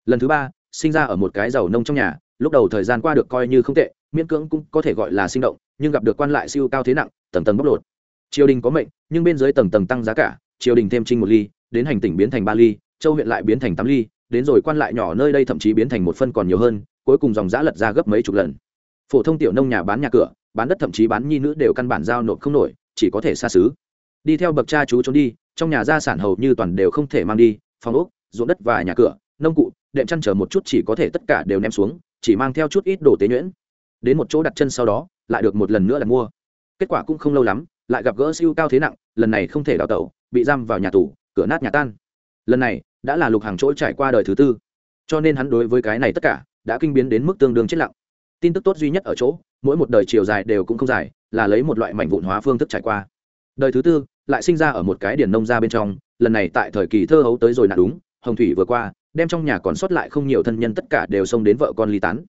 Lần thứ ba, sinh ra ở một cái giàu nông trong nhà, lúc đầu thời gian qua được coi như không tệ, miễn cưỡng cũng có thể gọi là sinh động nhưng gặp được quan lại siêu cao thế nặng, tầng tầng bóc lột. Triều đình có mệnh, nhưng bên dưới tầng tầng tăng giá cả, triều đình thêm trinh một ly, đến hành tỉnh biến thành ba ly, châu huyện lại biến thành tám ly, đến rồi quan lại nhỏ nơi đây thậm chí biến thành một phân còn nhiều hơn, cuối cùng dòng giã lật ra gấp mấy chục lần. Phổ thông tiểu nông nhà bán nhà cửa, bán đất thậm chí bán nhi nữ đều căn bản giao nộp không nổi, chỉ có thể xa xứ. Đi theo bậc cha chú trốn đi, trong nhà gia sản hầu như toàn đều không thể mang đi, phòng ốc, ruộng đất và nhà cửa, nông cụ, đệm chăn trở một chút chỉ có thể tất cả đều ném xuống, chỉ mang theo chút ít đồ tế nhuyễn. Đến một chỗ đặt chân sau đó lại được một lần nữa đặt mua. Kết quả cũng không lâu lắm, lại gặp gỡ siêu cao thế nặng, lần này không thể đào tẩu, bị giam vào nhà tù, cửa nát nhà tan. Lần này, đã là lục hàng chỗ trải qua đời thứ tư. Cho nên hắn đối với cái này tất cả, đã kinh biến đến mức tương đương chết lặng. Tin tức tốt duy nhất ở chỗ, mỗi một đời chiều dài đều cũng không dài, là lấy một loại mảnh vụn hóa phương thức trải qua. Đời thứ tư, lại sinh ra ở một cái điển nông ra bên trong, lần này tại thời kỳ thơ hấu tới rồi là đúng, hồng thủy vừa qua, đem trong nhà còn sót lại không nhiều thân nhân tất cả đều xông đến vợ con ly tán.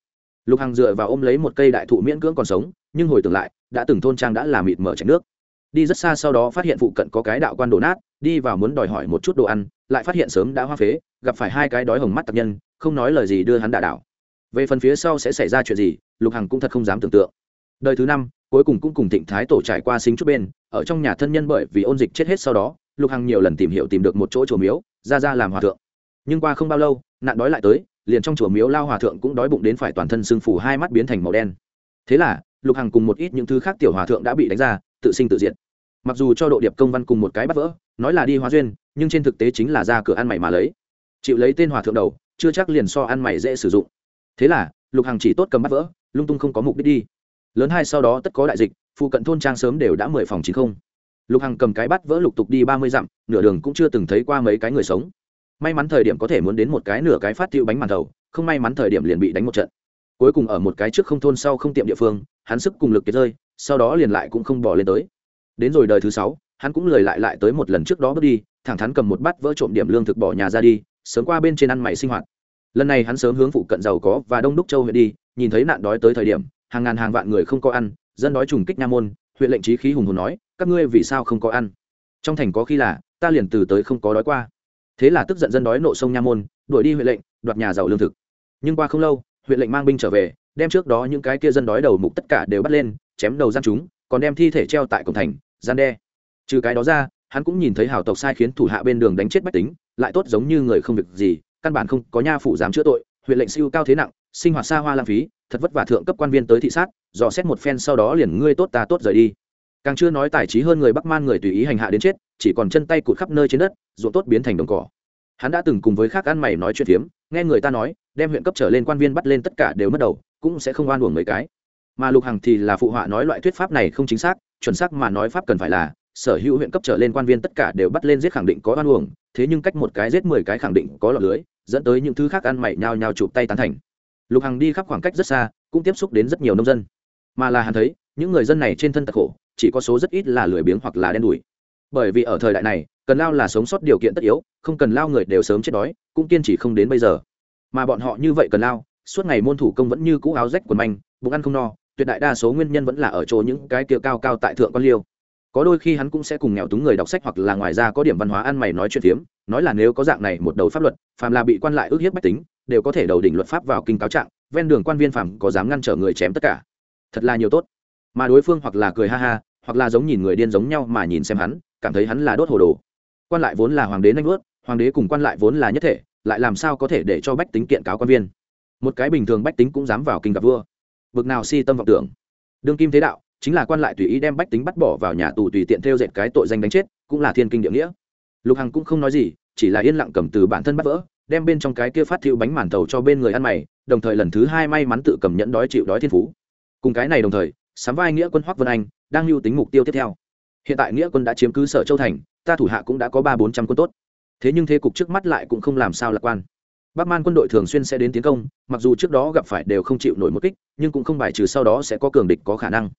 Lục hằng dựa vào ôm lấy một cây đại thụ miễn cưỡng còn sống nhưng hồi tưởng lại, đã từng thôn trang đã làm mịt mở chảy nước. Đi rất xa sau đó phát hiện phụ cận có cái đạo quan đổ nát, đi vào muốn đòi hỏi một chút đồ ăn, lại phát hiện sớm đã hoa phế, gặp phải hai cái đói hồng mắt tập nhân, không nói lời gì đưa hắn đả đảo. Về phần phía sau sẽ xảy ra chuyện gì, lục hằng cũng thật không dám tưởng tượng. Đời thứ năm, cuối cùng cũng cùng thịnh thái tổ trải qua sinh chút bên, ở trong nhà thân nhân bởi vì ôn dịch chết hết sau đó, lục hằng nhiều lần tìm hiểu tìm được một chỗ chùa miếu, ra ra làm hòa thượng. Nhưng qua không bao lâu, nạn đói lại tới, liền trong chùa miếu lao hòa thượng cũng đói bụng đến phải toàn thân sưng phủ hai mắt biến thành màu đen. Thế là lục hằng cùng một ít những thứ khác tiểu hòa thượng đã bị đánh ra, tự sinh tự diệt. Mặc dù cho độ điệp công văn cùng một cái bắt vỡ, nói là đi hóa duyên, nhưng trên thực tế chính là ra cửa ăn mày mà lấy. Chịu lấy tên hòa thượng đầu, chưa chắc liền so ăn mày dễ sử dụng. Thế là, lục hằng chỉ tốt cầm bắt vỡ, lung tung không có mục đích đi. Lớn hai sau đó tất có đại dịch, phụ cận thôn trang sớm đều đã mười phòng chín không. Lục hằng cầm cái bắt vỡ lục tục đi ba mươi dặm, nửa đường cũng chưa từng thấy qua mấy cái người sống. May mắn thời điểm có thể muốn đến một cái nửa cái phát tiêu bánh màn thầu, không may mắn thời điểm liền bị đánh một trận. Cuối cùng ở một cái trước không thôn sau không tiệm địa phương hắn sức cùng lực kiệt rơi, sau đó liền lại cũng không bỏ lên tới. Đến rồi đời thứ sáu, hắn cũng lười lại lại tới một lần trước đó bước đi, thẳng thắn cầm một bát vỡ trộm điểm lương thực bỏ nhà ra đi, sớm qua bên trên ăn mày sinh hoạt. Lần này hắn sớm hướng phụ cận giàu có và đông đúc châu huyện đi, nhìn thấy nạn đói tới thời điểm, hàng ngàn hàng vạn người không có ăn, dân đói trùng kích nha môn, huyện lệnh trí khí hùng hồn nói, các ngươi vì sao không có ăn? Trong thành có khi là, ta liền từ tới không có đói qua. Thế là tức giận dân đói nộ sông nha môn, đuổi đi huyện lệnh, đoạt nhà giàu lương thực. Nhưng qua không lâu, huyện lệnh mang binh trở về đem trước đó những cái kia dân đói đầu mục tất cả đều bắt lên, chém đầu gian chúng, còn đem thi thể treo tại cổng thành, gian đe. Trừ cái đó ra, hắn cũng nhìn thấy hào tộc sai khiến thủ hạ bên đường đánh chết bách tính, lại tốt giống như người không việc gì, căn bản không có nha phủ dám chữa tội, huyện lệnh siêu cao thế nặng, sinh hoạt xa hoa lãng phí, thật vất vả thượng cấp quan viên tới thị sát, dò xét một phen sau đó liền ngươi tốt ta tốt rời đi. Càng chưa nói tài trí hơn người bắc man người tùy ý hành hạ đến chết, chỉ còn chân tay cụt khắp nơi trên đất, ruộng tốt biến thành đồng cỏ. Hắn đã từng cùng với khác ăn mày nói chuyện phiếm, nghe người ta nói, đem huyện cấp trở lên quan viên bắt lên tất cả đều mất đầu cũng sẽ không oan uổng mấy cái. Mà lục hằng thì là phụ họa nói loại thuyết pháp này không chính xác, chuẩn xác mà nói pháp cần phải là, sở hữu huyện cấp trở lên quan viên tất cả đều bắt lên giết khẳng định có oan uổng, thế nhưng cách một cái giết mười cái khẳng định có lọt lưới, dẫn tới những thứ khác ăn mày nhao nhao chụp tay tán thành. Lục hằng đi khắp khoảng cách rất xa, cũng tiếp xúc đến rất nhiều nông dân. Mà là hắn thấy, những người dân này trên thân tật khổ, chỉ có số rất ít là lười biếng hoặc là đen đủi. Bởi vì ở thời đại này, cần lao là sống sót điều kiện tất yếu, không cần lao người đều sớm chết đói, cũng kiên trì không đến bây giờ. Mà bọn họ như vậy cần lao suốt ngày môn thủ công vẫn như cũ áo rách quần manh, bụng ăn không no, tuyệt đại đa số nguyên nhân vẫn là ở chỗ những cái kia cao cao tại thượng quan liêu. Có đôi khi hắn cũng sẽ cùng nghèo túng người đọc sách hoặc là ngoài ra có điểm văn hóa ăn mày nói chuyện phiếm, nói là nếu có dạng này một đầu pháp luật, phàm là bị quan lại ước hiếp bách tính, đều có thể đầu đỉnh luật pháp vào kinh cáo trạng, ven đường quan viên phàm có dám ngăn trở người chém tất cả. Thật là nhiều tốt. Mà đối phương hoặc là cười ha ha, hoặc là giống nhìn người điên giống nhau mà nhìn xem hắn, cảm thấy hắn là đốt hồ đồ. Quan lại vốn là hoàng đế nanh vớt hoàng đế cùng quan lại vốn là nhất thể, lại làm sao có thể để cho bách tính kiện cáo quan viên? Một cái bình thường bách tính cũng dám vào kinh gặp vua. Bực nào si tâm vọng tưởng. Đương kim thế đạo, chính là quan lại tùy ý đem bách tính bắt bỏ vào nhà tù tùy tiện theo dệt cái tội danh đánh chết, cũng là thiên kinh địa nghĩa. Lục hằng cũng không nói gì, chỉ là yên lặng cầm từ bản thân bắt vỡ, đem bên trong cái kia phát thiệu bánh màn tàu cho bên người ăn mày, đồng thời lần thứ hai may mắn tự cầm nhẫn đói chịu đói thiên phú. Cùng cái này đồng thời sắm vai nghĩa quân hoắc vân anh, đang lưu tính mục tiêu tiếp theo. Hiện tại nghĩa quân đã chiếm cứ sở châu thành, ta thủ hạ cũng đã có ba bốn trăm quân tốt. Thế nhưng thế cục trước mắt lại cũng không làm sao lạc quan bắc man quân đội thường xuyên sẽ đến tiến công, mặc dù trước đó gặp phải đều không chịu nổi một kích, nhưng cũng không bài trừ sau đó sẽ có cường địch có khả năng.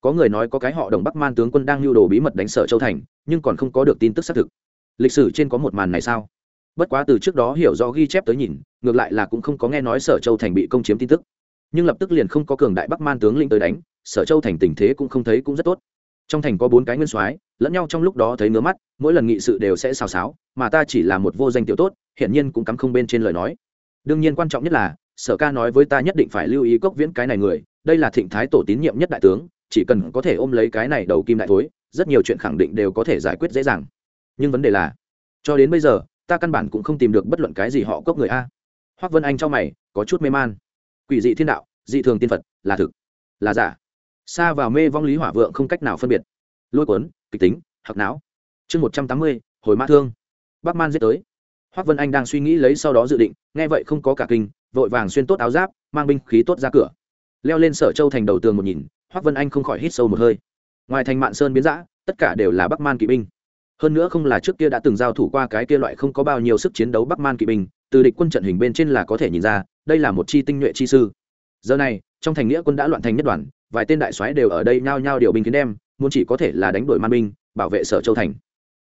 Có người nói có cái họ đồng bắc man tướng quân đang lưu đồ bí mật đánh sở châu thành, nhưng còn không có được tin tức xác thực. Lịch sử trên có một màn này sao? Bất quá từ trước đó hiểu rõ ghi chép tới nhìn, ngược lại là cũng không có nghe nói sở châu thành bị công chiếm tin tức. Nhưng lập tức liền không có cường đại bắc man tướng lĩnh tới đánh, sở châu thành tình thế cũng không thấy cũng rất tốt trong thành có bốn cái nguyên soái, lẫn nhau trong lúc đó thấy ngứa mắt, mỗi lần nghị sự đều sẽ xào xáo, mà ta chỉ là một vô danh tiểu tốt, hiển nhiên cũng cắm không bên trên lời nói. Đương nhiên quan trọng nhất là, sở ca nói với ta nhất định phải lưu ý cốc viễn cái này người, đây là thịnh thái tổ tín nhiệm nhất đại tướng, chỉ cần có thể ôm lấy cái này đầu kim đại thối, rất nhiều chuyện khẳng định đều có thể giải quyết dễ dàng. Nhưng vấn đề là, cho đến bây giờ, ta căn bản cũng không tìm được bất luận cái gì họ cốc người a. Hoác vân anh cho mày, có chút mê man. Quỷ dị thiên đạo, dị thường tiên phật, là thực, là giả xa vào mê vong lý hỏa vượng không cách nào phân biệt. Lôi cuốn, kịch tính hoặc não. Chương một trăm tám mươi, hồi mã thương. Bắc man giết tới. Hoác vân anh đang suy nghĩ lấy sau đó dự định, nghe vậy không có cả kinh, vội vàng xuyên tốt áo giáp, mang binh khí tốt ra cửa. Leo lên sở châu thành đầu tường một nhìn, hoác vân anh không khỏi hít sâu một hơi. Ngoài thành mạn sơn biến giã tất cả đều là bắc man kỵ binh. Hơn nữa không là trước kia đã từng giao thủ qua cái kia loại không có bao nhiêu sức chiến đấu bắc man kỵ binh, từ địch quân trận hình bên trên là có thể nhìn ra, đây là một chi tinh nhuệ chi sư. Giờ này trong thành nghĩa quân đã loạn thành nhất đoàn, vài tên đại soái đều ở đây nhao nhao điều binh kiến đem, muốn chỉ có thể là đánh đổi man binh, bảo vệ sở châu thành.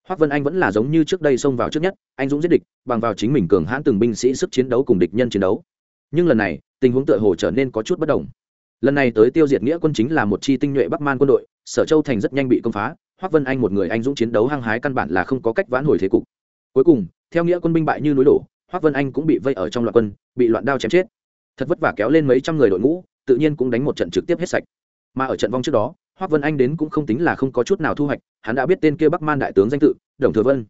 Hoác vân anh vẫn là giống như trước đây xông vào trước nhất, anh dũng giết địch, bằng vào chính mình cường hãn từng binh sĩ sức chiến đấu cùng địch nhân chiến đấu. Nhưng lần này, tình huống tựa hồ trở nên có chút bất đồng. Lần này tới tiêu diệt nghĩa quân chính là một chi tinh nhuệ bắc man quân đội, sở châu thành rất nhanh bị công phá hoác vân anh một người anh dũng chiến đấu hăng hái căn bản là không có cách vãn hồi thế cục. Cuối cùng, theo nghĩa quân binh bại như núi đổ hoác vân anh cũng bị vây ở trong loạn quân, bị loạn đao chém chết. Thật vất vả kéo lên mấy trăm người đội ngũ tự nhiên cũng đánh một trận trực tiếp hết sạch. Mà ở trận vong trước đó, hoác vân anh đến cũng không tính là không có chút nào thu hoạch, hắn đã biết tên kia bắc man đại tướng danh tự, đồng thừa vân.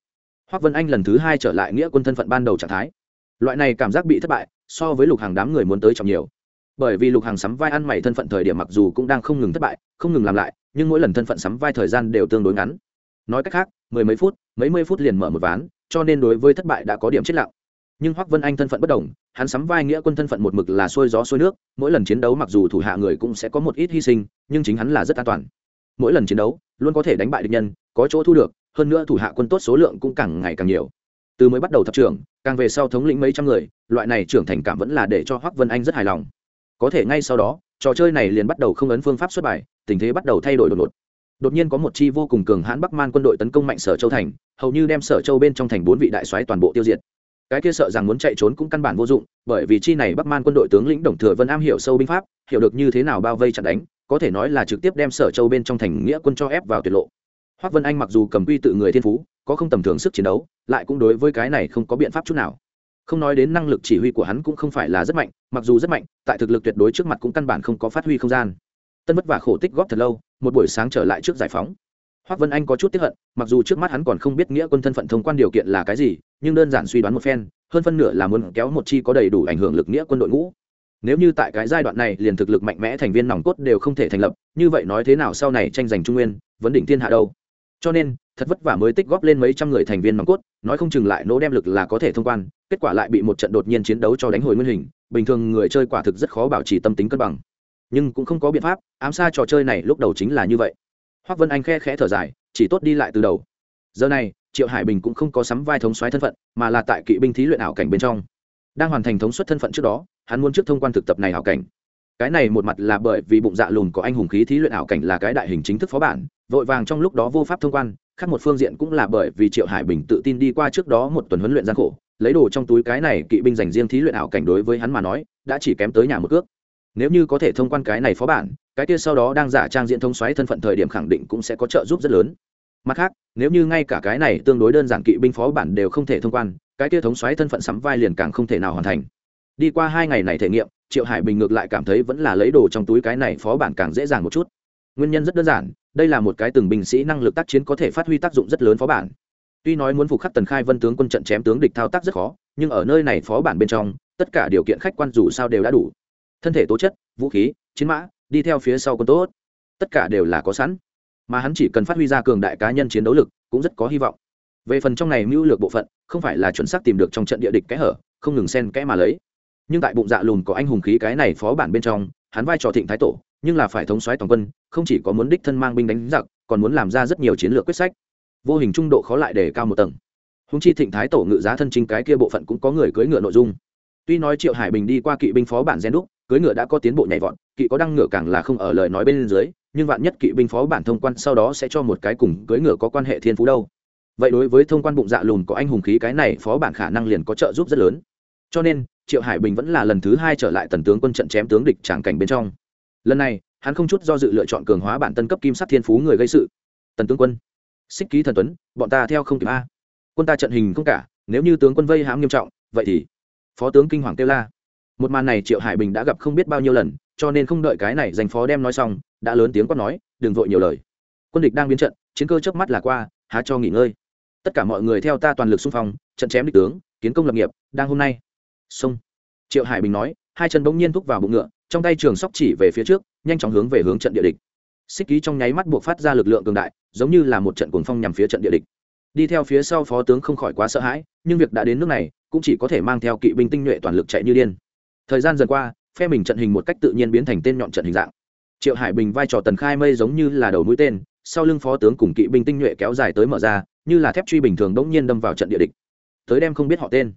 Hoác vân anh lần thứ hai trở lại nghĩa quân thân phận ban đầu trạng thái. Loại này cảm giác bị thất bại, so với lục hàng đám người muốn tới trọng nhiều. Bởi vì lục hàng sắm vai ăn mày thân phận thời điểm mặc dù cũng đang không ngừng thất bại, không ngừng làm lại, nhưng mỗi lần thân phận sắm vai thời gian đều tương đối ngắn. Nói cách khác, mười mấy phút, mấy mươi phút liền mở một ván, cho nên đối với thất bại đã có điểm chết lặng. Nhưng hoắc vân anh thân phận bất đồng hắn sắm vai nghĩa quân thân phận một mực là xuôi gió xuôi nước, mỗi lần chiến đấu mặc dù thủ hạ người cũng sẽ có một ít hy sinh, nhưng chính hắn là rất an toàn. Mỗi lần chiến đấu, luôn có thể đánh bại địch nhân, có chỗ thu được, hơn nữa thủ hạ quân tốt số lượng cũng càng ngày càng nhiều. Từ mới bắt đầu thập trưởng, càng về sau thống lĩnh mấy trăm người, loại này trưởng thành cảm vẫn là để cho hoắc vân anh rất hài lòng. Có thể ngay sau đó, trò chơi này liền bắt đầu không ấn phương pháp xuất bài, tình thế bắt đầu thay đổi đột ngột. Đột nhiên có một chi vô cùng cường hãn bắc man quân đội tấn công mạnh sở châu thành, hầu như đem sở châu bên trong thành bốn vị đại soái toàn bộ tiêu diệt cái kia sợ rằng muốn chạy trốn cũng căn bản vô dụng bởi vì chi này bắc man quân đội tướng lĩnh đồng thừa vân am hiểu sâu binh pháp hiểu được như thế nào bao vây chặn đánh có thể nói là trực tiếp đem sở châu bên trong thành nghĩa quân cho ép vào tuyệt lộ. Hoác vân anh mặc dù cầm quy tự người thiên phú có không tầm thường sức chiến đấu lại cũng đối với cái này không có biện pháp chút nào. Không nói đến năng lực chỉ huy của hắn cũng không phải là rất mạnh mặc dù rất mạnh tại thực lực tuyệt đối trước mặt cũng căn bản không có phát huy không gian. Tân vất vả khổ tích góp thật lâu một buổi sáng trở lại trước giải phóng. Hoắc Vân Anh có chút tiếc hận, mặc dù trước mắt hắn còn không biết nghĩa quân thân phận thông quan điều kiện là cái gì, nhưng đơn giản suy đoán một phen, hơn phân nửa là muốn kéo một chi có đầy đủ ảnh hưởng lực nghĩa quân đội ngũ. Nếu như tại cái giai đoạn này liền thực lực mạnh mẽ thành viên nòng cốt đều không thể thành lập, như vậy nói thế nào sau này tranh giành trung nguyên, vấn đỉnh thiên hạ đâu? Cho nên, thật vất vả mới tích góp lên mấy trăm người thành viên nòng cốt, nói không chừng lại nỗ đem lực là có thể thông quan, kết quả lại bị một trận đột nhiên chiến đấu cho đánh hồi nguyên hình, bình thường người chơi quả thực rất khó bảo trì tâm tính cân bằng. Nhưng cũng không có biện pháp, ám xa trò chơi này lúc đầu chính là như vậy. Hoắc Vân Anh khe khẽ thở dài, chỉ tốt đi lại từ đầu giờ này triệu hải bình cũng không có sắm vai thống soái thân phận, mà là tại kỵ binh thí luyện ảo cảnh bên trong. Đang hoàn thành thống suất thân phận trước đó, hắn muốn trước thông quan thực tập này ảo cảnh. Cái này một mặt là bởi vì bụng dạ lùn có anh hùng khí thí luyện ảo cảnh là cái đại hình chính thức phó bản, vội vàng trong lúc đó vô pháp thông quan, khác một phương diện cũng là bởi vì triệu hải bình tự tin đi qua trước đó một tuần huấn luyện gian khổ, lấy đồ trong túi cái này kỵ binh dành riêng thí luyện ảo cảnh đối với hắn mà nói, đã chỉ kém tới nhà một cước. Nếu như có thể thông quan cái này phó bản, cái kia sau đó đang giả trang diện thông xoáy thân phận thời điểm khẳng định cũng sẽ có trợ giúp rất lớn mặt khác, nếu như ngay cả cái này tương đối đơn giản kỵ binh phó bản đều không thể thông quan, cái kia thống xoáy thân phận sắm vai liền càng không thể nào hoàn thành. Đi qua hai ngày này thể nghiệm, triệu hải bình ngược lại cảm thấy vẫn là lấy đồ trong túi cái này phó bản càng dễ dàng một chút. Nguyên nhân rất đơn giản, đây là một cái từng binh sĩ năng lực tác chiến có thể phát huy tác dụng rất lớn phó bản. Tuy nói muốn phục khắc tần khai vân tướng quân trận chém tướng địch thao tác rất khó, nhưng ở nơi này phó bản bên trong, tất cả điều kiện khách quan dù sao đều đã đủ. Thân thể tố chất, vũ khí, chiến mã, đi theo phía sau quân tốt, tất cả đều là có sẵn mà hắn chỉ cần phát huy ra cường đại cá nhân chiến đấu lực, cũng rất có hy vọng. Về phần trong này mưu lược bộ phận, không phải là chuẩn xác tìm được trong trận địa địch kẽ hở, không ngừng xen kẽ mà lấy. Nhưng tại bụng dạ lùn có anh hùng khí cái này phó bản bên trong, hắn vai trò thịnh thái tổ, nhưng là phải thống soái toàn quân, không chỉ có muốn đích thân mang binh đánh giặc, còn muốn làm ra rất nhiều chiến lược quyết sách. Vô hình trung độ khó lại để cao một tầng. Húng chi thịnh thái tổ ngự giá thân chính cái kia bộ phận cũng có người cưỡi ngựa nội dung. Tuy nói triệu hải bình đi qua kỵ binh phó bản gen đúc, cưỡi ngựa đã có tiến bộ nhảy vọt, kỵ có đăng ngựa càng là không ở lời nói bên dưới nhưng vạn nhất kỵ binh phó bản thông quan sau đó sẽ cho một cái cùng cưỡi ngựa có quan hệ thiên phú đâu. Vậy đối với thông quan bụng dạ lùn có anh hùng khí cái này phó bản khả năng liền có trợ giúp rất lớn. Cho nên, triệu hải bình vẫn là lần thứ hai trở lại tần tướng quân trận chém tướng địch tràng cảnh bên trong. Lần này, hắn không chút do dự lựa chọn cường hóa bản tân cấp kim sắc thiên phú người gây sự. Tần tướng quân, xích ký thần tuấn, bọn ta theo không kịp a. Quân ta trận hình không cả, nếu như tướng quân vây hãm nghiêm trọng, vậy thì phó tướng kinh hoàng kêu la. Một màn này triệu hải bình đã gặp không biết bao nhiêu lần, cho nên không đợi cái này dành phó đem nói xong đã lớn tiếng quát nói, đừng vội nhiều lời. Quân địch đang biến trận, chiến cơ chớp mắt là qua, há cho nghỉ ngơi. Tất cả mọi người theo ta toàn lực xung phong, trận chém địch tướng, kiến công lập nghiệp, đang hôm nay. Xong. triệu hải bình nói, hai chân bỗng nhiên thúc vào bụng ngựa, trong tay trường sóc chỉ về phía trước, nhanh chóng hướng về hướng trận địa địch. Xích ký trong nháy mắt buộc phát ra lực lượng cường đại, giống như là một trận cuồng phong nhằm phía trận địa địch. Đi theo phía sau phó tướng không khỏi quá sợ hãi, nhưng việc đã đến nước này, cũng chỉ có thể mang theo kỵ binh tinh nhuệ toàn lực chạy như điên. Thời gian dần qua, phe mình trận hình một cách tự nhiên biến thành tên nhọn trận hình dạng triệu hải bình vai trò tần khai mây giống như là đầu mũi tên, sau lưng phó tướng cùng kỵ binh tinh nhuệ kéo dài tới mở ra, như là thép truy bình thường đống nhiên đâm vào trận địa địch. Tới đem không biết họ tên.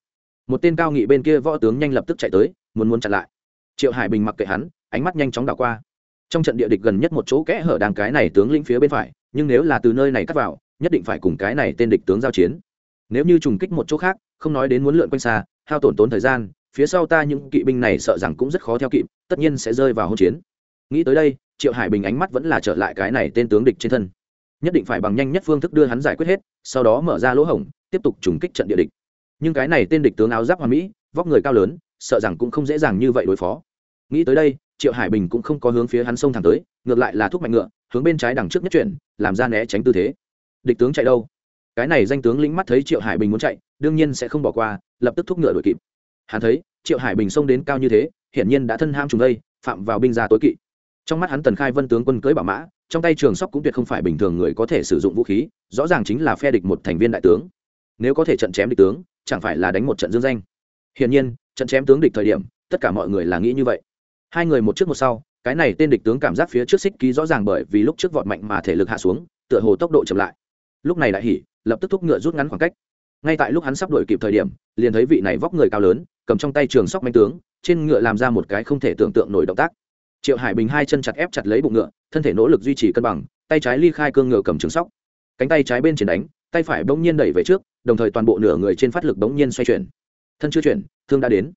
Một tên cao nghị bên kia võ tướng nhanh lập tức chạy tới, muốn muốn chặn lại. Triệu hải bình mặc kệ hắn, ánh mắt nhanh chóng đảo qua. Trong trận địa địch gần nhất một chỗ kẽ hở đàng cái này tướng lĩnh phía bên phải, nhưng nếu là từ nơi này cắt vào, nhất định phải cùng cái này tên địch tướng giao chiến. Nếu như trùng kích một chỗ khác, không nói đến muốn lượn quanh xa, hao tổn tốn thời gian, phía sau ta những kỵ binh này sợ rằng cũng rất khó theo kịp, tất nhiên sẽ rơi vào hỗn chiến nghĩ tới đây, triệu hải bình ánh mắt vẫn là trở lại cái này tên tướng địch trên thân. Nhất định phải bằng nhanh nhất phương thức đưa hắn giải quyết hết, sau đó mở ra lỗ hổng, tiếp tục trùng kích trận địa địch. Nhưng cái này tên địch tướng áo giáp hoa mỹ, vóc người cao lớn, sợ rằng cũng không dễ dàng như vậy đối phó. Nghĩ tới đây, triệu hải bình cũng không có hướng phía hắn sông thẳng tới, ngược lại là thúc mạnh ngựa, hướng bên trái đằng trước nhất chuyển, làm ra né tránh tư thế. Địch tướng chạy đâu? Cái này danh tướng lĩnh mắt thấy triệu hải bình muốn chạy, đương nhiên sẽ không bỏ qua, lập tức thúc ngựa đuổi kịp. Hắn thấy, triệu hải bình xông đến cao như thế, hiển nhiên đã thân ham trùng đây, phạm vào binh gia tối kỵ trong mắt hắn tần khai vân tướng quân cưới bảo mã, trong tay trường sóc cũng tuyệt không phải bình thường người có thể sử dụng vũ khí, rõ ràng chính là phe địch một thành viên đại tướng. Nếu có thể trận chém địch tướng, chẳng phải là đánh một trận dương danh. Hiển nhiên, trận chém tướng địch thời điểm, tất cả mọi người là nghĩ như vậy. Hai người một trước một sau, cái này tên địch tướng cảm giác phía trước xích ký rõ ràng bởi vì lúc trước vọt mạnh mà thể lực hạ xuống, tựa hồ tốc độ chậm lại. Lúc này đại hỉ, lập tức thúc ngựa rút ngắn khoảng cách. Ngay tại lúc hắn sắp đổi kịp thời điểm, liền thấy vị này vóc người cao lớn, cầm trong tay trường sóc manh tướng, trên ngựa làm ra một cái không thể tưởng tượng nổi động tác triệu hải bình hai chân chặt ép chặt lấy bụng ngựa thân thể nỗ lực duy trì cân bằng tay trái ly khai cương ngựa cầm trường sóc. Cánh tay trái bên trên đánh tay phải bỗng nhiên đẩy về trước đồng thời toàn bộ nửa người trên phát lực bỗng nhiên xoay chuyển. Thân chưa chuyển thương đã đến.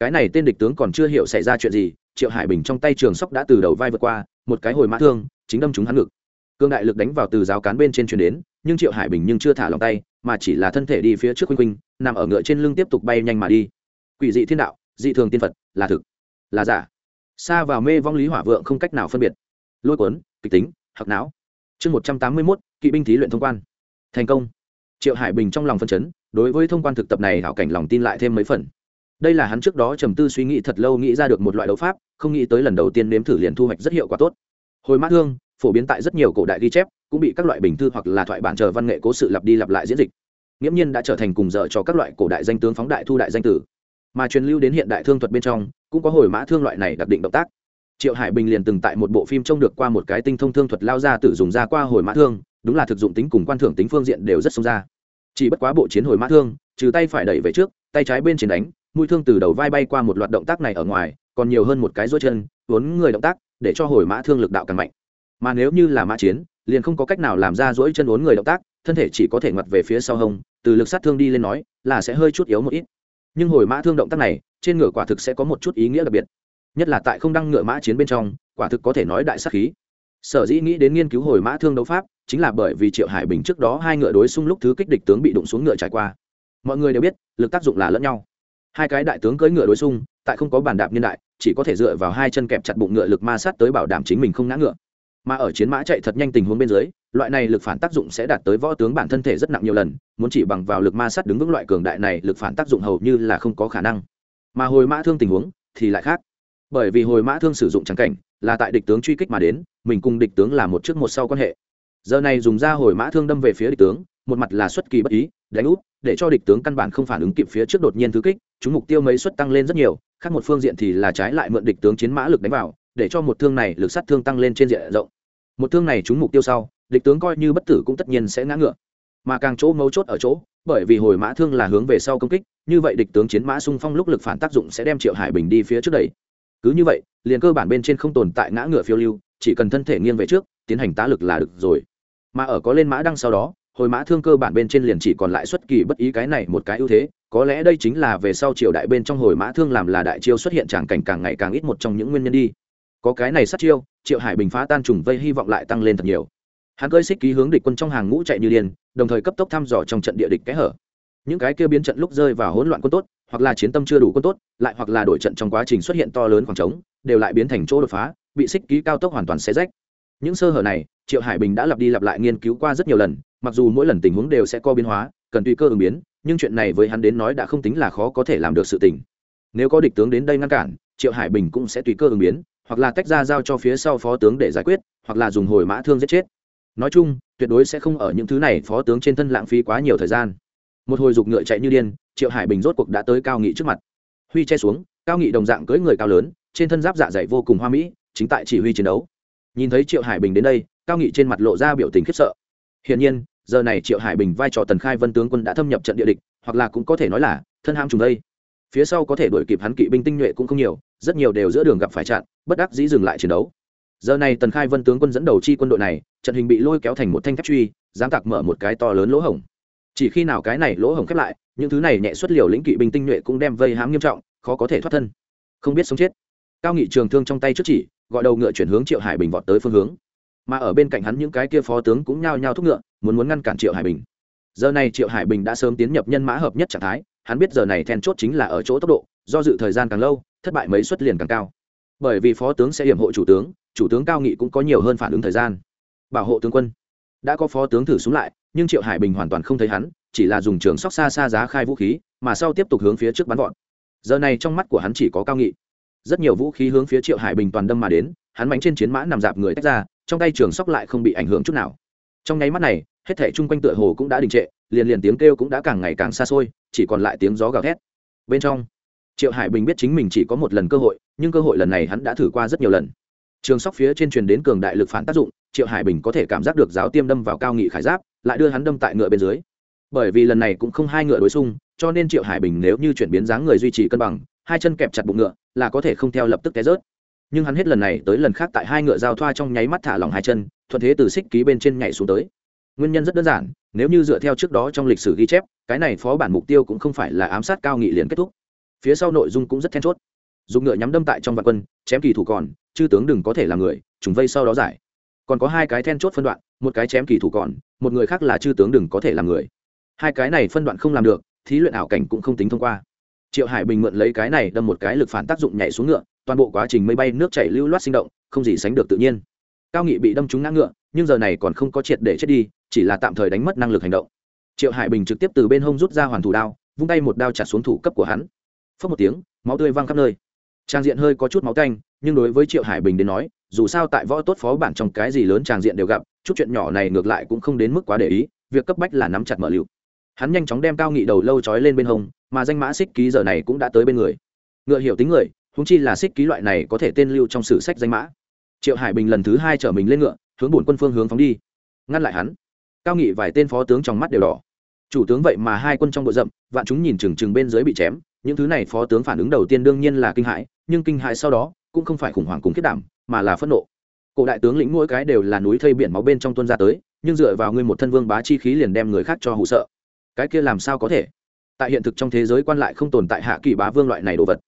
Cái này tên địch tướng còn chưa hiểu xảy ra chuyện gì triệu hải bình trong tay trường sóc đã từ đầu vai vượt qua một cái hồi mã thương chính đâm chúng hắn ngực. Cương đại lực đánh vào từ giáo cán bên trên chuyển đến nhưng triệu hải bình nhưng chưa thả lòng tay mà chỉ là thân thể đi phía trước quanh quanh, nằm ở ngựa trên lưng tiếp tục bay nhanh mà đi. Quỷ dị thiên đạo dị thường tiên phật là thực là giả xa vào mê vong lý hỏa vượng không cách nào phân biệt. Lôi cuốn, kịch tính hạc não. Chương một trăm tám mươi mốt, kỵ binh thí luyện thông quan. Thành công. Triệu hải bình trong lòng phân chấn, đối với thông quan thực tập này hảo cảnh lòng tin lại thêm mấy phần. Đây là hắn trước đó trầm tư suy nghĩ thật lâu nghĩ ra được một loại đấu pháp, không nghĩ tới lần đầu tiên nếm thử liền thu hoạch rất hiệu quả tốt. Hồi mát thương, phổ biến tại rất nhiều cổ đại ghi chép, cũng bị các loại bình thư hoặc là thoại bản chờ văn nghệ cố sự lặp đi lặp lại diễn dịch. Nghiễm nhiên đã trở thành cùng dở cho các loại cổ đại danh tướng phóng đại thu đại danh tử mà truyền lưu đến hiện đại thương thuật bên trong, cũng có hồi mã thương loại này đặc định động tác. Triệu hải bình liền từng tại một bộ phim trông được qua một cái tinh thông thương thuật lao ra tự dùng ra qua hồi mã thương, đúng là thực dụng tính cùng quan thưởng tính phương diện đều rất sâu ra. Chỉ bất quá bộ chiến hồi mã thương, trừ tay phải đẩy về trước, tay trái bên trên đánh, mũi thương từ đầu vai bay qua một loạt động tác này ở ngoài, còn nhiều hơn một cái dối chân vốn người động tác, để cho hồi mã thương lực đạo càng mạnh. Mà nếu như là mã chiến, liền không có cách nào làm ra dối chân uốn người động tác, thân thể chỉ có thể ngoặt về phía sau hông, từ lực sát thương đi lên nói, là sẽ hơi chút yếu một ít nhưng hồi mã thương động tác này, trên ngựa quả thực sẽ có một chút ý nghĩa đặc biệt. Nhất là tại không đăng ngựa mã chiến bên trong, quả thực có thể nói đại sắc khí. Sở dĩ nghĩ đến nghiên cứu hồi mã thương đấu pháp, chính là bởi vì triệu hải bình trước đó hai ngựa đối xung lúc thứ kích địch tướng bị đụng xuống ngựa trải qua. Mọi người đều biết, lực tác dụng là lẫn nhau. Hai cái đại tướng cưỡi ngựa đối xung, tại không có bàn đạp nhân đại, chỉ có thể dựa vào hai chân kẹp chặt bụng ngựa lực ma sát tới bảo đảm chính mình không ngã ngựa. Mà ở chiến mã chạy thật nhanh tình huống bên dưới loại này lực phản tác dụng sẽ đạt tới võ tướng bản thân thể rất nặng nhiều lần, muốn chỉ bằng vào lực ma sát đứng vững loại cường đại này, lực phản tác dụng hầu như là không có khả năng. Mà hồi mã thương tình huống thì lại khác. Bởi vì hồi mã thương sử dụng trắng cảnh, là tại địch tướng truy kích mà đến, mình cùng địch tướng là một trước một sau quan hệ. Giờ này dùng ra hồi mã thương đâm về phía địch tướng, một mặt là xuất kỳ bất ý, đánh úp, để cho địch tướng căn bản không phản ứng kịp phía trước đột nhiên thứ kích, chúng mục tiêu mấy suất tăng lên rất nhiều, khác một phương diện thì là trái lại mượn địch tướng chiến mã lực đánh vào, để cho một thương này lực sát thương tăng lên trên diện rộng. Một thương này chúng mục tiêu sau địch tướng coi như bất tử cũng tất nhiên sẽ ngã ngựa. Mà càng chỗ mấu chốt ở chỗ, bởi vì hồi mã thương là hướng về sau công kích, như vậy địch tướng chiến mã xung phong lúc lực phản tác dụng sẽ đem triệu hải bình đi phía trước đẩy. Cứ như vậy, liền cơ bản bên trên không tồn tại ngã ngựa phiêu lưu, chỉ cần thân thể nghiêng về trước, tiến hành tá lực là được rồi. Mà ở có lên mã đăng sau đó, hồi mã thương cơ bản bên trên liền chỉ còn lại xuất kỳ bất ý cái này một cái ưu thế, có lẽ đây chính là về sau triều đại bên trong hồi mã thương làm là đại chiêu xuất hiện tràng cảnh càng ngày càng ít một trong những nguyên nhân đi. Có cái này sát chiêu, triệu hải bình phá tan trùng vây hy vọng lại tăng lên thật nhiều hắn cơi xích ký hướng địch quân trong hàng ngũ chạy như điên, đồng thời cấp tốc thăm dò trong trận địa địch kẽ hở. Những cái kia biến trận lúc rơi vào hỗn loạn quân tốt, hoặc là chiến tâm chưa đủ quân tốt, lại hoặc là đổi trận trong quá trình xuất hiện to lớn khoảng trống, đều lại biến thành chỗ đột phá, bị xích ký cao tốc hoàn toàn xé rách. Những sơ hở này, triệu hải bình đã lặp đi lặp lại nghiên cứu qua rất nhiều lần, mặc dù mỗi lần tình huống đều sẽ có biến hóa, cần tùy cơ ứng biến, nhưng chuyện này với hắn đến nói đã không tính là khó có thể làm được sự tình. Nếu có địch tướng đến đây ngăn cản, triệu hải bình cũng sẽ tùy cơ ứng biến, hoặc là tách ra giao cho phía sau phó tướng để giải quyết, hoặc là dùng hồi mã thương giết chết nói chung, tuyệt đối sẽ không ở những thứ này phó tướng trên thân lãng phí quá nhiều thời gian. Một hồi dục ngựa chạy như điên, triệu hải bình rốt cuộc đã tới cao nghị trước mặt. Huy che xuống, cao nghị đồng dạng cưỡi người cao lớn, trên thân giáp dạ dày vô cùng hoa mỹ, chính tại chỉ huy chiến đấu. Nhìn thấy triệu hải bình đến đây, cao nghị trên mặt lộ ra biểu tình khiếp sợ. Hiển nhiên, giờ này triệu hải bình vai trò tần khai vân tướng quân đã thâm nhập trận địa địch, hoặc là cũng có thể nói là thân ham trùng đây. Phía sau có thể đuổi kịp hắn kỵ binh tinh nhuệ cũng không nhiều, rất nhiều đều giữa đường gặp phải chặn, bất đắc dĩ dừng lại chiến đấu. Giờ này tần khai vân tướng quân dẫn đầu chi quân đội này trận hình bị lôi kéo thành một thanh thép truy, dám tạc mở một cái to lớn lỗ hổng. Chỉ khi nào cái này lỗ hổng khép lại, những thứ này nhẹ xuất liều lĩnh kỵ binh tinh nhuệ cũng đem vây hãm nghiêm trọng, khó có thể thoát thân. Không biết sống chết. Cao nghị trường thương trong tay trước chỉ, gọi đầu ngựa chuyển hướng triệu hải bình vọt tới phương hướng. Mà ở bên cạnh hắn những cái kia phó tướng cũng nhao nhao thúc ngựa, muốn muốn ngăn cản triệu hải bình. Giờ này triệu hải bình đã sớm tiến nhập nhân mã hợp nhất trạng thái, hắn biết giờ này then chốt chính là ở chỗ tốc độ, do dự thời gian càng lâu, thất bại mấy xuất liền càng cao. Bởi vì phó tướng sẽ hiểm hộ chủ tướng chủ tướng cao nghị cũng có nhiều hơn phản ứng thời gian bảo hộ tướng quân. Đã có phó tướng thử xuống lại, nhưng triệu hải bình hoàn toàn không thấy hắn, chỉ là dùng trường sóc xa xa giá khai vũ khí, mà sau tiếp tục hướng phía trước bắn vọt. Giờ này trong mắt của hắn chỉ có cao nghị. Rất nhiều vũ khí hướng phía triệu hải bình toàn đâm mà đến, hắn bánh trên chiến mã nằm dạp người tách ra, trong tay trường sóc lại không bị ảnh hưởng chút nào. Trong nháy mắt này, hết thảy chung quanh tựa hồ cũng đã đình trệ, liền liền tiếng kêu cũng đã càng ngày càng xa xôi, chỉ còn lại tiếng gió gào thét. Bên trong, triệu hải bình biết chính mình chỉ có một lần cơ hội, nhưng cơ hội lần này hắn đã thử qua rất nhiều lần trường sóc phía trên truyền đến cường đại lực phản tác dụng, triệu hải bình có thể cảm giác được giáo tiêm đâm vào cao nghị khải giáp, lại đưa hắn đâm tại ngựa bên dưới. Bởi vì lần này cũng không hai ngựa đối xung, cho nên triệu hải bình nếu như chuyển biến dáng người duy trì cân bằng, hai chân kẹp chặt bụng ngựa, là có thể không theo lập tức té rớt. Nhưng hắn hết lần này tới lần khác tại hai ngựa giao thoa trong nháy mắt thả lỏng hai chân, thuận thế từ xích ký bên trên nhảy xuống tới. Nguyên nhân rất đơn giản, nếu như dựa theo trước đó trong lịch sử ghi chép, cái này phó bản mục tiêu cũng không phải là ám sát cao nghị liền kết thúc. Phía sau nội dung cũng rất then chốt dùng ngựa nhắm đâm tại trong vạn quân, chém kỳ thủ còn, chư tướng đừng có thể là người, chúng vây sau đó giải. Còn có hai cái then chốt phân đoạn, một cái chém kỳ thủ còn, một người khác là chư tướng đừng có thể làm người. Hai cái này phân đoạn không làm được, thí luyện ảo cảnh cũng không tính thông qua. Triệu hải bình mượn lấy cái này đâm một cái lực phản tác dụng nhảy xuống ngựa, toàn bộ quá trình mây bay nước chảy lưu loát sinh động, không gì sánh được tự nhiên. Cao nghị bị đâm trúng ngã ngựa, nhưng giờ này còn không có triệt để chết đi, chỉ là tạm thời đánh mất năng lực hành động. Triệu hải bình trực tiếp từ bên hông rút ra hoàn thủ đao, vung tay một đao chặt xuống thủ cấp của hắn. Phớt một tiếng, máu tươi văng khắp nơi trang diện hơi có chút máu canh nhưng đối với triệu hải bình đến nói, dù sao tại võ tốt phó bản trong cái gì lớn trang diện đều gặp, chút chuyện nhỏ này ngược lại cũng không đến mức quá để ý, việc cấp bách là nắm chặt mở liệu hắn nhanh chóng đem cao nghị đầu lâu trói lên bên hông, mà danh mã xích ký giờ này cũng đã tới bên người. Ngựa hiểu tính người húng chi là xích ký loại này có thể tên lưu trong sử sách danh mã. Triệu hải bình lần thứ hai chở mình lên ngựa, hướng bổn quân phương hướng phóng đi. Ngăn lại hắn. Cao nghị vài tên phó tướng trong mắt đều đỏ. Chủ tướng vậy mà hai quân trong đội rậm, vạn chúng nhìn chừng chừng bên dưới bị chém, những thứ này phó tướng phản ứng đầu tiên đương nhiên là kinh hãi nhưng kinh hãi sau đó, cũng không phải khủng hoảng cùng kết đảm, mà là phẫn nộ. Cổ đại tướng lĩnh mỗi cái đều là núi thây biển máu bên trong tuân ra tới, nhưng dựa vào ngươi một thân vương bá chi khí liền đem người khác cho hụ sợ. Cái kia làm sao có thể? Tại hiện thực trong thế giới quan lại không tồn tại hạ kỳ bá vương loại này đồ vật.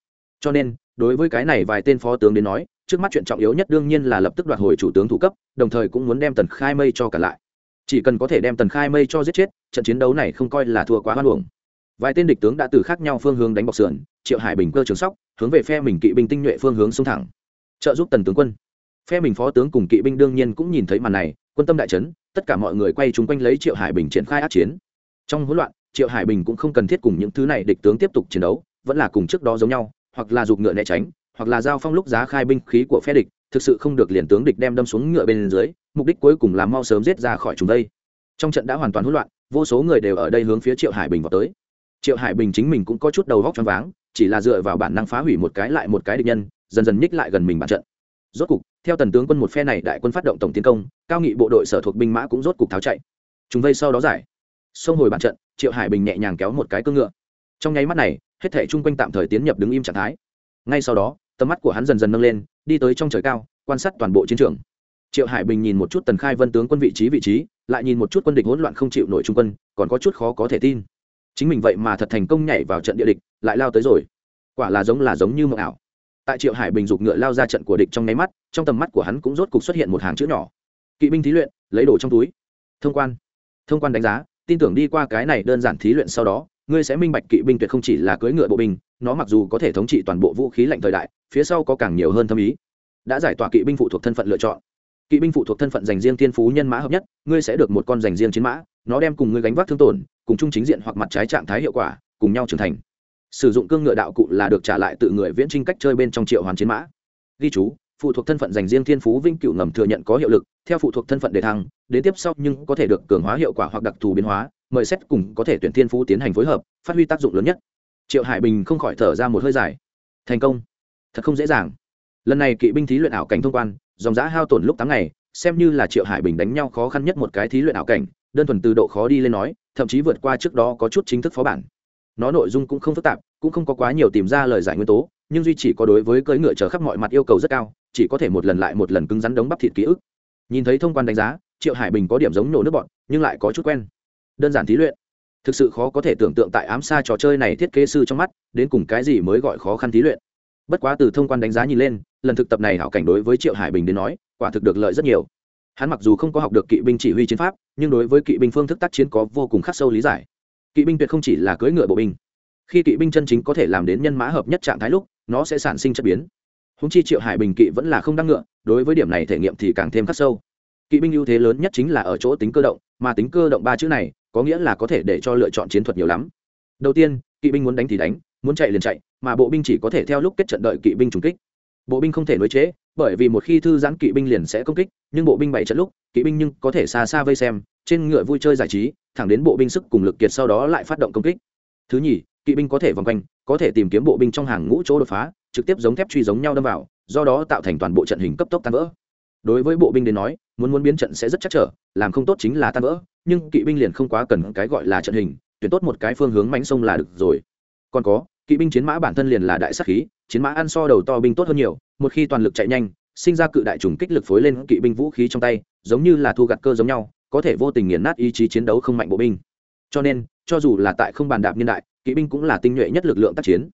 Cho nên, đối với cái này vài tên phó tướng đến nói, trước mắt chuyện trọng yếu nhất đương nhiên là lập tức đoạt hồi chủ tướng thủ cấp, đồng thời cũng muốn đem tần khai mây cho cả lại. Chỉ cần có thể đem tần khai mây cho giết chết, trận chiến đấu này không coi là thua quá hoan hưởng vài tên địch tướng đã từ khác nhau phương hướng đánh bọc sườn, triệu hải bình cơ trường sóc, hướng về phe mình kỵ binh tinh nhuệ phương hướng xông thẳng. Trợ giúp tần tướng quân. Phe mình phó tướng cùng kỵ binh đương nhiên cũng nhìn thấy màn này, quân tâm đại trấn tất cả mọi người quay chung quanh lấy triệu hải bình triển khai át chiến. Trong hỗn loạn, triệu hải bình cũng không cần thiết cùng những thứ này địch tướng tiếp tục chiến đấu, vẫn là cùng trước đó giống nhau, hoặc là giục ngựa né tránh, hoặc là giao phong lúc giá khai binh khí của phe địch, thực sự không được liền tướng địch đem đâm xuống ngựa bên dưới, mục đích cuối cùng là mau sớm giết ra khỏi chúng đây. Trong trận đã hoàn toàn hỗn loạn, vô số người đều ở đây hướng phía triệu hải bình vào tới triệu hải bình chính mình cũng có chút đầu góc choáng váng, chỉ là dựa vào bản năng phá hủy một cái lại một cái địch nhân, dần dần nhích lại gần mình bàn trận. Rốt cục, theo tần tướng quân một phe này đại quân phát động tổng tiến công, cao nghị bộ đội sở thuộc binh mã cũng rốt cục tháo chạy. Chúng vây sau đó giải. Xông hồi bàn trận, triệu hải bình nhẹ nhàng kéo một cái cương ngựa. Trong nháy mắt này, hết thể chung quanh tạm thời tiến nhập đứng im trạng thái. Ngay sau đó, tầm mắt của hắn dần dần nâng lên, đi tới trong trời cao, quan sát toàn bộ chiến trường. Triệu hải bình nhìn một chút tần khai vân tướng quân vị trí vị trí, lại nhìn một chút quân địch hỗn loạn không chịu nổi trung quân, còn có chút khó có thể tin chính mình vậy mà thật thành công nhảy vào trận địa địch, lại lao tới rồi. Quả là giống là giống như mộng ảo. Tại triệu hải bình dục ngựa lao ra trận của địch trong nháy mắt, trong tầm mắt của hắn cũng rốt cục xuất hiện một hàng chữ nhỏ. Kỵ binh thí luyện, lấy đồ trong túi. Thông quan. Thông quan đánh giá, tin tưởng đi qua cái này đơn giản thí luyện sau đó, ngươi sẽ minh bạch kỵ binh tuyệt không chỉ là cưỡi ngựa bộ binh, nó mặc dù có thể thống trị toàn bộ vũ khí lạnh thời đại, phía sau có càng nhiều hơn thâm ý. Đã giải tỏa kỵ binh phụ thuộc thân phận lựa chọn. Kỵ binh phụ thuộc thân phận dành riêng thiên phú nhân mã hợp nhất, ngươi sẽ được một con dành riêng chiến mã nó đem cùng ngươi gánh vác thương tổn, cùng chung chính diện hoặc mặt trái trạng thái hiệu quả, cùng nhau trưởng thành. Sử dụng cương ngựa đạo cụ là được trả lại tự người viễn trinh cách chơi bên trong triệu hoàn chiến mã. Ghi chú, phụ thuộc thân phận dành riêng thiên phú vinh cựu ngầm thừa nhận có hiệu lực, theo phụ thuộc thân phận đề thăng, đến tiếp sau nhưng có thể được cường hóa hiệu quả hoặc đặc thù biến hóa, mời xét cùng có thể tuyển thiên phú tiến hành phối hợp, phát huy tác dụng lớn nhất. Triệu hải bình không khỏi thở ra một hơi dài. Thành công. Thật không dễ dàng. Lần này kỵ binh thí luyện ảo cảnh thông quan, dòng giã hao tổn lúc tám ngày, xem như là triệu hải bình đánh nhau khó khăn nhất một cái thí luyện ảo cảnh đơn thuần từ độ khó đi lên nói, thậm chí vượt qua trước đó có chút chính thức phó bản. Nó nội dung cũng không phức tạp, cũng không có quá nhiều tìm ra lời giải nguyên tố, nhưng duy chỉ có đối với cưỡi ngựa chở khắp mọi mặt yêu cầu rất cao, chỉ có thể một lần lại một lần cứng rắn đống bắp thịt ký ức. Nhìn thấy thông quan đánh giá, triệu hải bình có điểm giống nổ nước bọn, nhưng lại có chút quen. Đơn giản thí luyện. Thực sự khó có thể tưởng tượng tại ám xa trò chơi này thiết kế sư trong mắt, đến cùng cái gì mới gọi khó khăn thí luyện. Bất quá từ thông quan đánh giá nhìn lên, lần thực tập này hảo cảnh đối với triệu hải bình đến nói, quả thực được lợi rất nhiều hắn mặc dù không có học được kỵ binh chỉ huy chiến pháp, nhưng đối với kỵ binh phương thức tác chiến có vô cùng khắc sâu lý giải. Kỵ binh tuyệt không chỉ là cưỡi ngựa bộ binh. Khi kỵ binh chân chính có thể làm đến nhân mã hợp nhất trạng thái lúc, nó sẽ sản sinh chất biến. Húng chi triệu hải bình kỵ vẫn là không đăng ngựa, đối với điểm này thể nghiệm thì càng thêm khắc sâu. Kỵ binh ưu thế lớn nhất chính là ở chỗ tính cơ động, mà tính cơ động ba chữ này, có nghĩa là có thể để cho lựa chọn chiến thuật nhiều lắm. Đầu tiên, kỵ binh muốn đánh thì đánh, muốn chạy liền chạy, mà bộ binh chỉ có thể theo lúc kết trận đợi kỵ binh trùng kích bộ binh không thể nối chế, bởi vì một khi thư giãn kỵ binh liền sẽ công kích, nhưng bộ binh bảy trận lúc, kỵ binh nhưng có thể xa xa vây xem, trên ngựa vui chơi giải trí, thẳng đến bộ binh sức cùng lực kiệt sau đó lại phát động công kích. Thứ nhì, kỵ binh có thể vòng quanh, có thể tìm kiếm bộ binh trong hàng ngũ chỗ đột phá, trực tiếp giống thép truy giống nhau đâm vào, do đó tạo thành toàn bộ trận hình cấp tốc tan vỡ. Đối với bộ binh đến nói, muốn muốn biến trận sẽ rất chắc trở, làm không tốt chính là tan vỡ, nhưng kỵ binh liền không quá cần cái gọi là trận hình, tuyển tốt một cái phương hướng mánh sông là được rồi. Còn có kỵ binh chiến mã bản thân liền là đại sắc khí, chiến mã ăn so đầu to binh tốt hơn nhiều, một khi toàn lực chạy nhanh, sinh ra cự đại trùng kích lực phối lên kỵ binh vũ khí trong tay, giống như là thu gặt cơ giống nhau, có thể vô tình nghiền nát ý chí chiến đấu không mạnh bộ binh. Cho nên, cho dù là tại không bàn đạp niên đại, kỵ binh cũng là tinh nhuệ nhất lực lượng tác chiến.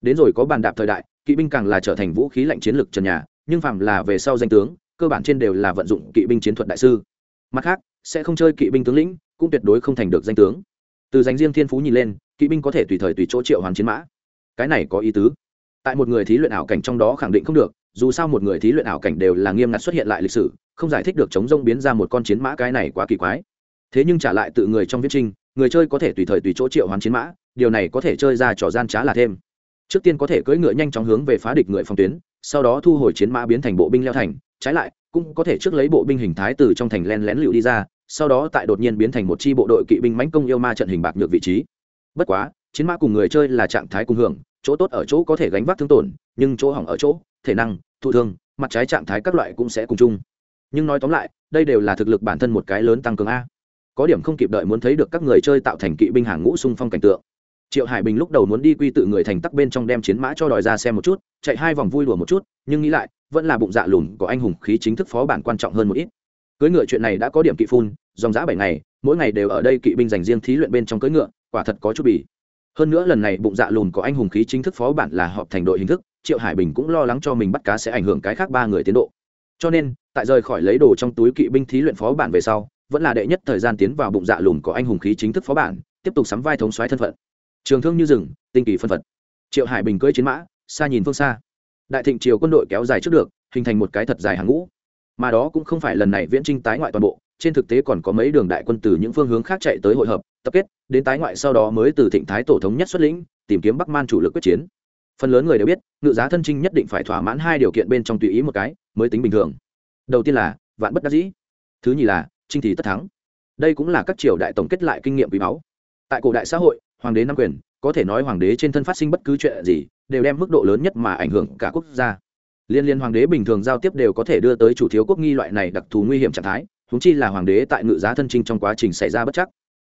Đến rồi có bàn đạp thời đại, kỵ binh càng là trở thành vũ khí lạnh chiến lược trần nhà, nhưng phạm là về sau danh tướng, cơ bản trên đều là vận dụng kỵ binh chiến thuật đại sư. Mặt khác, sẽ không chơi kỵ binh tướng lĩnh, cũng tuyệt đối không thành được danh tướng. Từ danh riêng thiên phú nhìn lên, kỵ binh có thể tùy thời tùy chỗ triệu hoàn chiến mã cái này có ý tứ. Tại một người thí luyện ảo cảnh trong đó khẳng định không được, dù sao một người thí luyện ảo cảnh đều là nghiêm ngặt xuất hiện lại lịch sử, không giải thích được chống rông biến ra một con chiến mã cái này quá kỳ quái. Thế nhưng trả lại tự người trong viết trinh, người chơi có thể tùy thời tùy chỗ triệu hoán chiến mã, điều này có thể chơi ra trò gian trá là thêm. Trước tiên có thể cưỡi ngựa nhanh chóng hướng về phá địch người phòng tuyến, sau đó thu hồi chiến mã biến thành bộ binh leo thành, trái lại, cũng có thể trước lấy bộ binh hình thái từ trong thành len lén lựu đi ra, sau đó tại đột nhiên biến thành một chi bộ đội kỵ binh mãnh công yêu ma trận hình bạc nhược vị trí. Bất quá chiến mã cùng người chơi là trạng thái cùng hưởng, chỗ tốt ở chỗ có thể gánh vác thương tổn, nhưng chỗ hỏng ở chỗ, thể năng, thụ thương, mặt trái trạng thái các loại cũng sẽ cùng chung. Nhưng nói tóm lại, đây đều là thực lực bản thân một cái lớn tăng cường a. Có điểm không kịp đợi muốn thấy được các người chơi tạo thành kỵ binh hàng ngũ xung phong cảnh tượng. Triệu hải bình lúc đầu muốn đi quy tự người thành tắc bên trong đem chiến mã cho đòi ra xem một chút, chạy hai vòng vui đùa một chút, nhưng nghĩ lại, vẫn là bụng dạ lùn có anh hùng khí chính thức phó bản quan trọng hơn một ít. Cưỡi ngựa chuyện này đã có điểm kỵ phun, dòng giã bảy ngày, mỗi ngày đều ở đây kỵ binh dành riêng thí luyện bên trong cưỡi ngựa, quả thật có chút bỉ hơn nữa lần này bụng dạ lùn có anh hùng khí chính thức phó bản là họp thành đội hình thức, triệu hải bình cũng lo lắng cho mình bắt cá sẽ ảnh hưởng cái khác ba người tiến độ. Cho nên, tại rời khỏi lấy đồ trong túi kỵ binh thí luyện phó bản về sau, vẫn là đệ nhất thời gian tiến vào bụng dạ lùn có anh hùng khí chính thức phó bản, tiếp tục sắm vai thống xoáy thân phận. Trường thương như rừng, tinh kỳ phân phật. Triệu hải bình cưỡi chiến mã, xa nhìn phương xa. Đại thịnh triều quân đội kéo dài trước được, hình thành một cái thật dài hàng ngũ. Mà đó cũng không phải lần này viễn trinh tái ngoại toàn bộ trên thực tế còn có mấy đường đại quân từ những phương hướng khác chạy tới hội hợp, tập kết, đến tái ngoại sau đó mới từ thịnh thái tổ thống nhất xuất lĩnh, tìm kiếm bắc man chủ lực quyết chiến. Phần lớn người đều biết, ngự giá thân trinh nhất định phải thỏa mãn hai điều kiện bên trong tùy ý một cái, mới tính bình thường. Đầu tiên là, vạn bất đắc dĩ. Thứ nhì là, trinh thì tất thắng. Đây cũng là các triều đại tổng kết lại kinh nghiệm quý báu. Tại cổ đại xã hội, hoàng đế nắm quyền, có thể nói hoàng đế trên thân phát sinh bất cứ chuyện gì, đều đem mức độ lớn nhất mà ảnh hưởng cả quốc gia. Liên liên hoàng đế bình thường giao tiếp đều có thể đưa tới chủ thiếu quốc nghi loại này đặc thù nguy hiểm trạng thái huống chi là hoàng đế tại ngự giá thân trinh trong quá trình xảy ra bất chắc.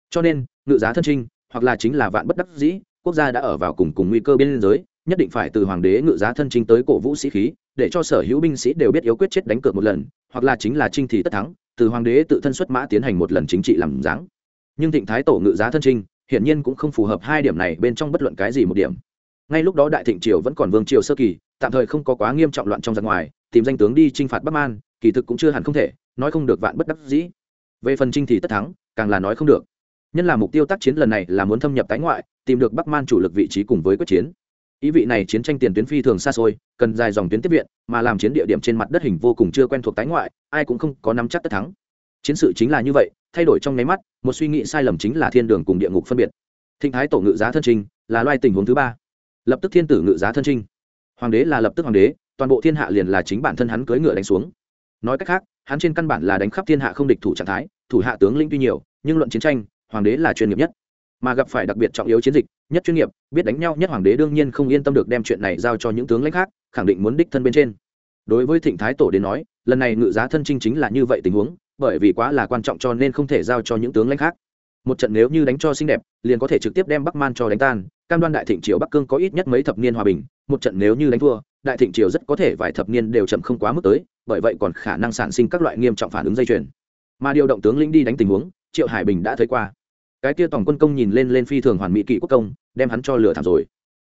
Cho nên, ngự giá thân trinh, hoặc là chính là vạn bất đắc dĩ, quốc gia đã ở vào cùng cùng nguy cơ biên giới, nhất định phải từ hoàng đế ngự giá thân trinh tới cổ vũ sĩ khí, để cho sở hữu binh sĩ đều biết yếu quyết chết đánh cược một lần, hoặc là chính là trinh thì tất thắng, từ hoàng đế tự thân xuất mã tiến hành một lần chính trị làm dáng. Nhưng thịnh thái tổ ngự giá thân trinh, hiển nhiên cũng không phù hợp hai điểm này bên trong bất luận cái gì một điểm. Ngay lúc đó đại thịnh triều vẫn còn vương triều sơ kỳ, tạm thời không có quá nghiêm trọng loạn trong giặc ngoài, tìm danh tướng đi t r i n h phạt bắc man, kỳ thực cũng chưa hẳn không thể nói không được vạn bất đắc dĩ. Về phần trinh thì tất thắng, càng là nói không được. Nhân là mục tiêu tác chiến lần này là muốn thâm nhập tái ngoại, tìm được bắc man chủ lực vị trí cùng với quyết chiến. Ý vị này chiến tranh tiền tuyến phi thường xa xôi, cần dài dòng tuyến tiếp viện, mà làm chiến địa điểm trên mặt đất hình vô cùng chưa quen thuộc tái ngoại, ai cũng không có nắm chắc tất thắng. Chiến sự chính là như vậy, thay đổi trong nháy mắt, một suy nghĩ sai lầm chính là thiên đường cùng địa ngục phân biệt. Thịnh thái tổ ngự giá thân trinh là loài tình huống thứ ba. Lập tức thiên tử ngự giá thân trinh. Hoàng đế là lập tức hoàng đế, toàn bộ thiên hạ liền là chính bản thân hắn cưỡi ngựa đánh xuống. Nói cách khác hắn trên căn bản là đánh khắp thiên hạ không địch thủ trạng thái, thủ hạ tướng linh tuy nhiều, nhưng luận chiến tranh, hoàng đế là chuyên nghiệp nhất. Mà gặp phải đặc biệt trọng yếu chiến dịch, nhất chuyên nghiệp, biết đánh nhau nhất hoàng đế đương nhiên không yên tâm được đem chuyện này giao cho những tướng lãnh khác, khẳng định muốn đích thân bên trên. Đối với thịnh thái tổ đến nói, lần này ngự giá thân chinh chính là như vậy tình huống, bởi vì quá là quan trọng cho nên không thể giao cho những tướng lãnh khác. Một trận nếu như đánh cho xinh đẹp, liền có thể trực tiếp đem bắc man cho đánh tan, cam đoan đại thịnh triều bắc cương có ít nhất mấy thập niên hòa bình, một trận nếu như đánh thua, đại thịnh triều rất có thể vài thập niên đều chậm không quá mức tới bởi vậy còn khả năng sản sinh các loại nghiêm trọng phản ứng dây chuyền. Mà điều động tướng lĩnh đi đánh tình huống, triệu hải bình đã thấy qua. Cái kia tổng quân công nhìn lên lên phi thường hoàn mỹ kỵ quốc công, đem hắn cho lửa thảm rồi.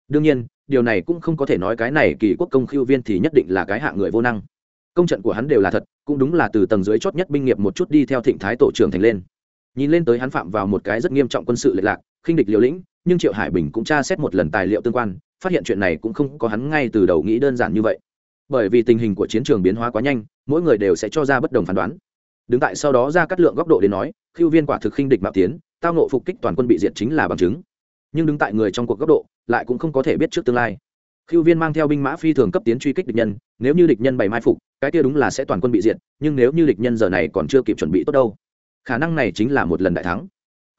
Đương nhiên, điều này cũng không có thể nói cái này kỳ quốc công khiêu viên thì nhất định là cái hạ người vô năng. Công trận của hắn đều là thật, cũng đúng là từ tầng dưới chót nhất binh nghiệp một chút đi theo thịnh thái tổ trưởng thành lên. Nhìn lên tới hắn phạm vào một cái rất nghiêm trọng quân sự lệch lạc, khinh địch liều lĩnh, nhưng triệu hải bình cũng tra xét một lần tài liệu tương quan, phát hiện chuyện này cũng không có hắn ngay từ đầu nghĩ đơn giản như vậy bởi vì tình hình của chiến trường biến hóa quá nhanh, mỗi người đều sẽ cho ra bất đồng phán đoán. Đứng tại sau đó ra cắt lượng góc độ đến nói, khiêu viên quả thực khinh địch mạo tiến, tao nộ phục kích toàn quân bị diệt chính là bằng chứng. Nhưng đứng tại người trong cuộc góc độ, lại cũng không có thể biết trước tương lai. Khiêu viên mang theo binh mã phi thường cấp tiến truy kích địch nhân, nếu như địch nhân bày mai phục, cái kia đúng là sẽ toàn quân bị diệt, nhưng nếu như địch nhân giờ này còn chưa kịp chuẩn bị tốt đâu, khả năng này chính là một lần đại thắng.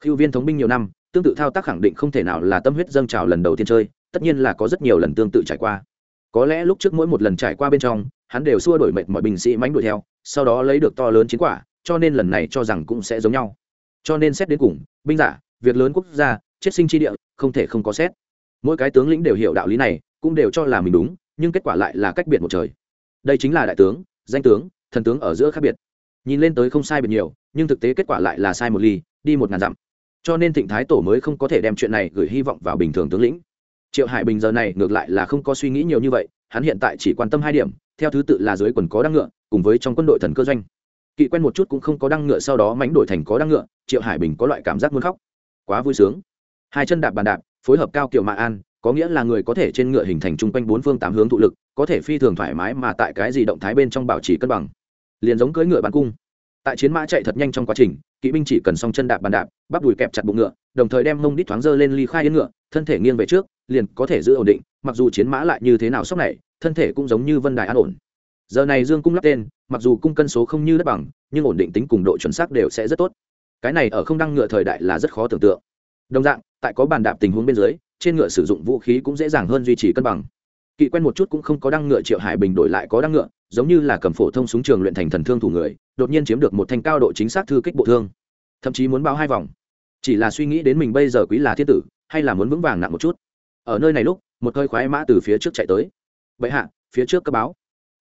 Khiêu viên thống binh nhiều năm, tương tự thao tác khẳng định không thể nào là tâm huyết dâng trào lần đầu tiên chơi, tất nhiên là có rất nhiều lần tương tự trải qua có lẽ lúc trước mỗi một lần trải qua bên trong, hắn đều xua đổi mệt mọi binh sĩ mánh đuổi theo, sau đó lấy được to lớn chiến quả, cho nên lần này cho rằng cũng sẽ giống nhau. Cho nên xét đến cùng, binh giả, việc lớn quốc gia, chết sinh tri địa, không thể không có xét. Mỗi cái tướng lĩnh đều hiểu đạo lý này, cũng đều cho là mình đúng, nhưng kết quả lại là cách biệt một trời. Đây chính là đại tướng, danh tướng, thần tướng ở giữa khác biệt. Nhìn lên tới không sai biệt nhiều, nhưng thực tế kết quả lại là sai một ly, đi một ngàn dặm. Cho nên thịnh thái tổ mới không có thể đem chuyện này gửi hy vọng vào bình thường tướng lĩnh triệu hải bình giờ này ngược lại là không có suy nghĩ nhiều như vậy, hắn hiện tại chỉ quan tâm hai điểm, theo thứ tự là dưới quần có đăng ngựa, cùng với trong quân đội thần cơ doanh. Kỵ quen một chút cũng không có đăng ngựa sau đó mánh đổi thành có đăng ngựa, triệu hải bình có loại cảm giác muốn khóc. Quá vui sướng. Hai chân đạp bàn đạp, phối hợp cao kiểu mạ an, có nghĩa là người có thể trên ngựa hình thành chung quanh bốn phương tám hướng thụ lực, có thể phi thường thoải mái mà tại cái gì động thái bên trong bảo trì cân bằng. Liền giống cưỡi ngựa bắn cung. Tại chiến mã chạy thật nhanh trong quá trình, kỵ binh chỉ cần song chân đạp bàn đạp, bắp đùi kẹp chặt bụng ngựa, đồng thời đem mông đít thoáng dơ lên ly khai yên ngựa, thân thể nghiêng về trước liền có thể giữ ổn định, mặc dù chiến mã lại như thế nào sốc này, thân thể cũng giống như vân đài an ổn. Giờ này dương cung lắp tên, mặc dù cung cân số không như đất bằng, nhưng ổn định tính cùng độ chuẩn xác đều sẽ rất tốt. Cái này ở không đăng ngựa thời đại là rất khó tưởng tượng. Đồng dạng, tại có bàn đạp tình huống bên dưới, trên ngựa sử dụng vũ khí cũng dễ dàng hơn duy trì cân bằng. Kỵ quen một chút cũng không có đăng ngựa triệu hải bình đổi lại có đăng ngựa, giống như là cầm phổ thông súng trường luyện thành thần thương thủ người, đột nhiên chiếm được một thanh cao độ chính xác thư kích bộ thương. Thậm chí muốn báo hai vòng. Chỉ là suy nghĩ đến mình bây giờ quý là thiên tử, hay là muốn vững vàng nặng một chút ở nơi này lúc, một hơi khoái mã từ phía trước chạy tới. Bệ hạ, phía trước cấp báo.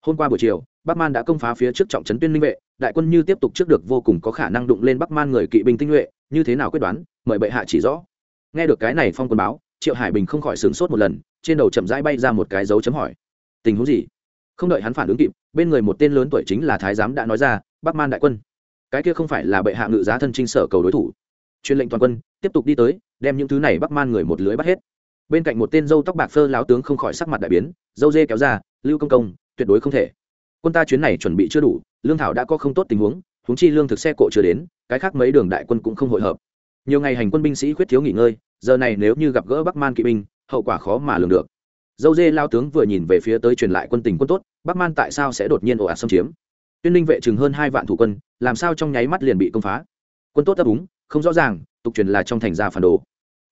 Hôm qua buổi chiều, bắc man đã công phá phía trước trọng trấn tuyên linh vệ, đại quân như tiếp tục trước được vô cùng có khả năng đụng lên bắc man người kỵ binh tinh nhuệ, như thế nào quyết đoán, mời bệ hạ chỉ rõ. Nghe được cái này phong quân báo, triệu hải bình không khỏi sửng sốt một lần, trên đầu chậm rãi bay ra một cái dấu chấm hỏi. Tình huống gì? Không đợi hắn phản ứng kịp, bên người một tên lớn tuổi chính là thái giám đã nói ra, bắc man đại quân, cái kia không phải là bệ hạ ngự giá thân trinh sở cầu đối thủ. Truyền lệnh toàn quân, tiếp tục đi tới, đem những thứ này bắc man người một lưới bắt hết bên cạnh một tên dâu tóc bạc phơ láo tướng không khỏi sắc mặt đại biến, dâu dê kéo ra, lưu công công, tuyệt đối không thể. Quân ta chuyến này chuẩn bị chưa đủ, lương thảo đã có không tốt tình huống huống chi lương thực xe cộ chưa đến, cái khác mấy đường đại quân cũng không hội hợp. Nhiều ngày hành quân binh sĩ khuyết thiếu nghỉ ngơi, giờ này nếu như gặp gỡ bắc man kỵ binh, hậu quả khó mà lường được. Dâu dê lao tướng vừa nhìn về phía tới truyền lại quân tình quân tốt, bắc man tại sao sẽ đột nhiên ồ ạt xâm chiếm? Tuyên ninh vệ chừng hơn hai vạn thủ quân, làm sao trong nháy mắt liền bị công phá? Quân tốt đáp đúng không rõ ràng, tục truyền là trong thành gia phản đồ.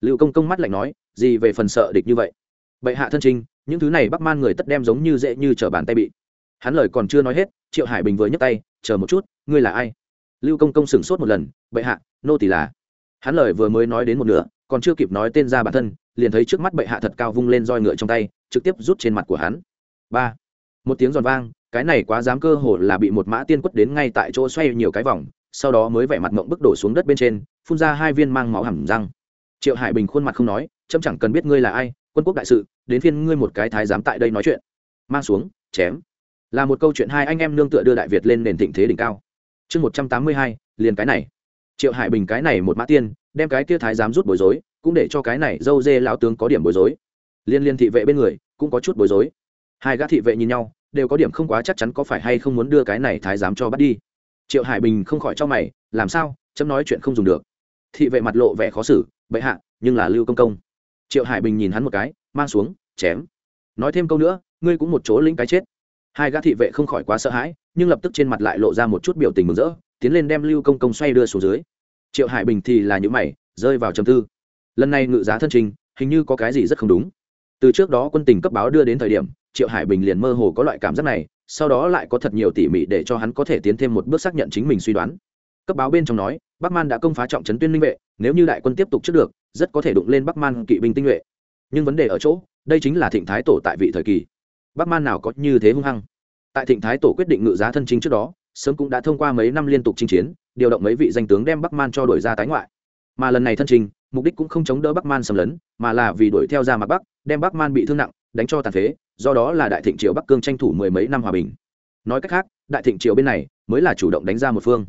Liệu công công mắt lạnh nói gì về phần sợ địch như vậy? Bệ hạ thân trinh những thứ này bắc man người tất đem giống như dễ như chở bàn tay bị. Hắn lời còn chưa nói hết, triệu hải bình vừa nhấc tay, chờ một chút, ngươi là ai? Lưu công công sửng sốt một lần, bệ hạ, nô tỷ là. Hắn lời vừa mới nói đến một nửa, còn chưa kịp nói tên ra bản thân, liền thấy trước mắt bệ hạ thật cao vung lên roi ngựa trong tay, trực tiếp rút trên mặt của hắn. Ba. Một tiếng giòn vang, cái này quá dám cơ hồ là bị một mã tiên quất đến ngay tại chỗ xoay nhiều cái vòng, sau đó mới vẻ mặt mộng bức đổ xuống đất bên trên, phun ra hai viên mang máu hẳn răng. Triệu hải bình khuôn mặt không nói trâm chẳng cần biết ngươi là ai, quân quốc đại sự, đến phiên ngươi một cái thái giám tại đây nói chuyện. Mang xuống, chém. Là một câu chuyện hai anh em nương tựa đưa đại việt lên nền thịnh thế đỉnh cao. Chương một trăm tám mươi hai, liền cái này. Triệu hải bình cái này một mã tiên, đem cái kia thái giám rút bối rối, cũng để cho cái này dâu dê lão tướng có điểm bối rối. Liên liên thị vệ bên người, cũng có chút bối rối. Hai gã thị vệ nhìn nhau, đều có điểm không quá chắc chắn có phải hay không muốn đưa cái này thái giám cho bắt đi. Triệu hải bình không khỏi cho mày, làm sao, chấm nói chuyện không dùng được. Thị vệ mặt lộ vẻ khó xử, bệ hạ, nhưng là lưu công công triệu hải bình nhìn hắn một cái, mang xuống, chém. Nói thêm câu nữa, ngươi cũng một chỗ lĩnh cái chết. Hai gã thị vệ không khỏi quá sợ hãi, nhưng lập tức trên mặt lại lộ ra một chút biểu tình mừng rỡ, tiến lên đem lưu công công xoay đưa xuống dưới. Triệu hải bình thì là những mày, rơi vào trầm tư. Lần này ngự giá thân trình, hình như có cái gì rất không đúng. Từ trước đó quân tình cấp báo đưa đến thời điểm, triệu hải bình liền mơ hồ có loại cảm giác này, sau đó lại có thật nhiều tỉ mỉ để cho hắn có thể tiến thêm một bước xác nhận chính mình suy đoán. Cấp báo bên trong nói, bắc man đã công phá trọng trấn tuyên linh vệ, nếu như đại quân tiếp tục trước được rất có thể đụng lên bắc man kỵ binh tinh nhuệ. Nhưng vấn đề ở chỗ, đây chính là thịnh thái tổ tại vị thời kỳ. Bắc man nào có như thế hung hăng? Tại thịnh thái tổ quyết định ngự giá thân chính trước đó, sớm cũng đã thông qua mấy năm liên tục chinh chiến, điều động mấy vị danh tướng đem bắc man cho đổi ra tái ngoại. Mà lần này thân trình, mục đích cũng không chống đỡ bắc man xâm lấn, mà là vì đuổi theo ra mặt bắc, đem bắc man bị thương nặng, đánh cho tàn phế, do đó là đại thịnh triều bắc cương tranh thủ mười mấy năm hòa bình. Nói cách khác, đại thịnh triều bên này mới là chủ động đánh ra một phương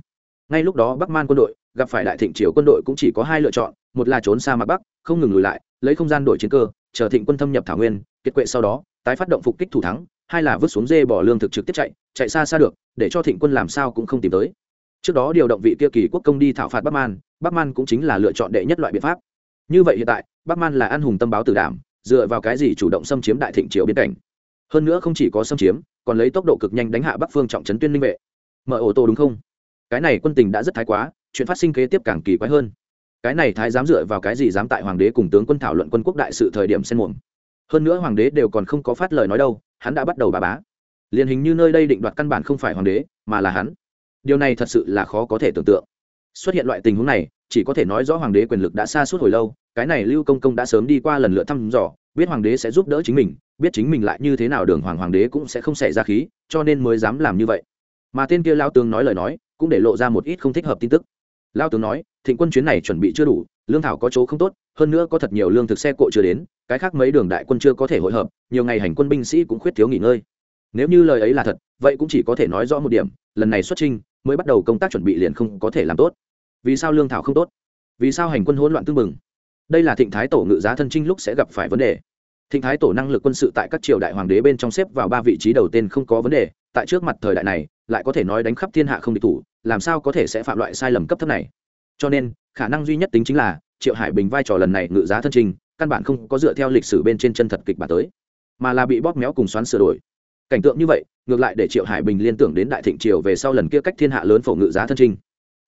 ngay lúc đó bắc man quân đội gặp phải đại thịnh triều quân đội cũng chỉ có hai lựa chọn, một là trốn xa mặt bắc, không ngừng lùi lại, lấy không gian đổi chiến cơ, chờ thịnh quân thâm nhập thảo nguyên, kiệt quệ sau đó, tái phát động phục kích thủ thắng, hai là vứt xuống dê bỏ lương thực trực tiếp chạy chạy xa xa được, để cho thịnh quân làm sao cũng không tìm tới. Trước đó điều động vị kia kỳ quốc công đi thảo phạt bắc man bắc man cũng chính là lựa chọn đệ nhất loại biện pháp. Như vậy hiện tại, bắc man là an hùng tâm báo tử đảm, dựa vào cái gì chủ động xâm chiếm đại thịnh triều biên cảnh? Hơn nữa không chỉ có xâm chiếm, còn lấy tốc độ cực nhanh đánh hạ bắc phương trọng trấn tuyên linh vệ. Mở ô tô đúng không? Cái này quân tình đã rất thái quá, chuyện phát sinh kế tiếp càng kỳ quái hơn. Cái này thái dám dựa vào cái gì dám tại hoàng đế cùng tướng quân thảo luận quân quốc đại sự thời điểm xen muộn hơn nữa hoàng đế đều còn không có phát lời nói đâu, hắn đã bắt đầu bà bá. Liền hình như nơi đây định đoạt căn bản không phải hoàng đế, mà là hắn. Điều này thật sự là khó có thể tưởng tượng. Xuất hiện loại tình huống này, chỉ có thể nói rõ hoàng đế quyền lực đã xa suốt hồi lâu, cái này lưu công công đã sớm đi qua lần lượt thăm dò, biết hoàng đế sẽ giúp đỡ chính mình, biết chính mình lại như thế nào đường hoàng hoàng đế cũng sẽ không xảy ra khí, cho nên mới dám làm như vậy. Mà tên kia lao tướng nói lời nói cũng để lộ ra một ít không thích hợp tin tức. Lao tướng nói thịnh quân chuyến này chuẩn bị chưa đủ lương thảo có chỗ không tốt hơn nữa có thật nhiều lương thực xe cộ chưa đến cái khác mấy đường đại quân chưa có thể hội hợp nhiều ngày hành quân binh sĩ cũng khuyết thiếu nghỉ ngơi. Nếu như lời ấy là thật vậy cũng chỉ có thể nói rõ một điểm lần này xuất chinh, mới bắt đầu công tác chuẩn bị liền không có thể làm tốt. Vì sao lương thảo không tốt? Vì sao hành quân hỗn loạn tương mừng đây là thịnh thái tổ ngự giá thân trinh lúc sẽ gặp phải vấn đề. Thịnh thái tổ năng lực quân sự tại các triều đại hoàng đế bên trong xếp vào ba vị trí đầu tên không có vấn đề tại trước mặt thời đại này lại có thể nói đánh khắp thiên hạ không địch thủ, làm sao có thể sẽ phạm loại sai lầm cấp thấp này? Cho nên, khả năng duy nhất tính chính là, triệu hải bình vai trò lần này ngự giá thân trình, căn bản không có dựa theo lịch sử bên trên chân thật kịch bản tới, mà là bị bóp méo cùng xoắn sửa đổi. Cảnh tượng như vậy, ngược lại để triệu hải bình liên tưởng đến đại thịnh triều về sau lần kia cách thiên hạ lớn phổ ngự giá thân trình.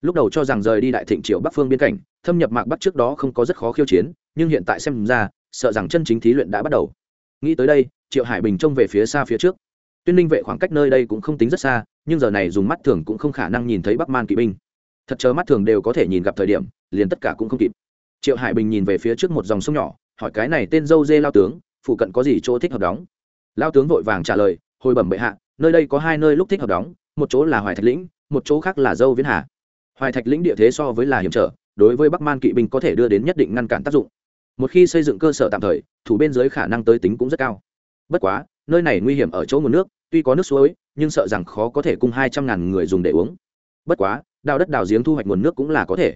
lúc đầu cho rằng rời đi đại thịnh triều bắc phương biên cảnh, thâm nhập mạc bắc trước đó không có rất khó khiêu chiến, nhưng hiện tại xem ra, sợ rằng chân chính thí luyện đã bắt đầu. Nghĩ tới đây, triệu hải bình trông về phía xa phía trước tuyên ninh vệ khoảng cách nơi đây cũng không tính rất xa, nhưng giờ này dùng mắt thường cũng không khả năng nhìn thấy bắc man kỵ binh. Thật chờ mắt thường đều có thể nhìn gặp thời điểm, liền tất cả cũng không kịp. Triệu hải bình nhìn về phía trước một dòng sông nhỏ, hỏi cái này tên dâu dê lao tướng, phụ cận có gì chỗ thích hợp đóng? Lao tướng vội vàng trả lời, hồi bẩm bệ hạ, nơi đây có hai nơi lúc thích hợp đóng, một chỗ là hoài thạch lĩnh, một chỗ khác là dâu viễn hà. Hoài thạch lĩnh địa thế so với là hiểm trở, đối với bắc man kỵ binh có thể đưa đến nhất định ngăn cản tác dụng. Một khi xây dựng cơ sở tạm thời, thủ bên dưới khả năng tới tính cũng rất cao. Bất quá nơi này nguy hiểm ở chỗ nguồn nước, tuy có nước suối, nhưng sợ rằng khó có thể cung hai trăm ngàn người dùng để uống. Bất quá, đào đất đào giếng thu hoạch nguồn nước cũng là có thể.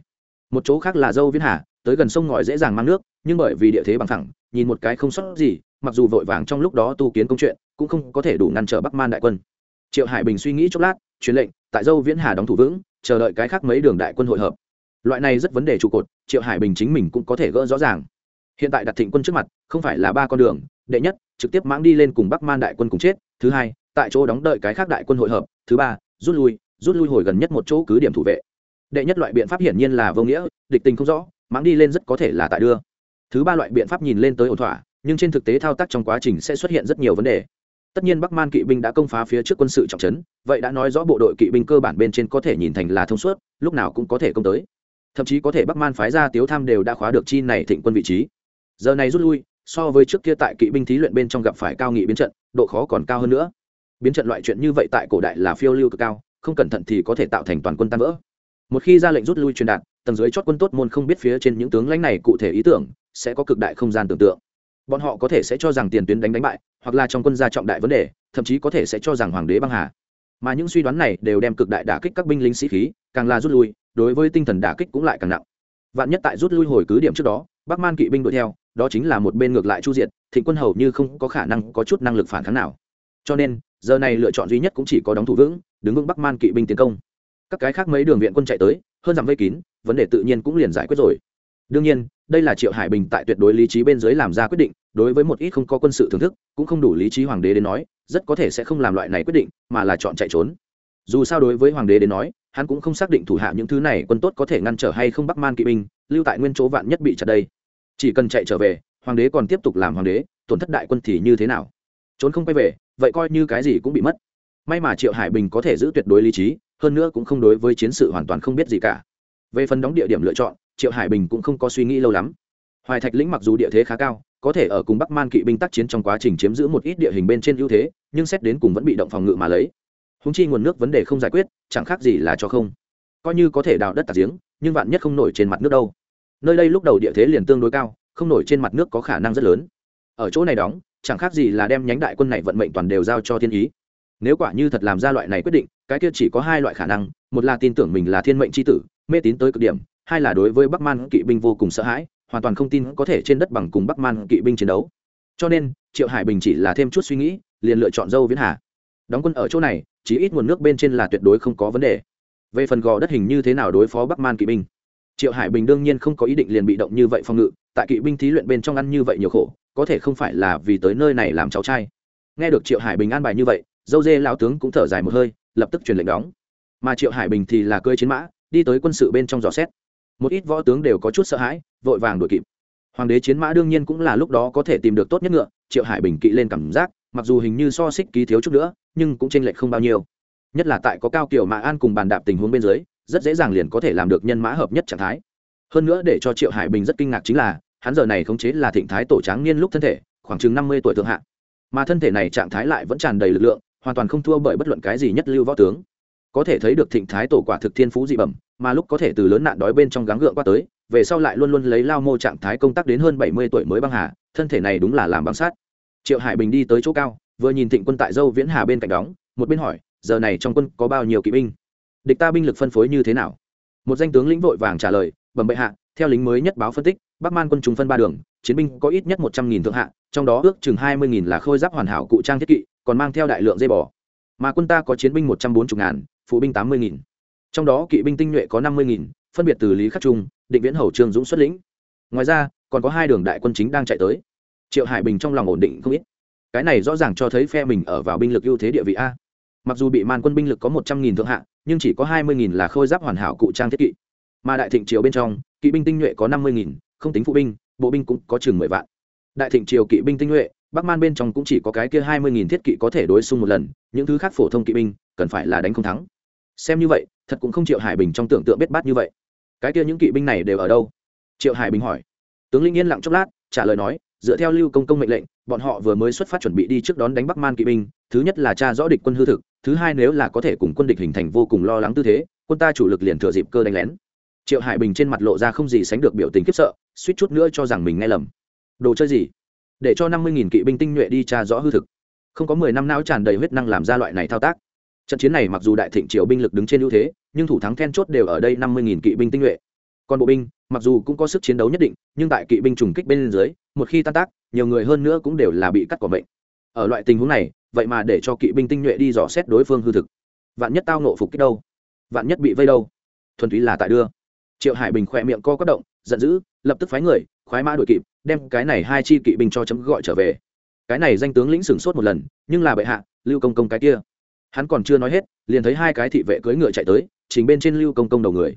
Một chỗ khác là dâu viễn hà, tới gần sông ngòi dễ dàng mang nước, nhưng bởi vì địa thế bằng thẳng nhìn một cái không sót gì, mặc dù vội vàng trong lúc đó tu kiến công chuyện, cũng không có thể đủ ngăn trở bắc man đại quân. Triệu hải bình suy nghĩ chốc lát, truyền lệnh, tại dâu viễn hà đóng thủ vững, chờ đợi cái khác mấy đường đại quân hội hợp. Loại này rất vấn đề trụ cột, triệu hải bình chính mình cũng có thể gỡ rõ ràng. Hiện tại đặt thịnh quân trước mặt, không phải là ba con đường đệ nhất, trực tiếp mãng đi lên cùng bắc man đại quân cùng chết. Thứ hai, tại chỗ đóng đợi cái khác đại quân hội hợp. Thứ ba, rút lui rút lui hồi gần nhất một chỗ cứ điểm thủ vệ. Đệ nhất loại biện pháp hiển nhiên là vô nghĩa, địch tình không rõ, mãng đi lên rất có thể là tại đưa. Thứ ba loại biện pháp nhìn lên tới ổn thỏa, nhưng trên thực tế thao tác trong quá trình sẽ xuất hiện rất nhiều vấn đề. Tất nhiên bắc man kỵ binh đã công phá phía trước quân sự trọng trấn, vậy đã nói rõ bộ đội kỵ binh cơ bản bên trên có thể nhìn thành là thông suốt, lúc nào cũng có thể công tới. Thậm chí có thể bắc man phái ra tiếu tham đều đã khóa được chi này thịnh quân vị trí. Giờ này rút lui so với trước kia tại kỵ binh thí luyện bên trong gặp phải cao nghị biến trận, độ khó còn cao hơn nữa. Biến trận loại chuyện như vậy tại cổ đại là phiêu lưu cực cao, không cẩn thận thì có thể tạo thành toàn quân tan vỡ. Một khi ra lệnh rút lui truyền đạt, tầng dưới chót quân tốt môn không biết phía trên những tướng lãnh này cụ thể ý tưởng, sẽ có cực đại không gian tưởng tượng. Bọn họ có thể sẽ cho rằng tiền tuyến đánh đánh bại, hoặc là trong quân gia trọng đại vấn đề, thậm chí có thể sẽ cho rằng hoàng đế băng hà. Mà những suy đoán này đều đem cực đại đả kích các binh lính sĩ khí, càng là rút lui, đối với tinh thần đả kích cũng lại càng nặng. Vạn nhất tại rút lui hồi cứ điểm trước đó, bắc man kỵ binh đuổi theo đó chính là một bên ngược lại chu diệt, thịnh quân hầu như không có khả năng có chút năng lực phản kháng nào. Cho nên, giờ này lựa chọn duy nhất cũng chỉ có đóng thủ vững, đứng vững bắc man kỵ binh tiến công. Các cái khác mấy đường viện quân chạy tới, hơn dặm vây kín, vấn đề tự nhiên cũng liền giải quyết rồi. Đương nhiên, đây là triệu hải bình tại tuyệt đối lý trí bên dưới làm ra quyết định, đối với một ít không có quân sự thưởng thức, cũng không đủ lý trí hoàng đế đến nói, rất có thể sẽ không làm loại này quyết định, mà là chọn chạy trốn. Dù sao đối với hoàng đế đến nói, hắn cũng không xác định thủ hạ những thứ này quân tốt có thể ngăn trở hay không bắc man kỵ binh, lưu tại nguyên chỗ vạn nhất bị chặt đây chỉ cần chạy trở về, hoàng đế còn tiếp tục làm hoàng đế, tổn thất đại quân thì như thế nào? Trốn không quay về, vậy coi như cái gì cũng bị mất. May mà triệu hải bình có thể giữ tuyệt đối lý trí, hơn nữa cũng không đối với chiến sự hoàn toàn không biết gì cả. Về phần đóng địa điểm lựa chọn, triệu hải bình cũng không có suy nghĩ lâu lắm. Hoài thạch lĩnh mặc dù địa thế khá cao, có thể ở cùng bắc man kỵ binh tác chiến trong quá trình chiếm giữ một ít địa hình bên trên ưu thế, nhưng xét đến cùng vẫn bị động phòng ngự mà lấy. Húng chi nguồn nước vấn đề không giải quyết, chẳng khác gì là cho không. Coi như có thể đào đất tạc giếng, nhưng vạn nhất không nổi trên mặt nước đâu nơi đây lúc đầu địa thế liền tương đối cao, không nổi trên mặt nước có khả năng rất lớn. Ở chỗ này đóng, chẳng khác gì là đem nhánh đại quân này vận mệnh toàn đều giao cho thiên ý. Nếu quả như thật làm ra loại này quyết định, cái kia chỉ có hai loại khả năng, một là tin tưởng mình là thiên mệnh c h i tử, mê tín tới cực điểm, hai là đối với bắc man kỵ binh vô cùng sợ hãi, hoàn toàn không tin có thể trên đất bằng cùng bắc man kỵ binh chiến đấu. Cho nên, triệu hải bình chỉ là thêm chút suy nghĩ, liền lựa chọn dâu viễn hà. Đóng quân ở chỗ này, chỉ ít nguồn nước bên trên là tuyệt đối không có vấn đề. Về phần gò đất hình như thế nào đối phó bắc man kỵ binh? Triệu hải bình đương nhiên không có ý định liền bị động như vậy phòng ngự, tại kỵ binh thí luyện bên trong ăn như vậy nhiều khổ, có thể không phải là vì tới nơi này làm cháu trai. Nghe được triệu hải bình an bài như vậy, dâu dê lão tướng cũng thở dài một hơi, lập tức truyền lệnh đóng. Mà triệu hải bình thì là cơi chiến mã, đi tới quân sự bên trong dò xét. Một ít võ tướng đều có chút sợ hãi, vội vàng đuổi kịp. Hoàng đế chiến mã đương nhiên cũng là lúc đó có thể tìm được tốt nhất ngựa, triệu hải bình kỵ lên cảm giác, mặc dù hình như so xích ký thiếu chút nữa, nhưng cũng tranh lệch không bao nhiêu. Nhất là tại có cao kiểu mã an cùng bàn đạp tình huống bên dưới rất dễ dàng liền có thể làm được nhân mã hợp nhất trạng thái. Hơn nữa để cho triệu hải bình rất kinh ngạc chính là, hắn giờ này khống chế là thịnh thái tổ tráng niên lúc thân thể, khoảng chừng năm mươi tuổi thượng hạ. Mà thân thể này trạng thái lại vẫn tràn đầy lực lượng, hoàn toàn không thua bởi bất luận cái gì nhất lưu võ tướng. Có thể thấy được thịnh thái tổ quả thực thiên phú dị bẩm, mà lúc có thể từ lớn nạn đói bên trong gắng gượng qua tới, về sau lại luôn luôn lấy lao mô trạng thái công tác đến hơn bảy mươi tuổi mới băng hà, thân thể này đúng là làm băng sát triệu hải bình đi tới chỗ cao, vừa nhìn thịnh quân tại dâu viễn hà bên cạnh đóng, một bên hỏi, giờ này trong quân có bao nhiêu kỵ binh? Địch ta binh lực phân phối như thế nào? Một danh tướng lĩnh vội vàng trả lời, bẩm bệ hạ, theo lính mới nhất báo phân tích, bắc man quân chúng phân ba đường, chiến binh có ít nhất một trăm nghìn thượng hạ, trong đó ước chừng hai mươi nghìn là khôi giáp hoàn hảo cụ trang thiết kỵ, còn mang theo đại lượng dây bò. Mà quân ta có chiến binh một trăm bốn mươi ngàn, phụ binh tám mươi nghìn. Trong đó kỵ binh tinh nhuệ có năm mươi nghìn, phân biệt từ lý khắc trung, định viễn hầu, trương dũng xuất lĩnh. Ngoài ra, còn có hai đường đại quân chính đang chạy tới. Triệu hải bình trong lòng ổn định không ít. Cái này rõ ràng cho thấy phe mình ở vào binh lực ưu thế địa vị a mặc dù bị man quân binh lực có một trăm nghìn thượng hạ, nhưng chỉ có hai mươi nghìn là khôi giáp hoàn hảo cụ trang thiết kỵ. Mà đại thịnh triều bên trong, kỵ binh tinh nhuệ có năm mươi nghìn, không tính phụ binh, bộ binh cũng có chừng mười vạn. Đại thịnh triều kỵ binh tinh nhuệ, bắc man bên trong cũng chỉ có cái kia hai mươi nghìn thiết kỵ có thể đối xung một lần, những thứ khác phổ thông kỵ binh, cần phải là đánh không thắng. Xem như vậy, thật cũng không triệu hải bình trong tưởng tượng biết bát như vậy. Cái kia những kỵ binh này đều ở đâu? Triệu hải bình hỏi. Tướng linh yên lặng chốc lát, trả lời nói, dựa theo lưu công công mệnh lệnh, bọn họ vừa mới xuất phát chuẩn bị đi trước đón đánh bắc man kỵ binh, thứ nhất là tra rõ địch quân hư thực thứ hai nếu là có thể cùng quân địch hình thành vô cùng lo lắng tư thế, quân ta chủ lực liền thừa dịp cơ đánh lén. Triệu hải bình trên mặt lộ ra không gì sánh được biểu tình khiếp sợ, suýt chút nữa cho rằng mình nghe lầm. Đồ chơi gì? Để cho năm mươi nghìn kỵ binh tinh nhuệ đi tra rõ hư thực. Không có mười năm não tràn đầy huyết năng làm ra loại này thao tác. Trận chiến này mặc dù đại thịnh triều binh lực đứng trên ưu thế, nhưng thủ thắng then chốt đều ở đây năm mươi nghìn kỵ binh tinh nhuệ. Còn bộ binh, mặc dù cũng có sức chiến đấu nhất định, nhưng tại kỵ binh trùng kích bên dưới, một khi tan tác, nhiều người hơn nữa cũng đều là bị cắt cỏ mệnh ở loại tình huống này vậy mà để cho kỵ binh tinh nhuệ đi dò xét đối phương hư thực. Vạn nhất tao nộ phục kích đâu? Vạn nhất bị vây đâu? Thuần túy là tại đưa. Triệu hải bình khỏe miệng co quất động, giận dữ, lập tức phái người, khoái mã đuổi kịp, đem cái này hai chi kỵ binh cho chấm gọi trở về. Cái này danh tướng lĩnh sửng sốt một lần, nhưng là bệ hạ, lưu công công cái kia. Hắn còn chưa nói hết, liền thấy hai cái thị vệ cưỡi ngựa chạy tới chính bên trên lưu công công đầu người.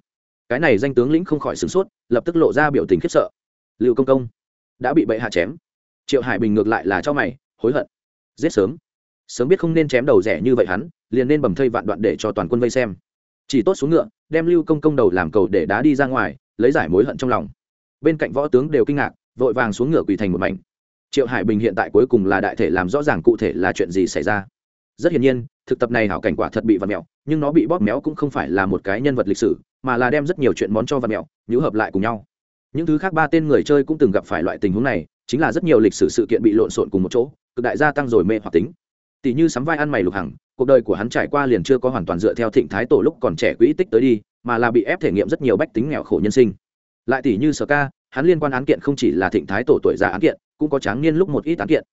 Cái này danh tướng lĩnh không khỏi sửng sốt, lập tức lộ ra biểu tình khiếp sợ. Lưu công công, đã bị bệ hạ chém. Triệu hải bình ngược lại là cho mày, hối hận. Giết sớm sớm biết không nên chém đầu rẻ như vậy hắn, liền nên bầm thây vạn đoạn để cho toàn quân vây xem. Chỉ tốt xuống ngựa, đem lưu công công đầu làm cầu để đá đi ra ngoài, lấy giải mối hận trong lòng. Bên cạnh võ tướng đều kinh ngạc, vội vàng xuống ngựa quỳ thành một mảnh. Triệu hải bình hiện tại cuối cùng là đại thể làm rõ ràng cụ thể là chuyện gì xảy ra. Rất hiển nhiên, thực tập này hảo cảnh quả thật bị vật mẹo nhưng nó bị bóp méo cũng không phải là một cái nhân vật lịch sử, mà là đem rất nhiều chuyện món cho vật mẹo nhũ hợp lại cùng nhau. Những thứ khác ba tên người chơi cũng từng gặp phải loại tình huống này, chính là rất nhiều lịch sử sự kiện bị lộn xộn cùng một chỗ, cực đại gia tăng rồi mê hoặc tính tỷ như sắm vai ăn mày lục hằng, cuộc đời của hắn trải qua liền chưa có hoàn toàn dựa theo thịnh thái tổ lúc còn trẻ quỹ tích tới đi, mà là bị ép thể nghiệm rất nhiều bách tính nghèo khổ nhân sinh. Lại tỷ như sở ca, hắn liên quan án kiện không chỉ là thịnh thái tổ tuổi già án kiện, cũng có tráng niên lúc một ít án kiện.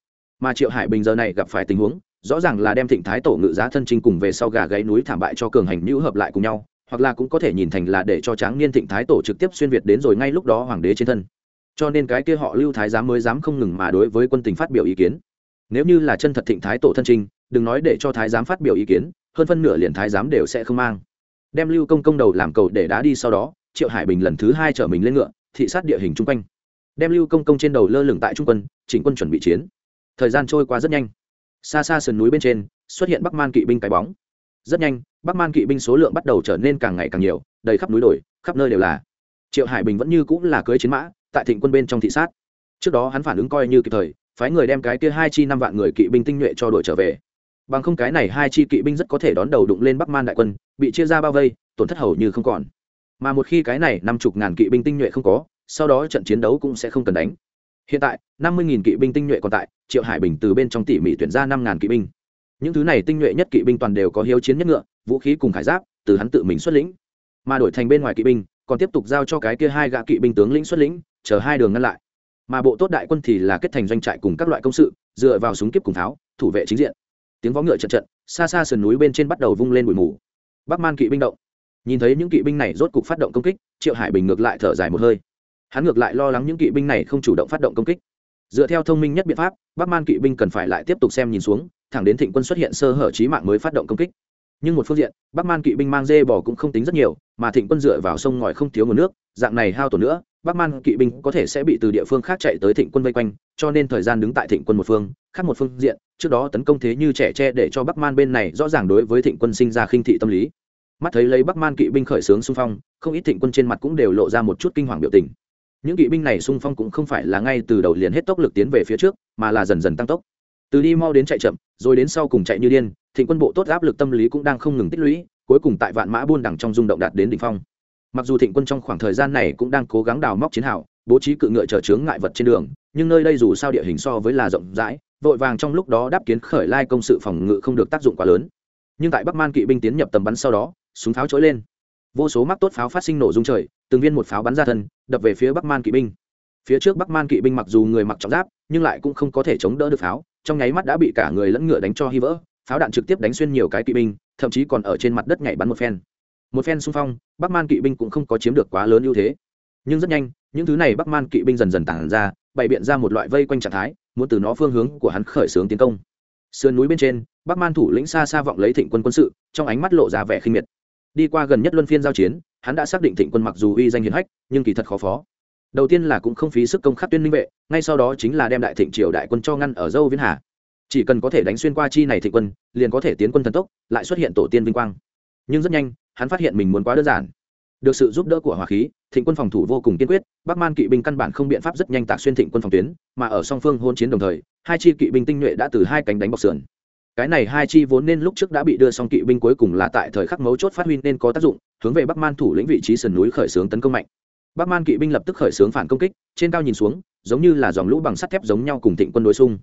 Mà triệu hải bình giờ này gặp phải tình huống, rõ ràng là đem thịnh thái tổ ngự giá thân trinh cùng về sau gà gáy núi thảm bại cho cường hành nhữ hợp lại cùng nhau, hoặc là cũng có thể nhìn thành là để cho tráng niên thịnh thái tổ trực tiếp xuyên việt đến rồi ngay lúc đó hoàng đế trên thân. Cho nên cái kia họ lưu thái giám mới dám không ngừng mà đối với quân tình phát biểu ý kiến nếu như là chân thật thịnh thái tổ thân trinh đừng nói để cho thái giám phát biểu ý kiến, hơn phân nửa liền thái giám đều sẽ không mang. Đem lưu công công đầu làm cầu để đá đi sau đó, triệu hải bình lần thứ hai chở mình lên ngựa, thị sát địa hình chung quanh. Đem lưu công công trên đầu lơ lửng tại trung quân, chỉnh quân chuẩn bị chiến. Thời gian trôi qua rất nhanh. Xa xa sườn núi bên trên, xuất hiện bắc man kỵ binh cái bóng. Rất nhanh, bắc man kỵ binh số lượng bắt đầu trở nên càng ngày càng nhiều, đầy khắp núi đồi, khắp nơi đều là. Triệu hải bình vẫn như cũng là cưới chiến mã, tại thịnh quân bên trong thị sát. Trước đó hắn phản ứng coi như kịp thời phái người đem cái kia hai chi năm vạn người kỵ binh tinh nhuệ cho đội trở về. Bằng không cái này hai chi kỵ binh rất có thể đón đầu đụng lên bắc man đại quân, bị chia ra bao vây, tổn thất hầu như không còn. Mà một khi cái này năm chục ngàn kỵ binh tinh nhuệ không có, sau đó trận chiến đấu cũng sẽ không cần đánh. Hiện tại, năm mươi nghìn kỵ binh tinh nhuệ còn tại, triệu hải bình từ bên trong tỉ mỉ tuyển ra năm ngàn kỵ binh. Những thứ này tinh nhuệ nhất kỵ binh toàn đều có hiếu chiến nhất ngựa, vũ khí cùng khải giáp, từ hắn tự mình xuất lĩnh. Mà đổi thành bên ngoài kỵ binh, còn tiếp tục giao cho cái kia hai gã kỵ binh tướng lĩnh xuất lĩnh, chờ hai đường ngăn lại mà bộ tốt đại quân thì là kết thành doanh trại cùng các loại công sự, dựa vào súng kiếp cùng tháo, thủ vệ chính diện. Tiếng vó ngựa trận trận, xa xa sườn núi bên trên bắt đầu vung lên bụi mù. Bắc man kỵ binh động. Nhìn thấy những kỵ binh này rốt cục phát động công kích, triệu hải bình ngược lại thở dài một hơi. Hắn ngược lại lo lắng những kỵ binh này không chủ động phát động công kích. Dựa theo thông minh nhất biện pháp, bắc man kỵ binh cần phải lại tiếp tục xem nhìn xuống, thẳng đến thịnh quân xuất hiện sơ hở trí mạng mới phát động công kích. Nhưng một phương diện, bắc man kỵ binh mang dê bò cũng không tính rất nhiều, mà thịnh quân dựa vào sông ngòi không thiếu nguồn nước, dạng này hao tổn nữa bắc man kỵ binh có thể sẽ bị từ địa phương khác chạy tới thịnh quân vây quanh, cho nên thời gian đứng tại thịnh quân một phương, khác một phương diện, trước đó tấn công thế như trẻ tre để cho bắc man bên này rõ ràng đối với thịnh quân sinh ra khinh thị tâm lý. Mắt thấy lấy bắc man kỵ binh khởi xướng xung phong, không ít thịnh quân trên mặt cũng đều lộ ra một chút kinh hoàng biểu tình. Những kỵ binh này xung phong cũng không phải là ngay từ đầu liền hết tốc lực tiến về phía trước, mà là dần dần tăng tốc. Từ đi mau đến chạy chậm, rồi đến sau cùng chạy như điên, thịnh quân bộ tốt áp lực tâm lý cũng đang không ngừng tích lũy, cuối cùng tại vạn mã buôn đằng trong rung động đạt đến đỉnh phong mặc dù thịnh quân trong khoảng thời gian này cũng đang cố gắng đào móc chiến hào, bố trí cự ngựa chờ chướng ngại vật trên đường, nhưng nơi đây dù sao địa hình so với là rộng rãi, vội vàng trong lúc đó đáp kiến khởi lai công sự phòng ngự không được tác dụng quá lớn. Nhưng tại bắc man kỵ binh tiến nhập tầm bắn sau đó, súng pháo trỗi lên. Vô số mắc tốt pháo phát sinh nổ rung trời, từng viên một pháo bắn ra thân, đập về phía bắc man kỵ binh. Phía trước bắc man kỵ binh mặc dù người mặc trọng giáp, nhưng lại cũng không có thể chống đỡ được pháo, trong nháy mắt đã bị cả người lẫn ngựa đánh cho hy vỡ, pháo đạn trực tiếp đánh xuyên nhiều cái kỵ binh, thậm chí còn ở trên mặt đất nhảy bắn một phen một phen xung phong, bắc man kỵ binh cũng không có chiếm được quá lớn ưu thế. Nhưng rất nhanh, những thứ này bắc man kỵ binh dần dần tản ra, bày biện ra một loại vây quanh trạng thái, muốn từ nó phương hướng của hắn khởi xướng tiến công. Sườn núi bên trên, bắc man thủ lĩnh xa xa vọng lấy thịnh quân quân sự, trong ánh mắt lộ ra vẻ khinh miệt. Đi qua gần nhất luân phiên giao chiến, hắn đã xác định thịnh quân mặc dù uy danh hiền hách, nhưng kỳ thật khó phó. Đầu tiên là cũng không phí sức công khắc tuyên minh vệ, ngay sau đó chính là đem đại thịnh triều đại quân cho ngăn ở dâu viễn hà. Chỉ cần có thể đánh xuyên qua chi này thịnh quân, liền có thể tiến quân thần tốc, lại xuất hiện tổ tiên vinh quang. Nhưng rất nhanh hắn phát hiện mình muốn quá đơn giản. Được sự giúp đỡ của hỏa khí, thịnh quân phòng thủ vô cùng kiên quyết, bắc man kỵ binh căn bản không biện pháp rất nhanh tạc xuyên thịnh quân phòng tuyến, mà ở song phương hôn chiến đồng thời, hai chi kỵ binh tinh nhuệ đã từ hai cánh đánh bọc sườn. Cái này hai chi vốn nên lúc trước đã bị đưa xong kỵ binh cuối cùng là tại thời khắc mấu chốt phát huy nên có tác dụng, hướng về bắc man thủ lĩnh vị trí sườn núi khởi xướng tấn công mạnh. Bắc man kỵ binh lập tức khởi xướng phản công kích, trên cao nhìn xuống, giống như là dòng lũ bằng sắt thép giống nhau cùng thịnh quân đối xung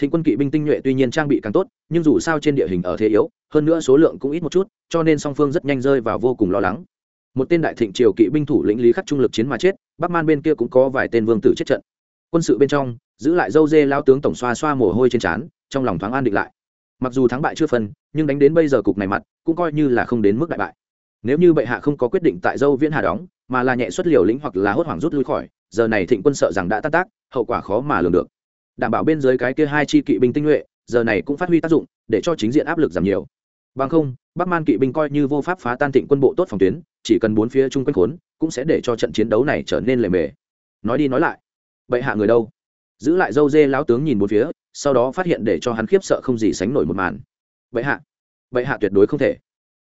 thịnh quân kỵ binh tinh nhuệ tuy nhiên trang bị càng tốt, nhưng dù sao trên địa hình ở thế yếu, hơn nữa số lượng cũng ít một chút, cho nên song phương rất nhanh rơi vào vô cùng lo lắng. Một tên đại thịnh triều kỵ binh thủ lĩnh lý khắc trung lực chiến mà chết, bắc man bên kia cũng có vài tên vương tử chết trận. Quân sự bên trong, giữ lại dâu dê lao tướng tổng xoa xoa mồ hôi trên trán, trong lòng thoáng an định lại. Mặc dù thắng bại chưa phân, nhưng đánh đến bây giờ cục này mặt, cũng coi như là không đến mức đại bại. Nếu như bệ hạ không có quyết định tại dâu viễn hà đóng, mà là nhẹ xuất liều lĩnh hoặc là hốt hoảng rút lui khỏi, giờ này thịnh quân sợ rằng đã tan tác, hậu quả khó mà lường được đảm bảo bên dưới cái kia hai chi kỵ binh tinh nhuệ, giờ này cũng phát huy tác dụng, để cho chính diện áp lực giảm nhiều. Bằng không, bắc man kỵ binh coi như vô pháp phá tan thịnh quân bộ tốt phòng tuyến, chỉ cần bốn phía chung quanh khốn, cũng sẽ để cho trận chiến đấu này trở nên lề mề. Nói đi nói lại, bệ hạ người đâu? Giữ lại dâu dê lão tướng nhìn bốn phía, sau đó phát hiện để cho hắn khiếp sợ không gì sánh nổi một màn. Bệ hạ bệ hạ tuyệt đối không thể.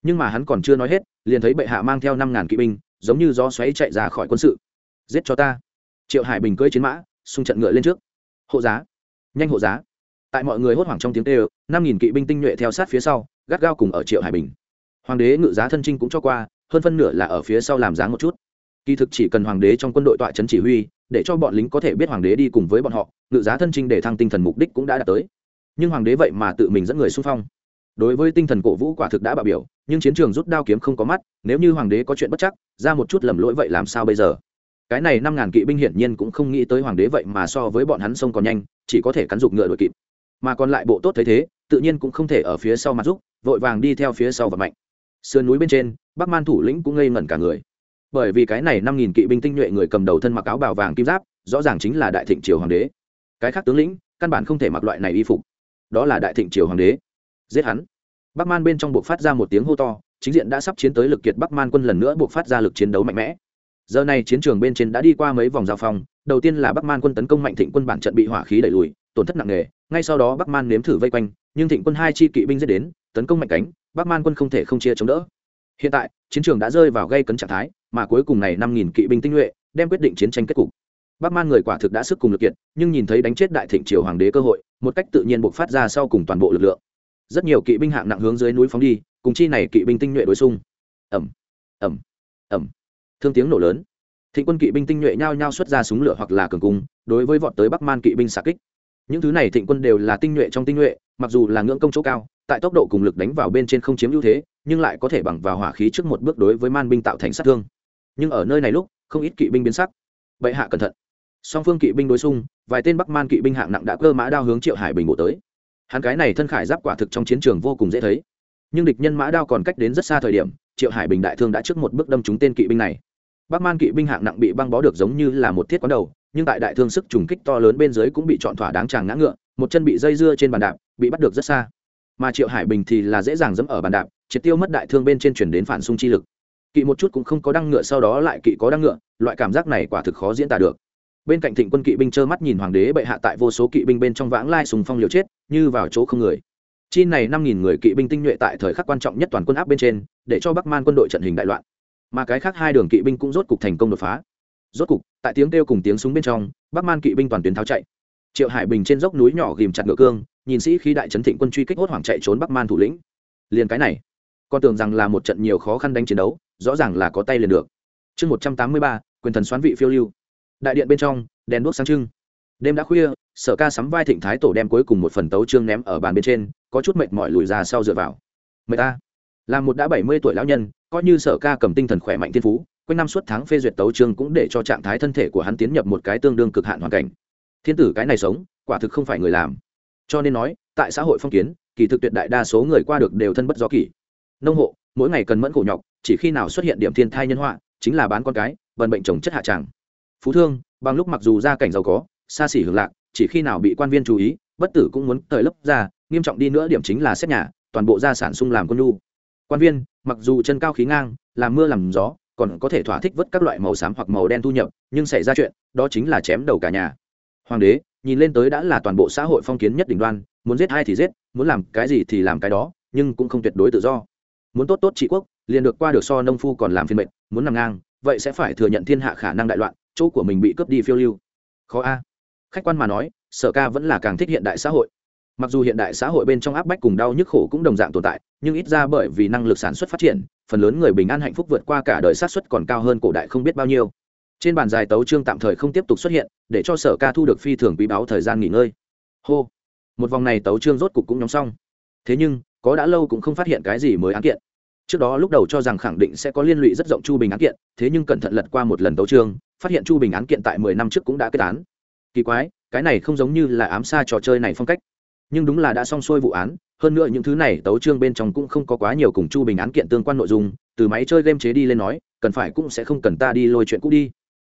Nhưng mà hắn còn chưa nói hết, liền thấy bệ hạ mang theo năm ngàn kỵ binh, giống như gió xoáy chạy ra khỏi quân sự. Giết cho ta. Triệu hải bình cưỡi chiến mã, xung trận ngựa lên trước hộ giá. Nhanh hộ giá. Tại mọi người hốt hoảng trong tiếng kêu, năm nghìn kỵ binh tinh nhuệ theo sát phía sau, gắt gao cùng ở triệu hải bình. Hoàng đế ngự giá thân trinh cũng cho qua, hơn phân nửa là ở phía sau làm dáng một chút. Kỳ thực chỉ cần hoàng đế trong quân đội tọa trấn chỉ huy, để cho bọn lính có thể biết hoàng đế đi cùng với bọn họ, ngự giá thân trinh để thăng tinh thần mục đích cũng đã đạt tới. Nhưng hoàng đế vậy mà tự mình dẫn người xung phong. Đối với tinh thần cổ vũ quả thực đã bạo biểu, nhưng chiến trường rút đao kiếm không có mắt, nếu như hoàng đế có chuyện bất chắc, ra một chút lầm lỗi vậy làm sao bây giờ? Cái này năm ngàn kỵ binh hiển nhiên cũng không nghĩ tới hoàng đế vậy mà so với bọn hắn sông còn nhanh, chỉ có thể cắn giục ngựa đuổi kịp. Mà còn lại bộ tốt thấy thế, tự nhiên cũng không thể ở phía sau mặt giúp, vội vàng đi theo phía sau và mạnh sườn núi bên trên, bắc man thủ lĩnh cũng ngây ngẩn cả người. Bởi vì cái này năm nghìn kỵ binh tinh nhuệ người cầm đầu thân mặc áo bào vàng kim giáp, rõ ràng chính là đại thịnh triều hoàng đế. Cái khác tướng lĩnh, căn bản không thể mặc loại này y phục. Đó là đại thịnh triều hoàng đế. Giết hắn. Bắc man bên trong buộc phát ra một tiếng hô to, chính diện đã sắp chiến tới lực kiệt bắc man quân lần nữa buộc phát ra lực chiến đấu mạnh mẽ giờ này chiến trường bên trên đã đi qua mấy vòng giao phong, đầu tiên là bắc man quân tấn công mạnh thịnh quân bản trận bị hỏa khí đẩy lùi, tổn thất nặng nề, ngay sau đó bắc man nếm thử vây quanh, nhưng thịnh quân hai chi kỵ binh giết đến, tấn công mạnh cánh, bắc man quân không thể không chia chống đỡ. Hiện tại, chiến trường đã rơi vào gây cấn trạng thái, mà cuối cùng này năm nghìn kỵ binh tinh nhuệ đem quyết định chiến tranh kết cục. Bắc man người quả thực đã sức cùng lực kiện nhưng nhìn thấy đánh chết đại thịnh triều hoàng đế cơ hội, một cách tự nhiên buộc phát ra sau cùng toàn bộ lực lượng. Rất nhiều kỵ binh hạng nặng hướng dưới núi phóng đi, cùng chi này kỵ binh tinh nhuệ đối xung. Ẩm ẩm ẩm thương tiếng nổ lớn. Thịnh quân kỵ binh tinh nhuệ nhao nhao xuất ra súng lửa hoặc là cường cung, đối với vọt tới bắc man kỵ binh xạ kích. Những thứ này thịnh quân đều là tinh nhuệ trong tinh nhuệ, mặc dù là ngưỡng công chỗ cao, tại tốc độ cùng lực đánh vào bên trên không chiếm ưu thế, nhưng lại có thể bằng vào hỏa khí trước một bước đối với man binh tạo thành sát thương. Nhưng ở nơi này lúc, không ít kỵ binh biến sắc. Bệ hạ cẩn thận. Song phương kỵ binh đối xung, vài tên bắc man kỵ binh hạng nặng đã cơ mã đao hướng triệu hải bình bộ tới. Hắn cái này thân khải giáp quả thực trong chiến trường vô cùng dễ thấy. Nhưng địch nhân mã đao còn cách đến rất xa thời điểm, triệu hải bình đại thương đã trước một bước đâm trúng tên kỵ binh này bắc man kỵ binh hạng nặng bị băng bó được giống như là một thiết quán đầu, nhưng tại đại thương sức trùng kích to lớn bên dưới cũng bị chọn thỏa đáng tràng ngã ngựa, một chân bị dây dưa trên bàn đạp, bị bắt được rất xa. Mà triệu hải bình thì là dễ dàng dẫm ở bàn đạp, triệt tiêu mất đại thương bên trên chuyển đến phản xung chi lực. Kỵ một chút cũng không có đăng ngựa, sau đó lại kỵ có đăng ngựa, loại cảm giác này quả thực khó diễn tả được. Bên cạnh thịnh quân kỵ binh trơ mắt nhìn hoàng đế bệ hạ tại vô số kỵ binh bên trong vãng lai sùng phong liều chết, như vào chỗ không người. Chi này năm nghìn người kỵ binh tinh nhuệ tại thời khắc quan trọng nhất toàn quân áp bên trên, để cho bắc man quân đội trận hình đại loạn mà cái khác hai đường kỵ binh cũng rốt cục thành công đột phá. Rốt cục, tại tiếng kêu cùng tiếng súng bên trong, bắc man kỵ binh toàn tuyến tháo chạy. Triệu hải bình trên dốc núi nhỏ ghìm chặt ngựa cương, nhìn sĩ khi đại trấn thịnh quân truy kích hốt hoảng chạy trốn bắc man thủ lĩnh. Liền cái này, con tưởng rằng là một trận nhiều khó khăn đánh chiến đấu, rõ ràng là có tay liền được. Chương một trăm tám mươi ba, quyền thần xoán vị phiêu lưu. Đại điện bên trong, đèn đuốc sáng trưng. Đêm đã khuya, sở ca sắm vai thịnh thái tổ đem cuối cùng một phần tấu trương ném ở bàn bên trên, có chút mệt mỏi lùi ra sau dựa vào. Mệt ta. Là một đã bảy mươi tuổi lão nhân coi như sở ca cầm tinh thần khỏe mạnh thiên phú, quanh năm suốt tháng phê duyệt tấu trương cũng để cho trạng thái thân thể của hắn tiến nhập một cái tương đương cực hạn hoàn cảnh. Thiên tử cái này sống, quả thực không phải người làm. Cho nên nói, tại xã hội phong kiến, kỳ thực tuyệt đại đa số người qua được đều thân bất do kỷ. Nông hộ, mỗi ngày cần mẫn khổ nhọc, chỉ khi nào xuất hiện điểm thiên thai nhân họa, chính là bán con cái bần bệnh trồng chất hạ tràng. Phú thương, bằng lúc mặc dù gia cảnh giàu có, xa xỉ hưởng lạc, chỉ khi nào bị quan viên chú ý, bất tử cũng muốn thời lấp ra, nghiêm trọng đi nữa điểm chính là xét nhà, toàn bộ gia sản sung làm con nhu. Quan viên mặc dù chân cao khí ngang làm mưa làm gió, còn có thể thỏa thích vứt các loại màu xám hoặc màu đen thu nhập, nhưng xảy ra chuyện, đó chính là chém đầu cả nhà. Hoàng đế, nhìn lên tới đã là toàn bộ xã hội phong kiến nhất đỉnh đoan, muốn giết ai thì giết, muốn làm cái gì thì làm cái đó, nhưng cũng không tuyệt đối tự do. Muốn tốt tốt trị quốc, liền được qua được so nông phu còn làm phiên mệnh muốn nằm ngang, vậy sẽ phải thừa nhận thiên hạ khả năng đại loạn, chỗ của mình bị cướp đi phiêu lưu. Khó a. Khách quan mà nói, sở ca vẫn là càng thích hiện đại xã hội mặc dù hiện đại xã hội bên trong áp bách cùng đau nhức khổ cũng đồng dạng tồn tại, nhưng ít ra bởi vì năng lực sản xuất phát triển, phần lớn người bình an hạnh phúc vượt qua cả đời sát xuất còn cao hơn cổ đại không biết bao nhiêu. Trên bàn dài tấu trương tạm thời không tiếp tục xuất hiện, để cho sở ca thu được phi thường quý báo thời gian nghỉ ngơi. Hô. Một vòng này tấu trương rốt cục cũng nhóm xong. Thế nhưng, có đã lâu cũng không phát hiện cái gì mới án kiện. Trước đó lúc đầu cho rằng khẳng định sẽ có liên lụy rất rộng chu bình án kiện, thế nhưng cẩn thận lật qua một lần tấu trương phát hiện chu bình án kiện tại mười năm trước cũng đã kết án. Kỳ quái, cái này không giống như là ám xa trò chơi này phong cách nhưng đúng là đã xong xuôi vụ án, hơn nữa những thứ này tấu trương bên trong cũng không có quá nhiều cùng chu bình án kiện tương quan nội dung, từ máy chơi game chế đi lên nói, cần phải cũng sẽ không cần ta đi lôi chuyện cũ đi.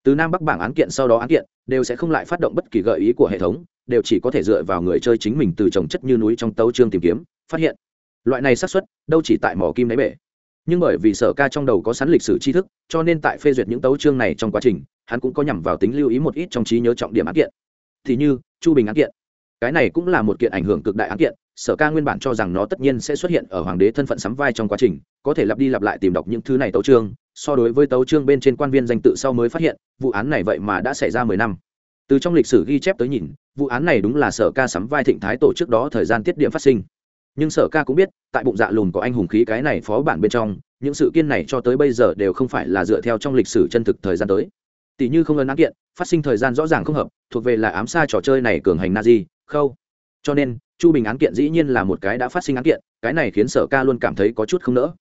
Từ nam bắc bảng án kiện sau đó án kiện, đều sẽ không lại phát động bất kỳ gợi ý của hệ thống, đều chỉ có thể dựa vào người chơi chính mình từ trồng chất như núi trong tấu trương tìm kiếm, phát hiện. Loại này xác suất, đâu chỉ tại mỏ kim đáy bể. Nhưng bởi vì sở ca trong đầu có sẵn lịch sử tri thức, cho nên tại phê duyệt những tấu chương này trong quá trình, hắn cũng có nhằm vào tính lưu ý một ít trong trí nhớ trọng điểm án kiện. Thì như, chu bình án kiện cái này cũng là một kiện ảnh hưởng cực đại án kiện, sở ca nguyên bản cho rằng nó tất nhiên sẽ xuất hiện ở hoàng đế thân phận sắm vai trong quá trình, có thể lặp đi lặp lại tìm đọc những thứ này tấu chương, so đối với tấu chương bên trên quan viên danh tự sau mới phát hiện, vụ án này vậy mà đã xảy ra mười năm. Từ trong lịch sử ghi chép tới nhìn, vụ án này đúng là sở ca sắm vai thịnh thái tổ trước đó thời gian tiết điểm phát sinh. Nhưng sở ca cũng biết, tại bụng dạ lùn có anh hùng khí cái này phó bản bên trong, những sự kiên này cho tới bây giờ đều không phải là dựa theo trong lịch sử chân thực thời gian tới tỷ như không ấn án kiện, phát sinh thời gian rõ ràng không hợp, thuộc về là ám xa trò chơi này cường hành na di khâu. Cho nên, chu bình án kiện dĩ nhiên là một cái đã phát sinh án kiện, cái này khiến sở ca luôn cảm thấy có chút không nỡ.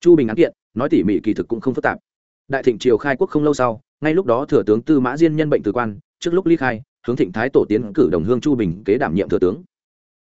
Chu bình án kiện, nói tỉ mỉ kỳ thực cũng không phức tạp. Đại thịnh triều khai quốc không lâu sau, ngay lúc đó thừa tướng tư mã diên nhân bệnh từ quan, trước lúc ly khai, hướng thịnh thái tổ tiến cử đồng hương chu bình kế đảm nhiệm thừa tướng.